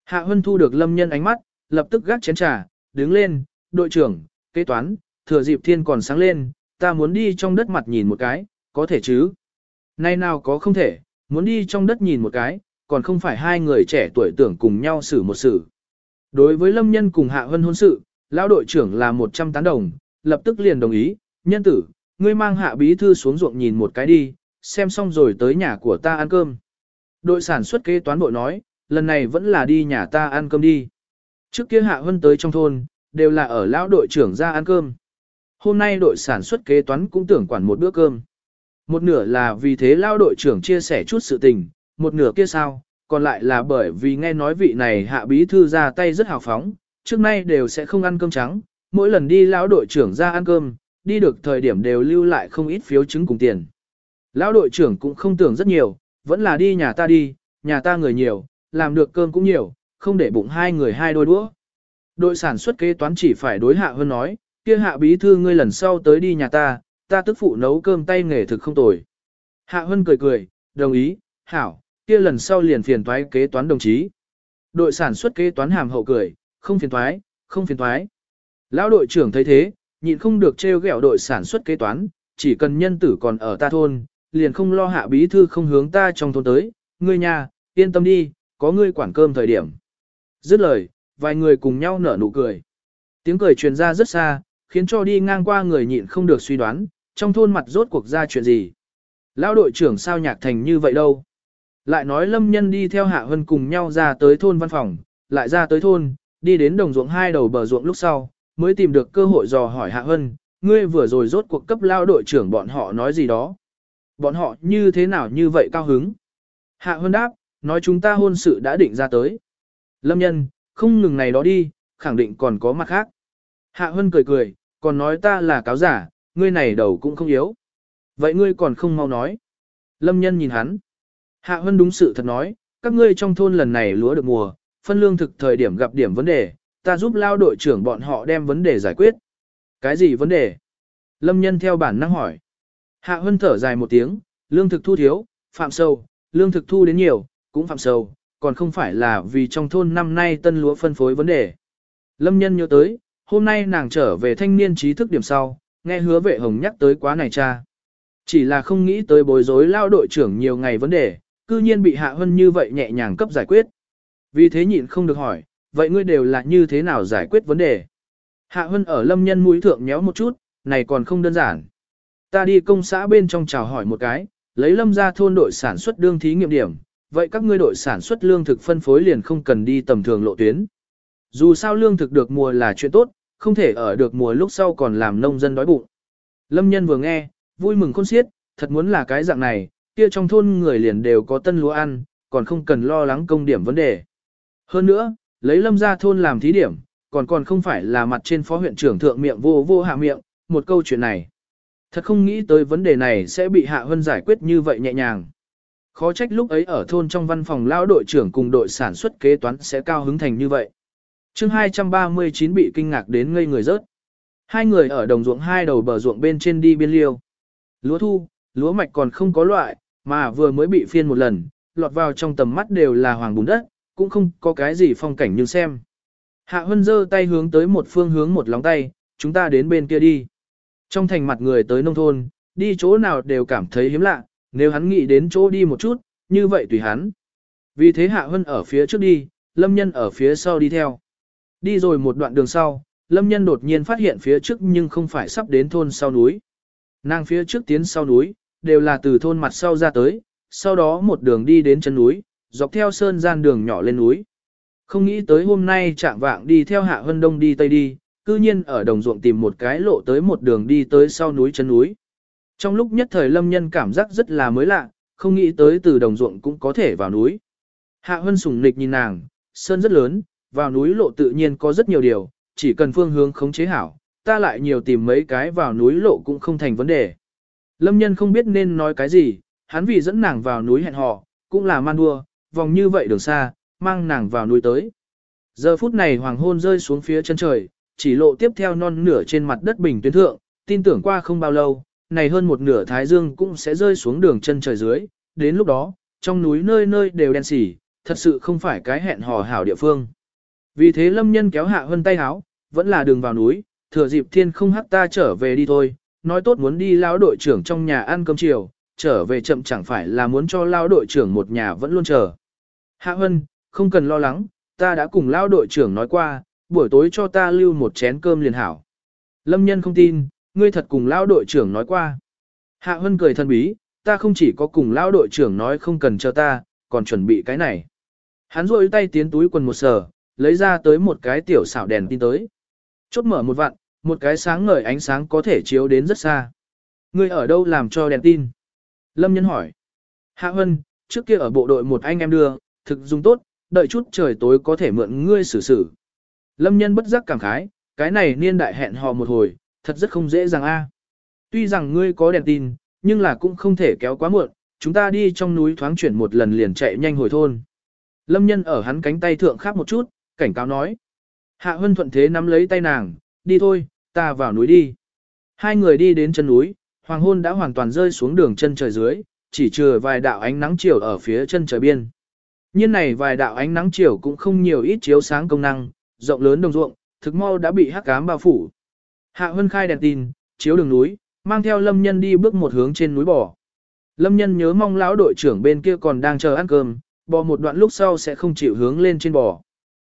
Hạ Hân thu được Lâm Nhân ánh mắt, lập tức gác chén trà, đứng lên, đội trưởng, kế toán, thừa dịp thiên còn sáng lên, ta muốn đi trong đất mặt nhìn một cái, có thể chứ? Nay nào có không thể, muốn đi trong đất nhìn một cái, còn không phải hai người trẻ tuổi tưởng cùng nhau xử một sự. Đối với Lâm Nhân cùng Hạ Hân hôn sự, lão đội trưởng là 100 tán đồng, lập tức liền đồng ý, nhân tử, ngươi mang hạ bí thư xuống ruộng nhìn một cái đi, xem xong rồi tới nhà của ta ăn cơm. Đội sản xuất kế toán bộ nói, lần này vẫn là đi nhà ta ăn cơm đi. Trước kia hạ hân tới trong thôn, đều là ở lão đội trưởng ra ăn cơm. Hôm nay đội sản xuất kế toán cũng tưởng quản một bữa cơm. Một nửa là vì thế lão đội trưởng chia sẻ chút sự tình, một nửa kia sao, còn lại là bởi vì nghe nói vị này hạ bí thư ra tay rất hào phóng, trước nay đều sẽ không ăn cơm trắng, mỗi lần đi lão đội trưởng ra ăn cơm, đi được thời điểm đều lưu lại không ít phiếu chứng cùng tiền. Lão đội trưởng cũng không tưởng rất nhiều, vẫn là đi nhà ta đi, nhà ta người nhiều, làm được cơm cũng nhiều, không để bụng hai người hai đôi đũa. Đội sản xuất kế toán chỉ phải đối hạ hơn nói, kia hạ bí thư ngươi lần sau tới đi nhà ta, ta tức phụ nấu cơm tay nghề thực không tồi. Hạ Hân cười cười, đồng ý, hảo, kia lần sau liền phiền toái kế toán đồng chí. Đội sản xuất kế toán hàm hậu cười, không phiền toái, không phiền toái. Lão đội trưởng thấy thế, nhịn không được trêu ghẹo đội sản xuất kế toán, chỉ cần nhân tử còn ở ta thôn, liền không lo hạ bí thư không hướng ta trong thôn tới, ngươi nhà, yên tâm đi, có ngươi quản cơm thời điểm. Dứt lời, vài người cùng nhau nở nụ cười. Tiếng cười truyền ra rất xa, khiến cho đi ngang qua người nhịn không được suy đoán, trong thôn mặt rốt cuộc ra chuyện gì. Lão đội trưởng sao nhạc thành như vậy đâu. Lại nói lâm nhân đi theo hạ hân cùng nhau ra tới thôn văn phòng, lại ra tới thôn, đi đến đồng ruộng hai đầu bờ ruộng lúc sau, mới tìm được cơ hội dò hỏi Hạ Hân, ngươi vừa rồi rốt cuộc cấp lao đội trưởng bọn họ nói gì đó. Bọn họ như thế nào như vậy cao hứng? Hạ Hân đáp, nói chúng ta hôn sự đã định ra tới. Lâm nhân, không ngừng này đó đi, khẳng định còn có mặt khác. Hạ Hân cười cười, còn nói ta là cáo giả, ngươi này đầu cũng không yếu. Vậy ngươi còn không mau nói. Lâm nhân nhìn hắn. Hạ Hân đúng sự thật nói, các ngươi trong thôn lần này lúa được mùa, phân lương thực thời điểm gặp điểm vấn đề, ta giúp lao đội trưởng bọn họ đem vấn đề giải quyết. Cái gì vấn đề? Lâm nhân theo bản năng hỏi. Hạ Hân thở dài một tiếng, lương thực thu thiếu, phạm sâu, lương thực thu đến nhiều, cũng phạm sâu, còn không phải là vì trong thôn năm nay tân lúa phân phối vấn đề. Lâm nhân nhớ tới, hôm nay nàng trở về thanh niên trí thức điểm sau, nghe hứa vệ hồng nhắc tới quá này cha. Chỉ là không nghĩ tới bối rối lao đội trưởng nhiều ngày vấn đề, cư nhiên bị Hạ Hân như vậy nhẹ nhàng cấp giải quyết. Vì thế nhịn không được hỏi, vậy ngươi đều là như thế nào giải quyết vấn đề? Hạ Hân ở lâm nhân mũi thượng nhéo một chút, này còn không đơn giản. Ta đi công xã bên trong chào hỏi một cái, lấy lâm ra thôn đội sản xuất đương thí nghiệm điểm, vậy các ngươi đội sản xuất lương thực phân phối liền không cần đi tầm thường lộ tuyến. Dù sao lương thực được mùa là chuyện tốt, không thể ở được mùa lúc sau còn làm nông dân đói bụng. Lâm nhân vừa nghe, vui mừng khôn xiết, thật muốn là cái dạng này, kia trong thôn người liền đều có tân lúa ăn, còn không cần lo lắng công điểm vấn đề. Hơn nữa, lấy lâm ra thôn làm thí điểm, còn còn không phải là mặt trên phó huyện trưởng thượng miệng vô vô hạ miệng, một câu chuyện này. Thật không nghĩ tới vấn đề này sẽ bị hạ hơn giải quyết như vậy nhẹ nhàng. Khó trách lúc ấy ở thôn trong văn phòng lão đội trưởng cùng đội sản xuất kế toán sẽ cao hứng thành như vậy. chương 239 bị kinh ngạc đến ngây người rớt. Hai người ở đồng ruộng hai đầu bờ ruộng bên trên đi biên liêu. Lúa thu, lúa mạch còn không có loại, mà vừa mới bị phiên một lần, lọt vào trong tầm mắt đều là hoàng bùn đất, cũng không có cái gì phong cảnh như xem. Hạ Hân giơ tay hướng tới một phương hướng một lóng tay, chúng ta đến bên kia đi. Trong thành mặt người tới nông thôn, đi chỗ nào đều cảm thấy hiếm lạ, nếu hắn nghĩ đến chỗ đi một chút, như vậy tùy hắn. Vì thế Hạ Hân ở phía trước đi, Lâm Nhân ở phía sau đi theo. Đi rồi một đoạn đường sau, Lâm Nhân đột nhiên phát hiện phía trước nhưng không phải sắp đến thôn sau núi. Nàng phía trước tiến sau núi, đều là từ thôn mặt sau ra tới, sau đó một đường đi đến chân núi, dọc theo sơn gian đường nhỏ lên núi. Không nghĩ tới hôm nay chạm vạng đi theo Hạ Hân Đông đi Tây đi, cư nhiên ở đồng ruộng tìm một cái lộ tới một đường đi tới sau núi chân núi. Trong lúc nhất thời lâm nhân cảm giác rất là mới lạ, không nghĩ tới từ đồng ruộng cũng có thể vào núi. Hạ Hân sùng nịch nhìn nàng, sơn rất lớn, vào núi lộ tự nhiên có rất nhiều điều, chỉ cần phương hướng khống chế hảo, ta lại nhiều tìm mấy cái vào núi lộ cũng không thành vấn đề. Lâm nhân không biết nên nói cái gì, hắn vì dẫn nàng vào núi hẹn hò, cũng là man đua, vòng như vậy đường xa, mang nàng vào núi tới. Giờ phút này hoàng hôn rơi xuống phía chân trời, chỉ lộ tiếp theo non nửa trên mặt đất bình tuyến thượng, tin tưởng qua không bao lâu, này hơn một nửa thái dương cũng sẽ rơi xuống đường chân trời dưới, đến lúc đó, trong núi nơi nơi đều đen xỉ, thật sự không phải cái hẹn hò hảo địa phương. Vì thế lâm nhân kéo hạ hơn tay háo, vẫn là đường vào núi, thừa dịp thiên không hắc ta trở về đi thôi, nói tốt muốn đi lao đội trưởng trong nhà ăn cơm chiều, trở về chậm chẳng phải là muốn cho lao đội trưởng một nhà vẫn luôn chờ. Hạ Hân, không cần lo lắng, ta đã cùng lao đội trưởng nói qua, buổi tối cho ta lưu một chén cơm liền hảo. Lâm nhân không tin, ngươi thật cùng lao đội trưởng nói qua. Hạ Hân cười thân bí, ta không chỉ có cùng lao đội trưởng nói không cần cho ta, còn chuẩn bị cái này. Hắn rôi tay tiến túi quần một sở lấy ra tới một cái tiểu xảo đèn tin tới. Chốt mở một vạn một cái sáng ngời ánh sáng có thể chiếu đến rất xa. Ngươi ở đâu làm cho đèn tin? Lâm nhân hỏi. Hạ Hân, trước kia ở bộ đội một anh em đưa, thực dùng tốt, đợi chút trời tối có thể mượn ngươi xử xử. Lâm nhân bất giác cảm khái, cái này niên đại hẹn hò một hồi, thật rất không dễ dàng a. Tuy rằng ngươi có đèn tin, nhưng là cũng không thể kéo quá muộn, chúng ta đi trong núi thoáng chuyển một lần liền chạy nhanh hồi thôn. Lâm nhân ở hắn cánh tay thượng khác một chút, cảnh cáo nói. Hạ Hân thuận thế nắm lấy tay nàng, đi thôi, ta vào núi đi. Hai người đi đến chân núi, hoàng hôn đã hoàn toàn rơi xuống đường chân trời dưới, chỉ trừ vài đạo ánh nắng chiều ở phía chân trời biên. Nhiên này vài đạo ánh nắng chiều cũng không nhiều ít chiếu sáng công năng, rộng lớn đồng ruộng, thực mau đã bị hắc cám bao phủ. Hạ Hân khai đèn tin, chiếu đường núi, mang theo Lâm Nhân đi bước một hướng trên núi bò. Lâm Nhân nhớ mong lão đội trưởng bên kia còn đang chờ ăn cơm, bò một đoạn lúc sau sẽ không chịu hướng lên trên bò.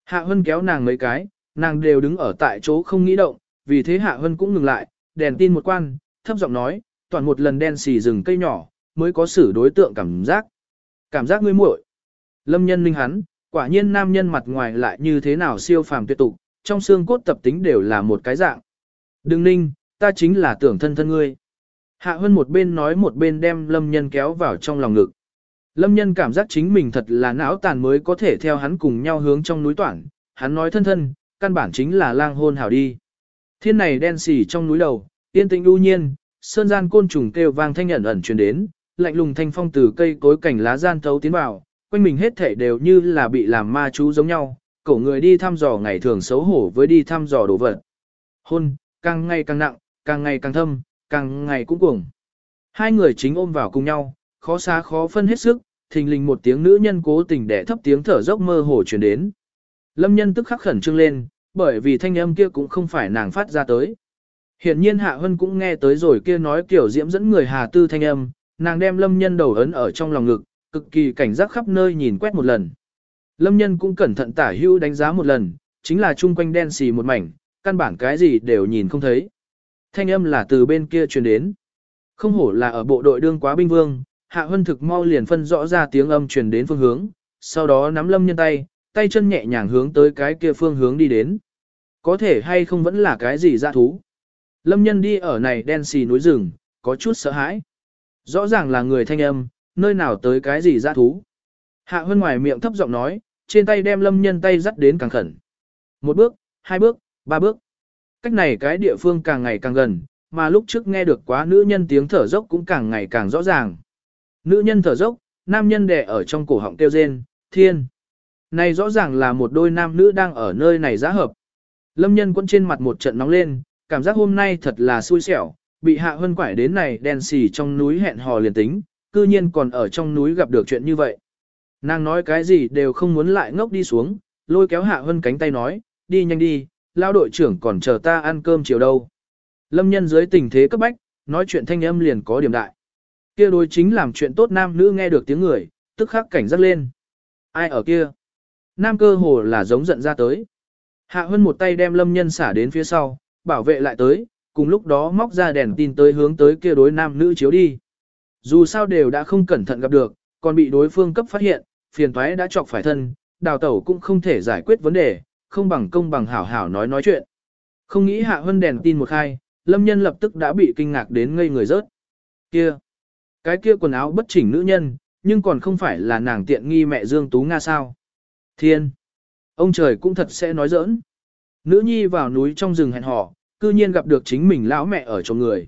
Hạ Hân kéo nàng mấy cái, nàng đều đứng ở tại chỗ không nghĩ động, vì thế Hạ Hân cũng ngừng lại, đèn tin một quan, thấp giọng nói, toàn một lần đen xì rừng cây nhỏ, mới có xử đối tượng cảm giác. Cảm giác ngươi muội. Lâm nhân linh hắn, quả nhiên nam nhân mặt ngoài lại như thế nào siêu phàm tuyệt tục, trong xương cốt tập tính đều là một cái dạng. Đừng ninh, ta chính là tưởng thân thân ngươi. Hạ Hân một bên nói một bên đem Lâm Nhân kéo vào trong lòng ngực. Lâm Nhân cảm giác chính mình thật là não tàn mới có thể theo hắn cùng nhau hướng trong núi toản. Hắn nói thân thân, căn bản chính là lang hôn hảo đi. Thiên này đen xỉ trong núi đầu, yên tĩnh u nhiên, sơn gian côn trùng kêu vang thanh ẩn ẩn truyền đến, lạnh lùng thanh phong từ cây cối cảnh lá gian thấu tiến vào, quanh mình hết thể đều như là bị làm ma chú giống nhau, cổ người đi thăm dò ngày thường xấu hổ với đi thăm dò đồ vật. Hôn, càng ngày càng nặng, càng ngày càng thâm, càng ngày cũng cuồng. Hai người chính ôm vào cùng nhau, khó xa khó phân hết sức, thình lình một tiếng nữ nhân cố tình đẻ thấp tiếng thở dốc mơ hồ truyền đến. Lâm nhân tức khắc khẩn trương lên, bởi vì thanh âm kia cũng không phải nàng phát ra tới. Hiện nhiên Hạ Hân cũng nghe tới rồi kia nói kiểu diễm dẫn người hà tư thanh âm, nàng đem lâm nhân đầu ấn ở trong lòng ngực, cực kỳ cảnh giác khắp nơi nhìn quét một lần. Lâm nhân cũng cẩn thận tả hưu đánh giá một lần, chính là chung quanh đen xì một mảnh, căn bản cái gì đều nhìn không thấy. Thanh âm là từ bên kia truyền đến. Không hổ là ở bộ đội đương quá binh vương, Hạ Hân thực mau liền phân rõ ra tiếng âm truyền đến phương hướng, sau đó nắm lâm nhân tay, tay chân nhẹ nhàng hướng tới cái kia phương hướng đi đến. Có thể hay không vẫn là cái gì dã thú. Lâm nhân đi ở này đen xì núi rừng, có chút sợ hãi. Rõ ràng là người thanh âm, nơi nào tới cái gì dã thú. Hạ Hân ngoài miệng thấp giọng nói, trên tay đem lâm nhân tay dắt đến càng khẩn. Một bước, hai bước, ba bước. Cách này cái địa phương càng ngày càng gần, mà lúc trước nghe được quá nữ nhân tiếng thở dốc cũng càng ngày càng rõ ràng. Nữ nhân thở dốc, nam nhân đè ở trong cổ họng kêu rên, thiên. Này rõ ràng là một đôi nam nữ đang ở nơi này giá hợp. Lâm nhân cũng trên mặt một trận nóng lên, cảm giác hôm nay thật là xui xẻo, bị hạ hân quải đến này đen xì trong núi hẹn hò liền tính, cư nhiên còn ở trong núi gặp được chuyện như vậy. Nàng nói cái gì đều không muốn lại ngốc đi xuống, lôi kéo hạ hân cánh tay nói, đi nhanh đi, lao đội trưởng còn chờ ta ăn cơm chiều đâu. Lâm nhân dưới tình thế cấp bách, nói chuyện thanh âm liền có điểm đại. Kia đối chính làm chuyện tốt nam nữ nghe được tiếng người, tức khắc cảnh giác lên. Ai ở kia? Nam cơ hồ là giống giận ra tới. Hạ Hân một tay đem lâm nhân xả đến phía sau, bảo vệ lại tới, cùng lúc đó móc ra đèn tin tới hướng tới kia đối nam nữ chiếu đi. Dù sao đều đã không cẩn thận gặp được, còn bị đối phương cấp phát hiện, phiền toái đã chọc phải thân, đào tẩu cũng không thể giải quyết vấn đề, không bằng công bằng hảo hảo nói nói chuyện. Không nghĩ hạ hân đèn tin một khai, lâm nhân lập tức đã bị kinh ngạc đến ngây người rớt. Kia! Cái kia quần áo bất chỉnh nữ nhân, nhưng còn không phải là nàng tiện nghi mẹ Dương Tú Nga sao. Thiên! Ông trời cũng thật sẽ nói giỡn. Nữ nhi vào núi trong rừng hẹn hò, cư nhiên gặp được chính mình lão mẹ ở trong người.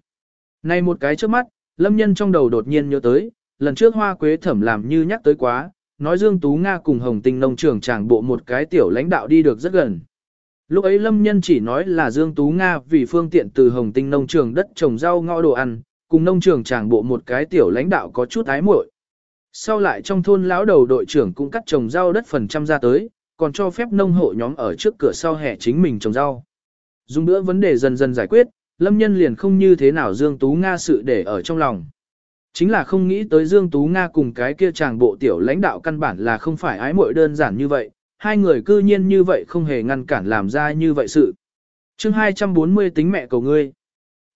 Này một cái trước mắt, lâm nhân trong đầu đột nhiên nhớ tới, lần trước hoa quế thẩm làm như nhắc tới quá, nói Dương Tú Nga cùng Hồng Tinh nông trường tràng bộ một cái tiểu lãnh đạo đi được rất gần. Lúc ấy Lâm Nhân chỉ nói là Dương Tú Nga vì phương tiện từ Hồng Tinh nông trường đất trồng rau ngõ đồ ăn, cùng nông trường tràng bộ một cái tiểu lãnh đạo có chút ái muội. Sau lại trong thôn lão đầu đội trưởng cũng cắt trồng rau đất phần trăm ra tới, còn cho phép nông hộ nhóm ở trước cửa sau hè chính mình trồng rau. Dùng bữa vấn đề dần dần giải quyết, Lâm Nhân liền không như thế nào Dương Tú Nga sự để ở trong lòng. Chính là không nghĩ tới Dương Tú Nga cùng cái kia chàng bộ tiểu lãnh đạo căn bản là không phải ái muội đơn giản như vậy, hai người cư nhiên như vậy không hề ngăn cản làm ra như vậy sự. chương 240 tính mẹ cầu ngươi.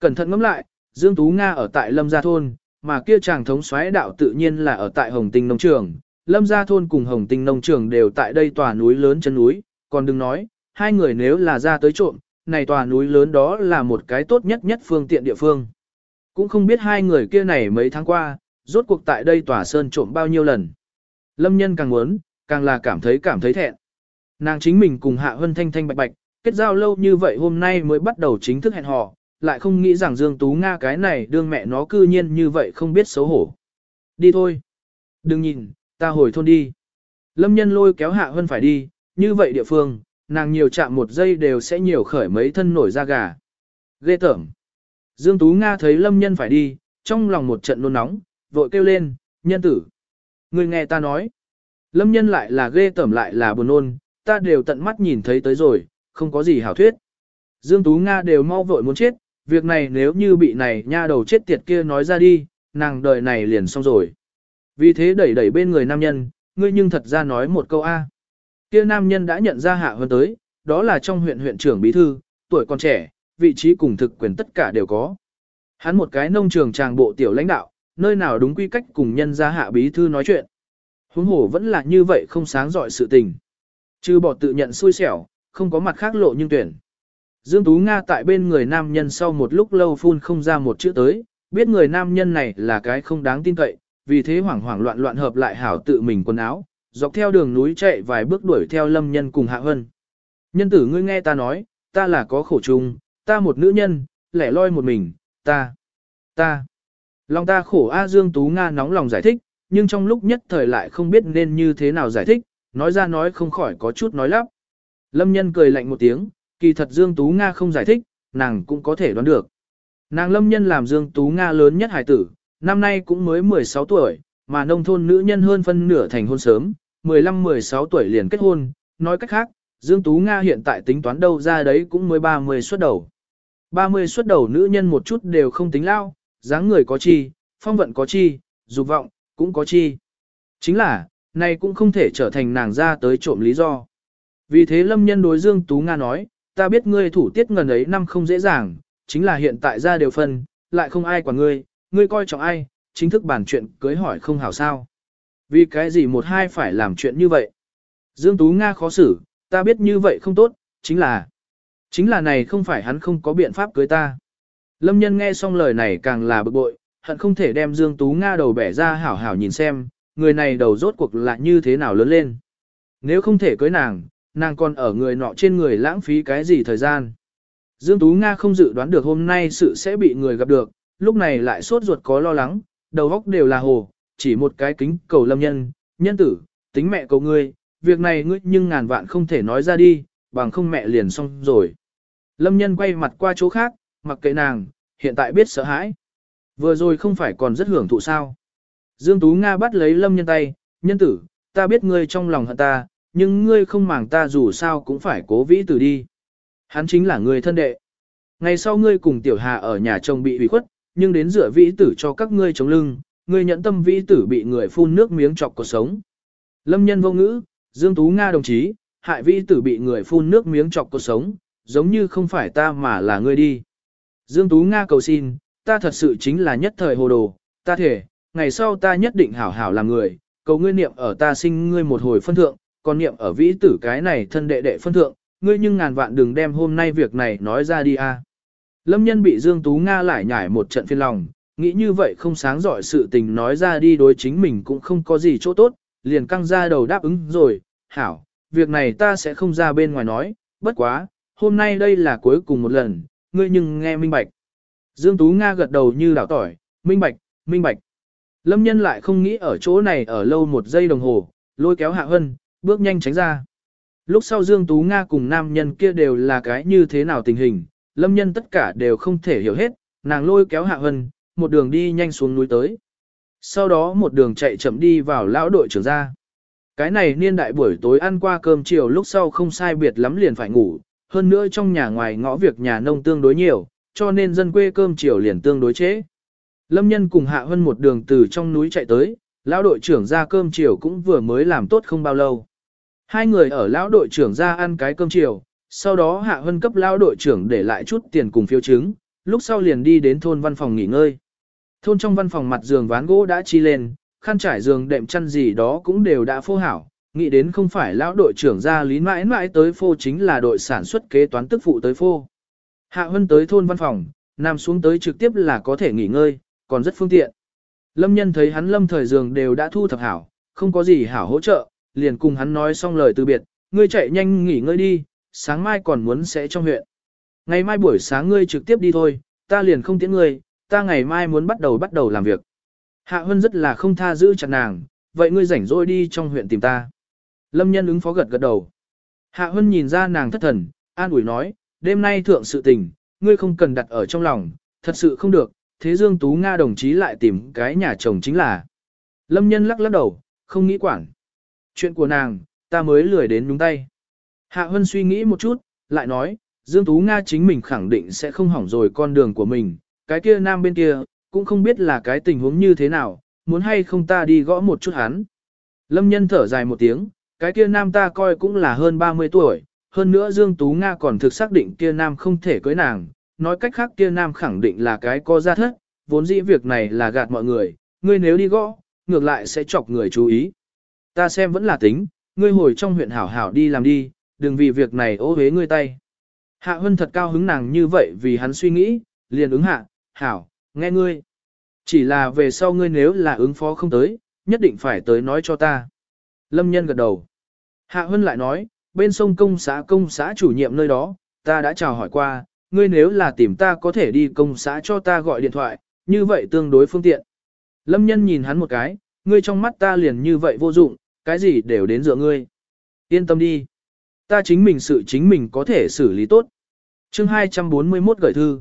Cẩn thận ngẫm lại, Dương Tú Nga ở tại Lâm Gia Thôn, mà kia chàng thống xoáy đạo tự nhiên là ở tại Hồng Tinh Nông Trường. Lâm Gia Thôn cùng Hồng Tinh Nông Trường đều tại đây tòa núi lớn chân núi, còn đừng nói, hai người nếu là ra tới trộm, này tòa núi lớn đó là một cái tốt nhất nhất phương tiện địa phương. Cũng không biết hai người kia này mấy tháng qua, rốt cuộc tại đây tòa sơn trộm bao nhiêu lần. Lâm nhân càng muốn, càng là cảm thấy cảm thấy thẹn. Nàng chính mình cùng Hạ Hân Thanh Thanh Bạch Bạch, kết giao lâu như vậy hôm nay mới bắt đầu chính thức hẹn hò, lại không nghĩ rằng Dương Tú Nga cái này đương mẹ nó cư nhiên như vậy không biết xấu hổ. Đi thôi. Đừng nhìn, ta hồi thôn đi. Lâm nhân lôi kéo Hạ hơn phải đi, như vậy địa phương, nàng nhiều chạm một giây đều sẽ nhiều khởi mấy thân nổi da gà. Ghê tởm. Dương Tú Nga thấy lâm nhân phải đi, trong lòng một trận nôn nóng, vội kêu lên, nhân tử. Người nghe ta nói. Lâm nhân lại là ghê tởm lại là buồn nôn, ta đều tận mắt nhìn thấy tới rồi, không có gì hảo thuyết. Dương Tú Nga đều mau vội muốn chết, việc này nếu như bị này nha đầu chết tiệt kia nói ra đi, nàng đời này liền xong rồi. Vì thế đẩy đẩy bên người nam nhân, ngươi nhưng thật ra nói một câu A. Kia nam nhân đã nhận ra hạ hơn tới, đó là trong huyện huyện trưởng bí thư, tuổi còn trẻ, vị trí cùng thực quyền tất cả đều có. Hắn một cái nông trường tràng bộ tiểu lãnh đạo, nơi nào đúng quy cách cùng nhân gia hạ bí thư nói chuyện. Huống hồ vẫn là như vậy không sáng dọi sự tình. Chứ bỏ tự nhận xui xẻo, không có mặt khác lộ nhưng tuyển. Dương Tú Nga tại bên người nam nhân sau một lúc lâu phun không ra một chữ tới, biết người nam nhân này là cái không đáng tin cậy, vì thế hoảng hoảng loạn loạn hợp lại hảo tự mình quần áo, dọc theo đường núi chạy vài bước đuổi theo lâm nhân cùng hạ hân. Nhân tử ngươi nghe ta nói, ta là có khổ chung, ta một nữ nhân, lẻ loi một mình, ta, ta. Lòng ta khổ A Dương Tú Nga nóng lòng giải thích, nhưng trong lúc nhất thời lại không biết nên như thế nào giải thích, nói ra nói không khỏi có chút nói lắp. Lâm nhân cười lạnh một tiếng, kỳ thật Dương Tú Nga không giải thích, nàng cũng có thể đoán được. Nàng lâm nhân làm Dương Tú Nga lớn nhất hải tử, năm nay cũng mới 16 tuổi, mà nông thôn nữ nhân hơn phân nửa thành hôn sớm, 15-16 tuổi liền kết hôn, nói cách khác, Dương Tú Nga hiện tại tính toán đâu ra đấy cũng mới 30 xuất đầu. 30 xuất đầu nữ nhân một chút đều không tính lao, dáng người có chi, phong vận có chi, dục vọng, cũng có chi. Chính là, này cũng không thể trở thành nàng ra tới trộm lý do. Vì thế lâm nhân đối Dương Tú Nga nói, ta biết ngươi thủ tiết ngần ấy năm không dễ dàng, chính là hiện tại ra đều phân, lại không ai quản ngươi, ngươi coi trọng ai, chính thức bàn chuyện cưới hỏi không hảo sao. Vì cái gì một hai phải làm chuyện như vậy? Dương Tú Nga khó xử, ta biết như vậy không tốt, chính là Chính là này không phải hắn không có biện pháp cưới ta. Lâm nhân nghe xong lời này càng là bực bội, hận không thể đem Dương Tú Nga đầu bẻ ra hảo hảo nhìn xem, người này đầu rốt cuộc là như thế nào lớn lên. Nếu không thể cưới nàng, nàng còn ở người nọ trên người lãng phí cái gì thời gian. Dương Tú Nga không dự đoán được hôm nay sự sẽ bị người gặp được, lúc này lại sốt ruột có lo lắng, đầu góc đều là hồ, chỉ một cái kính cầu lâm nhân, nhân tử, tính mẹ cầu ngươi, việc này ngươi nhưng ngàn vạn không thể nói ra đi, bằng không mẹ liền xong rồi. Lâm nhân quay mặt qua chỗ khác, mặc kệ nàng, hiện tại biết sợ hãi. Vừa rồi không phải còn rất hưởng thụ sao. Dương Tú Nga bắt lấy lâm nhân tay, nhân tử, ta biết ngươi trong lòng hận ta, nhưng ngươi không màng ta dù sao cũng phải cố vĩ tử đi. Hắn chính là người thân đệ. Ngày sau ngươi cùng tiểu hà ở nhà chồng bị hủy khuất, nhưng đến rửa vĩ tử cho các ngươi chống lưng, ngươi nhận tâm vĩ tử bị người phun nước miếng chọc cuộc sống. Lâm nhân vô ngữ, Dương Tú Nga đồng chí, hại vĩ tử bị người phun nước miếng chọc cuộc sống, giống như không phải ta mà là ngươi đi. Dương Tú Nga cầu xin, ta thật sự chính là nhất thời hồ đồ, ta thể, ngày sau ta nhất định hảo hảo làm người, cầu ngươi niệm ở ta sinh ngươi một hồi phân thượng, còn niệm ở vĩ tử cái này thân đệ đệ phân thượng, ngươi nhưng ngàn vạn đừng đem hôm nay việc này nói ra đi a. Lâm nhân bị Dương Tú Nga lại nhảy một trận phiên lòng, nghĩ như vậy không sáng giỏi sự tình nói ra đi đối chính mình cũng không có gì chỗ tốt, liền căng ra đầu đáp ứng rồi, hảo, việc này ta sẽ không ra bên ngoài nói, bất quá, hôm nay đây là cuối cùng một lần, ngươi nhưng nghe minh bạch. Dương Tú Nga gật đầu như đảo tỏi, minh bạch, minh bạch. Lâm nhân lại không nghĩ ở chỗ này ở lâu một giây đồng hồ, lôi kéo Hạ Hân, bước nhanh tránh ra. Lúc sau Dương Tú Nga cùng nam nhân kia đều là cái như thế nào tình hình, lâm nhân tất cả đều không thể hiểu hết, nàng lôi kéo Hạ Hân, một đường đi nhanh xuống núi tới. Sau đó một đường chạy chậm đi vào lão đội trưởng ra. Cái này niên đại buổi tối ăn qua cơm chiều lúc sau không sai biệt lắm liền phải ngủ, hơn nữa trong nhà ngoài ngõ việc nhà nông tương đối nhiều, cho nên dân quê cơm chiều liền tương đối chế. Lâm nhân cùng Hạ Hân một đường từ trong núi chạy tới, lão đội trưởng ra cơm chiều cũng vừa mới làm tốt không bao lâu. Hai người ở lão đội trưởng ra ăn cái cơm chiều, sau đó Hạ Hân cấp lão đội trưởng để lại chút tiền cùng phiếu chứng, lúc sau liền đi đến thôn văn phòng nghỉ ngơi. Thôn trong văn phòng mặt giường ván gỗ đã chi lên, khăn trải giường đệm chăn gì đó cũng đều đã phô hảo, nghĩ đến không phải lão đội trưởng ra lý mãi mãi tới phô chính là đội sản xuất kế toán tức phụ tới phô. Hạ Hân tới thôn văn phòng, nằm xuống tới trực tiếp là có thể nghỉ ngơi, còn rất phương tiện. Lâm nhân thấy hắn lâm thời giường đều đã thu thập hảo, không có gì hảo hỗ trợ, liền cùng hắn nói xong lời từ biệt, ngươi chạy nhanh nghỉ ngơi đi, sáng mai còn muốn sẽ trong huyện. Ngày mai buổi sáng ngươi trực tiếp đi thôi, ta liền không tiễn ngươi, ta ngày mai muốn bắt đầu bắt đầu làm việc. Hạ Hân rất là không tha giữ chặt nàng, vậy ngươi rảnh rỗi đi trong huyện tìm ta. Lâm nhân ứng phó gật gật đầu. Hạ Hân nhìn ra nàng thất thần, an ủi nói, đêm nay thượng sự tình, ngươi không cần đặt ở trong lòng, thật sự không được, thế Dương Tú Nga đồng chí lại tìm cái nhà chồng chính là. Lâm nhân lắc lắc đầu, không nghĩ quản. Chuyện của nàng, ta mới lười đến nhúng tay. Hạ Hân suy nghĩ một chút, lại nói, Dương Tú Nga chính mình khẳng định sẽ không hỏng rồi con đường của mình, cái kia nam bên kia, cũng không biết là cái tình huống như thế nào, muốn hay không ta đi gõ một chút hắn. Lâm nhân thở dài một tiếng, cái kia nam ta coi cũng là hơn 30 tuổi, hơn nữa Dương Tú Nga còn thực xác định kia nam không thể cưới nàng, nói cách khác kia nam khẳng định là cái có gia thất, vốn dĩ việc này là gạt mọi người, ngươi nếu đi gõ, ngược lại sẽ chọc người chú ý. Ta xem vẫn là tính, ngươi hồi trong huyện hảo hảo đi làm đi, đừng vì việc này ô hế ngươi tay. Hạ Hân thật cao hứng nàng như vậy vì hắn suy nghĩ, liền ứng hạ, hảo, nghe ngươi. Chỉ là về sau ngươi nếu là ứng phó không tới, nhất định phải tới nói cho ta. Lâm nhân gật đầu. Hạ Hân lại nói, bên sông công xã công xã chủ nhiệm nơi đó, ta đã chào hỏi qua, ngươi nếu là tìm ta có thể đi công xã cho ta gọi điện thoại, như vậy tương đối phương tiện. Lâm nhân nhìn hắn một cái, ngươi trong mắt ta liền như vậy vô dụng, cái gì đều đến dựa ngươi. Yên tâm đi. Ta chính mình sự chính mình có thể xử lý tốt. chương 241 gửi thư.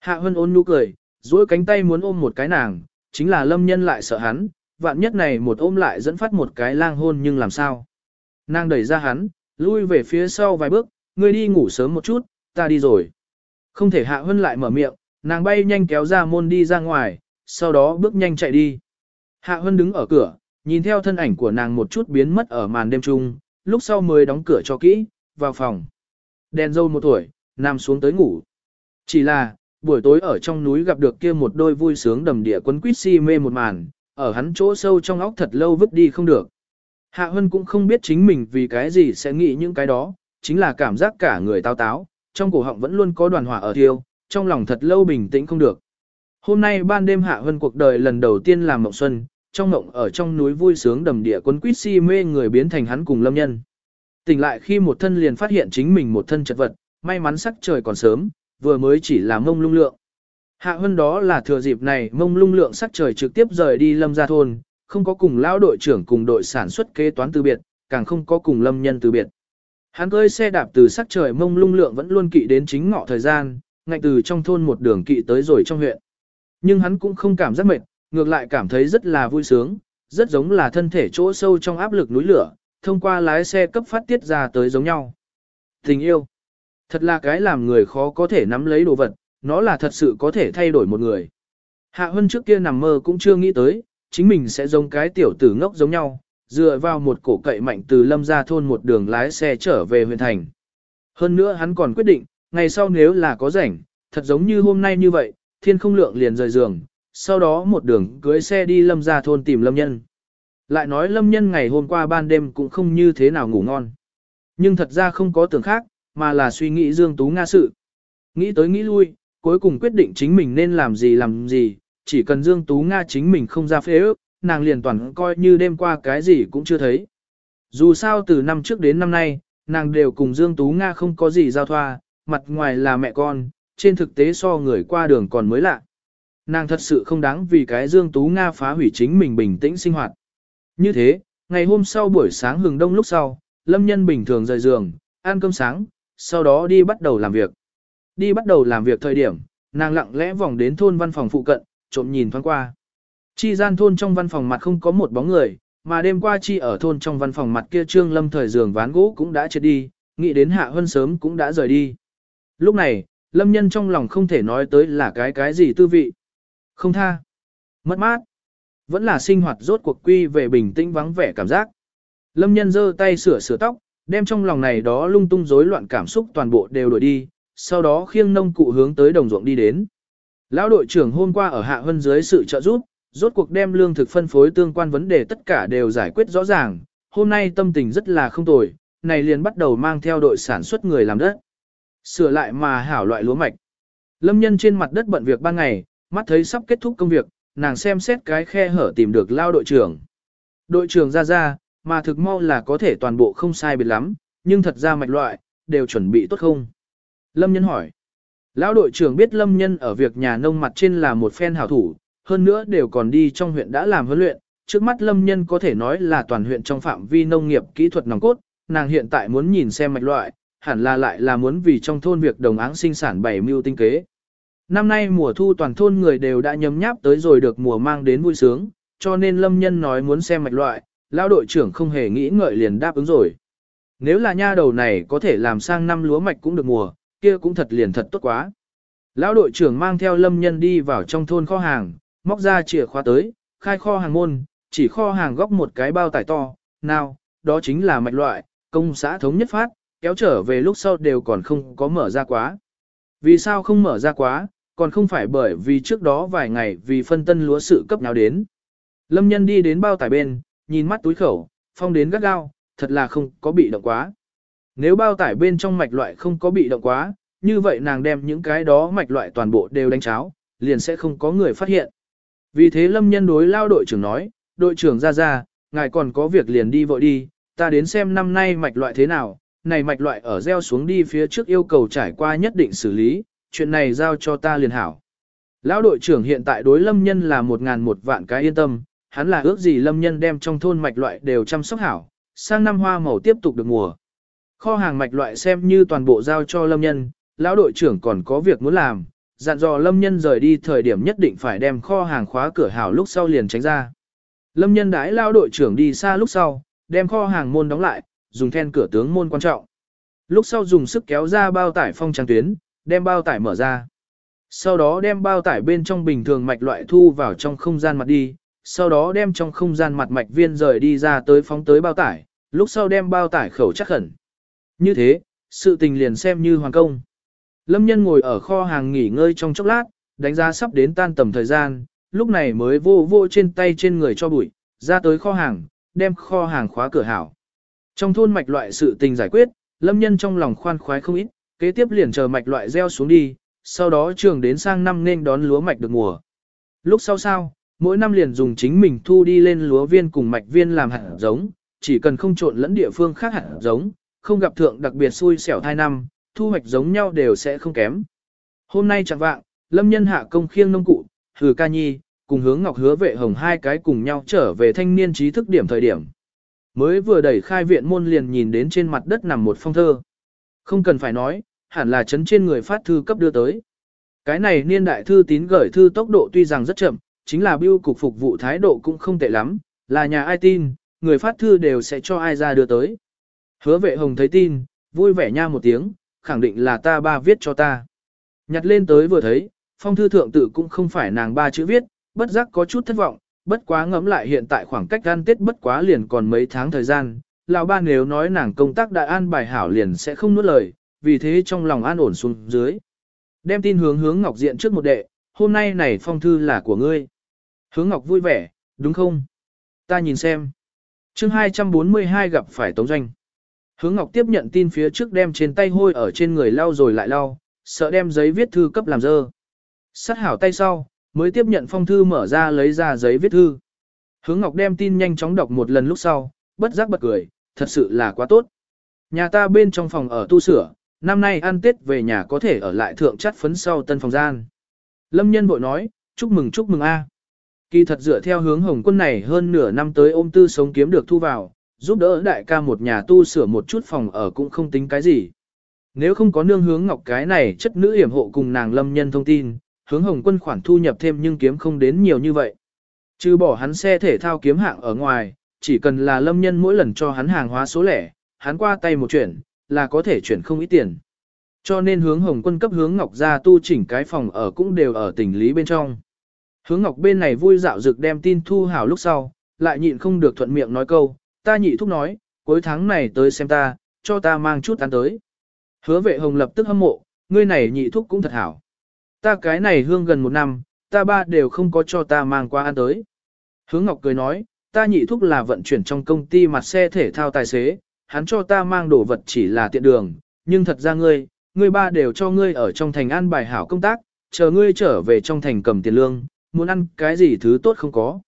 Hạ Hân ôn nụ cười, duỗi cánh tay muốn ôm một cái nàng, chính là lâm nhân lại sợ hắn, vạn nhất này một ôm lại dẫn phát một cái lang hôn nhưng làm sao. Nàng đẩy ra hắn, lui về phía sau vài bước, ngươi đi ngủ sớm một chút, ta đi rồi. Không thể Hạ Hân lại mở miệng, nàng bay nhanh kéo ra môn đi ra ngoài, sau đó bước nhanh chạy đi. Hạ Hân đứng ở cửa, nhìn theo thân ảnh của nàng một chút biến mất ở màn đêm trung, lúc sau mới đóng cửa cho kỹ, vào phòng. Đèn dâu một tuổi, nằm xuống tới ngủ. Chỉ là, buổi tối ở trong núi gặp được kia một đôi vui sướng đầm địa quấn quýt si mê một màn, ở hắn chỗ sâu trong óc thật lâu vứt đi không được. Hạ Hân cũng không biết chính mình vì cái gì sẽ nghĩ những cái đó, chính là cảm giác cả người tao táo, trong cổ họng vẫn luôn có đoàn hỏa ở thiêu, trong lòng thật lâu bình tĩnh không được. Hôm nay ban đêm Hạ Hân cuộc đời lần đầu tiên làm mộng xuân, trong mộng ở trong núi vui sướng đầm địa quấn quýt si mê người biến thành hắn cùng lâm nhân. Tỉnh lại khi một thân liền phát hiện chính mình một thân chật vật, may mắn sắc trời còn sớm, vừa mới chỉ là mông lung lượng. Hạ hơn đó là thừa dịp này mông lung lượng sắc trời trực tiếp rời đi lâm gia thôn, không có cùng lão đội trưởng cùng đội sản xuất kế toán từ biệt, càng không có cùng lâm nhân từ biệt. Hắn cưỡi xe đạp từ sắc trời mông lung lượng vẫn luôn kỵ đến chính ngọ thời gian, ngay từ trong thôn một đường kỵ tới rồi trong huyện. Nhưng hắn cũng không cảm giác mệt, ngược lại cảm thấy rất là vui sướng, rất giống là thân thể chỗ sâu trong áp lực núi lửa, thông qua lái xe cấp phát tiết ra tới giống nhau. Tình yêu, thật là cái làm người khó có thể nắm lấy đồ vật, nó là thật sự có thể thay đổi một người. Hạ Hân trước kia nằm mơ cũng chưa nghĩ tới, chính mình sẽ giống cái tiểu tử ngốc giống nhau, dựa vào một cổ cậy mạnh từ lâm ra thôn một đường lái xe trở về huyện thành. Hơn nữa hắn còn quyết định, ngày sau nếu là có rảnh, thật giống như hôm nay như vậy, thiên không lượng liền rời giường, sau đó một đường cưới xe đi lâm ra thôn tìm lâm nhân. Lại nói lâm nhân ngày hôm qua ban đêm cũng không như thế nào ngủ ngon. Nhưng thật ra không có tưởng khác, mà là suy nghĩ Dương Tú Nga sự. Nghĩ tới nghĩ lui, cuối cùng quyết định chính mình nên làm gì làm gì, chỉ cần Dương Tú Nga chính mình không ra phế ước, nàng liền toàn coi như đêm qua cái gì cũng chưa thấy. Dù sao từ năm trước đến năm nay, nàng đều cùng Dương Tú Nga không có gì giao thoa, mặt ngoài là mẹ con, trên thực tế so người qua đường còn mới lạ. Nàng thật sự không đáng vì cái Dương Tú Nga phá hủy chính mình bình tĩnh sinh hoạt. Như thế, ngày hôm sau buổi sáng hừng đông lúc sau, Lâm Nhân bình thường rời giường, ăn cơm sáng, sau đó đi bắt đầu làm việc. Đi bắt đầu làm việc thời điểm, nàng lặng lẽ vòng đến thôn văn phòng phụ cận, trộm nhìn thoáng qua. Chi gian thôn trong văn phòng mặt không có một bóng người, mà đêm qua chi ở thôn trong văn phòng mặt kia trương lâm thời giường ván gỗ cũng đã chết đi, nghĩ đến hạ hơn sớm cũng đã rời đi. Lúc này, lâm nhân trong lòng không thể nói tới là cái cái gì tư vị. Không tha. Mất mát. Vẫn là sinh hoạt rốt cuộc quy về bình tĩnh vắng vẻ cảm giác. Lâm nhân giơ tay sửa sửa tóc, đem trong lòng này đó lung tung rối loạn cảm xúc toàn bộ đều đổi đi, sau đó khiêng nông cụ hướng tới đồng ruộng đi đến. Lão đội trưởng hôm qua ở hạ hơn dưới sự trợ giúp, rốt cuộc đem lương thực phân phối tương quan vấn đề tất cả đều giải quyết rõ ràng, hôm nay tâm tình rất là không tồi, này liền bắt đầu mang theo đội sản xuất người làm đất. Sửa lại mà hảo loại lúa mạch. Lâm nhân trên mặt đất bận việc ban ngày, mắt thấy sắp kết thúc công việc, nàng xem xét cái khe hở tìm được lao đội trưởng. Đội trưởng ra ra, mà thực mau là có thể toàn bộ không sai biệt lắm, nhưng thật ra mạch loại, đều chuẩn bị tốt không? Lâm nhân hỏi. Lão đội trưởng biết Lâm nhân ở việc nhà nông mặt trên là một phen hảo thủ, hơn nữa đều còn đi trong huyện đã làm huấn luyện, trước mắt lâm nhân có thể nói là toàn huyện trong phạm vi nông nghiệp kỹ thuật nòng cốt, nàng hiện tại muốn nhìn xem mạch loại, hẳn là lại là muốn vì trong thôn việc đồng áng sinh sản bảy mưu tinh kế. Năm nay mùa thu toàn thôn người đều đã nhấm nháp tới rồi được mùa mang đến vui sướng, cho nên lâm nhân nói muốn xem mạch loại, lao đội trưởng không hề nghĩ ngợi liền đáp ứng rồi. Nếu là nha đầu này có thể làm sang năm lúa mạch cũng được mùa, kia cũng thật liền thật tốt quá. Lão đội trưởng mang theo lâm nhân đi vào trong thôn kho hàng, móc ra chìa khóa tới, khai kho hàng môn, chỉ kho hàng góc một cái bao tải to, nào, đó chính là mạch loại, công xã thống nhất phát, kéo trở về lúc sau đều còn không có mở ra quá. Vì sao không mở ra quá, còn không phải bởi vì trước đó vài ngày vì phân tân lúa sự cấp nào đến. Lâm nhân đi đến bao tải bên, nhìn mắt túi khẩu, phong đến gắt gao, thật là không có bị động quá. Nếu bao tải bên trong mạch loại không có bị động quá, như vậy nàng đem những cái đó mạch loại toàn bộ đều đánh cháo, liền sẽ không có người phát hiện. Vì thế lâm nhân đối lao đội trưởng nói, đội trưởng ra ra, ngài còn có việc liền đi vội đi, ta đến xem năm nay mạch loại thế nào, này mạch loại ở gieo xuống đi phía trước yêu cầu trải qua nhất định xử lý, chuyện này giao cho ta liền hảo. Lão đội trưởng hiện tại đối lâm nhân là một ngàn một vạn cái yên tâm, hắn là ước gì lâm nhân đem trong thôn mạch loại đều chăm sóc hảo, sang năm hoa màu tiếp tục được mùa. Kho hàng mạch loại xem như toàn bộ giao cho lâm nhân, lão đội trưởng còn có việc muốn làm, dặn dò lâm nhân rời đi thời điểm nhất định phải đem kho hàng khóa cửa hảo lúc sau liền tránh ra. Lâm nhân đãi lao đội trưởng đi xa lúc sau, đem kho hàng môn đóng lại, dùng then cửa tướng môn quan trọng. Lúc sau dùng sức kéo ra bao tải phong trang tuyến, đem bao tải mở ra. Sau đó đem bao tải bên trong bình thường mạch loại thu vào trong không gian mặt đi, sau đó đem trong không gian mặt mạch viên rời đi ra tới phóng tới bao tải, lúc sau đem bao tải khẩu chắc khẩn. Như thế, sự tình liền xem như hoàn công. Lâm nhân ngồi ở kho hàng nghỉ ngơi trong chốc lát, đánh giá sắp đến tan tầm thời gian, lúc này mới vô vô trên tay trên người cho bụi, ra tới kho hàng, đem kho hàng khóa cửa hảo. Trong thôn mạch loại sự tình giải quyết, lâm nhân trong lòng khoan khoái không ít, kế tiếp liền chờ mạch loại gieo xuống đi, sau đó trường đến sang năm nên đón lúa mạch được mùa. lúc sau sao, mỗi năm liền dùng chính mình thu đi lên lúa viên cùng mạch viên làm hạt giống, chỉ cần không trộn lẫn địa phương khác hạt giống, không gặp thượng đặc biệt xui xẻo thai năm, thu hoạch giống nhau đều sẽ không kém. Hôm nay chẳng vạng, lâm nhân hạ công khiêng nông cụ, hừ ca nhi, cùng hướng ngọc hứa vệ hồng hai cái cùng nhau trở về thanh niên trí thức điểm thời điểm. Mới vừa đẩy khai viện môn liền nhìn đến trên mặt đất nằm một phong thơ. Không cần phải nói, hẳn là chấn trên người phát thư cấp đưa tới. Cái này niên đại thư tín gửi thư tốc độ tuy rằng rất chậm, chính là biêu cục phục vụ thái độ cũng không tệ lắm, là nhà ai tin, người phát thư đều sẽ cho ai ra đưa tới. Hứa vệ hồng thấy tin, vui vẻ nha một tiếng, khẳng định là ta ba viết cho ta. Nhặt lên tới vừa thấy, phong thư thượng tự cũng không phải nàng ba chữ viết, bất giác có chút thất vọng, bất quá ngẫm lại hiện tại khoảng cách ăn tết bất quá liền còn mấy tháng thời gian, lão ba nếu nói nàng công tác đại an bài hảo liền sẽ không nuốt lời, vì thế trong lòng an ổn xuống dưới. Đem tin hướng hướng Ngọc Diện trước một đệ, hôm nay này phong thư là của ngươi. Hướng Ngọc vui vẻ, đúng không? Ta nhìn xem. chương 242 gặp phải Tống Doanh. Hướng Ngọc tiếp nhận tin phía trước đem trên tay hôi ở trên người lau rồi lại lau, sợ đem giấy viết thư cấp làm dơ. Sát hảo tay sau, mới tiếp nhận phong thư mở ra lấy ra giấy viết thư. Hướng Ngọc đem tin nhanh chóng đọc một lần lúc sau, bất giác bật cười, thật sự là quá tốt. Nhà ta bên trong phòng ở tu sửa, năm nay ăn Tết về nhà có thể ở lại thượng chất phấn sau tân phòng gian. Lâm nhân bội nói, chúc mừng chúc mừng a. Kỳ thật dựa theo hướng hồng quân này hơn nửa năm tới ôm tư sống kiếm được thu vào, giúp đỡ đại ca một nhà tu sửa một chút phòng ở cũng không tính cái gì. Nếu không có nương hướng ngọc cái này chất nữ hiểm hộ cùng nàng lâm nhân thông tin, hướng hồng quân khoản thu nhập thêm nhưng kiếm không đến nhiều như vậy. Trừ bỏ hắn xe thể thao kiếm hạng ở ngoài, chỉ cần là lâm nhân mỗi lần cho hắn hàng hóa số lẻ, hắn qua tay một chuyển, là có thể chuyển không ít tiền. Cho nên hướng hồng quân cấp hướng ngọc ra tu chỉnh cái phòng ở cũng đều ở tỉnh lý bên trong. Hướng ngọc bên này vui dạo dực đem tin thu hảo lúc sau, lại nhịn không được thuận miệng nói câu, ta nhị thúc nói, cuối tháng này tới xem ta, cho ta mang chút ăn tới. Hứa vệ hồng lập tức hâm mộ, ngươi này nhị thúc cũng thật hảo. Ta cái này hương gần một năm, ta ba đều không có cho ta mang qua ăn tới. Hướng Ngọc cười nói, ta nhị thúc là vận chuyển trong công ty mặt xe thể thao tài xế, hắn cho ta mang đồ vật chỉ là tiện đường, nhưng thật ra ngươi, ngươi ba đều cho ngươi ở trong thành an bài hảo công tác, chờ ngươi trở về trong thành cầm tiền lương, muốn ăn cái gì thứ tốt không có.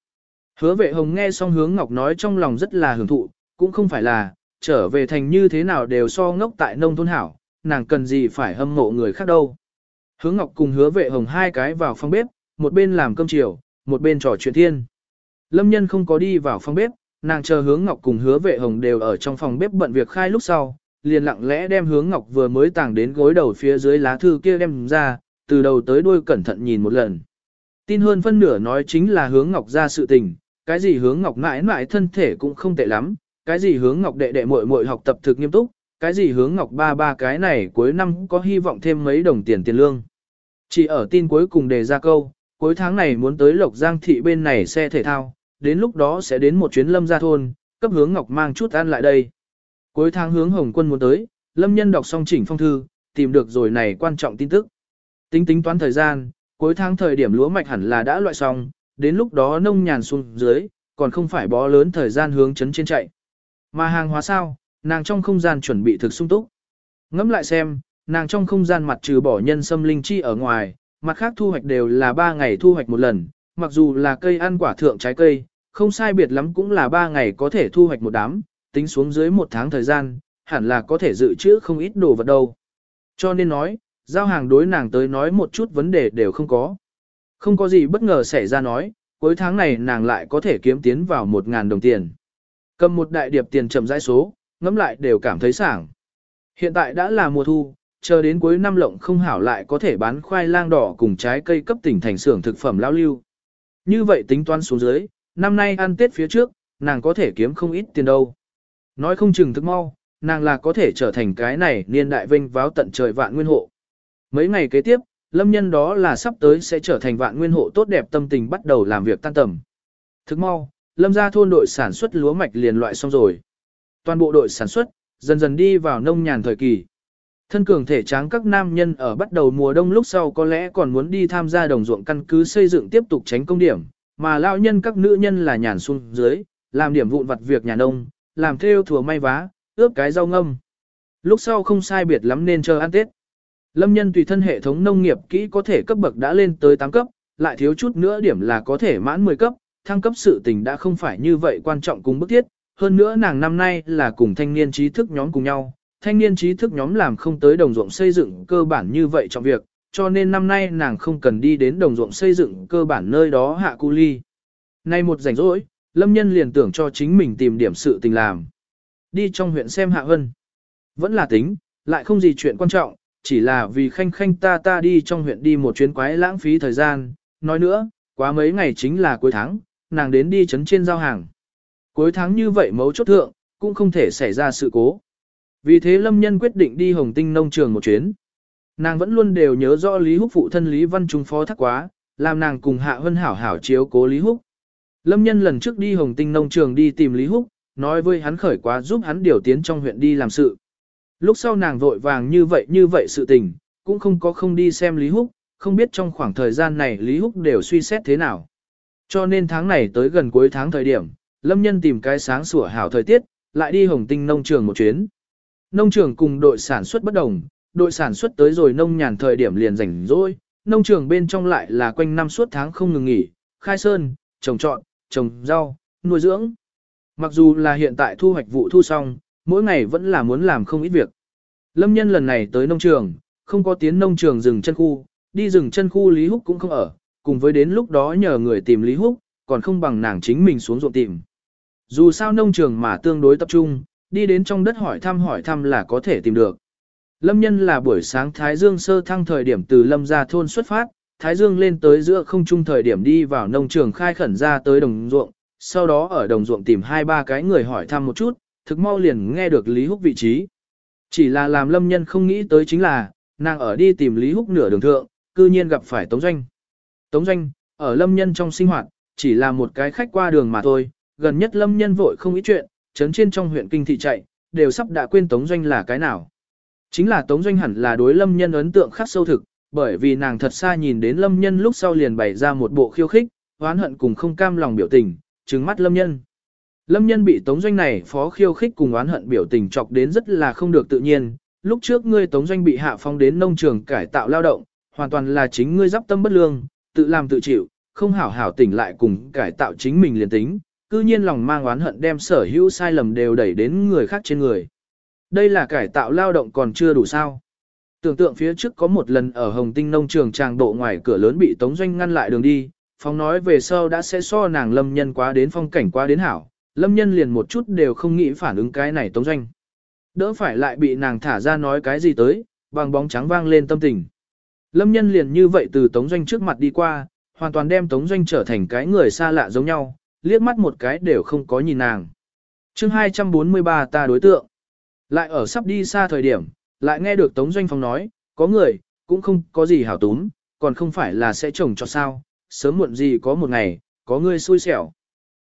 Hứa vệ hồng nghe xong hướng Ngọc nói trong lòng rất là hưởng thụ, cũng không phải là, trở về thành như thế nào đều so ngốc tại nông thôn hảo, nàng cần gì phải hâm mộ người khác đâu. Hướng Ngọc cùng hứa vệ hồng hai cái vào phòng bếp, một bên làm cơm chiều, một bên trò chuyện thiên. Lâm nhân không có đi vào phòng bếp, nàng chờ hướng Ngọc cùng hứa vệ hồng đều ở trong phòng bếp bận việc khai lúc sau, liền lặng lẽ đem hướng Ngọc vừa mới tàng đến gối đầu phía dưới lá thư kia đem ra, từ đầu tới đuôi cẩn thận nhìn một lần. Tin hơn phân nửa nói chính là hướng Ngọc ra sự tình, cái gì hướng Ngọc mãi mãi thân thể cũng không tệ lắm, cái gì hướng Ngọc đệ đệ muội muội học tập thực nghiêm túc, cái gì hướng Ngọc ba ba cái này cuối năm có hy vọng thêm mấy đồng tiền tiền lương. Chỉ ở tin cuối cùng đề ra câu, cuối tháng này muốn tới Lộc Giang thị bên này xe thể thao, đến lúc đó sẽ đến một chuyến lâm gia thôn, cấp hướng Ngọc mang chút ăn lại đây. Cuối tháng hướng Hồng Quân muốn tới, Lâm Nhân đọc xong chỉnh phong thư, tìm được rồi này quan trọng tin tức. Tính tính toán thời gian, cuối tháng thời điểm lúa mạch hẳn là đã loại xong, đến lúc đó nông nhàn xuống dưới, còn không phải bó lớn thời gian hướng chấn trên chạy. Mà hàng hóa sao, nàng trong không gian chuẩn bị thực sung túc. Ngẫm lại xem, nàng trong không gian mặt trừ bỏ nhân sâm linh chi ở ngoài, mặt khác thu hoạch đều là 3 ngày thu hoạch một lần, mặc dù là cây ăn quả thượng trái cây, không sai biệt lắm cũng là 3 ngày có thể thu hoạch một đám, tính xuống dưới một tháng thời gian, hẳn là có thể dự trữ không ít đồ vật đâu. Cho nên nói, giao hàng đối nàng tới nói một chút vấn đề đều không có. Không có gì bất ngờ xảy ra nói, cuối tháng này nàng lại có thể kiếm tiến vào 1.000 đồng tiền. Cầm một đại điệp tiền chậm rãi số, ngẫm lại đều cảm thấy sảng. Hiện tại đã là mùa thu, chờ đến cuối năm lộng không hảo lại có thể bán khoai lang đỏ cùng trái cây cấp tỉnh thành xưởng thực phẩm lao lưu. Như vậy tính toán xuống dưới, năm nay ăn Tết phía trước, nàng có thể kiếm không ít tiền đâu. Nói không chừng thức mau, nàng là có thể trở thành cái này niên đại vinh váo tận trời vạn nguyên hộ. Mấy ngày kế tiếp, lâm nhân đó là sắp tới sẽ trở thành vạn nguyên hộ tốt đẹp tâm tình bắt đầu làm việc tan tầm. Thức mau, lâm ra thôn đội sản xuất lúa mạch liền loại xong rồi. Toàn bộ đội sản xuất, dần dần đi vào nông nhàn thời kỳ. Thân cường thể tráng các nam nhân ở bắt đầu mùa đông lúc sau có lẽ còn muốn đi tham gia đồng ruộng căn cứ xây dựng tiếp tục tránh công điểm, mà lão nhân các nữ nhân là nhàn xuống dưới, làm điểm vụn vặt việc nhà nông, làm theo thừa may vá, ướp cái rau ngâm. Lúc sau không sai biệt lắm nên chờ ăn Tết. Lâm nhân tùy thân hệ thống nông nghiệp kỹ có thể cấp bậc đã lên tới 8 cấp, lại thiếu chút nữa điểm là có thể mãn 10 cấp, thăng cấp sự tình đã không phải như vậy quan trọng cùng bức thiết, hơn nữa nàng năm nay là cùng thanh niên trí thức nhóm cùng nhau, thanh niên trí thức nhóm làm không tới đồng ruộng xây dựng cơ bản như vậy trong việc, cho nên năm nay nàng không cần đi đến đồng ruộng xây dựng cơ bản nơi đó hạ cu ly. Nay một rảnh rỗi, Lâm Nhân liền tưởng cho chính mình tìm điểm sự tình làm. Đi trong huyện xem Hạ Hân. Vẫn là tính, lại không gì chuyện quan trọng, chỉ là vì khanh khanh ta ta đi trong huyện đi một chuyến quái lãng phí thời gian. Nói nữa, quá mấy ngày chính là cuối tháng, nàng đến đi chấn trên giao hàng. Cuối tháng như vậy mấu chốt thượng, cũng không thể xảy ra sự cố. Vì thế Lâm Nhân quyết định đi Hồng Tinh nông trường một chuyến. Nàng vẫn luôn đều nhớ rõ Lý Húc phụ thân Lý Văn Trung phó thác quá, làm nàng cùng Hạ Hân hảo hảo chiếu cố Lý Húc. Lâm Nhân lần trước đi Hồng Tinh nông trường đi tìm Lý Húc, nói với hắn khởi quá giúp hắn điều tiến trong huyện đi làm sự. Lúc sau nàng vội vàng như vậy như vậy sự tình, cũng không có không đi xem Lý Húc, không biết trong khoảng thời gian này Lý Húc đều suy xét thế nào. Cho nên tháng này tới gần cuối tháng thời điểm, Lâm Nhân tìm cái sáng sủa hảo thời tiết, lại đi Hồng Tinh nông trường một chuyến. Nông trường cùng đội sản xuất bất đồng, đội sản xuất tới rồi nông nhàn thời điểm liền rảnh rỗi, nông trường bên trong lại là quanh năm suốt tháng không ngừng nghỉ, khai sơn, trồng trọt, trồng rau, nuôi dưỡng. Mặc dù là hiện tại thu hoạch vụ thu xong, mỗi ngày vẫn là muốn làm không ít việc. Lâm nhân lần này tới nông trường, không có tiến nông trường rừng chân khu, đi rừng chân khu Lý Húc cũng không ở, cùng với đến lúc đó nhờ người tìm Lý Húc, còn không bằng nàng chính mình xuống ruộng tìm. Dù sao nông trường mà tương đối tập trung, đi đến trong đất hỏi thăm hỏi thăm là có thể tìm được. Lâm nhân là buổi sáng Thái Dương sơ thăng thời điểm từ Lâm ra thôn xuất phát, Thái Dương lên tới giữa không trung thời điểm đi vào nông trường khai khẩn ra tới đồng ruộng, sau đó ở đồng ruộng tìm hai ba cái người hỏi thăm một chút, thực mau liền nghe được Lý Húc vị trí. Chỉ là làm lâm nhân không nghĩ tới chính là, nàng ở đi tìm Lý Húc nửa đường thượng, cư nhiên gặp phải Tống Doanh. Tống Doanh, ở lâm nhân trong sinh hoạt, chỉ là một cái khách qua đường mà thôi, gần nhất lâm nhân vội không ý chuyện, chấn trên trong huyện kinh thị chạy, đều sắp đã quên Tống Doanh là cái nào. Chính là Tống Doanh hẳn là đối lâm nhân ấn tượng khắc sâu thực, bởi vì nàng thật xa nhìn đến lâm nhân lúc sau liền bày ra một bộ khiêu khích, oán hận cùng không cam lòng biểu tình, trừng mắt lâm nhân. Lâm nhân bị tống doanh này phó khiêu khích cùng oán hận biểu tình chọc đến rất là không được tự nhiên, lúc trước ngươi tống doanh bị hạ phong đến nông trường cải tạo lao động, hoàn toàn là chính ngươi giáp tâm bất lương, tự làm tự chịu, không hảo hảo tỉnh lại cùng cải tạo chính mình liền tính, cư nhiên lòng mang oán hận đem sở hữu sai lầm đều đẩy đến người khác trên người. Đây là cải tạo lao động còn chưa đủ sao. Tưởng tượng phía trước có một lần ở Hồng Tinh nông trường tràng độ ngoài cửa lớn bị Tống Doanh ngăn lại đường đi, phong nói về sau đã sẽ so nàng lâm nhân quá đến phong cảnh quá đến hảo, lâm nhân liền một chút đều không nghĩ phản ứng cái này Tống Doanh. Đỡ phải lại bị nàng thả ra nói cái gì tới, bằng bóng trắng vang lên tâm tình. Lâm nhân liền như vậy từ Tống Doanh trước mặt đi qua, hoàn toàn đem Tống Doanh trở thành cái người xa lạ giống nhau, liếc mắt một cái đều không có nhìn nàng. chương 243 ta đối tượng. Lại ở sắp đi xa thời điểm, lại nghe được Tống Doanh Phong nói, có người, cũng không có gì hảo túm, còn không phải là sẽ trồng cho sao, sớm muộn gì có một ngày, có người xui xẻo.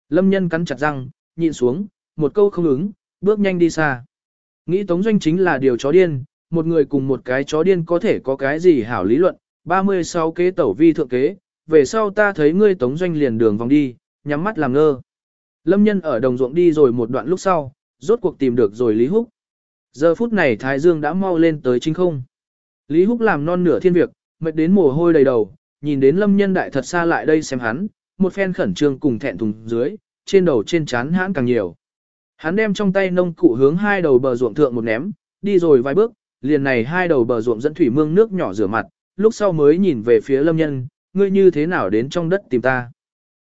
Lâm nhân cắn chặt răng, nhịn xuống, một câu không ứng, bước nhanh đi xa. Nghĩ Tống Doanh chính là điều chó điên, một người cùng một cái chó điên có thể có cái gì hảo lý luận, 36 kế tẩu vi thượng kế, về sau ta thấy ngươi Tống Doanh liền đường vòng đi, nhắm mắt làm ngơ. Lâm nhân ở đồng ruộng đi rồi một đoạn lúc sau, rốt cuộc tìm được rồi Lý Húc. Giờ phút này Thái Dương đã mau lên tới chính không. Lý Húc làm non nửa thiên việc, mệt đến mồ hôi đầy đầu, nhìn đến lâm nhân đại thật xa lại đây xem hắn, một phen khẩn trương cùng thẹn thùng dưới, trên đầu trên chán hãn càng nhiều. Hắn đem trong tay nông cụ hướng hai đầu bờ ruộng thượng một ném, đi rồi vài bước, liền này hai đầu bờ ruộng dẫn thủy mương nước nhỏ rửa mặt, lúc sau mới nhìn về phía lâm nhân, ngươi như thế nào đến trong đất tìm ta.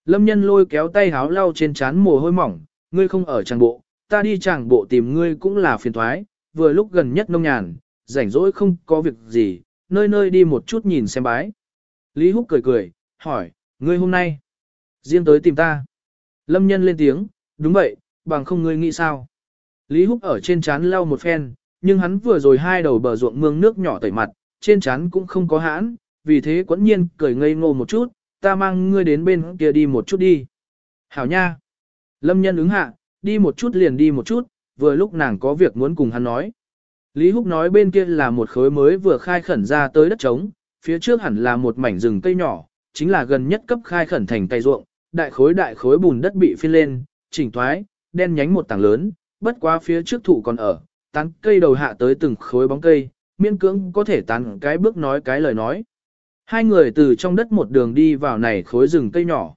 Lâm nhân lôi kéo tay háo lau trên chán mồ hôi mỏng, ngươi không ở tràng bộ, ta đi tràng bộ tìm ngươi cũng là phiền thoái, vừa lúc gần nhất nông nhàn, rảnh rỗi không có việc gì, nơi nơi đi một chút nhìn xem bái. Lý Húc cười cười, hỏi, ngươi hôm nay, riêng tới tìm ta. Lâm nhân lên tiếng, đúng vậy, bằng không ngươi nghĩ sao. Lý Húc ở trên chán lau một phen, nhưng hắn vừa rồi hai đầu bờ ruộng mương nước nhỏ tẩy mặt, trên chán cũng không có hãn, vì thế quẫn nhiên cười ngây ngô một chút, ta mang ngươi đến bên kia đi một chút đi. Hảo nha. Lâm nhân ứng hạ, đi một chút liền đi một chút, vừa lúc nàng có việc muốn cùng hắn nói. Lý Húc nói bên kia là một khối mới vừa khai khẩn ra tới đất trống, phía trước hẳn là một mảnh rừng cây nhỏ, chính là gần nhất cấp khai khẩn thành cây ruộng, đại khối đại khối bùn đất bị phiên lên, chỉnh thoái, đen nhánh một tảng lớn, bất quá phía trước thụ còn ở, tán cây đầu hạ tới từng khối bóng cây, miên cưỡng có thể tán cái bước nói cái lời nói. Hai người từ trong đất một đường đi vào này khối rừng cây nhỏ.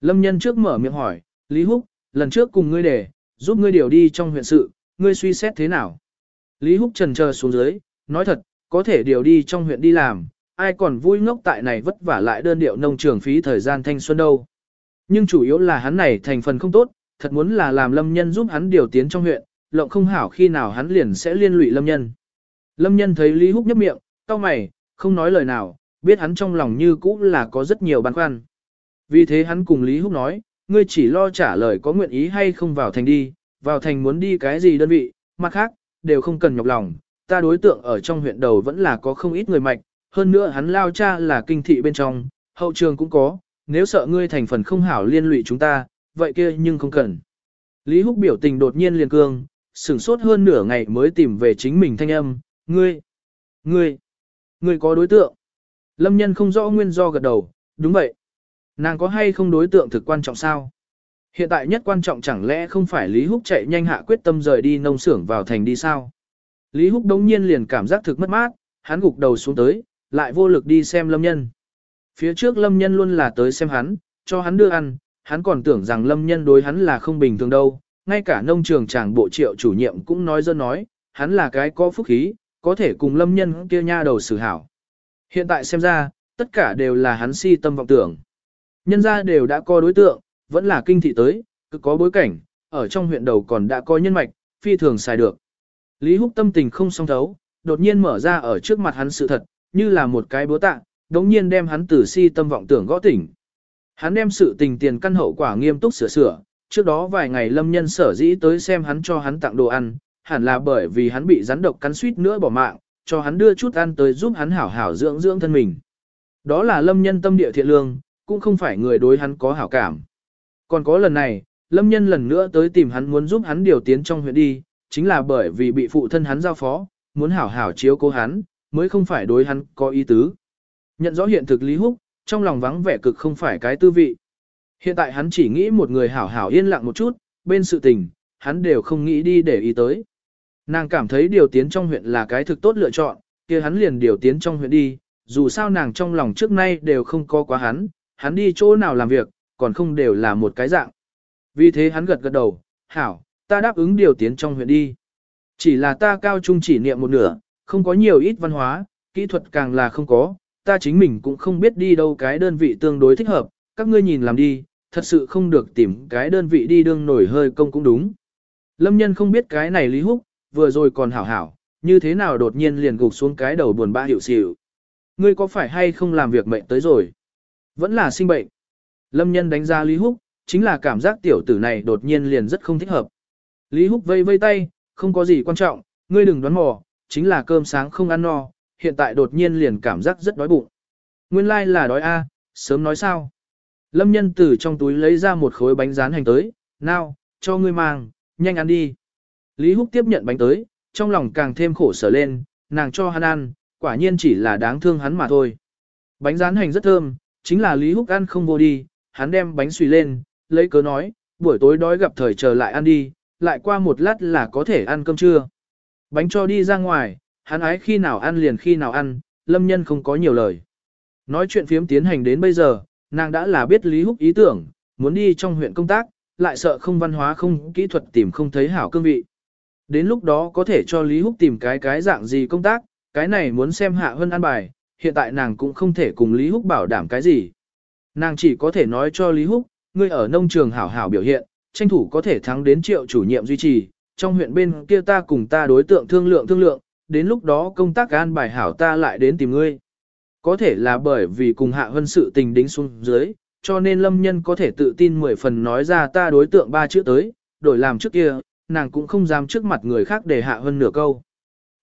Lâm nhân trước mở miệng hỏi, Lý Húc, lần trước cùng ngươi để, giúp ngươi điều đi trong huyện sự, ngươi suy xét thế nào? Lý Húc trần chờ xuống dưới, nói thật, có thể điều đi trong huyện đi làm, ai còn vui ngốc tại này vất vả lại đơn điệu nông trường phí thời gian thanh xuân đâu. Nhưng chủ yếu là hắn này thành phần không tốt, thật muốn là làm lâm nhân giúp hắn điều tiến trong huyện, lộng không hảo khi nào hắn liền sẽ liên lụy lâm nhân. Lâm nhân thấy Lý Húc nhấp miệng, cau mày, không nói lời nào, biết hắn trong lòng như cũ là có rất nhiều băn khoăn. Vì thế hắn cùng Lý Húc nói, ngươi chỉ lo trả lời có nguyện ý hay không vào thành đi, vào thành muốn đi cái gì đơn vị, mặt khác, đều không cần nhọc lòng, ta đối tượng ở trong huyện đầu vẫn là có không ít người mạnh, hơn nữa hắn lao cha là kinh thị bên trong, hậu trường cũng có, nếu sợ ngươi thành phần không hảo liên lụy chúng ta, vậy kia nhưng không cần. Lý Húc biểu tình đột nhiên liền cương, sửng sốt hơn nửa ngày mới tìm về chính mình thanh âm, ngươi, ngươi, ngươi có đối tượng. Lâm nhân không rõ nguyên do gật đầu, đúng vậy. Nàng có hay không đối tượng thực quan trọng sao? Hiện tại nhất quan trọng chẳng lẽ không phải Lý Húc chạy nhanh hạ quyết tâm rời đi nông xưởng vào thành đi sao? Lý Húc đống nhiên liền cảm giác thực mất mát, hắn gục đầu xuống tới, lại vô lực đi xem Lâm Nhân. Phía trước Lâm Nhân luôn là tới xem hắn, cho hắn đưa ăn, hắn còn tưởng rằng Lâm Nhân đối hắn là không bình thường đâu, ngay cả nông trường chàng bộ triệu chủ nhiệm cũng nói dân nói, hắn là cái có phúc khí, có thể cùng Lâm Nhân kia nha đầu xử hảo. Hiện tại xem ra, tất cả đều là hắn si tâm vọng tưởng. Nhân ra đều đã có đối tượng, vẫn là kinh thị tới, cứ có bối cảnh, ở trong huyện đầu còn đã có nhân mạch, phi thường xài được. Lý Húc tâm tình không song thấu, đột nhiên mở ra ở trước mặt hắn sự thật, như là một cái búa tạ, đống nhiên đem hắn từ si tâm vọng tưởng gõ tỉnh. Hắn đem sự tình tiền căn hậu quả nghiêm túc sửa sửa, trước đó vài ngày lâm nhân sở dĩ tới xem hắn cho hắn tặng đồ ăn, hẳn là bởi vì hắn bị rắn độc cắn suýt nữa bỏ mạng, cho hắn đưa chút ăn tới giúp hắn hảo hảo dưỡng dưỡng thân mình. Đó là lâm nhân tâm địa thiện lương, cũng không phải người đối hắn có hảo cảm. Còn có lần này, lâm nhân lần nữa tới tìm hắn muốn giúp hắn điều tiến trong huyện đi, chính là bởi vì bị phụ thân hắn giao phó, muốn hảo hảo chiếu cố hắn, mới không phải đối hắn có ý tứ. Nhận rõ hiện thực Lý Húc, trong lòng vắng vẻ cực không phải cái tư vị. Hiện tại hắn chỉ nghĩ một người hảo hảo yên lặng một chút, bên sự tình, hắn đều không nghĩ đi để ý tới. Nàng cảm thấy điều tiến trong huyện là cái thực tốt lựa chọn, kia hắn liền điều tiến trong huyện đi, dù sao nàng trong lòng trước nay đều không có quá hắn, hắn đi chỗ nào làm việc, còn không đều là một cái dạng. Vì thế hắn gật gật đầu, hảo, ta đáp ứng điều tiến trong huyện đi. Chỉ là ta cao trung chỉ niệm một nửa, không có nhiều ít văn hóa, kỹ thuật càng là không có, ta chính mình cũng không biết đi đâu cái đơn vị tương đối thích hợp, các ngươi nhìn làm đi, thật sự không được tìm cái đơn vị đi đương nổi hơi công cũng đúng. Lâm nhân không biết cái này Lý Húc, vừa rồi còn hảo hảo, như thế nào đột nhiên liền gục xuống cái đầu buồn bã hiểu xỉu. Ngươi có phải hay không làm việc mệnh tới rồi? Vẫn là sinh bệnh. Lâm nhân đánh ra Lý Húc, chính là cảm giác tiểu tử này đột nhiên liền rất không thích hợp. Lý Húc vây vây tay, không có gì quan trọng, ngươi đừng đoán mò, chính là cơm sáng không ăn no, hiện tại đột nhiên liền cảm giác rất đói bụng. Nguyên lai like là đói a, sớm nói sao. Lâm nhân từ trong túi lấy ra một khối bánh rán hành tới, nào, cho ngươi mang, nhanh ăn đi. Lý Húc tiếp nhận bánh tới, trong lòng càng thêm khổ sở lên, nàng cho hắn ăn, quả nhiên chỉ là đáng thương hắn mà thôi. Bánh rán hành rất thơm, chính là Lý Húc ăn không vô đi, hắn đem bánh xùy lên, lấy cớ nói, buổi tối đói gặp thời chờ lại ăn đi, lại qua một lát là có thể ăn cơm trưa. Bánh cho đi ra ngoài, hắn ái khi nào ăn liền khi nào ăn, lâm nhân không có nhiều lời. Nói chuyện phiếm tiến hành đến bây giờ, nàng đã là biết Lý Húc ý tưởng, muốn đi trong huyện công tác, lại sợ không văn hóa không kỹ thuật tìm không thấy hảo cương vị. Đến lúc đó có thể cho Lý Húc tìm cái cái dạng gì công tác, cái này muốn xem hạ Hân an bài, hiện tại nàng cũng không thể cùng Lý Húc bảo đảm cái gì. Nàng chỉ có thể nói cho Lý Húc, ngươi ở nông trường hảo hảo biểu hiện, tranh thủ có thể thắng đến triệu chủ nhiệm duy trì, trong huyện bên kia ta cùng ta đối tượng thương lượng thương lượng, đến lúc đó công tác an bài hảo ta lại đến tìm ngươi. Có thể là bởi vì cùng hạ Hân sự tình đính xuống dưới, cho nên lâm nhân có thể tự tin mười phần nói ra ta đối tượng ba chữ tới, đổi làm trước kia, nàng cũng không dám trước mặt người khác để hạ hơn nửa câu.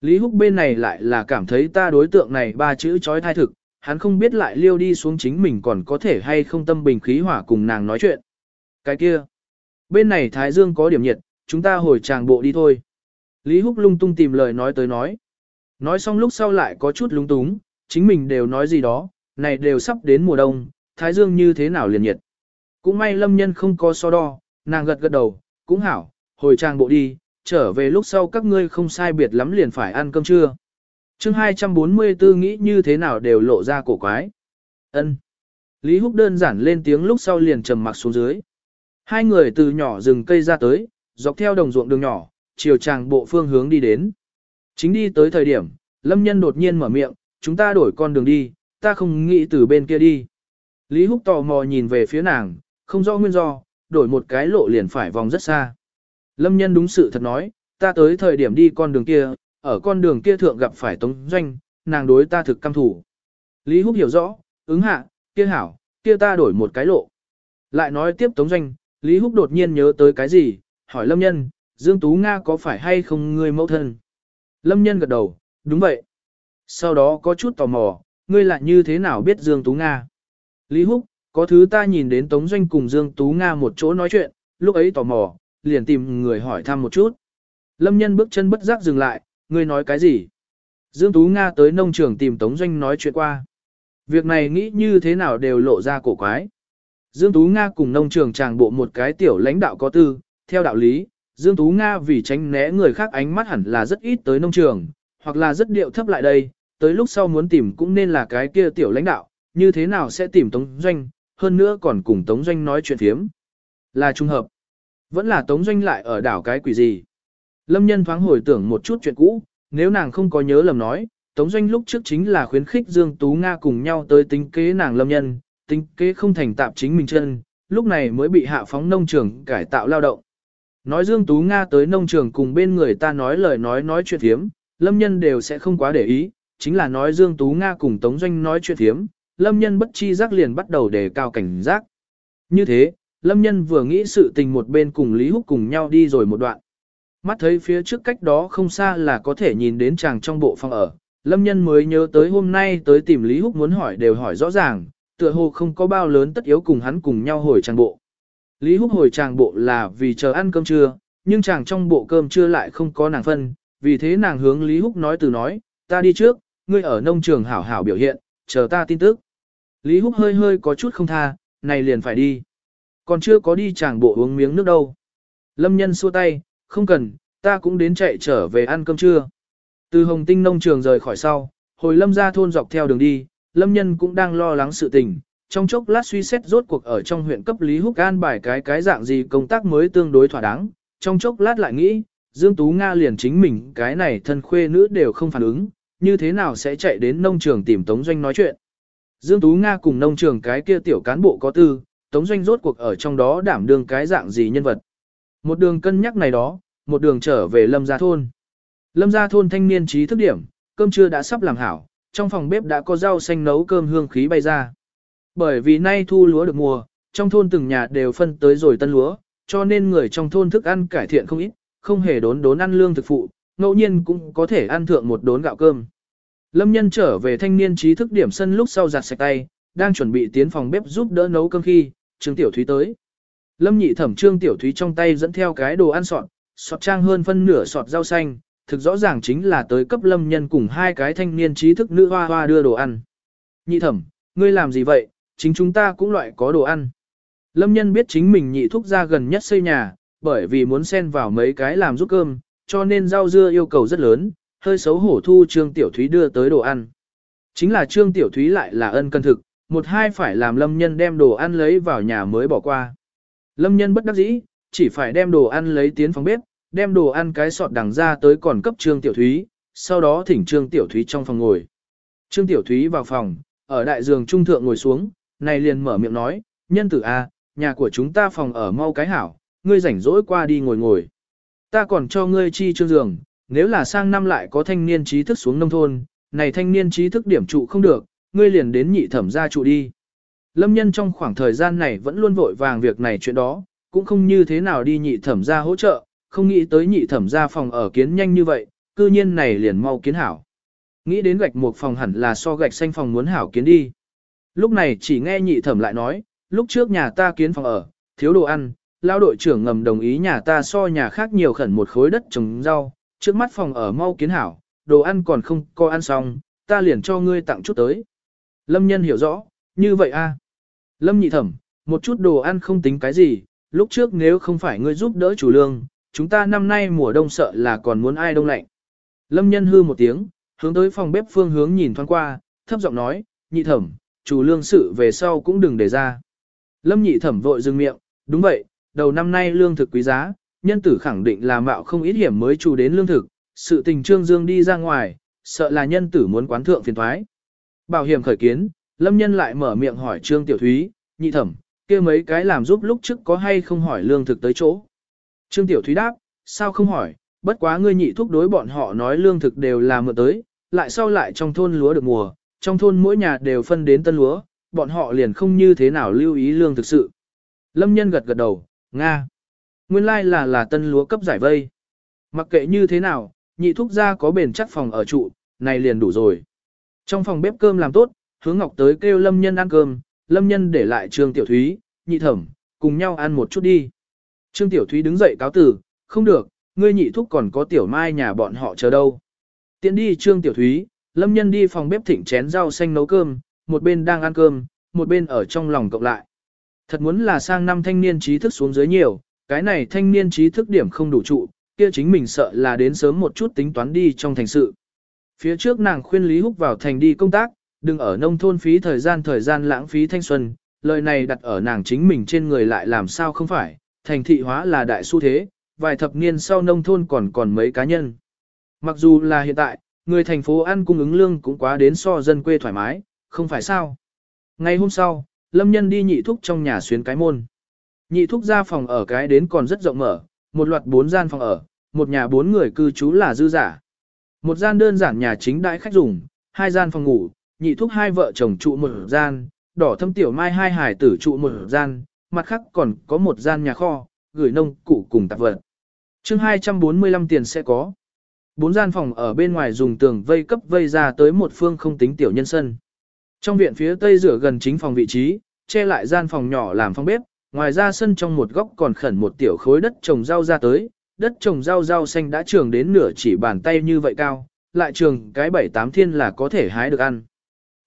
Lý Húc bên này lại là cảm thấy ta đối tượng này ba chữ chói thai thực, hắn không biết lại liêu đi xuống chính mình còn có thể hay không tâm bình khí hỏa cùng nàng nói chuyện. Cái kia, bên này Thái Dương có điểm nhiệt, chúng ta hồi tràng bộ đi thôi. Lý Húc lung tung tìm lời nói tới nói. Nói xong lúc sau lại có chút lung túng, chính mình đều nói gì đó, này đều sắp đến mùa đông, Thái Dương như thế nào liền nhiệt. Cũng may lâm nhân không có so đo, nàng gật gật đầu, cũng hảo, hồi trang bộ đi, trở về lúc sau các ngươi không sai biệt lắm liền phải ăn cơm trưa. chương 244 nghĩ như thế nào đều lộ ra cổ quái. Ân. Lý Húc đơn giản lên tiếng lúc sau liền trầm mặc xuống dưới. Hai người từ nhỏ rừng cây ra tới, dọc theo đồng ruộng đường nhỏ, chiều tràng bộ phương hướng đi đến. Chính đi tới thời điểm, Lâm Nhân đột nhiên mở miệng, chúng ta đổi con đường đi, ta không nghĩ từ bên kia đi. Lý Húc tò mò nhìn về phía nàng, không rõ nguyên do, đổi một cái lộ liền phải vòng rất xa. Lâm Nhân đúng sự thật nói, ta tới thời điểm đi con đường kia, ở con đường kia thượng gặp phải Tống Doanh, nàng đối ta thực căm thủ. Lý Húc hiểu rõ, ứng hạ, kia hảo, kia ta đổi một cái lộ. Lại nói tiếp Tống Doanh, Lý Húc đột nhiên nhớ tới cái gì, hỏi Lâm Nhân, Dương Tú Nga có phải hay không ngươi mẫu thân? Lâm Nhân gật đầu, đúng vậy. Sau đó có chút tò mò, ngươi lại như thế nào biết Dương Tú Nga? Lý Húc, có thứ ta nhìn đến Tống Doanh cùng Dương Tú Nga một chỗ nói chuyện, lúc ấy tò mò, liền tìm người hỏi thăm một chút. Lâm Nhân bước chân bất giác dừng lại, ngươi nói cái gì? Dương Tú Nga tới nông trường tìm Tống Doanh nói chuyện qua. Việc này nghĩ như thế nào đều lộ ra cổ quái. Dương Tú Nga cùng nông trường tràng bộ một cái tiểu lãnh đạo có tư, theo đạo lý, Dương Tú Nga vì tránh né người khác ánh mắt hẳn là rất ít tới nông trường, hoặc là rất điệu thấp lại đây, tới lúc sau muốn tìm cũng nên là cái kia tiểu lãnh đạo, như thế nào sẽ tìm Tống Doanh, hơn nữa còn cùng Tống Doanh nói chuyện thiếm. Là trung hợp. Vẫn là Tống Doanh lại ở đảo cái quỷ gì. Lâm nhân thoáng hồi tưởng một chút chuyện cũ, nếu nàng không có nhớ lầm nói, Tống Doanh lúc trước chính là khuyến khích Dương Tú Nga cùng nhau tới tính kế nàng lâm nhân, tính kế không thành tạp chính mình chân, lúc này mới bị hạ phóng nông trường cải tạo lao động. Nói Dương Tú Nga tới nông trường cùng bên người ta nói lời nói nói chuyện thiếm, lâm nhân đều sẽ không quá để ý, chính là nói Dương Tú Nga cùng Tống Doanh nói chuyện thiếm, lâm nhân bất chi giác liền bắt đầu đề cao cảnh giác. Như thế, lâm nhân vừa nghĩ sự tình một bên cùng Lý Húc cùng nhau đi rồi một đoạn. Mắt thấy phía trước cách đó không xa là có thể nhìn đến chàng trong bộ phòng ở, lâm nhân mới nhớ tới hôm nay tới tìm Lý Húc muốn hỏi đều hỏi rõ ràng, tựa hồ không có bao lớn tất yếu cùng hắn cùng nhau hồi chàng bộ. Lý Húc hồi chàng bộ là vì chờ ăn cơm trưa, nhưng chàng trong bộ cơm trưa lại không có nàng phân, vì thế nàng hướng Lý Húc nói từ nói, ta đi trước, ngươi ở nông trường hảo hảo biểu hiện, chờ ta tin tức. Lý Húc hơi hơi có chút không tha, này liền phải đi. Còn chưa có đi chàng bộ uống miếng nước đâu. Lâm nhân xua tay, không cần, ta cũng đến chạy trở về ăn cơm trưa. Từ Hồng Tinh nông trường rời khỏi sau, hồi lâm ra thôn dọc theo đường đi, lâm nhân cũng đang lo lắng sự tình, trong chốc lát suy xét rốt cuộc ở trong huyện cấp Lý Húc An bài cái cái dạng gì công tác mới tương đối thỏa đáng, trong chốc lát lại nghĩ, Dương Tú Nga liền chính mình cái này thân khuê nữ đều không phản ứng, như thế nào sẽ chạy đến nông trường tìm Tống Doanh nói chuyện. Dương Tú Nga cùng nông trường cái kia tiểu cán bộ có tư, Tống Doanh rốt cuộc ở trong đó đảm đương cái dạng gì nhân vật. Một đường cân nhắc này đó, một đường trở về Lâm Gia Thôn. Lâm Gia Thôn thanh niên trí thức điểm, cơm trưa đã sắp làm hảo, trong phòng bếp đã có rau xanh nấu cơm hương khí bay ra. Bởi vì nay thu lúa được mùa, trong thôn từng nhà đều phân tới rồi tân lúa, cho nên người trong thôn thức ăn cải thiện không ít, không hề đốn đốn ăn lương thực phụ, ngẫu nhiên cũng có thể ăn thượng một đốn gạo cơm. Lâm nhân trở về thanh niên trí thức điểm sân lúc sau giặt sạch tay, đang chuẩn bị tiến phòng bếp giúp đỡ nấu cơm khi, Trương Tiểu Thúy tới. Lâm nhị thẩm Trương Tiểu Thúy trong tay dẫn theo cái đồ ăn sọt, sọt trang hơn phân nửa sọt rau xanh, thực rõ ràng chính là tới cấp lâm nhân cùng hai cái thanh niên trí thức nữ hoa hoa đưa đồ ăn. Nhị thẩm, ngươi làm gì vậy, chính chúng ta cũng loại có đồ ăn. Lâm nhân biết chính mình nhị thúc ra gần nhất xây nhà, bởi vì muốn xen vào mấy cái làm giúp cơm, cho nên rau dưa yêu cầu rất lớn, hơi xấu hổ thu Trương Tiểu Thúy đưa tới đồ ăn. Chính là Trương Tiểu Thúy lại là ân cân thực, một hai phải làm Lâm Nhân đem đồ ăn lấy vào nhà mới bỏ qua. Lâm Nhân bất đắc dĩ, chỉ phải đem đồ ăn lấy tiến phòng bếp, đem đồ ăn cái sọt đằng ra tới còn cấp Trương Tiểu Thúy, sau đó thỉnh Trương Tiểu Thúy trong phòng ngồi. Trương Tiểu Thúy vào phòng, ở đại giường trung thượng ngồi xuống, này liền mở miệng nói, nhân tử A, nhà của chúng ta phòng ở mau cái hảo, ngươi rảnh rỗi qua đi ngồi ngồi. Ta còn cho ngươi chi trương giường, nếu là sang năm lại có thanh niên trí thức xuống nông thôn, này thanh niên trí thức điểm trụ không được, ngươi liền đến nhị thẩm gia trụ đi. Lâm nhân trong khoảng thời gian này vẫn luôn vội vàng việc này chuyện đó, cũng không như thế nào đi nhị thẩm gia hỗ trợ, không nghĩ tới nhị thẩm gia phòng ở kiến nhanh như vậy, cư nhiên này liền mau kiến hảo. Nghĩ đến gạch một phòng hẳn là so gạch xanh phòng muốn hảo kiến đi. Lúc này chỉ nghe nhị thẩm lại nói, lúc trước nhà ta kiến phòng ở, thiếu đồ ăn, lao đội trưởng ngầm đồng ý nhà ta so nhà khác nhiều khẩn một khối đất trồng rau, trước mắt phòng ở mau kiến hảo, đồ ăn còn không có ăn xong, ta liền cho ngươi tặng chút tới. Lâm nhân hiểu rõ, như vậy a. Lâm nhị thẩm, một chút đồ ăn không tính cái gì, lúc trước nếu không phải ngươi giúp đỡ chủ lương, chúng ta năm nay mùa đông sợ là còn muốn ai đông lạnh. Lâm nhân hư một tiếng, hướng tới phòng bếp phương hướng nhìn thoáng qua, thấp giọng nói, nhị thẩm, chủ lương sự về sau cũng đừng để ra. Lâm nhị thẩm vội dừng miệng, đúng vậy, đầu năm nay lương thực quý giá, nhân tử khẳng định là mạo không ít hiểm mới chủ đến lương thực, sự tình trương dương đi ra ngoài, sợ là nhân tử muốn quán thượng phiền thoái. Bảo hiểm khởi kiến, lâm nhân lại mở miệng hỏi trương tiểu thúy, nhị thẩm, kia mấy cái làm giúp lúc trước có hay không hỏi lương thực tới chỗ. Trương tiểu thúy đáp, sao không hỏi, bất quá ngươi nhị thúc đối bọn họ nói lương thực đều là mượn tới, lại sau lại trong thôn lúa được mùa, trong thôn mỗi nhà đều phân đến tân lúa, bọn họ liền không như thế nào lưu ý lương thực sự. Lâm nhân gật gật đầu, Nga. Nguyên lai là là tân lúa cấp giải vây. Mặc kệ như thế nào, nhị thúc ra có bền chắc phòng ở trụ, này liền đủ rồi. Trong phòng bếp cơm làm tốt, hướng ngọc tới kêu lâm nhân ăn cơm, lâm nhân để lại trương tiểu thúy, nhị thẩm, cùng nhau ăn một chút đi. Trương tiểu thúy đứng dậy cáo tử, không được, ngươi nhị thúc còn có tiểu mai nhà bọn họ chờ đâu. Tiến đi trương tiểu thúy, lâm nhân đi phòng bếp thỉnh chén rau xanh nấu cơm, một bên đang ăn cơm, một bên ở trong lòng cộng lại. Thật muốn là sang năm thanh niên trí thức xuống dưới nhiều, cái này thanh niên trí thức điểm không đủ trụ, kia chính mình sợ là đến sớm một chút tính toán đi trong thành sự. Phía trước nàng khuyên Lý Húc vào thành đi công tác, đừng ở nông thôn phí thời gian thời gian lãng phí thanh xuân, lời này đặt ở nàng chính mình trên người lại làm sao không phải, thành thị hóa là đại xu thế, vài thập niên sau nông thôn còn còn mấy cá nhân. Mặc dù là hiện tại, người thành phố ăn cung ứng lương cũng quá đến so dân quê thoải mái, không phải sao. Ngày hôm sau, Lâm Nhân đi nhị thúc trong nhà xuyến cái môn. Nhị thúc ra phòng ở cái đến còn rất rộng mở, một loạt bốn gian phòng ở, một nhà bốn người cư trú là dư giả. Một gian đơn giản nhà chính đại khách dùng, hai gian phòng ngủ, nhị thúc hai vợ chồng trụ một gian, đỏ thâm tiểu mai hai hải tử trụ một gian, mặt khác còn có một gian nhà kho, gửi nông cụ cùng tạp vật. chương 245 tiền sẽ có. Bốn gian phòng ở bên ngoài dùng tường vây cấp vây ra tới một phương không tính tiểu nhân sân. Trong viện phía tây rửa gần chính phòng vị trí, che lại gian phòng nhỏ làm phòng bếp, ngoài ra sân trong một góc còn khẩn một tiểu khối đất trồng rau ra tới, đất trồng rau rau xanh đã trường đến nửa chỉ bàn tay như vậy cao, lại trường cái bảy tám thiên là có thể hái được ăn.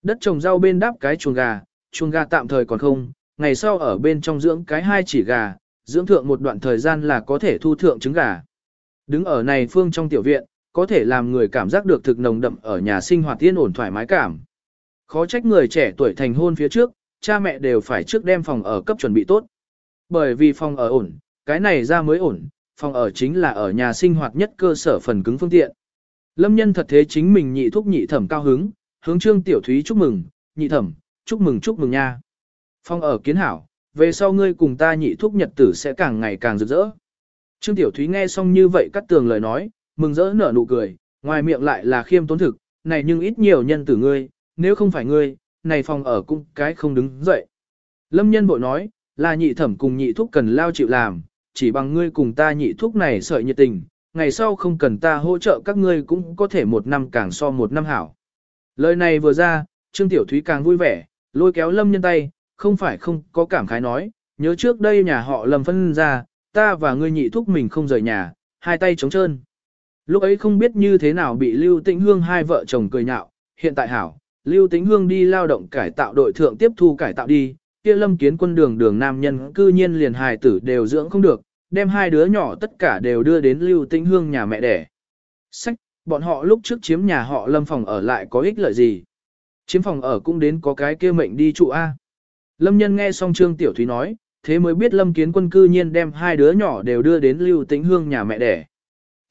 Đất trồng rau bên đáp cái chuồng gà, chuồng gà tạm thời còn không, ngày sau ở bên trong dưỡng cái hai chỉ gà, dưỡng thượng một đoạn thời gian là có thể thu thượng trứng gà. Đứng ở này phương trong tiểu viện, có thể làm người cảm giác được thực nồng đậm ở nhà sinh hoạt yên ổn thoải mái cảm. Khó trách người trẻ tuổi thành hôn phía trước, cha mẹ đều phải trước đem phòng ở cấp chuẩn bị tốt. Bởi vì phòng ở ổn, cái này ra mới ổn, phòng ở chính là ở nhà sinh hoạt nhất cơ sở phần cứng phương tiện. Lâm nhân thật thế chính mình nhị thúc nhị thẩm cao hứng, hướng trương tiểu thúy chúc mừng, nhị thẩm, chúc mừng chúc mừng nha. Phòng ở kiến hảo, về sau ngươi cùng ta nhị thúc nhật tử sẽ càng ngày càng rực rỡ. Trương tiểu thúy nghe xong như vậy cắt tường lời nói, mừng rỡ nở nụ cười, ngoài miệng lại là khiêm tốn thực, này nhưng ít nhiều nhân tử ngươi, nếu không phải ngươi, này phòng ở cũng cái không đứng dậy. Lâm nhân bội nói, là nhị thẩm cùng nhị thúc cần lao chịu làm, chỉ bằng ngươi cùng ta nhị thuốc này sợi nhiệt tình, ngày sau không cần ta hỗ trợ các ngươi cũng có thể một năm càng so một năm hảo. Lời này vừa ra, Trương Tiểu Thúy càng vui vẻ, lôi kéo Lâm nhân tay, không phải không có cảm khái nói, nhớ trước đây nhà họ Lâm phân ra, ta và ngươi nhị thúc mình không rời nhà, hai tay trống trơn. Lúc ấy không biết như thế nào bị Lưu Tĩnh Hương hai vợ chồng cười nhạo, hiện tại hảo, Lưu Tĩnh Hương đi lao động cải tạo đội thượng tiếp thu cải tạo đi, kia lâm kiến quân đường đường nam nhân cư nhiên liền hài tử đều dưỡng không được, đem hai đứa nhỏ tất cả đều đưa đến Lưu Tĩnh Hương nhà mẹ đẻ. Sách, bọn họ lúc trước chiếm nhà họ lâm phòng ở lại có ích lợi gì? Chiếm phòng ở cũng đến có cái kia mệnh đi trụ A. Lâm nhân nghe xong Trương Tiểu Thúy nói, thế mới biết lâm kiến quân cư nhiên đem hai đứa nhỏ đều đưa đến Lưu Tĩnh Hương nhà mẹ đẻ.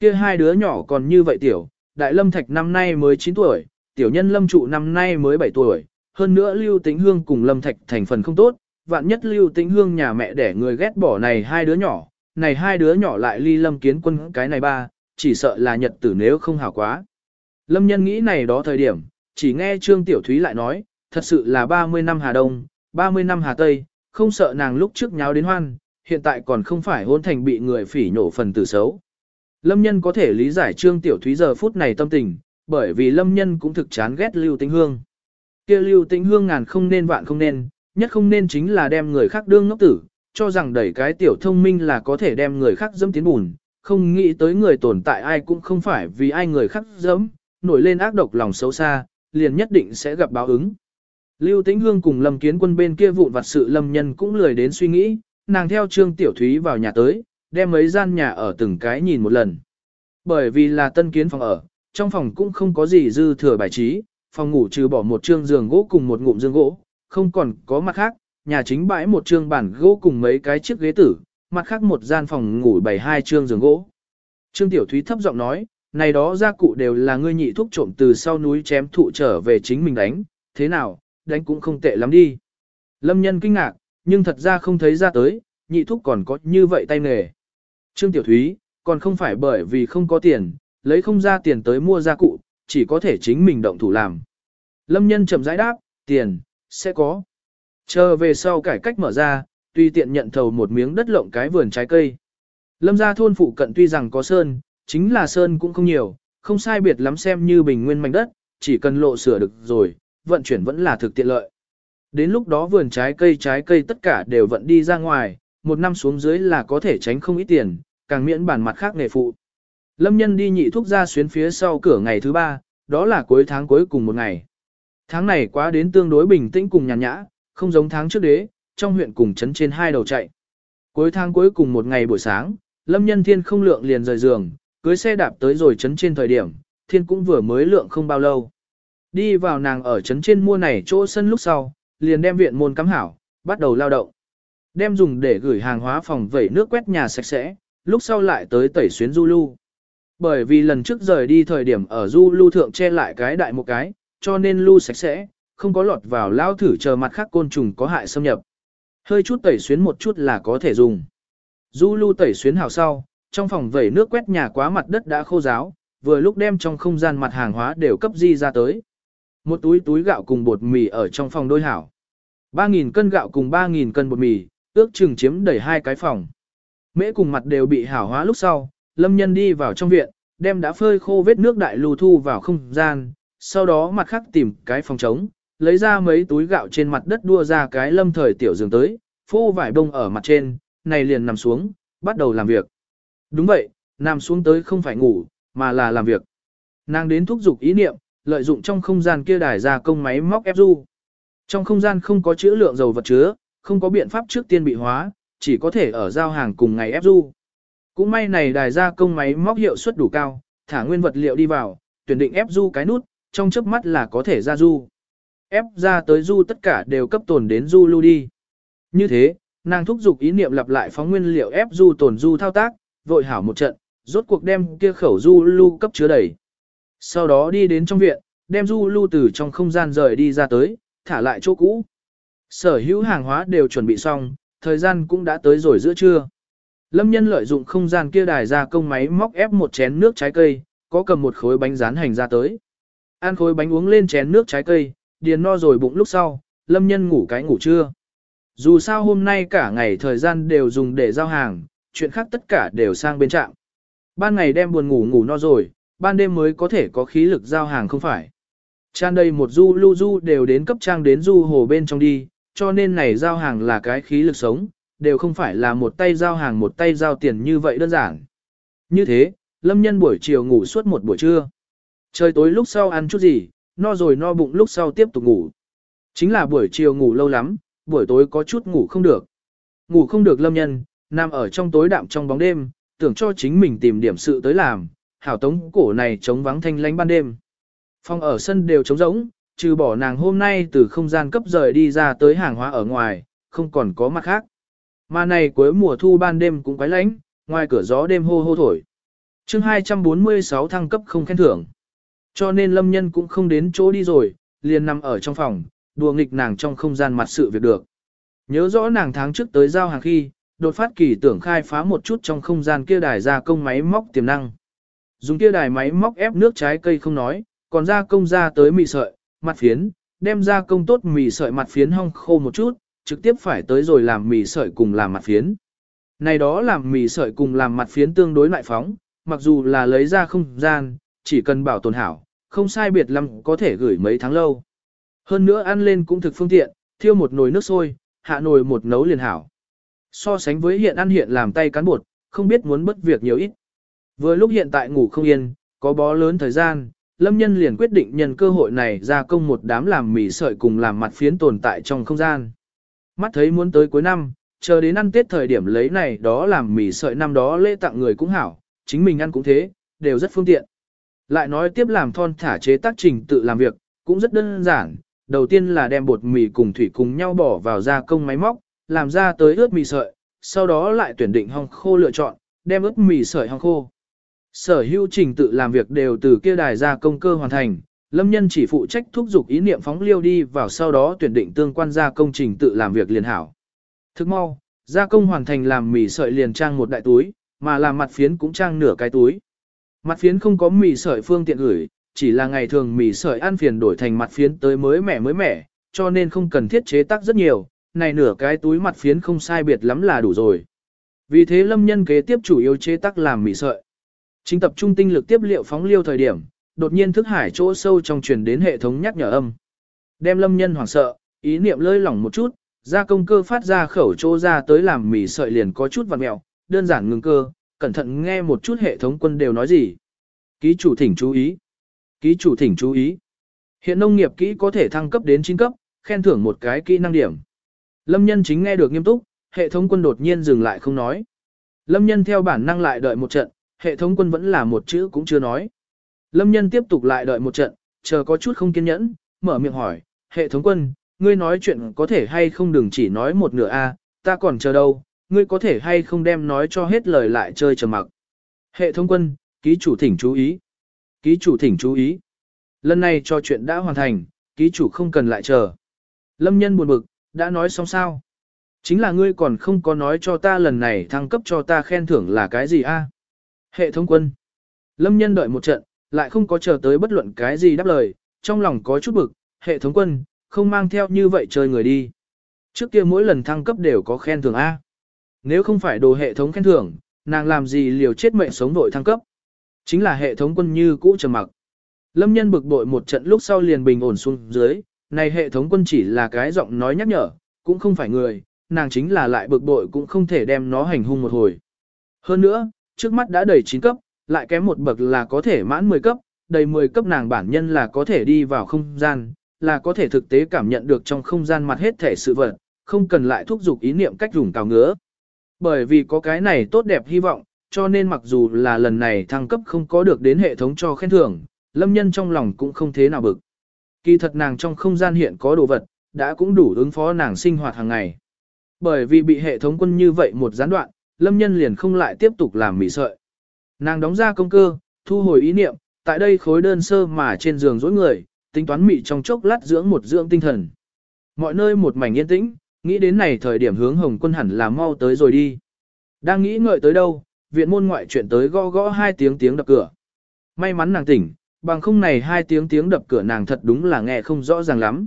Kia hai đứa nhỏ còn như vậy tiểu, đại lâm thạch năm nay mới 9 tuổi, tiểu nhân lâm trụ năm nay mới 7 tuổi, hơn nữa lưu tĩnh hương cùng lâm thạch thành phần không tốt, vạn nhất lưu tĩnh hương nhà mẹ để người ghét bỏ này hai đứa nhỏ, này hai đứa nhỏ lại ly lâm kiến quân cái này ba, chỉ sợ là nhật tử nếu không hảo quá. Lâm nhân nghĩ này đó thời điểm, chỉ nghe Trương Tiểu Thúy lại nói, thật sự là 30 năm Hà Đông, 30 năm Hà Tây, không sợ nàng lúc trước nháo đến hoan, hiện tại còn không phải hôn thành bị người phỉ nhổ phần tử xấu. Lâm nhân có thể lý giải Trương Tiểu Thúy giờ phút này tâm tình, bởi vì lâm nhân cũng thực chán ghét lưu tĩnh hương kia lưu tĩnh hương ngàn không nên vạn không nên, nhất không nên chính là đem người khác đương ngốc tử, cho rằng đẩy cái tiểu thông minh là có thể đem người khác dẫm tiến bùn, không nghĩ tới người tồn tại ai cũng không phải vì ai người khác dẫm, nổi lên ác độc lòng xấu xa, liền nhất định sẽ gặp báo ứng. Lưu Tĩnh Hương cùng Lâm Kiến Quân bên kia vụn vặt sự Lâm Nhân cũng lười đến suy nghĩ, nàng theo Trương Tiểu Thúy vào nhà tới, đem mấy gian nhà ở từng cái nhìn một lần. Bởi vì là tân kiến phòng ở, trong phòng cũng không có gì dư thừa bài trí, phòng ngủ trừ bỏ một trương giường gỗ cùng một ngụm giường gỗ, không còn có mặt khác, nhà chính bãi một trương bản gỗ cùng mấy cái chiếc ghế tử, mặt khác một gian phòng ngủ bày hai trương giường gỗ. Trương Tiểu Thúy thấp giọng nói, này đó gia cụ đều là ngươi nhị thúc trộm từ sau núi chém thụ trở về chính mình đánh, thế nào, đánh cũng không tệ lắm đi. Lâm nhân kinh ngạc, nhưng thật ra không thấy ra tới, nhị thúc còn có như vậy tay nghề. Trương Tiểu Thúy, còn không phải bởi vì không có tiền, lấy không ra tiền tới mua gia cụ, chỉ có thể chính mình động thủ làm. Lâm nhân chậm rãi đáp, tiền, sẽ có. Chờ về sau cải cách mở ra, tuy tiện nhận thầu một miếng đất lộng cái vườn trái cây. Lâm gia thôn phụ cận tuy rằng có sơn, chính là sơn cũng không nhiều, không sai biệt lắm xem như bình nguyên mảnh đất, chỉ cần lộ sửa được rồi, vận chuyển vẫn là thực tiện lợi. Đến lúc đó vườn trái cây trái cây tất cả đều vận đi ra ngoài, một năm xuống dưới là có thể tránh không ít tiền, càng miễn bản mặt khác nghề phụ. Lâm nhân đi nhị thuốc ra xuyến phía sau cửa ngày thứ ba, đó là cuối tháng cuối cùng một ngày. Tháng này quá đến tương đối bình tĩnh cùng nhàn nhã, không giống tháng trước đế, trong huyện cùng trấn trên hai đầu chạy. Cuối tháng cuối cùng một ngày buổi sáng, Lâm Nhân Thiên không lượng liền rời giường, cưới xe đạp tới rồi trấn trên thời điểm, Thiên cũng vừa mới lượng không bao lâu. Đi vào nàng ở trấn trên mua này chỗ sân lúc sau, liền đem viện môn cắm hảo, bắt đầu lao động. Đem dùng để gửi hàng hóa phòng vẩy nước quét nhà sạch sẽ, lúc sau lại tới tẩy xuyến du lưu. Bởi vì lần trước rời đi thời điểm ở du lưu thượng che lại cái đại một cái, cho nên lưu sạch sẽ, không có lọt vào lao thử chờ mặt khác côn trùng có hại xâm nhập. Hơi chút tẩy xuyến một chút là có thể dùng. Du lưu tẩy xuyến hào sau, trong phòng vẩy nước quét nhà quá mặt đất đã khô ráo, vừa lúc đem trong không gian mặt hàng hóa đều cấp di ra tới. Một túi túi gạo cùng bột mì ở trong phòng đôi hảo. 3.000 cân gạo cùng 3.000 cân bột mì, ước chừng chiếm đầy hai cái phòng. Mễ cùng mặt đều bị hảo hóa lúc sau, lâm nhân đi vào trong viện, đem đã phơi khô vết nước đại lưu thu vào không gian, sau đó mặt khác tìm cái phòng trống, lấy ra mấy túi gạo trên mặt đất đua ra cái lâm thời tiểu giường tới, phô vải bông ở mặt trên, này liền nằm xuống, bắt đầu làm việc. Đúng vậy, nằm xuống tới không phải ngủ, mà là làm việc. Nàng đến thúc giục ý niệm, lợi dụng trong không gian kia đài ra công máy móc ép du. Trong không gian không có chữ lượng dầu vật chứa, không có biện pháp trước tiên bị hóa, chỉ có thể ở giao hàng cùng ngày ép du. Cũng may này đài ra công máy móc hiệu suất đủ cao, thả nguyên vật liệu đi vào, tuyển định ép du cái nút, trong chớp mắt là có thể ra du. Ép ra tới du tất cả đều cấp tồn đến du lưu đi. Như thế, nàng thúc giục ý niệm lặp lại phóng nguyên liệu ép du tồn du thao tác, vội hảo một trận, rốt cuộc đem kia khẩu du lưu cấp chứa đầy. Sau đó đi đến trong viện, đem du lưu từ trong không gian rời đi ra tới, thả lại chỗ cũ. Sở hữu hàng hóa đều chuẩn bị xong, thời gian cũng đã tới rồi giữa trưa. Lâm nhân lợi dụng không gian kia đài ra công máy móc ép một chén nước trái cây, có cầm một khối bánh rán hành ra tới. Ăn khối bánh uống lên chén nước trái cây, điền no rồi bụng lúc sau, lâm nhân ngủ cái ngủ trưa. Dù sao hôm nay cả ngày thời gian đều dùng để giao hàng, chuyện khác tất cả đều sang bên trạm. Ban ngày đem buồn ngủ ngủ no rồi, ban đêm mới có thể có khí lực giao hàng không phải. Trang đây một du lưu du đều đến cấp trang đến du hồ bên trong đi, cho nên này giao hàng là cái khí lực sống, đều không phải là một tay giao hàng một tay giao tiền như vậy đơn giản. Như thế, lâm nhân buổi chiều ngủ suốt một buổi trưa. Trời tối lúc sau ăn chút gì, no rồi no bụng lúc sau tiếp tục ngủ. Chính là buổi chiều ngủ lâu lắm, buổi tối có chút ngủ không được. Ngủ không được lâm nhân, nằm ở trong tối đạm trong bóng đêm, tưởng cho chính mình tìm điểm sự tới làm, hảo tống cổ này chống vắng thanh lánh ban đêm. Phòng ở sân đều trống rỗng, trừ bỏ nàng hôm nay từ không gian cấp rời đi ra tới hàng hóa ở ngoài, không còn có mặt khác. Mà này cuối mùa thu ban đêm cũng quái lạnh, ngoài cửa gió đêm hô hô thổi. chương 246 thăng cấp không khen thưởng. Cho nên lâm nhân cũng không đến chỗ đi rồi, liền nằm ở trong phòng, đùa nghịch nàng trong không gian mặt sự việc được. Nhớ rõ nàng tháng trước tới giao hàng khi, đột phát kỳ tưởng khai phá một chút trong không gian kia đài ra công máy móc tiềm năng. Dùng kia đài máy móc ép nước trái cây không nói, còn ra công ra tới mì sợi, mặt phiến, đem ra công tốt mì sợi mặt phiến hong khô một chút, trực tiếp phải tới rồi làm mì sợi cùng làm mặt phiến. Này đó làm mì sợi cùng làm mặt phiến tương đối lại phóng, mặc dù là lấy ra không gian, chỉ cần bảo tồn hảo, không sai biệt lắm có thể gửi mấy tháng lâu. Hơn nữa ăn lên cũng thực phương tiện, thiêu một nồi nước sôi, hạ nồi một nấu liền hảo. So sánh với hiện ăn hiện làm tay cán bột, không biết muốn bất việc nhiều ít. Vừa lúc hiện tại ngủ không yên, có bó lớn thời gian, Lâm Nhân liền quyết định nhân cơ hội này ra công một đám làm mì sợi cùng làm mặt phiến tồn tại trong không gian. Mắt thấy muốn tới cuối năm, chờ đến ăn Tết thời điểm lấy này đó làm mì sợi năm đó lễ tặng người cũng hảo, chính mình ăn cũng thế, đều rất phương tiện. Lại nói tiếp làm thon thả chế tác trình tự làm việc, cũng rất đơn giản, đầu tiên là đem bột mì cùng thủy cùng nhau bỏ vào gia công máy móc, làm ra tới ướt mì sợi, sau đó lại tuyển định hong khô lựa chọn, đem ướt mì sợi hong khô. Sở hữu trình tự làm việc đều từ kia đài gia công cơ hoàn thành, Lâm Nhân chỉ phụ trách thúc giục ý niệm phóng liêu đi vào sau đó tuyển định tương quan gia công trình tự làm việc liền hảo. Thức mau, gia công hoàn thành làm mì sợi liền trang một đại túi, mà làm mặt phiến cũng trang nửa cái túi. Mặt phiến không có mì sợi phương tiện gửi, chỉ là ngày thường mì sợi ăn phiền đổi thành mặt phiến tới mới mẻ mới mẻ, cho nên không cần thiết chế tác rất nhiều, này nửa cái túi mặt phiến không sai biệt lắm là đủ rồi. Vì thế lâm nhân kế tiếp chủ yếu chế tác làm mì sợi. Chính tập trung tinh lực tiếp liệu phóng liêu thời điểm, đột nhiên thức hải chỗ sâu trong truyền đến hệ thống nhắc nhở âm. Đem lâm nhân hoảng sợ, ý niệm lơi lỏng một chút, ra công cơ phát ra khẩu chỗ ra tới làm mì sợi liền có chút vặn mẹo, đơn giản ngừng cơ, cẩn thận nghe một chút hệ thống quân đều nói gì. Ký chủ thỉnh chú ý. Ký chủ thỉnh chú ý. Hiện nông nghiệp kỹ có thể thăng cấp đến 9 cấp, khen thưởng một cái kỹ năng điểm. Lâm nhân chính nghe được nghiêm túc, hệ thống quân đột nhiên dừng lại không nói. Lâm nhân theo bản năng lại đợi một trận, hệ thống quân vẫn là một chữ cũng chưa nói. Lâm nhân tiếp tục lại đợi một trận, chờ có chút không kiên nhẫn, mở miệng hỏi, hệ thống quân, ngươi nói chuyện có thể hay không đừng chỉ nói một nửa a, ta còn chờ đâu, ngươi có thể hay không đem nói cho hết lời lại chơi trầm mặc. Hệ thống quân, ký chủ thỉnh chú ý. Ký chủ thỉnh chú ý. Lần này cho chuyện đã hoàn thành, ký chủ không cần lại chờ. Lâm nhân buồn bực, đã nói xong sao? Chính là ngươi còn không có nói cho ta lần này thăng cấp cho ta khen thưởng là cái gì a? Hệ thống quân. Lâm nhân đợi một trận, lại không có chờ tới bất luận cái gì đáp lời, trong lòng có chút bực, hệ thống quân, không mang theo như vậy chơi người đi. Trước kia mỗi lần thăng cấp đều có khen thưởng A. Nếu không phải đồ hệ thống khen thưởng, nàng làm gì liều chết mệnh sống đội thăng cấp. Chính là hệ thống quân như cũ trầm mặc. Lâm nhân bực bội một trận lúc sau liền bình ổn xuống dưới, này hệ thống quân chỉ là cái giọng nói nhắc nhở, cũng không phải người, nàng chính là lại bực bội cũng không thể đem nó hành hung một hồi. Hơn nữa, trước mắt đã đầy 9 cấp, lại kém một bậc là có thể mãn 10 cấp, đầy 10 cấp nàng bản nhân là có thể đi vào không gian, là có thể thực tế cảm nhận được trong không gian mặt hết thể sự vật, không cần lại thúc giục ý niệm cách dùng cào ngứa. Bởi vì có cái này tốt đẹp hy vọng, cho nên mặc dù là lần này thăng cấp không có được đến hệ thống cho khen thưởng, lâm nhân trong lòng cũng không thế nào bực. Kỳ thật nàng trong không gian hiện có đồ vật, đã cũng đủ ứng phó nàng sinh hoạt hàng ngày. Bởi vì bị hệ thống quân như vậy một gián đoạn, lâm nhân liền không lại tiếp tục làm mỉ sợi. Nàng đóng ra công cơ, thu hồi ý niệm, tại đây khối đơn sơ mà trên giường dối người, tính toán mị trong chốc lát dưỡng một dưỡng tinh thần. Mọi nơi một mảnh yên tĩnh, nghĩ đến này thời điểm hướng hồng quân hẳn là mau tới rồi đi. Đang nghĩ ngợi tới đâu, viện môn ngoại chuyện tới gõ gõ hai tiếng tiếng đập cửa. May mắn nàng tỉnh, bằng không này hai tiếng tiếng đập cửa nàng thật đúng là nghe không rõ ràng lắm.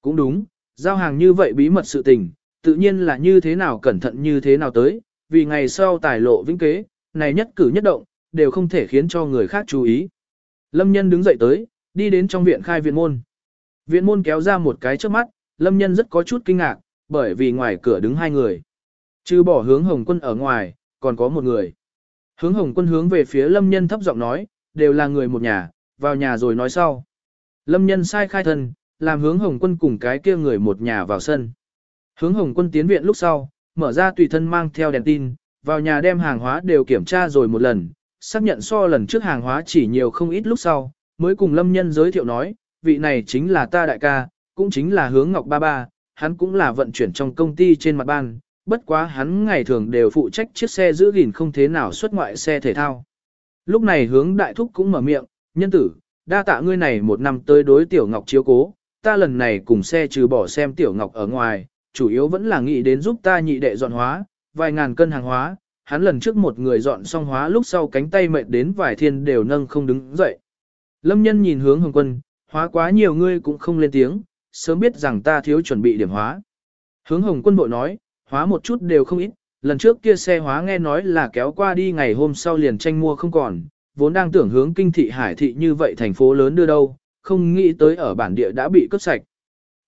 Cũng đúng, giao hàng như vậy bí mật sự tình, tự nhiên là như thế nào cẩn thận như thế nào tới, vì ngày sau tài lộ vĩnh kế, này nhất cử nhất động, đều không thể khiến cho người khác chú ý. Lâm nhân đứng dậy tới, đi đến trong viện khai viện môn. Viện môn kéo ra một cái trước mắt, lâm nhân rất có chút kinh ngạc, bởi vì ngoài cửa đứng hai người. Chứ bỏ hướng hồng quân ở ngoài, còn có một người. Hướng hồng quân hướng về phía lâm nhân thấp giọng nói, đều là người một nhà, vào nhà rồi nói sau. Lâm nhân sai khai thân, làm hướng hồng quân cùng cái kia người một nhà vào sân. Hướng hồng quân tiến viện lúc sau, mở ra tùy thân mang theo đèn tin, vào nhà đem hàng hóa đều kiểm tra rồi một lần, xác nhận so lần trước hàng hóa chỉ nhiều không ít lúc sau, mới cùng lâm nhân giới thiệu nói, vị này chính là ta đại ca, cũng chính là hướng ngọc ba ba, hắn cũng là vận chuyển trong công ty trên mặt ban, bất quá hắn ngày thường đều phụ trách chiếc xe giữ gìn không thế nào xuất ngoại xe thể thao. Lúc này hướng đại thúc cũng mở miệng, nhân tử, đa tạ ngươi này một năm tới đối tiểu ngọc chiếu cố, ta lần này cùng xe trừ bỏ xem tiểu ngọc ở ngoài, chủ yếu vẫn là nghĩ đến giúp ta nhị đệ dọn hóa, vài ngàn cân hàng hóa, hắn lần trước một người dọn xong hóa lúc sau cánh tay mệt đến vài thiên đều nâng không đứng dậy. Lâm nhân nhìn hướng hồng quân, hóa quá nhiều ngươi cũng không lên tiếng, sớm biết rằng ta thiếu chuẩn bị điểm hóa. Hướng hồng quân bội nói, hóa một chút đều không ít, lần trước kia xe hóa nghe nói là kéo qua đi ngày hôm sau liền tranh mua không còn, vốn đang tưởng hướng kinh thị hải thị như vậy thành phố lớn đưa đâu, không nghĩ tới ở bản địa đã bị cướp sạch.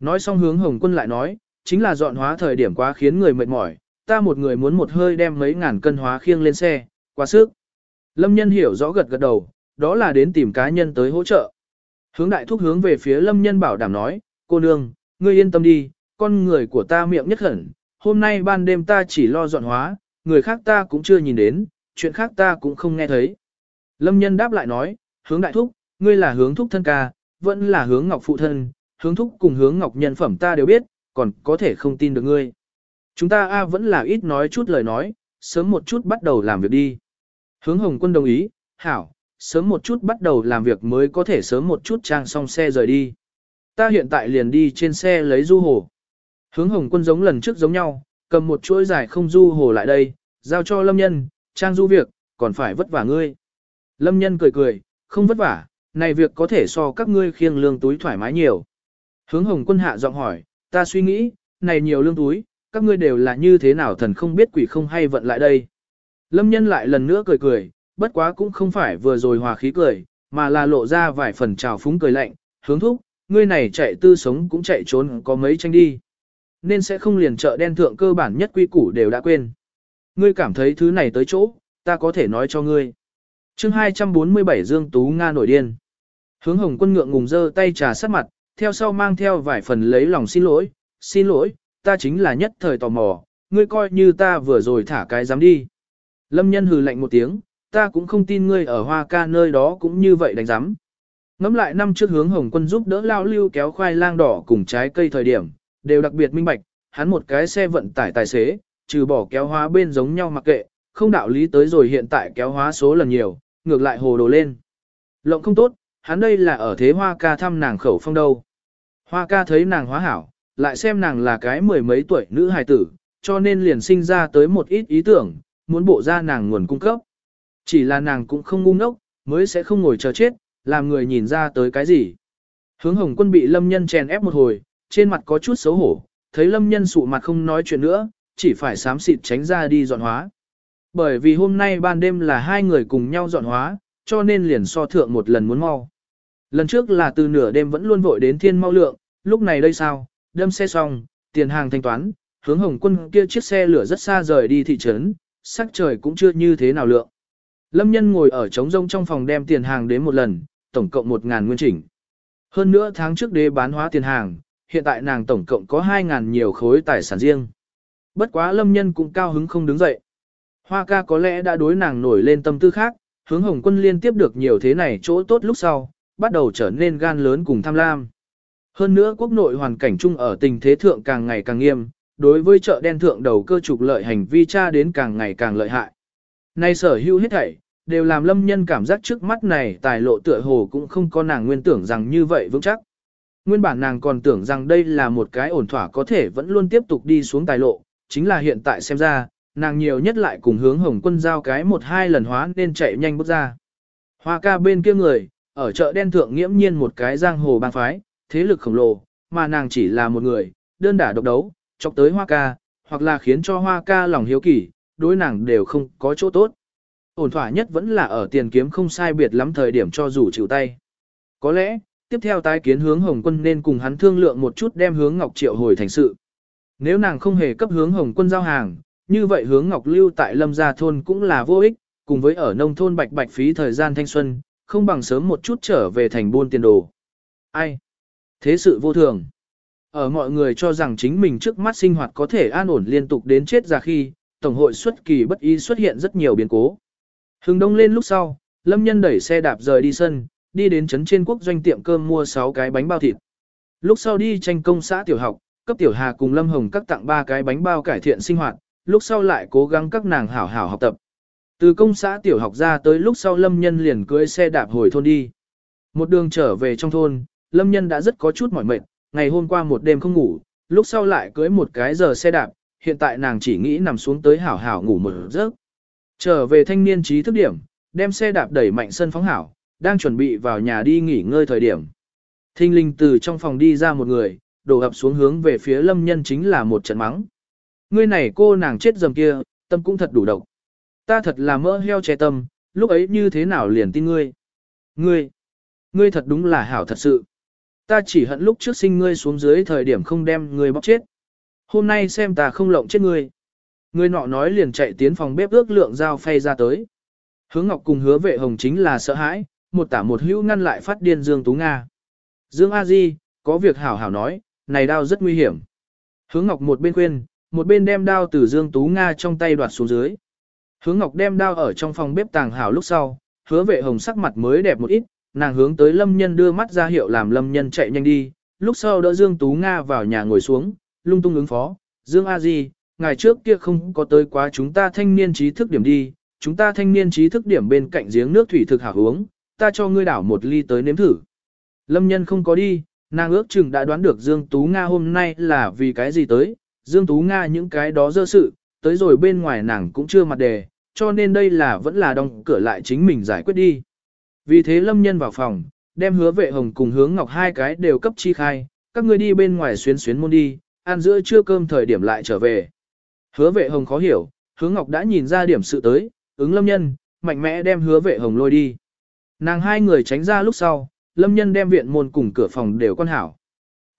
Nói xong hướng hồng quân lại nói, chính là dọn hóa thời điểm quá khiến người mệt mỏi, ta một người muốn một hơi đem mấy ngàn cân hóa khiêng lên xe, quá sức. Lâm nhân hiểu rõ gật gật đầu, đó là đến tìm cá nhân tới hỗ trợ. Hướng đại thúc hướng về phía lâm nhân bảo đảm nói, cô nương, ngươi yên tâm đi, con người của ta miệng nhất khẩn, hôm nay ban đêm ta chỉ lo dọn hóa, người khác ta cũng chưa nhìn đến, chuyện khác ta cũng không nghe thấy. Lâm nhân đáp lại nói, hướng đại thúc, ngươi là hướng thúc thân ca, vẫn là hướng ngọc phụ thân, hướng thúc cùng hướng ngọc nhân phẩm ta đều biết, còn có thể không tin được ngươi. Chúng ta A vẫn là ít nói chút lời nói, sớm một chút bắt đầu làm việc đi. Hướng hồng quân đồng ý, hảo, sớm một chút bắt đầu làm việc mới có thể sớm một chút trang xong xe rời đi. Ta hiện tại liền đi trên xe lấy du hồ. Hướng hồng quân giống lần trước giống nhau, cầm một chuỗi dài không du hồ lại đây, giao cho lâm nhân, trang du việc, còn phải vất vả ngươi. Lâm nhân cười cười, không vất vả, này việc có thể so các ngươi khiêng lương túi thoải mái nhiều. Hướng hồng quân hạ giọng hỏi, ta suy nghĩ, này nhiều lương túi, các ngươi đều là như thế nào thần không biết quỷ không hay vận lại đây. Lâm nhân lại lần nữa cười cười, bất quá cũng không phải vừa rồi hòa khí cười, mà là lộ ra vài phần trào phúng cười lạnh, hướng thúc, ngươi này chạy tư sống cũng chạy trốn có mấy tranh đi. Nên sẽ không liền chợ đen thượng cơ bản nhất quy củ đều đã quên. Ngươi cảm thấy thứ này tới chỗ, ta có thể nói cho ngươi. chương 247 Dương Tú Nga nổi điên. Hướng hồng quân ngượng ngùng dơ tay trà sát mặt, theo sau mang theo vài phần lấy lòng xin lỗi, xin lỗi, ta chính là nhất thời tò mò, ngươi coi như ta vừa rồi thả cái dám đi. Lâm nhân hừ lạnh một tiếng, ta cũng không tin ngươi ở hoa ca nơi đó cũng như vậy đánh giám. Ngắm lại năm trước hướng hồng quân giúp đỡ lao lưu kéo khoai lang đỏ cùng trái cây thời điểm, đều đặc biệt minh bạch, hắn một cái xe vận tải tài xế, trừ bỏ kéo hóa bên giống nhau mặc kệ, không đạo lý tới rồi hiện tại kéo hóa số lần nhiều, ngược lại hồ đồ lên. Lộng không tốt, hắn đây là ở thế hoa ca thăm nàng khẩu phong đâu. Hoa ca thấy nàng hóa hảo, lại xem nàng là cái mười mấy tuổi nữ hài tử, cho nên liền sinh ra tới một ít ý tưởng, muốn bộ ra nàng nguồn cung cấp. Chỉ là nàng cũng không ngu ngốc, mới sẽ không ngồi chờ chết, làm người nhìn ra tới cái gì. Hướng hồng quân bị lâm nhân chèn ép một hồi, trên mặt có chút xấu hổ, thấy lâm nhân sụ mặt không nói chuyện nữa, chỉ phải sám xịt tránh ra đi dọn hóa. Bởi vì hôm nay ban đêm là hai người cùng nhau dọn hóa, cho nên liền so thượng một lần muốn mau. Lần trước là từ nửa đêm vẫn luôn vội đến thiên mau lượng, lúc này đây sao, đâm xe xong, tiền hàng thanh toán, hướng hồng quân kia chiếc xe lửa rất xa rời đi thị trấn, sắc trời cũng chưa như thế nào lượng. Lâm nhân ngồi ở trống rông trong phòng đem tiền hàng đến một lần, tổng cộng 1.000 nguyên chỉnh. Hơn nữa tháng trước đế bán hóa tiền hàng, hiện tại nàng tổng cộng có 2.000 nhiều khối tài sản riêng. Bất quá lâm nhân cũng cao hứng không đứng dậy. Hoa ca có lẽ đã đối nàng nổi lên tâm tư khác, hướng hồng quân liên tiếp được nhiều thế này chỗ tốt lúc sau, bắt đầu trở nên gan lớn cùng tham lam. Hơn nữa quốc nội hoàn cảnh chung ở tình thế thượng càng ngày càng nghiêm, đối với chợ đen thượng đầu cơ trục lợi hành vi tra đến càng ngày càng lợi hại. Nay sở hữu hết thảy, đều làm lâm nhân cảm giác trước mắt này tài lộ tựa hồ cũng không có nàng nguyên tưởng rằng như vậy vững chắc. Nguyên bản nàng còn tưởng rằng đây là một cái ổn thỏa có thể vẫn luôn tiếp tục đi xuống tài lộ, chính là hiện tại xem ra, nàng nhiều nhất lại cùng hướng hồng quân giao cái một hai lần hóa nên chạy nhanh bước ra. Hoa ca bên kia người, ở chợ đen thượng nghiễm nhiên một cái giang hồ bang phái, thế lực khổng lồ, mà nàng chỉ là một người, đơn đả độc đấu, chọc tới hoa ca, hoặc là khiến cho hoa ca lòng hiếu kỳ, đối nàng đều không có chỗ tốt. Ổn thỏa nhất vẫn là ở tiền kiếm không sai biệt lắm thời điểm cho rủ chịu tay. Có lẽ, tiếp theo tái kiến hướng Hồng Quân nên cùng hắn thương lượng một chút đem hướng Ngọc Triệu hồi thành sự. Nếu nàng không hề cấp hướng Hồng Quân giao hàng, như vậy hướng Ngọc lưu tại Lâm Gia Thôn cũng là vô ích, cùng với ở nông thôn bạch bạch phí thời gian thanh xuân, không bằng sớm một chút trở về thành buôn tiền đồ. Ai? Thế sự vô thường. Ở mọi người cho rằng chính mình trước mắt sinh hoạt có thể an ổn liên tục đến chết ra khi, Tổng hội xuất kỳ bất ý xuất hiện rất nhiều biến cố. Hưng đông lên lúc sau, Lâm Nhân đẩy xe đạp rời đi sân, đi đến trấn trên quốc doanh tiệm cơm mua 6 cái bánh bao thịt. Lúc sau đi tranh công xã tiểu học, cấp tiểu hà cùng Lâm Hồng các tặng 3 cái bánh bao cải thiện sinh hoạt, lúc sau lại cố gắng các nàng hảo hảo học tập. Từ công xã tiểu học ra tới lúc sau Lâm Nhân liền cưỡi xe đạp hồi thôn đi. Một đường trở về trong thôn, Lâm Nhân đã rất có chút mỏi mệt, ngày hôm qua một đêm không ngủ, lúc sau lại cưỡi một cái giờ xe đạp, hiện tại nàng chỉ nghĩ nằm xuống tới hảo hảo ngủ một giấc. Trở về thanh niên trí thức điểm, đem xe đạp đẩy mạnh sân phóng hảo, đang chuẩn bị vào nhà đi nghỉ ngơi thời điểm. Thinh linh từ trong phòng đi ra một người, đổ ập xuống hướng về phía lâm nhân chính là một trận mắng. Ngươi này cô nàng chết dầm kia, tâm cũng thật đủ độc. Ta thật là mỡ heo che tâm, lúc ấy như thế nào liền tin ngươi. Ngươi, ngươi thật đúng là hảo thật sự. Ta chỉ hận lúc trước sinh ngươi xuống dưới thời điểm không đem ngươi bóc chết. Hôm nay xem ta không lộng chết ngươi. Ngươi nọ nói liền chạy tiến phòng bếp ước lượng dao phay ra tới. Hướng Ngọc cùng hứa vệ hồng chính là sợ hãi, một tả một hữu ngăn lại phát điên Dương Tú Nga. Dương A Di, có việc hảo hảo nói, này đao rất nguy hiểm. Hướng Ngọc một bên khuyên, một bên đem đao từ Dương Tú Nga trong tay đoạt xuống dưới. Hướng Ngọc đem đao ở trong phòng bếp tàng hảo lúc sau, hứa vệ hồng sắc mặt mới đẹp một ít, nàng hướng tới lâm nhân đưa mắt ra hiệu làm lâm nhân chạy nhanh đi, lúc sau đỡ Dương Tú Nga vào nhà ngồi xuống, lung tung ứng phó, Dương A Di, ngày trước kia không có tới quá chúng ta thanh niên trí thức điểm đi, chúng ta thanh niên trí thức điểm bên cạnh giếng nước thủy thực hảo uống, ta cho ngươi đảo một ly tới nếm thử. Lâm nhân không có đi, nàng ước chừng đã đoán được Dương Tú Nga hôm nay là vì cái gì tới, Dương Tú Nga những cái đó dơ sự, tới rồi bên ngoài nàng cũng chưa mặt đề, cho nên đây là vẫn là đóng cửa lại chính mình giải quyết đi. Vì thế Lâm nhân vào phòng, đem hứa vệ hồng cùng hướng ngọc hai cái đều cấp chi khai, các ngươi đi bên ngoài xuyến xuyến môn đi, ăn giữa trưa cơm thời điểm lại trở về. Hứa vệ hồng khó hiểu, hướng ngọc đã nhìn ra điểm sự tới, ứng lâm nhân, mạnh mẽ đem hứa vệ hồng lôi đi. Nàng hai người tránh ra lúc sau, lâm nhân đem viện môn cùng cửa phòng đều quan hảo.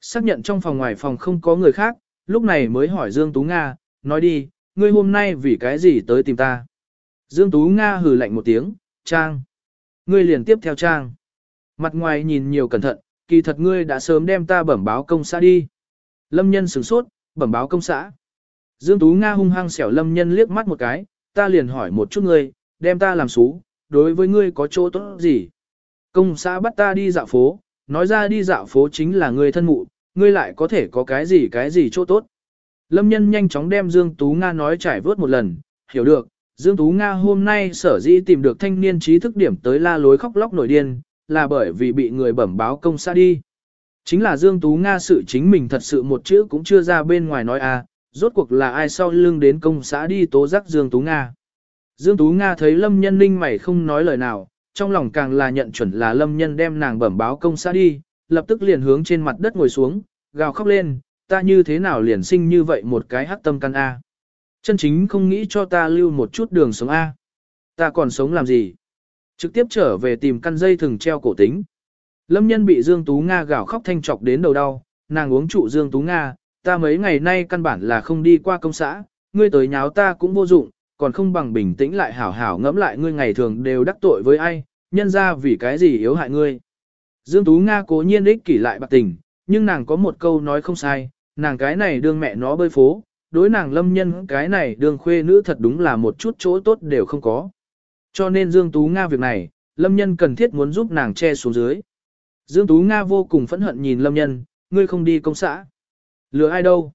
Xác nhận trong phòng ngoài phòng không có người khác, lúc này mới hỏi Dương Tú Nga, nói đi, ngươi hôm nay vì cái gì tới tìm ta. Dương Tú Nga hừ lạnh một tiếng, Trang. Ngươi liền tiếp theo Trang. Mặt ngoài nhìn nhiều cẩn thận, kỳ thật ngươi đã sớm đem ta bẩm báo công xã đi. Lâm nhân sửng sốt, bẩm báo công xã. Dương Tú Nga hung hăng xẻo lâm nhân liếc mắt một cái, ta liền hỏi một chút ngươi, đem ta làm xú, đối với ngươi có chỗ tốt gì? Công xã bắt ta đi dạo phố, nói ra đi dạo phố chính là ngươi thân mụ, ngươi lại có thể có cái gì cái gì chỗ tốt. Lâm nhân nhanh chóng đem Dương Tú Nga nói trải vớt một lần, hiểu được, Dương Tú Nga hôm nay sở dĩ tìm được thanh niên trí thức điểm tới la lối khóc lóc nổi điên, là bởi vì bị người bẩm báo công xã đi. Chính là Dương Tú Nga sự chính mình thật sự một chữ cũng chưa ra bên ngoài nói à, rốt cuộc là ai sau lưng đến công xã đi tố giác Dương Tú Nga. Dương Tú Nga thấy Lâm Nhân Ninh mày không nói lời nào, trong lòng càng là nhận chuẩn là Lâm Nhân đem nàng bẩm báo công xã đi, lập tức liền hướng trên mặt đất ngồi xuống, gào khóc lên, ta như thế nào liền sinh như vậy một cái hắc tâm căn A. Chân chính không nghĩ cho ta lưu một chút đường sống A. Ta còn sống làm gì? Trực tiếp trở về tìm căn dây thừng treo cổ tính. Lâm nhân bị Dương Tú Nga gào khóc thanh trọc đến đầu đau, nàng uống trụ Dương Tú Nga, ta mấy ngày nay căn bản là không đi qua công xã, ngươi tới nháo ta cũng vô dụng, còn không bằng bình tĩnh lại hảo hảo ngẫm lại ngươi ngày thường đều đắc tội với ai, nhân ra vì cái gì yếu hại ngươi. Dương Tú Nga cố nhiên ích kỷ lại bạc tình, nhưng nàng có một câu nói không sai, nàng cái này đương mẹ nó bơi phố, đối nàng lâm nhân cái này Đường khuê nữ thật đúng là một chút chỗ tốt đều không có. Cho nên Dương Tú Nga việc này, lâm nhân cần thiết muốn giúp nàng che xuống dưới. Dương Tú Nga vô cùng phẫn hận nhìn lâm nhân, ngươi không đi công xã. Lừa ai đâu?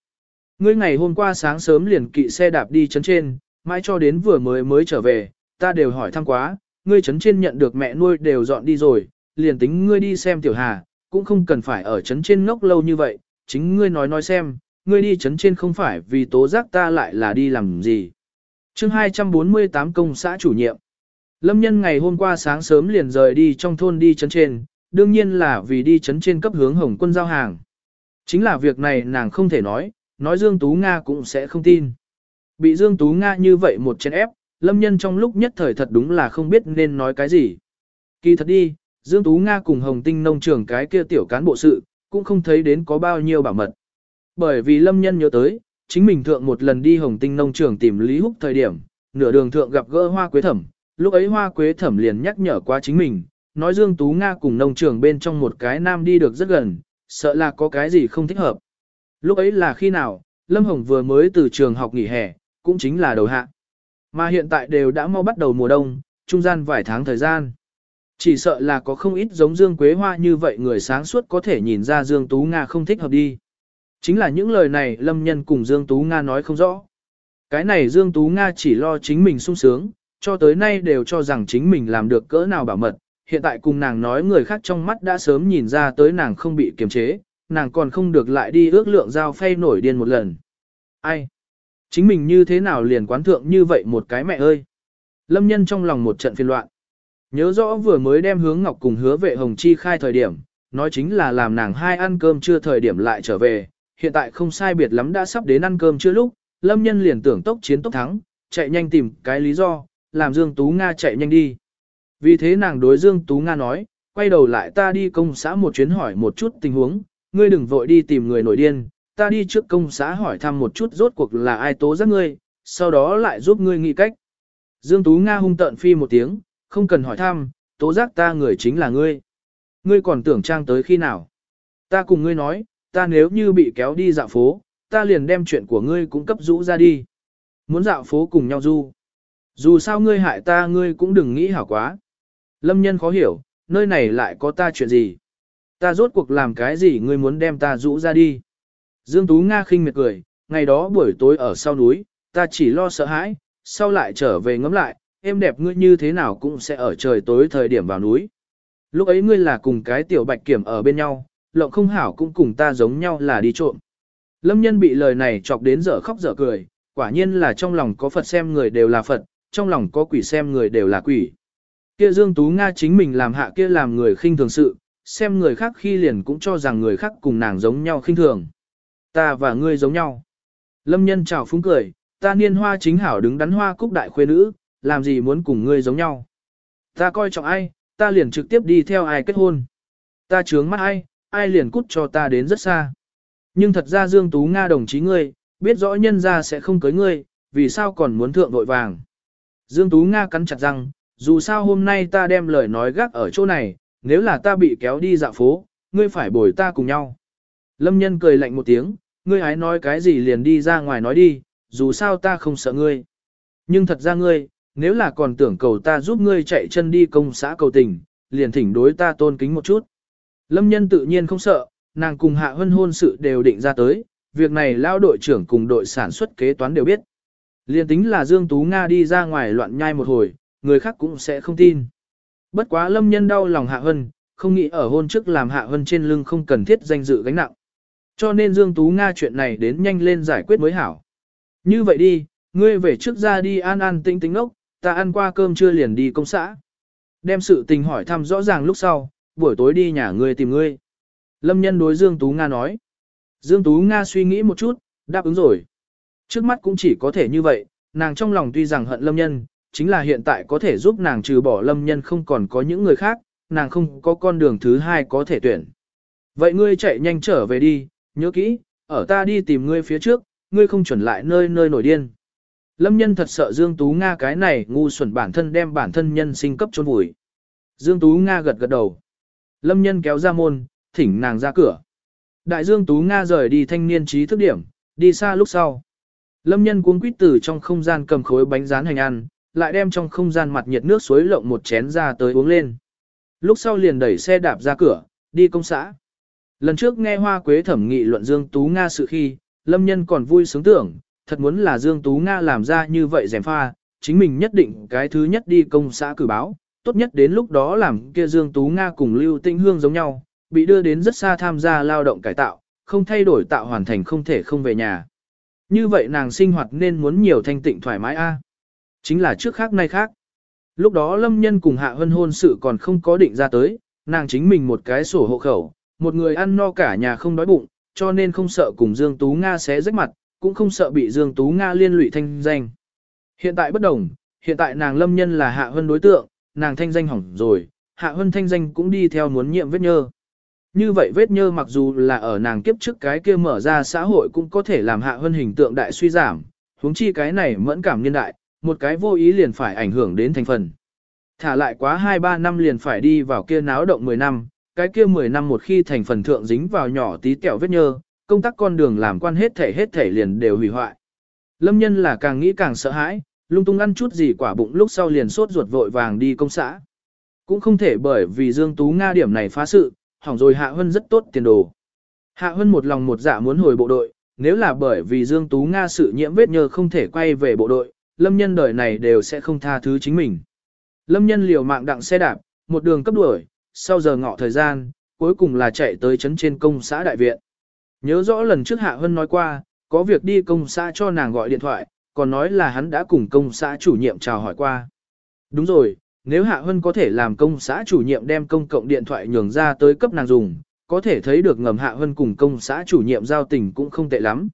Ngươi ngày hôm qua sáng sớm liền kỵ xe đạp đi chấn trên, mãi cho đến vừa mới mới trở về, ta đều hỏi thăm quá, ngươi chấn trên nhận được mẹ nuôi đều dọn đi rồi, liền tính ngươi đi xem tiểu hà, cũng không cần phải ở chấn trên ngốc lâu như vậy, chính ngươi nói nói xem, ngươi đi chấn trên không phải vì tố giác ta lại là đi làm gì. chương 248 công xã chủ nhiệm. Lâm nhân ngày hôm qua sáng sớm liền rời đi trong thôn đi chấn trên, đương nhiên là vì đi chấn trên cấp hướng hồng quân giao hàng. Chính là việc này nàng không thể nói, nói Dương Tú Nga cũng sẽ không tin. Bị Dương Tú Nga như vậy một chén ép, lâm nhân trong lúc nhất thời thật đúng là không biết nên nói cái gì. Kỳ thật đi, Dương Tú Nga cùng Hồng Tinh nông trường cái kia tiểu cán bộ sự, cũng không thấy đến có bao nhiêu bảo mật. Bởi vì lâm nhân nhớ tới, chính mình thượng một lần đi Hồng Tinh nông trường tìm Lý Húc thời điểm, nửa đường thượng gặp gỡ hoa quế thẩm, lúc ấy hoa quế thẩm liền nhắc nhở qua chính mình, nói Dương Tú Nga cùng nông trường bên trong một cái nam đi được rất gần, sợ là có cái gì không thích hợp. Lúc ấy là khi nào, Lâm Hồng vừa mới từ trường học nghỉ hè, cũng chính là đầu hạ. Mà hiện tại đều đã mau bắt đầu mùa đông, trung gian vài tháng thời gian. Chỉ sợ là có không ít giống Dương Quế Hoa như vậy người sáng suốt có thể nhìn ra Dương Tú Nga không thích hợp đi. Chính là những lời này Lâm Nhân cùng Dương Tú Nga nói không rõ. Cái này Dương Tú Nga chỉ lo chính mình sung sướng, cho tới nay đều cho rằng chính mình làm được cỡ nào bảo mật, hiện tại cùng nàng nói người khác trong mắt đã sớm nhìn ra tới nàng không bị kiềm chế, nàng còn không được lại đi ước lượng giao phay nổi điên một lần. Ai? Chính mình như thế nào liền quán thượng như vậy một cái mẹ ơi? Lâm nhân trong lòng một trận phiền loạn. Nhớ rõ vừa mới đem hướng ngọc cùng hứa vệ hồng chi khai thời điểm, nói chính là làm nàng hai ăn cơm chưa thời điểm lại trở về, hiện tại không sai biệt lắm đã sắp đến ăn cơm chưa lúc, lâm nhân liền tưởng tốc chiến tốc thắng, chạy nhanh tìm cái lý do, làm Dương Tú Nga chạy nhanh đi. Vì thế nàng đối Dương Tú Nga nói, quay đầu lại ta đi công xã một chuyến hỏi một chút tình huống, ngươi đừng vội đi tìm người nổi điên, ta đi trước công xã hỏi thăm một chút rốt cuộc là ai tố giác ngươi, sau đó lại giúp ngươi nghĩ cách. Dương Tú Nga hung tợn phi một tiếng, không cần hỏi thăm, tố giác ta người chính là ngươi. Ngươi còn tưởng trang tới khi nào? Ta cùng ngươi nói, ta nếu như bị kéo đi dạo phố, ta liền đem chuyện của ngươi cũng cấp rũ ra đi. Muốn dạo phố cùng nhau du. Dù sao ngươi hại ta ngươi cũng đừng nghĩ hảo quá. Lâm nhân khó hiểu, nơi này lại có ta chuyện gì? Ta rốt cuộc làm cái gì ngươi muốn đem ta rũ ra đi. Dương Tú Nga khinh miệt cười, ngày đó buổi tối ở sau núi, ta chỉ lo sợ hãi, sau lại trở về ngắm lại, em đẹp ngươi như thế nào cũng sẽ ở trời tối thời điểm vào núi. Lúc ấy ngươi là cùng cái tiểu bạch kiểm ở bên nhau, lộng không hảo cũng cùng ta giống nhau là đi trộm. Lâm nhân bị lời này chọc đến dở khóc dở cười, quả nhiên là trong lòng có Phật xem người đều là Phật, trong lòng có quỷ xem người đều là quỷ. Kia Dương Tú Nga chính mình làm hạ kia làm người khinh thường sự, xem người khác khi liền cũng cho rằng người khác cùng nàng giống nhau khinh thường. Ta và ngươi giống nhau. Lâm nhân chào phúng cười, ta niên hoa chính hảo đứng đắn hoa cúc đại khuê nữ, làm gì muốn cùng ngươi giống nhau. Ta coi trọng ai, ta liền trực tiếp đi theo ai kết hôn. Ta trướng mắt ai, ai liền cút cho ta đến rất xa. Nhưng thật ra Dương Tú Nga đồng chí ngươi, biết rõ nhân ra sẽ không cưới ngươi, vì sao còn muốn thượng vội vàng. Dương Tú Nga cắn chặt răng, dù sao hôm nay ta đem lời nói gác ở chỗ này, nếu là ta bị kéo đi dạo phố, ngươi phải bồi ta cùng nhau. Lâm nhân cười lạnh một tiếng, ngươi hái nói cái gì liền đi ra ngoài nói đi, dù sao ta không sợ ngươi. Nhưng thật ra ngươi, nếu là còn tưởng cầu ta giúp ngươi chạy chân đi công xã cầu tình, liền thỉnh đối ta tôn kính một chút. Lâm nhân tự nhiên không sợ, nàng cùng hạ hân hôn sự đều định ra tới, việc này lao đội trưởng cùng đội sản xuất kế toán đều biết. Liền tính là Dương Tú Nga đi ra ngoài loạn nhai một hồi, người khác cũng sẽ không tin. Bất quá lâm nhân đau lòng hạ hân, không nghĩ ở hôn trước làm hạ hân trên lưng không cần thiết danh dự gánh nặng. Cho nên Dương Tú Nga chuyện này đến nhanh lên giải quyết mới hảo. Như vậy đi, ngươi về trước ra đi an an tinh tinh ốc, ta ăn qua cơm chưa liền đi công xã. Đem sự tình hỏi thăm rõ ràng lúc sau, buổi tối đi nhà ngươi tìm ngươi. Lâm nhân đối Dương Tú Nga nói. Dương Tú Nga suy nghĩ một chút, đáp ứng rồi. Trước mắt cũng chỉ có thể như vậy, nàng trong lòng tuy rằng hận Lâm nhân, chính là hiện tại có thể giúp nàng trừ bỏ Lâm nhân không còn có những người khác, nàng không có con đường thứ hai có thể tuyển. Vậy ngươi chạy nhanh trở về đi, nhớ kỹ, ở ta đi tìm ngươi phía trước, ngươi không chuẩn lại nơi nơi nổi điên. Lâm nhân thật sợ Dương Tú Nga cái này ngu xuẩn bản thân đem bản thân nhân sinh cấp trốn vùi. Dương Tú Nga gật gật đầu. Lâm nhân kéo ra môn, thỉnh nàng ra cửa. Đại Dương Tú Nga rời đi thanh niên trí thức điểm, đi xa lúc sau. Lâm nhân cuống quýt từ trong không gian cầm khối bánh rán hành ăn, lại đem trong không gian mặt nhiệt nước suối lộng một chén ra tới uống lên. Lúc sau liền đẩy xe đạp ra cửa, đi công xã. Lần trước nghe Hoa Quế thẩm nghị luận Dương Tú Nga sự khi, Lâm nhân còn vui sướng tưởng, thật muốn là Dương Tú Nga làm ra như vậy rèm pha, chính mình nhất định cái thứ nhất đi công xã cử báo, tốt nhất đến lúc đó làm kia Dương Tú Nga cùng Lưu Tinh Hương giống nhau, bị đưa đến rất xa tham gia lao động cải tạo, không thay đổi tạo hoàn thành không thể không về nhà. Như vậy nàng sinh hoạt nên muốn nhiều thanh tịnh thoải mái a. Chính là trước khác nay khác. Lúc đó Lâm Nhân cùng Hạ Hân hôn sự còn không có định ra tới, nàng chính mình một cái sổ hộ khẩu, một người ăn no cả nhà không đói bụng, cho nên không sợ cùng Dương Tú Nga xé rách mặt, cũng không sợ bị Dương Tú Nga liên lụy thanh danh. Hiện tại bất đồng, hiện tại nàng Lâm Nhân là Hạ Hân đối tượng, nàng thanh danh hỏng rồi, Hạ Hân thanh danh cũng đi theo muốn nhiệm vết nhơ. Như vậy vết nhơ mặc dù là ở nàng kiếp trước cái kia mở ra xã hội cũng có thể làm Hạ Hân hình tượng đại suy giảm, huống chi cái này mẫn cảm niên đại, một cái vô ý liền phải ảnh hưởng đến thành phần. Thả lại quá 2-3 năm liền phải đi vào kia náo động 10 năm, cái kia 10 năm một khi thành phần thượng dính vào nhỏ tí kẹo vết nhơ, công tác con đường làm quan hết thể hết thể liền đều hủy hoại. Lâm nhân là càng nghĩ càng sợ hãi, lung tung ăn chút gì quả bụng lúc sau liền sốt ruột vội vàng đi công xã. Cũng không thể bởi vì Dương Tú Nga điểm này phá sự, hỏng rồi Hạ Hân rất tốt tiền đồ. Hạ Hân một lòng một dạ muốn hồi bộ đội, nếu là bởi vì Dương Tú Nga sự nhiễm vết nhơ không thể quay về bộ đội, lâm nhân đời này đều sẽ không tha thứ chính mình. Lâm nhân liều mạng đặng xe đạp, một đường cấp đuổi, sau giờ ngọ thời gian, cuối cùng là chạy tới trấn trên công xã đại viện. Nhớ rõ lần trước Hạ Hân nói qua, có việc đi công xã cho nàng gọi điện thoại, còn nói là hắn đã cùng công xã chủ nhiệm chào hỏi qua. Đúng rồi, nếu Hạ Hân có thể làm công xã chủ nhiệm đem công cộng điện thoại nhường ra tới cấp nàng dùng, có thể thấy được ngầm Hạ Hân cùng công xã chủ nhiệm giao tình cũng không tệ lắm.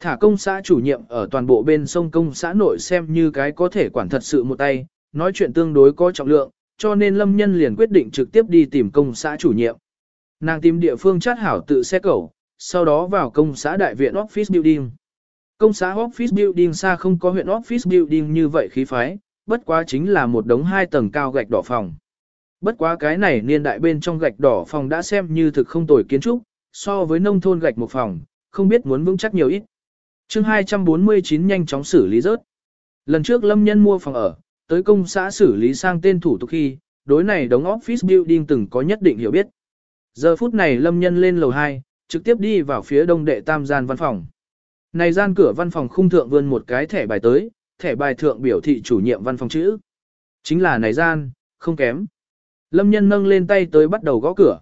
Thả công xã chủ nhiệm ở toàn bộ bên sông công xã nội xem như cái có thể quản thật sự một tay, nói chuyện tương đối có trọng lượng, cho nên Lâm Nhân liền quyết định trực tiếp đi tìm công xã chủ nhiệm. Nàng tìm địa phương chát hảo tự xe cẩu, sau đó vào công xã đại viện Office Building. Công xã Office Building xa không có huyện Office Building như vậy khí phái, bất quá chính là một đống hai tầng cao gạch đỏ phòng. Bất quá cái này niên đại bên trong gạch đỏ phòng đã xem như thực không tồi kiến trúc, so với nông thôn gạch một phòng, không biết muốn vững chắc nhiều ít. chương 249 nhanh chóng xử lý rớt. Lần trước Lâm Nhân mua phòng ở, tới công xã xử lý sang tên thủ tục khi, đối này đống office building từng có nhất định hiểu biết. Giờ phút này lâm nhân lên lầu 2, trực tiếp đi vào phía đông đệ tam gian văn phòng. Này gian cửa văn phòng khung thượng vươn một cái thẻ bài tới, thẻ bài thượng biểu thị chủ nhiệm văn phòng chữ. Chính là này gian, không kém. Lâm nhân nâng lên tay tới bắt đầu gõ cửa.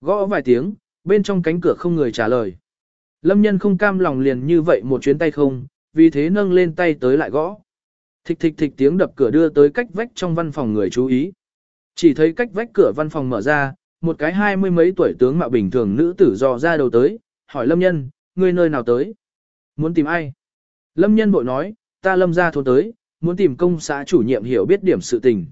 Gõ vài tiếng, bên trong cánh cửa không người trả lời. Lâm nhân không cam lòng liền như vậy một chuyến tay không, vì thế nâng lên tay tới lại gõ. Thịch thịch thịch tiếng đập cửa đưa tới cách vách trong văn phòng người chú ý. Chỉ thấy cách vách cửa văn phòng mở ra, một cái hai mươi mấy tuổi tướng mạo bình thường nữ tử dò ra đầu tới, hỏi Lâm Nhân, ngươi nơi nào tới? Muốn tìm ai? Lâm Nhân bội nói, ta Lâm ra thôn tới, muốn tìm công xã chủ nhiệm hiểu biết điểm sự tình.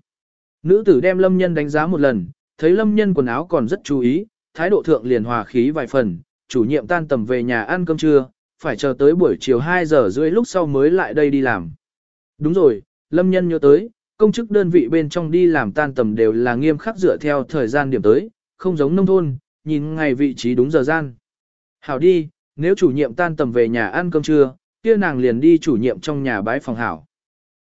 Nữ tử đem Lâm Nhân đánh giá một lần, thấy Lâm Nhân quần áo còn rất chú ý, thái độ thượng liền hòa khí vài phần, chủ nhiệm tan tầm về nhà ăn cơm trưa, phải chờ tới buổi chiều 2 giờ rưỡi lúc sau mới lại đây đi làm. Đúng rồi, Lâm Nhân nhớ tới, công chức đơn vị bên trong đi làm tan tầm đều là nghiêm khắc dựa theo thời gian điểm tới, không giống nông thôn, nhìn ngày vị trí đúng giờ gian. Hảo đi, nếu chủ nhiệm tan tầm về nhà ăn cơm trưa, kia nàng liền đi chủ nhiệm trong nhà bái phòng hảo.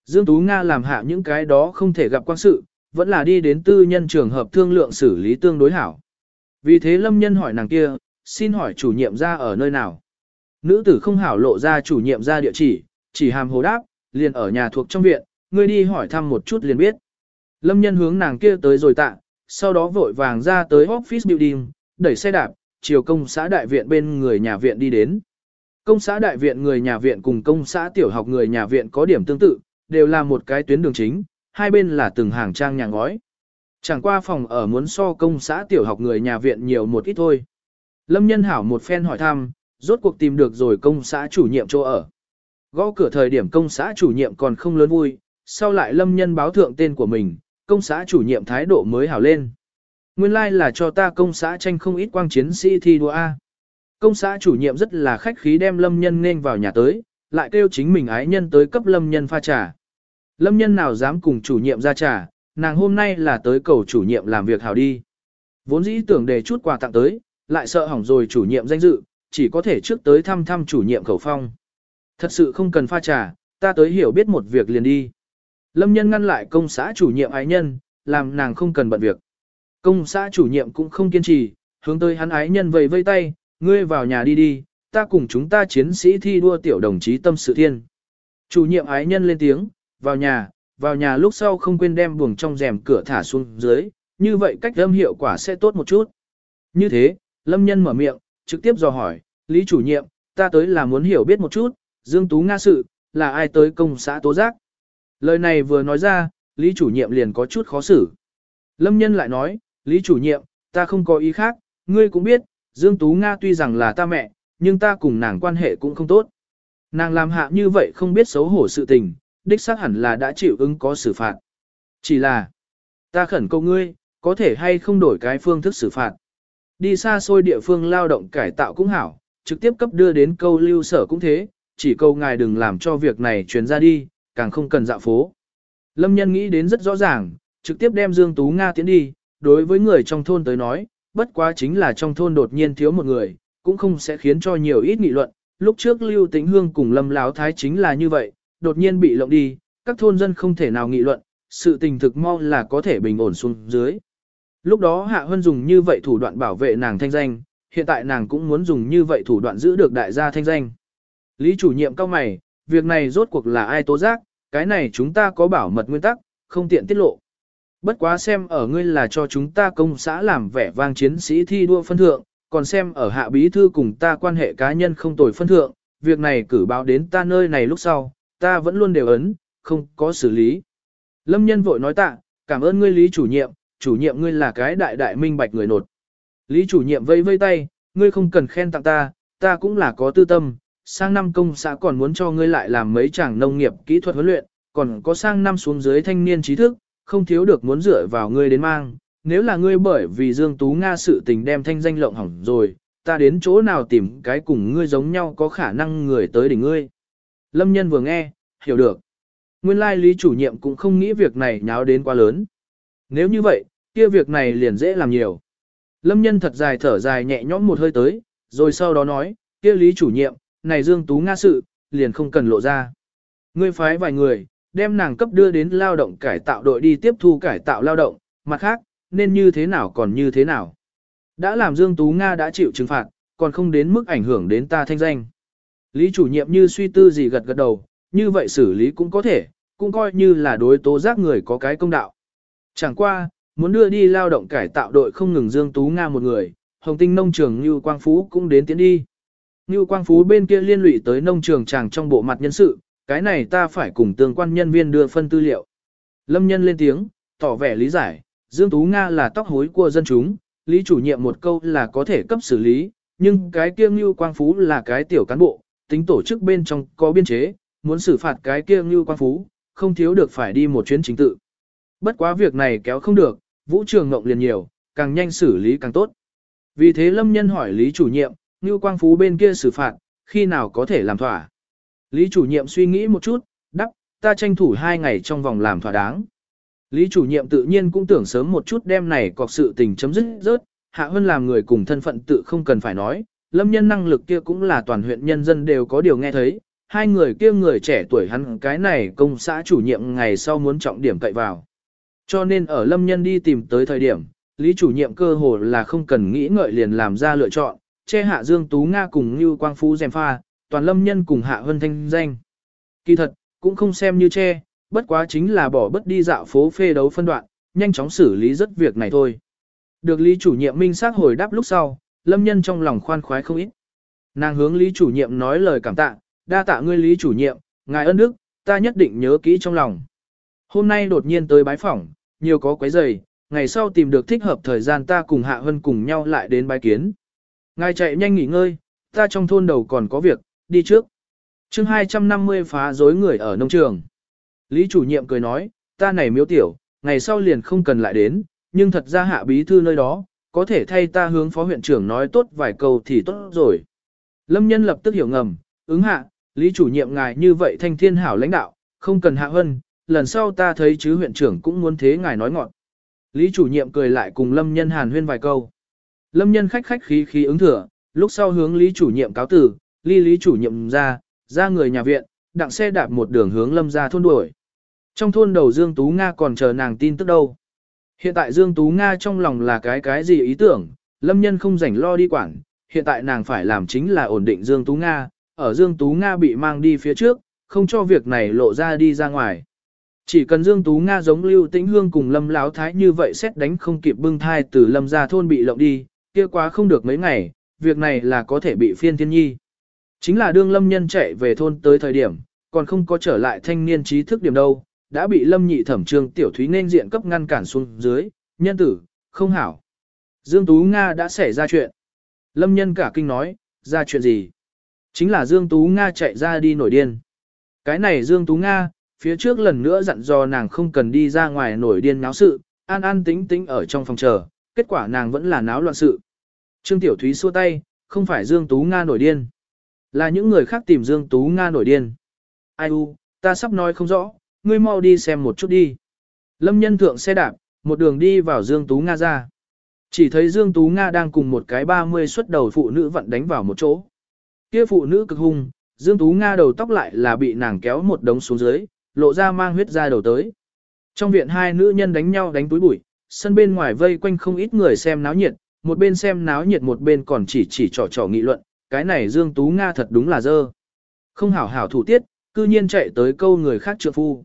Dương Tú Nga làm hạ những cái đó không thể gặp quan sự, vẫn là đi đến tư nhân trường hợp thương lượng xử lý tương đối hảo. Vì thế Lâm Nhân hỏi nàng kia, xin hỏi chủ nhiệm ra ở nơi nào. Nữ tử không hảo lộ ra chủ nhiệm ra địa chỉ, chỉ hàm hồ đáp, liền ở nhà thuộc trong viện, ngươi đi hỏi thăm một chút liền biết. Lâm Nhân hướng nàng kia tới rồi tạ, sau đó vội vàng ra tới office building, đẩy xe đạp, chiều công xã đại viện bên người nhà viện đi đến. Công xã đại viện người nhà viện cùng công xã tiểu học người nhà viện có điểm tương tự, đều là một cái tuyến đường chính, hai bên là từng hàng trang nhà ngói. Chẳng qua phòng ở muốn so công xã tiểu học người nhà viện nhiều một ít thôi. Lâm Nhân Hảo một phen hỏi thăm, rốt cuộc tìm được rồi công xã chủ nhiệm chỗ ở. Gõ cửa thời điểm công xã chủ nhiệm còn không lớn vui, sau lại Lâm Nhân báo thượng tên của mình, công xã chủ nhiệm thái độ mới hảo lên. Nguyên lai like là cho ta công xã tranh không ít quang chiến sĩ thi đua A. Công xã chủ nhiệm rất là khách khí đem Lâm Nhân nên vào nhà tới, lại kêu chính mình ái nhân tới cấp Lâm Nhân pha trà. Lâm Nhân nào dám cùng chủ nhiệm ra trà, nàng hôm nay là tới cầu chủ nhiệm làm việc hảo đi. Vốn dĩ tưởng để chút quà tặng tới, lại sợ hỏng rồi chủ nhiệm danh dự, chỉ có thể trước tới thăm thăm chủ nhiệm khẩu phong. Thật sự không cần pha trà, ta tới hiểu biết một việc liền đi. Lâm nhân ngăn lại công xã chủ nhiệm ái nhân, làm nàng không cần bận việc. Công xã chủ nhiệm cũng không kiên trì, hướng tới hắn ái nhân vầy vây tay, ngươi vào nhà đi đi, ta cùng chúng ta chiến sĩ thi đua tiểu đồng chí tâm sự thiên. Chủ nhiệm ái nhân lên tiếng, vào nhà, vào nhà lúc sau không quên đem buồng trong rèm cửa thả xuống dưới, như vậy cách âm hiệu quả sẽ tốt một chút. Như thế, lâm nhân mở miệng, trực tiếp dò hỏi, Lý chủ nhiệm, ta tới là muốn hiểu biết một chút, Dương Tú Nga sự, là ai tới công xã tố giác. Lời này vừa nói ra, Lý chủ nhiệm liền có chút khó xử. Lâm nhân lại nói, Lý chủ nhiệm, ta không có ý khác, ngươi cũng biết, Dương Tú Nga tuy rằng là ta mẹ, nhưng ta cùng nàng quan hệ cũng không tốt. Nàng làm hạ như vậy không biết xấu hổ sự tình, đích xác hẳn là đã chịu ứng có xử phạt. Chỉ là, ta khẩn cầu ngươi, có thể hay không đổi cái phương thức xử phạt. Đi xa xôi địa phương lao động cải tạo cũng hảo, trực tiếp cấp đưa đến câu lưu sở cũng thế, chỉ cầu ngài đừng làm cho việc này truyền ra đi, càng không cần dạo phố. Lâm nhân nghĩ đến rất rõ ràng, trực tiếp đem Dương Tú Nga tiến đi, đối với người trong thôn tới nói, bất quá chính là trong thôn đột nhiên thiếu một người, cũng không sẽ khiến cho nhiều ít nghị luận. Lúc trước Lưu Tĩnh Hương cùng Lâm Láo Thái chính là như vậy, đột nhiên bị lộng đi, các thôn dân không thể nào nghị luận, sự tình thực mau là có thể bình ổn xuống dưới. Lúc đó Hạ Hân dùng như vậy thủ đoạn bảo vệ nàng thanh danh, hiện tại nàng cũng muốn dùng như vậy thủ đoạn giữ được đại gia thanh danh. Lý chủ nhiệm cao mày, việc này rốt cuộc là ai tố giác, cái này chúng ta có bảo mật nguyên tắc, không tiện tiết lộ. Bất quá xem ở ngươi là cho chúng ta công xã làm vẻ vang chiến sĩ thi đua phân thượng, còn xem ở hạ bí thư cùng ta quan hệ cá nhân không tồi phân thượng, việc này cử báo đến ta nơi này lúc sau, ta vẫn luôn đều ấn, không có xử lý. Lâm nhân vội nói tạ, cảm ơn ngươi lý chủ nhiệm, chủ nhiệm ngươi là cái đại đại minh bạch người nột. Lý chủ nhiệm vây vây tay, ngươi không cần khen tặng ta, ta cũng là có tư tâm, sang năm công xã còn muốn cho ngươi lại làm mấy chàng nông nghiệp kỹ thuật huấn luyện, còn có sang năm xuống dưới thanh niên trí thức, không thiếu được muốn dựa vào ngươi đến mang. Nếu là ngươi bởi vì Dương Tú Nga sự tình đem thanh danh lộng hỏng rồi, ta đến chỗ nào tìm cái cùng ngươi giống nhau có khả năng người tới đỉnh ngươi. Lâm nhân vừa nghe, hiểu được. Nguyên lai lý chủ nhiệm cũng không nghĩ việc này nháo đến quá lớn. Nếu như vậy, kia việc này liền dễ làm nhiều. Lâm nhân thật dài thở dài nhẹ nhõm một hơi tới, rồi sau đó nói, kia lý chủ nhiệm, này Dương Tú Nga sự, liền không cần lộ ra. Ngươi phái vài người, đem nàng cấp đưa đến lao động cải tạo đội đi tiếp thu cải tạo lao động, mặt khác, nên như thế nào còn như thế nào. Đã làm Dương Tú Nga đã chịu trừng phạt, còn không đến mức ảnh hưởng đến ta thanh danh. Lý chủ nhiệm như suy tư gì gật gật đầu, như vậy xử lý cũng có thể, cũng coi như là đối tố giác người có cái công đạo. Chẳng qua, muốn đưa đi lao động cải tạo đội không ngừng Dương Tú Nga một người, Hồng Tinh nông trường Như Quang Phú cũng đến tiến đi. Như Quang Phú bên kia liên lụy tới nông trường chàng trong bộ mặt nhân sự, cái này ta phải cùng tương quan nhân viên đưa phân tư liệu. Lâm nhân lên tiếng, tỏ vẻ lý giải, Dương Tú Nga là tóc hối của dân chúng, lý chủ nhiệm một câu là có thể cấp xử lý, nhưng cái kia ngưu Quang Phú là cái tiểu cán bộ, tính tổ chức bên trong có biên chế, muốn xử phạt cái kia ngưu Quang Phú, không thiếu được phải đi một chuyến chính tự. Bất quá việc này kéo không được, vũ trường ngộng liền nhiều, càng nhanh xử lý càng tốt. Vì thế Lâm Nhân hỏi Lý chủ nhiệm, ngưu Quang Phú bên kia xử phạt, khi nào có thể làm thỏa. Lý chủ nhiệm suy nghĩ một chút, đắp, ta tranh thủ hai ngày trong vòng làm thỏa đáng. Lý chủ nhiệm tự nhiên cũng tưởng sớm một chút đem này cọc sự tình chấm dứt rớt, hạ hơn làm người cùng thân phận tự không cần phải nói, lâm nhân năng lực kia cũng là toàn huyện nhân dân đều có điều nghe thấy, hai người kia người trẻ tuổi hắn cái này công xã chủ nhiệm ngày sau muốn trọng điểm cậy vào. Cho nên ở lâm nhân đi tìm tới thời điểm, Lý chủ nhiệm cơ hồ là không cần nghĩ ngợi liền làm ra lựa chọn, che hạ Dương Tú Nga cùng Như Quang Phú dèm pha, toàn lâm nhân cùng hạ hân thanh danh. Kỳ thật, cũng không xem như che, bất quá chính là bỏ bất đi dạo phố phê đấu phân đoạn, nhanh chóng xử lý rất việc này thôi. Được Lý chủ nhiệm minh xác hồi đáp lúc sau, lâm nhân trong lòng khoan khoái không ít. Nàng hướng Lý chủ nhiệm nói lời cảm tạ, đa tạ ngươi Lý chủ nhiệm, ngài ơn đức, ta nhất định nhớ kỹ trong lòng. Hôm nay đột nhiên tới bái phỏng, nhiều có quấy giày, ngày sau tìm được thích hợp thời gian ta cùng Hạ Hân cùng nhau lại đến bái kiến. Ngài chạy nhanh nghỉ ngơi, ta trong thôn đầu còn có việc, đi trước. chương 250 phá rối người ở nông trường. Lý chủ nhiệm cười nói, ta này miếu tiểu, ngày sau liền không cần lại đến, nhưng thật ra hạ bí thư nơi đó, có thể thay ta hướng phó huyện trưởng nói tốt vài câu thì tốt rồi. Lâm nhân lập tức hiểu ngầm, ứng hạ, Lý chủ nhiệm ngài như vậy thanh thiên hảo lãnh đạo, không cần hạ hơn, lần sau ta thấy chứ huyện trưởng cũng muốn thế ngài nói ngọn. Lý chủ nhiệm cười lại cùng Lâm nhân hàn huyên vài câu. Lâm nhân khách khách khí khí ứng thừa, lúc sau hướng Lý chủ nhiệm cáo tử, ly Lý chủ nhiệm ra, ra người nhà viện, đặng xe đạp một đường hướng Lâm ra thôn đuổi. Trong thôn đầu Dương Tú Nga còn chờ nàng tin tức đâu. Hiện tại Dương Tú Nga trong lòng là cái cái gì ý tưởng, Lâm nhân không rảnh lo đi quản, hiện tại nàng phải làm chính là ổn định Dương Tú Nga, ở Dương Tú Nga bị mang đi phía trước, không cho việc này lộ ra đi ra ngoài. Chỉ cần Dương Tú Nga giống Lưu Tĩnh Hương cùng Lâm Láo Thái như vậy xét đánh không kịp bưng thai từ Lâm ra thôn bị lộng đi, kia quá không được mấy ngày, việc này là có thể bị phiên thiên nhi. Chính là đương Lâm nhân chạy về thôn tới thời điểm, còn không có trở lại thanh niên trí thức điểm đâu, đã bị Lâm nhị thẩm trương tiểu thúy nên diện cấp ngăn cản xuống dưới, nhân tử, không hảo. Dương Tú Nga đã xảy ra chuyện. Lâm nhân cả kinh nói, ra chuyện gì? Chính là Dương Tú Nga chạy ra đi nổi điên. Cái này Dương Tú Nga, phía trước lần nữa dặn dò nàng không cần đi ra ngoài nổi điên náo sự, an an tính tính ở trong phòng chờ, kết quả nàng vẫn là náo loạn sự. Trương Tiểu Thúy xua tay, không phải Dương Tú Nga nổi điên. Là những người khác tìm Dương Tú Nga nổi điên. Ai u, ta sắp nói không rõ, ngươi mau đi xem một chút đi. Lâm nhân thượng xe đạp, một đường đi vào Dương Tú Nga ra. Chỉ thấy Dương Tú Nga đang cùng một cái 30 xuất đầu phụ nữ vận đánh vào một chỗ. Kia phụ nữ cực hung, Dương Tú Nga đầu tóc lại là bị nàng kéo một đống xuống dưới, lộ ra mang huyết ra đầu tới. Trong viện hai nữ nhân đánh nhau đánh túi bụi, sân bên ngoài vây quanh không ít người xem náo nhiệt, một bên xem náo nhiệt một bên còn chỉ chỉ trò trò nghị luận, cái này Dương Tú Nga thật đúng là dơ. Không hảo hảo thủ tiết, cư nhiên chạy tới câu người khác trượng phu.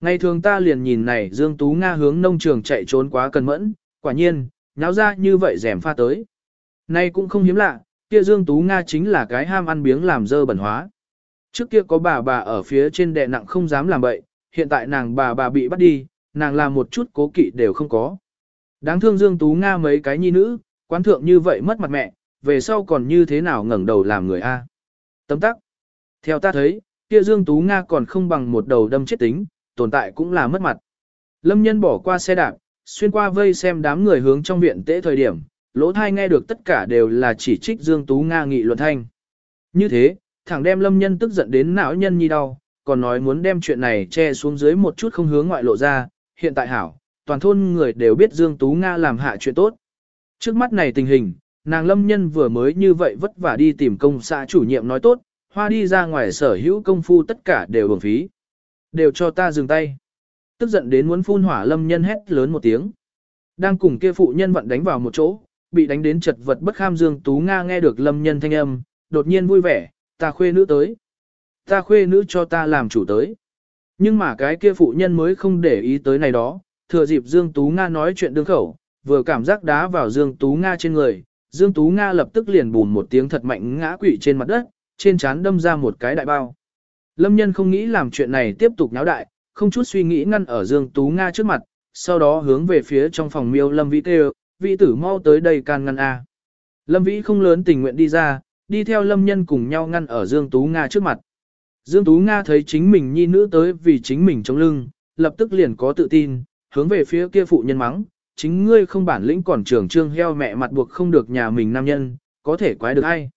Ngày thường ta liền nhìn này Dương Tú Nga hướng nông trường chạy trốn quá cần mẫn, quả nhiên, nháo ra như vậy rèm pha tới. Nay cũng không hiếm lạ, kia Dương Tú Nga chính là cái ham ăn biếng làm dơ bẩn hóa. Trước kia có bà bà ở phía trên đệ nặng không dám làm bậy, hiện tại nàng bà bà bị bắt đi, nàng làm một chút cố kỵ đều không có. Đáng thương Dương Tú Nga mấy cái nhi nữ, quán thượng như vậy mất mặt mẹ, về sau còn như thế nào ngẩng đầu làm người A. Tấm tắc. Theo ta thấy, kia Dương Tú Nga còn không bằng một đầu đâm chết tính, tồn tại cũng là mất mặt. Lâm nhân bỏ qua xe đạp, xuyên qua vây xem đám người hướng trong viện tễ thời điểm, lỗ thai nghe được tất cả đều là chỉ trích Dương Tú Nga nghị luận thanh. Như thế, thẳng đem lâm nhân tức giận đến não nhân nhi đau, còn nói muốn đem chuyện này che xuống dưới một chút không hướng ngoại lộ ra, hiện tại hảo, toàn thôn người đều biết Dương Tú Nga làm hạ chuyện tốt. Trước mắt này tình hình, nàng lâm nhân vừa mới như vậy vất vả đi tìm công xã chủ nhiệm nói tốt, hoa đi ra ngoài sở hữu công phu tất cả đều bổng phí. Đều cho ta dừng tay. Tức giận đến muốn phun hỏa lâm nhân hét lớn một tiếng. Đang cùng kia phụ nhân vận đánh vào một chỗ, bị đánh đến chật vật bất kham Dương Tú Nga nghe được lâm nhân thanh âm, đột nhiên vui vẻ, ta khuê nữ tới. Ta khuê nữ cho ta làm chủ tới. Nhưng mà cái kia phụ nhân mới không để ý tới này đó, thừa dịp Dương Tú Nga nói chuyện đương khẩu, vừa cảm giác đá vào Dương Tú Nga trên người, Dương Tú Nga lập tức liền bùn một tiếng thật mạnh ngã quỵ trên mặt đất, trên trán đâm ra một cái đại bao. Lâm nhân không nghĩ làm chuyện này tiếp tục náo đại, không chút suy nghĩ ngăn ở Dương Tú Nga trước mặt, sau đó hướng về phía trong phòng miêu Lâm Vĩ kêu, vị tử mau tới đây can ngăn A. Lâm Vĩ không lớn tình nguyện đi ra, đi theo Lâm nhân cùng nhau ngăn ở Dương Tú Nga trước mặt. Dương Tú Nga thấy chính mình nhi nữ tới vì chính mình chống lưng, lập tức liền có tự tin, hướng về phía kia phụ nhân mắng, chính ngươi không bản lĩnh còn trưởng trương heo mẹ mặt buộc không được nhà mình nam nhân, có thể quái được ai.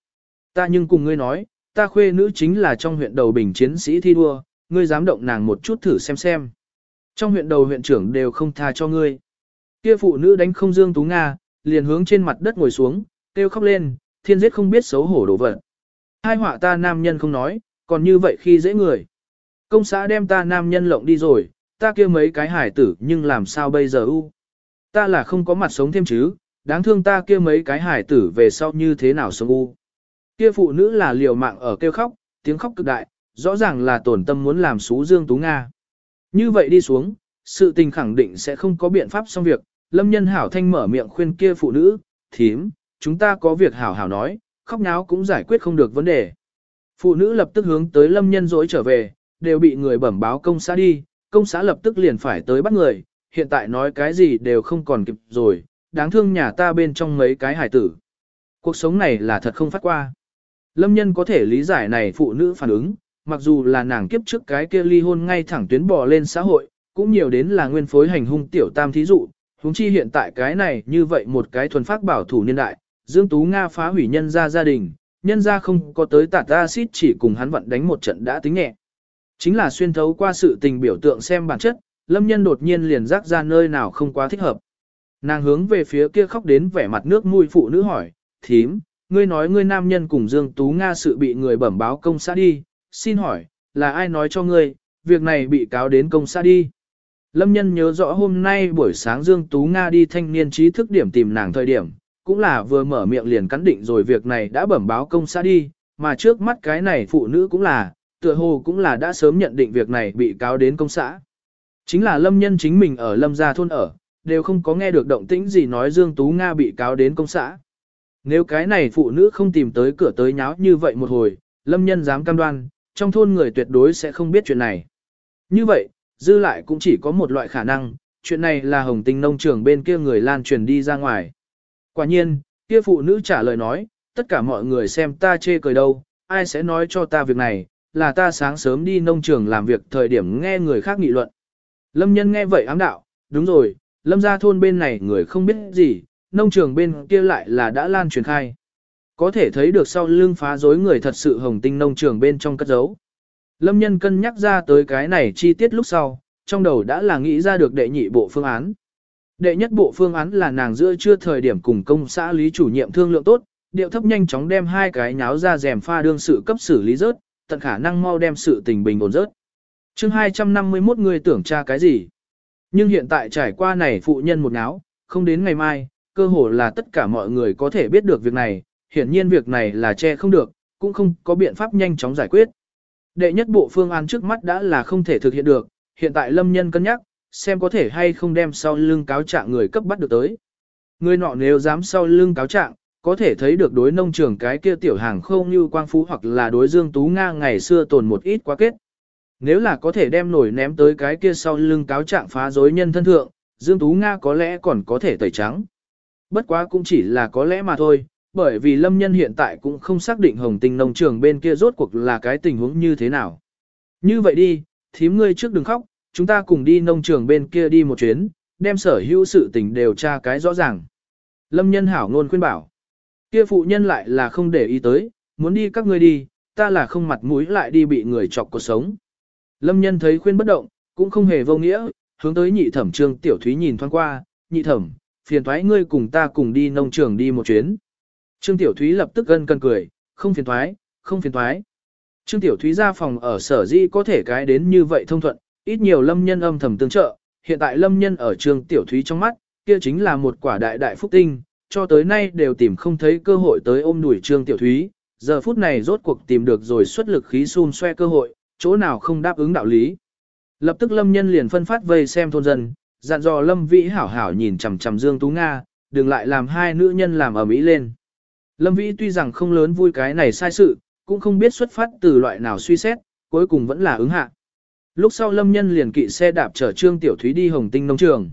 Ta nhưng cùng ngươi nói, ta khuê nữ chính là trong huyện đầu bình chiến sĩ thi đua, ngươi dám động nàng một chút thử xem xem. Trong huyện đầu huyện trưởng đều không tha cho ngươi. Kia phụ nữ đánh không Dương Tú Nga, liền hướng trên mặt đất ngồi xuống, kêu khóc lên, thiên giết không biết xấu hổ đổ vật. Hai họa ta nam nhân không nói, còn như vậy khi dễ người. Công xã đem ta nam nhân lộng đi rồi, ta kia mấy cái hải tử nhưng làm sao bây giờ u? Ta là không có mặt sống thêm chứ, đáng thương ta kia mấy cái hải tử về sau như thế nào sống u? Kia phụ nữ là liều mạng ở kêu khóc, tiếng khóc cực đại, rõ ràng là tổn tâm muốn làm xú Dương Tú Nga. Như vậy đi xuống, sự tình khẳng định sẽ không có biện pháp xong việc, lâm nhân hảo thanh mở miệng khuyên kia phụ nữ, thím, chúng ta có việc hảo hảo nói, khóc náo cũng giải quyết không được vấn đề. Phụ nữ lập tức hướng tới lâm nhân dối trở về, đều bị người bẩm báo công xã đi, công xã lập tức liền phải tới bắt người, hiện tại nói cái gì đều không còn kịp rồi, đáng thương nhà ta bên trong mấy cái hải tử. Cuộc sống này là thật không phát qua. Lâm nhân có thể lý giải này phụ nữ phản ứng, mặc dù là nàng kiếp trước cái kia ly hôn ngay thẳng tuyến bò lên xã hội, cũng nhiều đến là nguyên phối hành hung tiểu tam thí dụ, huống chi hiện tại cái này như vậy một cái thuần phát bảo thủ niên đại, Dương Tú Nga phá hủy nhân gia gia đình, nhân gia không có tới tạt acid chỉ cùng hắn vận đánh một trận đã tính nhẹ. Chính là xuyên thấu qua sự tình biểu tượng xem bản chất, lâm nhân đột nhiên liền rác ra nơi nào không quá thích hợp. Nàng hướng về phía kia khóc đến vẻ mặt nước mũi phụ nữ hỏi, thím, ngươi nói ngươi nam nhân cùng Dương Tú Nga sự bị người bẩm báo công xã đi, xin hỏi, là ai nói cho ngươi, việc này bị cáo đến công xã đi. Lâm nhân nhớ rõ hôm nay buổi sáng Dương Tú Nga đi thanh niên trí thức điểm tìm nàng thời điểm, cũng là vừa mở miệng liền cắn định rồi việc này đã bẩm báo công xã đi, mà trước mắt cái này phụ nữ cũng là, tựa hồ cũng là đã sớm nhận định việc này bị cáo đến công xã. Chính là lâm nhân chính mình ở lâm gia thôn ở, đều không có nghe được động tĩnh gì nói Dương Tú Nga bị cáo đến công xã. Nếu cái này phụ nữ không tìm tới cửa tới nháo như vậy một hồi, lâm nhân dám cam đoan, trong thôn người tuyệt đối sẽ không biết chuyện này. Như vậy, dư lại cũng chỉ có một loại khả năng, chuyện này là hồng tinh nông trường bên kia người lan truyền đi ra ngoài. Quả nhiên, kia phụ nữ trả lời nói, tất cả mọi người xem ta chê cười đâu, ai sẽ nói cho ta việc này, là ta sáng sớm đi nông trường làm việc thời điểm nghe người khác nghị luận. Lâm nhân nghe vậy ám đạo, đúng rồi, lâm gia thôn bên này người không biết gì, nông trường bên kia lại là đã lan truyền khai. Có thể thấy được sau lưng phá rối người thật sự hồng tinh nông trường bên trong cất giấu. Lâm nhân cân nhắc ra tới cái này chi tiết lúc sau, trong đầu đã là nghĩ ra được đệ nhị bộ phương án. Đệ nhất bộ phương án là nàng giữa chưa thời điểm cùng công xã lý chủ nhiệm thương lượng tốt, điệu thấp nhanh chóng đem hai cái nháo ra rèm pha đương sự cấp xử lý rớt, tận khả năng mau đem sự tình bình ổn rớt chương 251 người tưởng tra cái gì? Nhưng hiện tại trải qua này phụ nhân một náo, không đến ngày mai, cơ hồ là tất cả mọi người có thể biết được việc này, hiển nhiên việc này là che không được, cũng không có biện pháp nhanh chóng giải quyết. Đệ nhất bộ phương án trước mắt đã là không thể thực hiện được, hiện tại lâm nhân cân nhắc, xem có thể hay không đem sau lưng cáo trạng người cấp bắt được tới. Người nọ nếu dám sau lưng cáo trạng, có thể thấy được đối nông trường cái kia tiểu hàng không như quang phú hoặc là đối dương tú nga ngày xưa tồn một ít quá kết. Nếu là có thể đem nổi ném tới cái kia sau lưng cáo trạng phá rối nhân thân thượng, dương tú nga có lẽ còn có thể tẩy trắng. Bất quá cũng chỉ là có lẽ mà thôi, bởi vì lâm nhân hiện tại cũng không xác định hồng tình nông trường bên kia rốt cuộc là cái tình huống như thế nào. Như vậy đi, thím ngươi trước đừng khóc, chúng ta cùng đi nông trường bên kia đi một chuyến, đem sở hữu sự tình đều tra cái rõ ràng. Lâm nhân hảo ngôn khuyên bảo. Kia phụ nhân lại là không để ý tới, muốn đi các ngươi đi, ta là không mặt mũi lại đi bị người chọc cuộc sống. Lâm nhân thấy khuyên bất động, cũng không hề vô nghĩa, hướng tới nhị thẩm trương tiểu thúy nhìn thoáng qua, nhị thẩm, phiền thoái ngươi cùng ta cùng đi nông trường đi một chuyến. Trương tiểu thúy lập tức gân cân cười, không phiền thoái, không phiền thoái. Trương tiểu thúy ra phòng ở sở di có thể cái đến như vậy thông thuận, ít nhiều lâm nhân âm thầm tương trợ, hiện tại lâm nhân ở trương tiểu thúy trong mắt, kia chính là một quả đại đại phúc tinh, cho tới nay đều tìm không thấy cơ hội tới ôm đuổi Trương Tiểu Thúy, giờ phút này rốt cuộc tìm được rồi xuất lực khí xun xoe cơ hội, chỗ nào không đáp ứng đạo lý. Lập tức Lâm Nhân liền phân phát vây xem thôn dân, dặn dò Lâm Vĩ hảo hảo nhìn chằm chằm Dương Tú Nga, đừng lại làm hai nữ nhân làm ở mỹ lên. Lâm Vĩ tuy rằng không lớn vui cái này sai sự, cũng không biết xuất phát từ loại nào suy xét, cuối cùng vẫn là ứng hạ. Lúc sau Lâm Nhân liền kỵ xe đạp chở Trương Tiểu Thúy đi Hồng Tinh nông trường.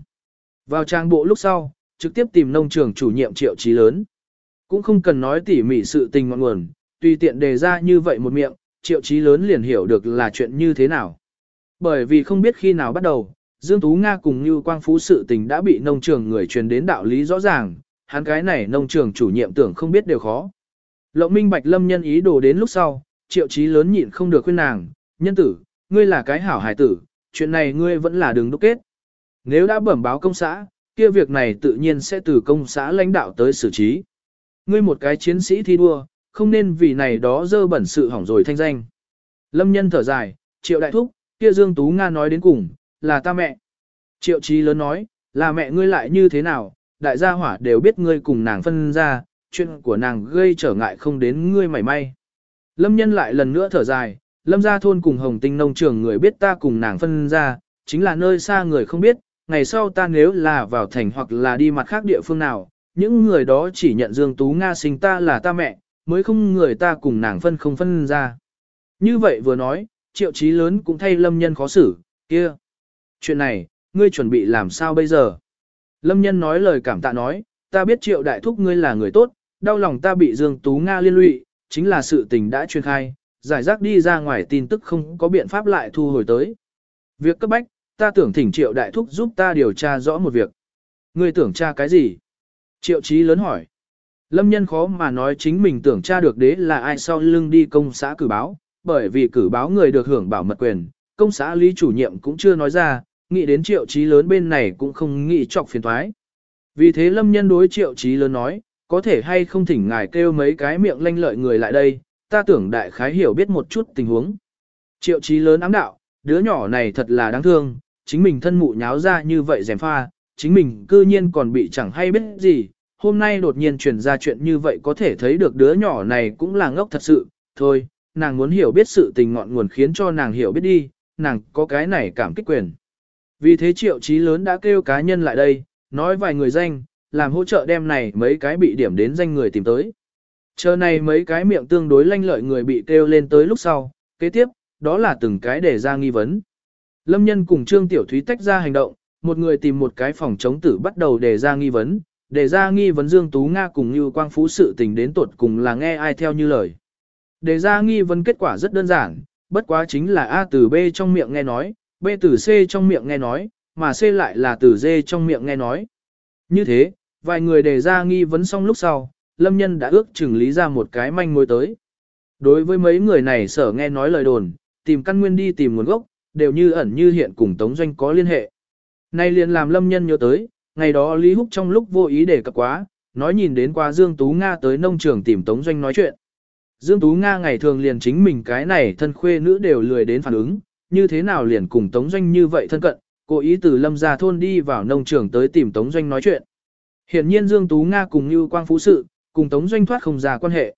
Vào trang bộ lúc sau, trực tiếp tìm nông trường chủ nhiệm Triệu Chí lớn. Cũng không cần nói tỉ mỉ sự tình ngọn nguồn, tùy tiện đề ra như vậy một miệng, Triệu Chí lớn liền hiểu được là chuyện như thế nào. Bởi vì không biết khi nào bắt đầu, Dương Tú Nga cùng Như Quang Phú sự tình đã bị nông trường người truyền đến đạo lý rõ ràng, hắn cái này nông trường chủ nhiệm tưởng không biết đều khó. Lộng minh bạch lâm nhân ý đồ đến lúc sau, triệu chí lớn nhịn không được khuyên nàng, nhân tử, ngươi là cái hảo hải tử, chuyện này ngươi vẫn là đường đúc kết. Nếu đã bẩm báo công xã, kia việc này tự nhiên sẽ từ công xã lãnh đạo tới xử trí. Ngươi một cái chiến sĩ thi đua, không nên vì này đó dơ bẩn sự hỏng rồi thanh danh. Lâm nhân thở dài, triệu đại thúc, kia Dương Tú Nga nói đến cùng, là ta mẹ. Triệu trí lớn nói, là mẹ ngươi lại như thế nào, đại gia hỏa đều biết ngươi cùng nàng phân ra, chuyện của nàng gây trở ngại không đến ngươi mảy may. Lâm nhân lại lần nữa thở dài, lâm gia thôn cùng hồng tinh nông trường người biết ta cùng nàng phân ra, chính là nơi xa người không biết, ngày sau ta nếu là vào thành hoặc là đi mặt khác địa phương nào, những người đó chỉ nhận Dương Tú Nga sinh ta là ta mẹ, mới không người ta cùng nàng phân không phân ra. Như vậy vừa nói, triệu chí lớn cũng thay lâm nhân khó xử, kia. Chuyện này, ngươi chuẩn bị làm sao bây giờ? Lâm nhân nói lời cảm tạ nói, ta biết triệu đại thúc ngươi là người tốt, đau lòng ta bị Dương Tú Nga liên lụy, chính là sự tình đã truyền khai, giải rác đi ra ngoài tin tức không có biện pháp lại thu hồi tới. Việc cấp bách, ta tưởng thỉnh triệu đại thúc giúp ta điều tra rõ một việc. Ngươi tưởng tra cái gì? Triệu chí lớn hỏi. Lâm nhân khó mà nói chính mình tưởng tra được đế là ai sau lưng đi công xã cử báo, bởi vì cử báo người được hưởng bảo mật quyền, công xã lý chủ nhiệm cũng chưa nói ra, nghĩ đến triệu chí lớn bên này cũng không nghĩ chọc phiền thoái. Vì thế lâm nhân đối triệu chí lớn nói, có thể hay không thỉnh ngài kêu mấy cái miệng lanh lợi người lại đây, ta tưởng đại khái hiểu biết một chút tình huống. Triệu chí lớn ám đạo, đứa nhỏ này thật là đáng thương, chính mình thân mụ nháo ra như vậy dèm pha, chính mình cư nhiên còn bị chẳng hay biết gì, hôm nay đột nhiên truyền ra chuyện như vậy có thể thấy được đứa nhỏ này cũng là ngốc thật sự, thôi, nàng muốn hiểu biết sự tình ngọn nguồn khiến cho nàng hiểu biết đi, nàng có cái này cảm kích quyền. Vì thế triệu chí lớn đã kêu cá nhân lại đây, nói vài người danh, làm hỗ trợ đem này mấy cái bị điểm đến danh người tìm tới. Chờ này mấy cái miệng tương đối lanh lợi người bị kêu lên tới lúc sau, kế tiếp, đó là từng cái để ra nghi vấn. Lâm nhân cùng Trương Tiểu Thúy tách ra hành động, một người tìm một cái phòng chống tử bắt đầu đề ra nghi vấn, đề ra nghi vấn Dương Tú Nga cùng như Quang Phú sự tình đến tuột cùng là nghe ai theo như lời. Đề ra nghi vấn kết quả rất đơn giản, bất quá chính là A từ B trong miệng nghe nói, B từ C trong miệng nghe nói, mà C lại là từ D trong miệng nghe nói. Như thế, vài người đề ra nghi vấn xong lúc sau, Lâm Nhân đã ước chừng lý ra một cái manh mối tới. Đối với mấy người này sở nghe nói lời đồn, tìm căn nguyên đi tìm nguồn gốc, đều như ẩn như hiện cùng Tống Doanh có liên hệ. Nay liền làm Lâm Nhân nhớ tới, ngày đó Lý Húc trong lúc vô ý để cập quá, nói nhìn đến qua Dương Tú Nga tới nông trường tìm Tống Doanh nói chuyện. Dương Tú Nga ngày thường liền chính mình cái này thân khuê nữ đều lười đến phản ứng, như thế nào liền cùng Tống Doanh như vậy thân cận, cố ý từ lâm gia thôn đi vào nông trường tới tìm Tống Doanh nói chuyện. Hiện nhiên Dương Tú Nga cùng Như Quang Phú Sự, cùng Tống Doanh thoát không ra quan hệ.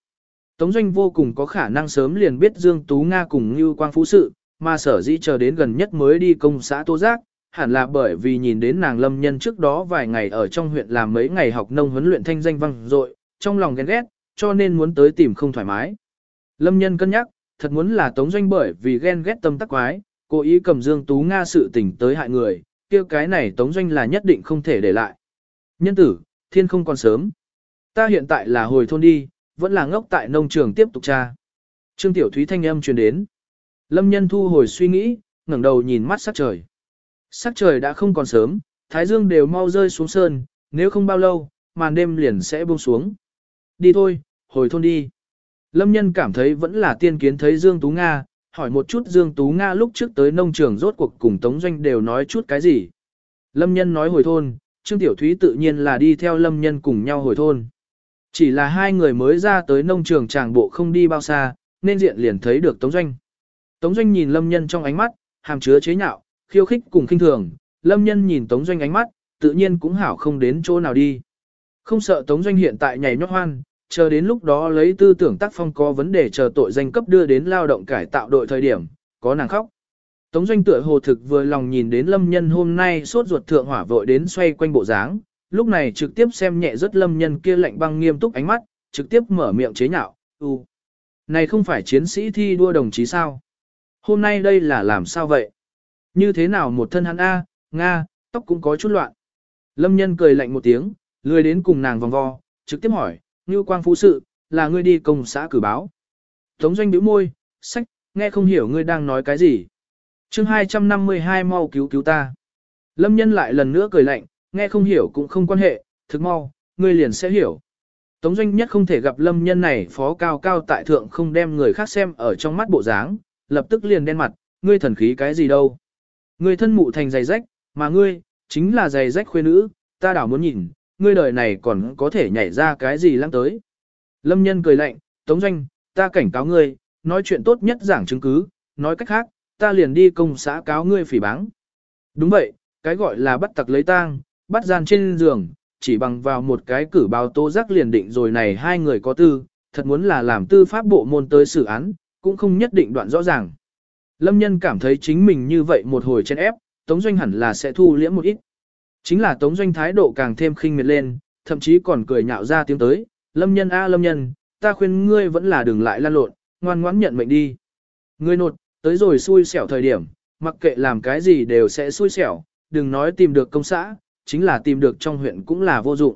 Tống Doanh vô cùng có khả năng sớm liền biết Dương Tú Nga cùng Như Quang Phú Sự, mà sở dĩ chờ đến gần nhất mới đi công xã Tô Giác, hẳn là bởi vì nhìn đến nàng lâm nhân trước đó vài ngày ở trong huyện làm mấy ngày học nông huấn luyện thanh danh văng rồi, trong lòng ghen ghét, cho nên muốn tới tìm không thoải mái. Lâm nhân cân nhắc, thật muốn là Tống Doanh bởi vì ghen ghét tâm tắc quái, cố ý cầm Dương Tú Nga sự tình tới hại người, kia cái này Tống Doanh là nhất định không thể để lại. Nhân tử, thiên không còn sớm. Ta hiện tại là hồi thôn đi, vẫn là ngốc tại nông trường tiếp tục tra. Trương Tiểu Thúy thanh âm truyền đến. Lâm nhân thu hồi suy nghĩ, ngẩng đầu nhìn mắt sát trời. Sắc trời đã không còn sớm, thái dương đều mau rơi xuống sơn, nếu không bao lâu, màn đêm liền sẽ buông xuống. Đi thôi, hồi thôn đi. Lâm nhân cảm thấy vẫn là tiên kiến thấy Dương Tú Nga, hỏi một chút Dương Tú Nga lúc trước tới nông trường rốt cuộc cùng Tống Doanh đều nói chút cái gì. Lâm nhân nói hồi thôn, Trương Tiểu Thúy tự nhiên là đi theo Lâm nhân cùng nhau hồi thôn. Chỉ là hai người mới ra tới nông trường tràng bộ không đi bao xa, nên diện liền thấy được Tống Doanh. Tống Doanh nhìn Lâm nhân trong ánh mắt, hàm chứa chế nhạo, khiêu khích cùng khinh thường, Lâm nhân nhìn Tống Doanh ánh mắt, tự nhiên cũng hảo không đến chỗ nào đi. Không sợ Tống Doanh hiện tại nhảy nhót hoan, chờ đến lúc đó lấy tư tưởng tác phong có vấn đề chờ tội danh cấp đưa đến lao động cải tạo đội thời điểm, có nàng khóc. Tống Doanh tựa hồ thực vừa lòng nhìn đến Lâm Nhân hôm nay sốt ruột thượng hỏa vội đến xoay quanh bộ dáng, lúc này trực tiếp xem nhẹ rất Lâm Nhân kia lạnh băng nghiêm túc ánh mắt, trực tiếp mở miệng chế nhạo, "U, này không phải chiến sĩ thi đua đồng chí sao? Hôm nay đây là làm sao vậy? Như thế nào một thân hắn a, nga, tóc cũng có chút loạn." Lâm Nhân cười lạnh một tiếng, lười đến cùng nàng vòng vo, trực tiếp hỏi, "Như Quang phú sự, là ngươi đi công xã cử báo?" Tống Doanh bĩu môi, "Sách, nghe không hiểu ngươi đang nói cái gì." chương 252 mau cứu cứu ta. Lâm nhân lại lần nữa cười lạnh, nghe không hiểu cũng không quan hệ, thực mau, ngươi liền sẽ hiểu. Tống doanh nhất không thể gặp lâm nhân này phó cao cao tại thượng không đem người khác xem ở trong mắt bộ dáng, lập tức liền đen mặt, ngươi thần khí cái gì đâu. Ngươi thân mụ thành giày rách, mà ngươi, chính là giày rách khuê nữ, ta đảo muốn nhìn, ngươi đời này còn có thể nhảy ra cái gì lăng tới. Lâm nhân cười lạnh, tống doanh, ta cảnh cáo ngươi, nói chuyện tốt nhất giảng chứng cứ, nói cách khác, ta liền đi công xã cáo ngươi phỉ báng. Đúng vậy, cái gọi là bắt tặc lấy tang, bắt gian trên giường, chỉ bằng vào một cái cử báo tố giác liền định rồi này hai người có tư, thật muốn là làm tư pháp bộ môn tới xử án, cũng không nhất định đoạn rõ ràng. Lâm nhân cảm thấy chính mình như vậy một hồi chen ép, Tống Doanh hẳn là sẽ thu liễm một ít. Chính là Tống Doanh thái độ càng thêm khinh miệt lên, thậm chí còn cười nhạo ra tiếng tới, Lâm nhân a Lâm nhân, ta khuyên ngươi vẫn là đừng lại lan lộn, ngoan ngoãn nhận mệnh đi. Ngươi nột, Tới rồi xui xẻo thời điểm, mặc kệ làm cái gì đều sẽ xui xẻo, đừng nói tìm được công xã, chính là tìm được trong huyện cũng là vô dụng.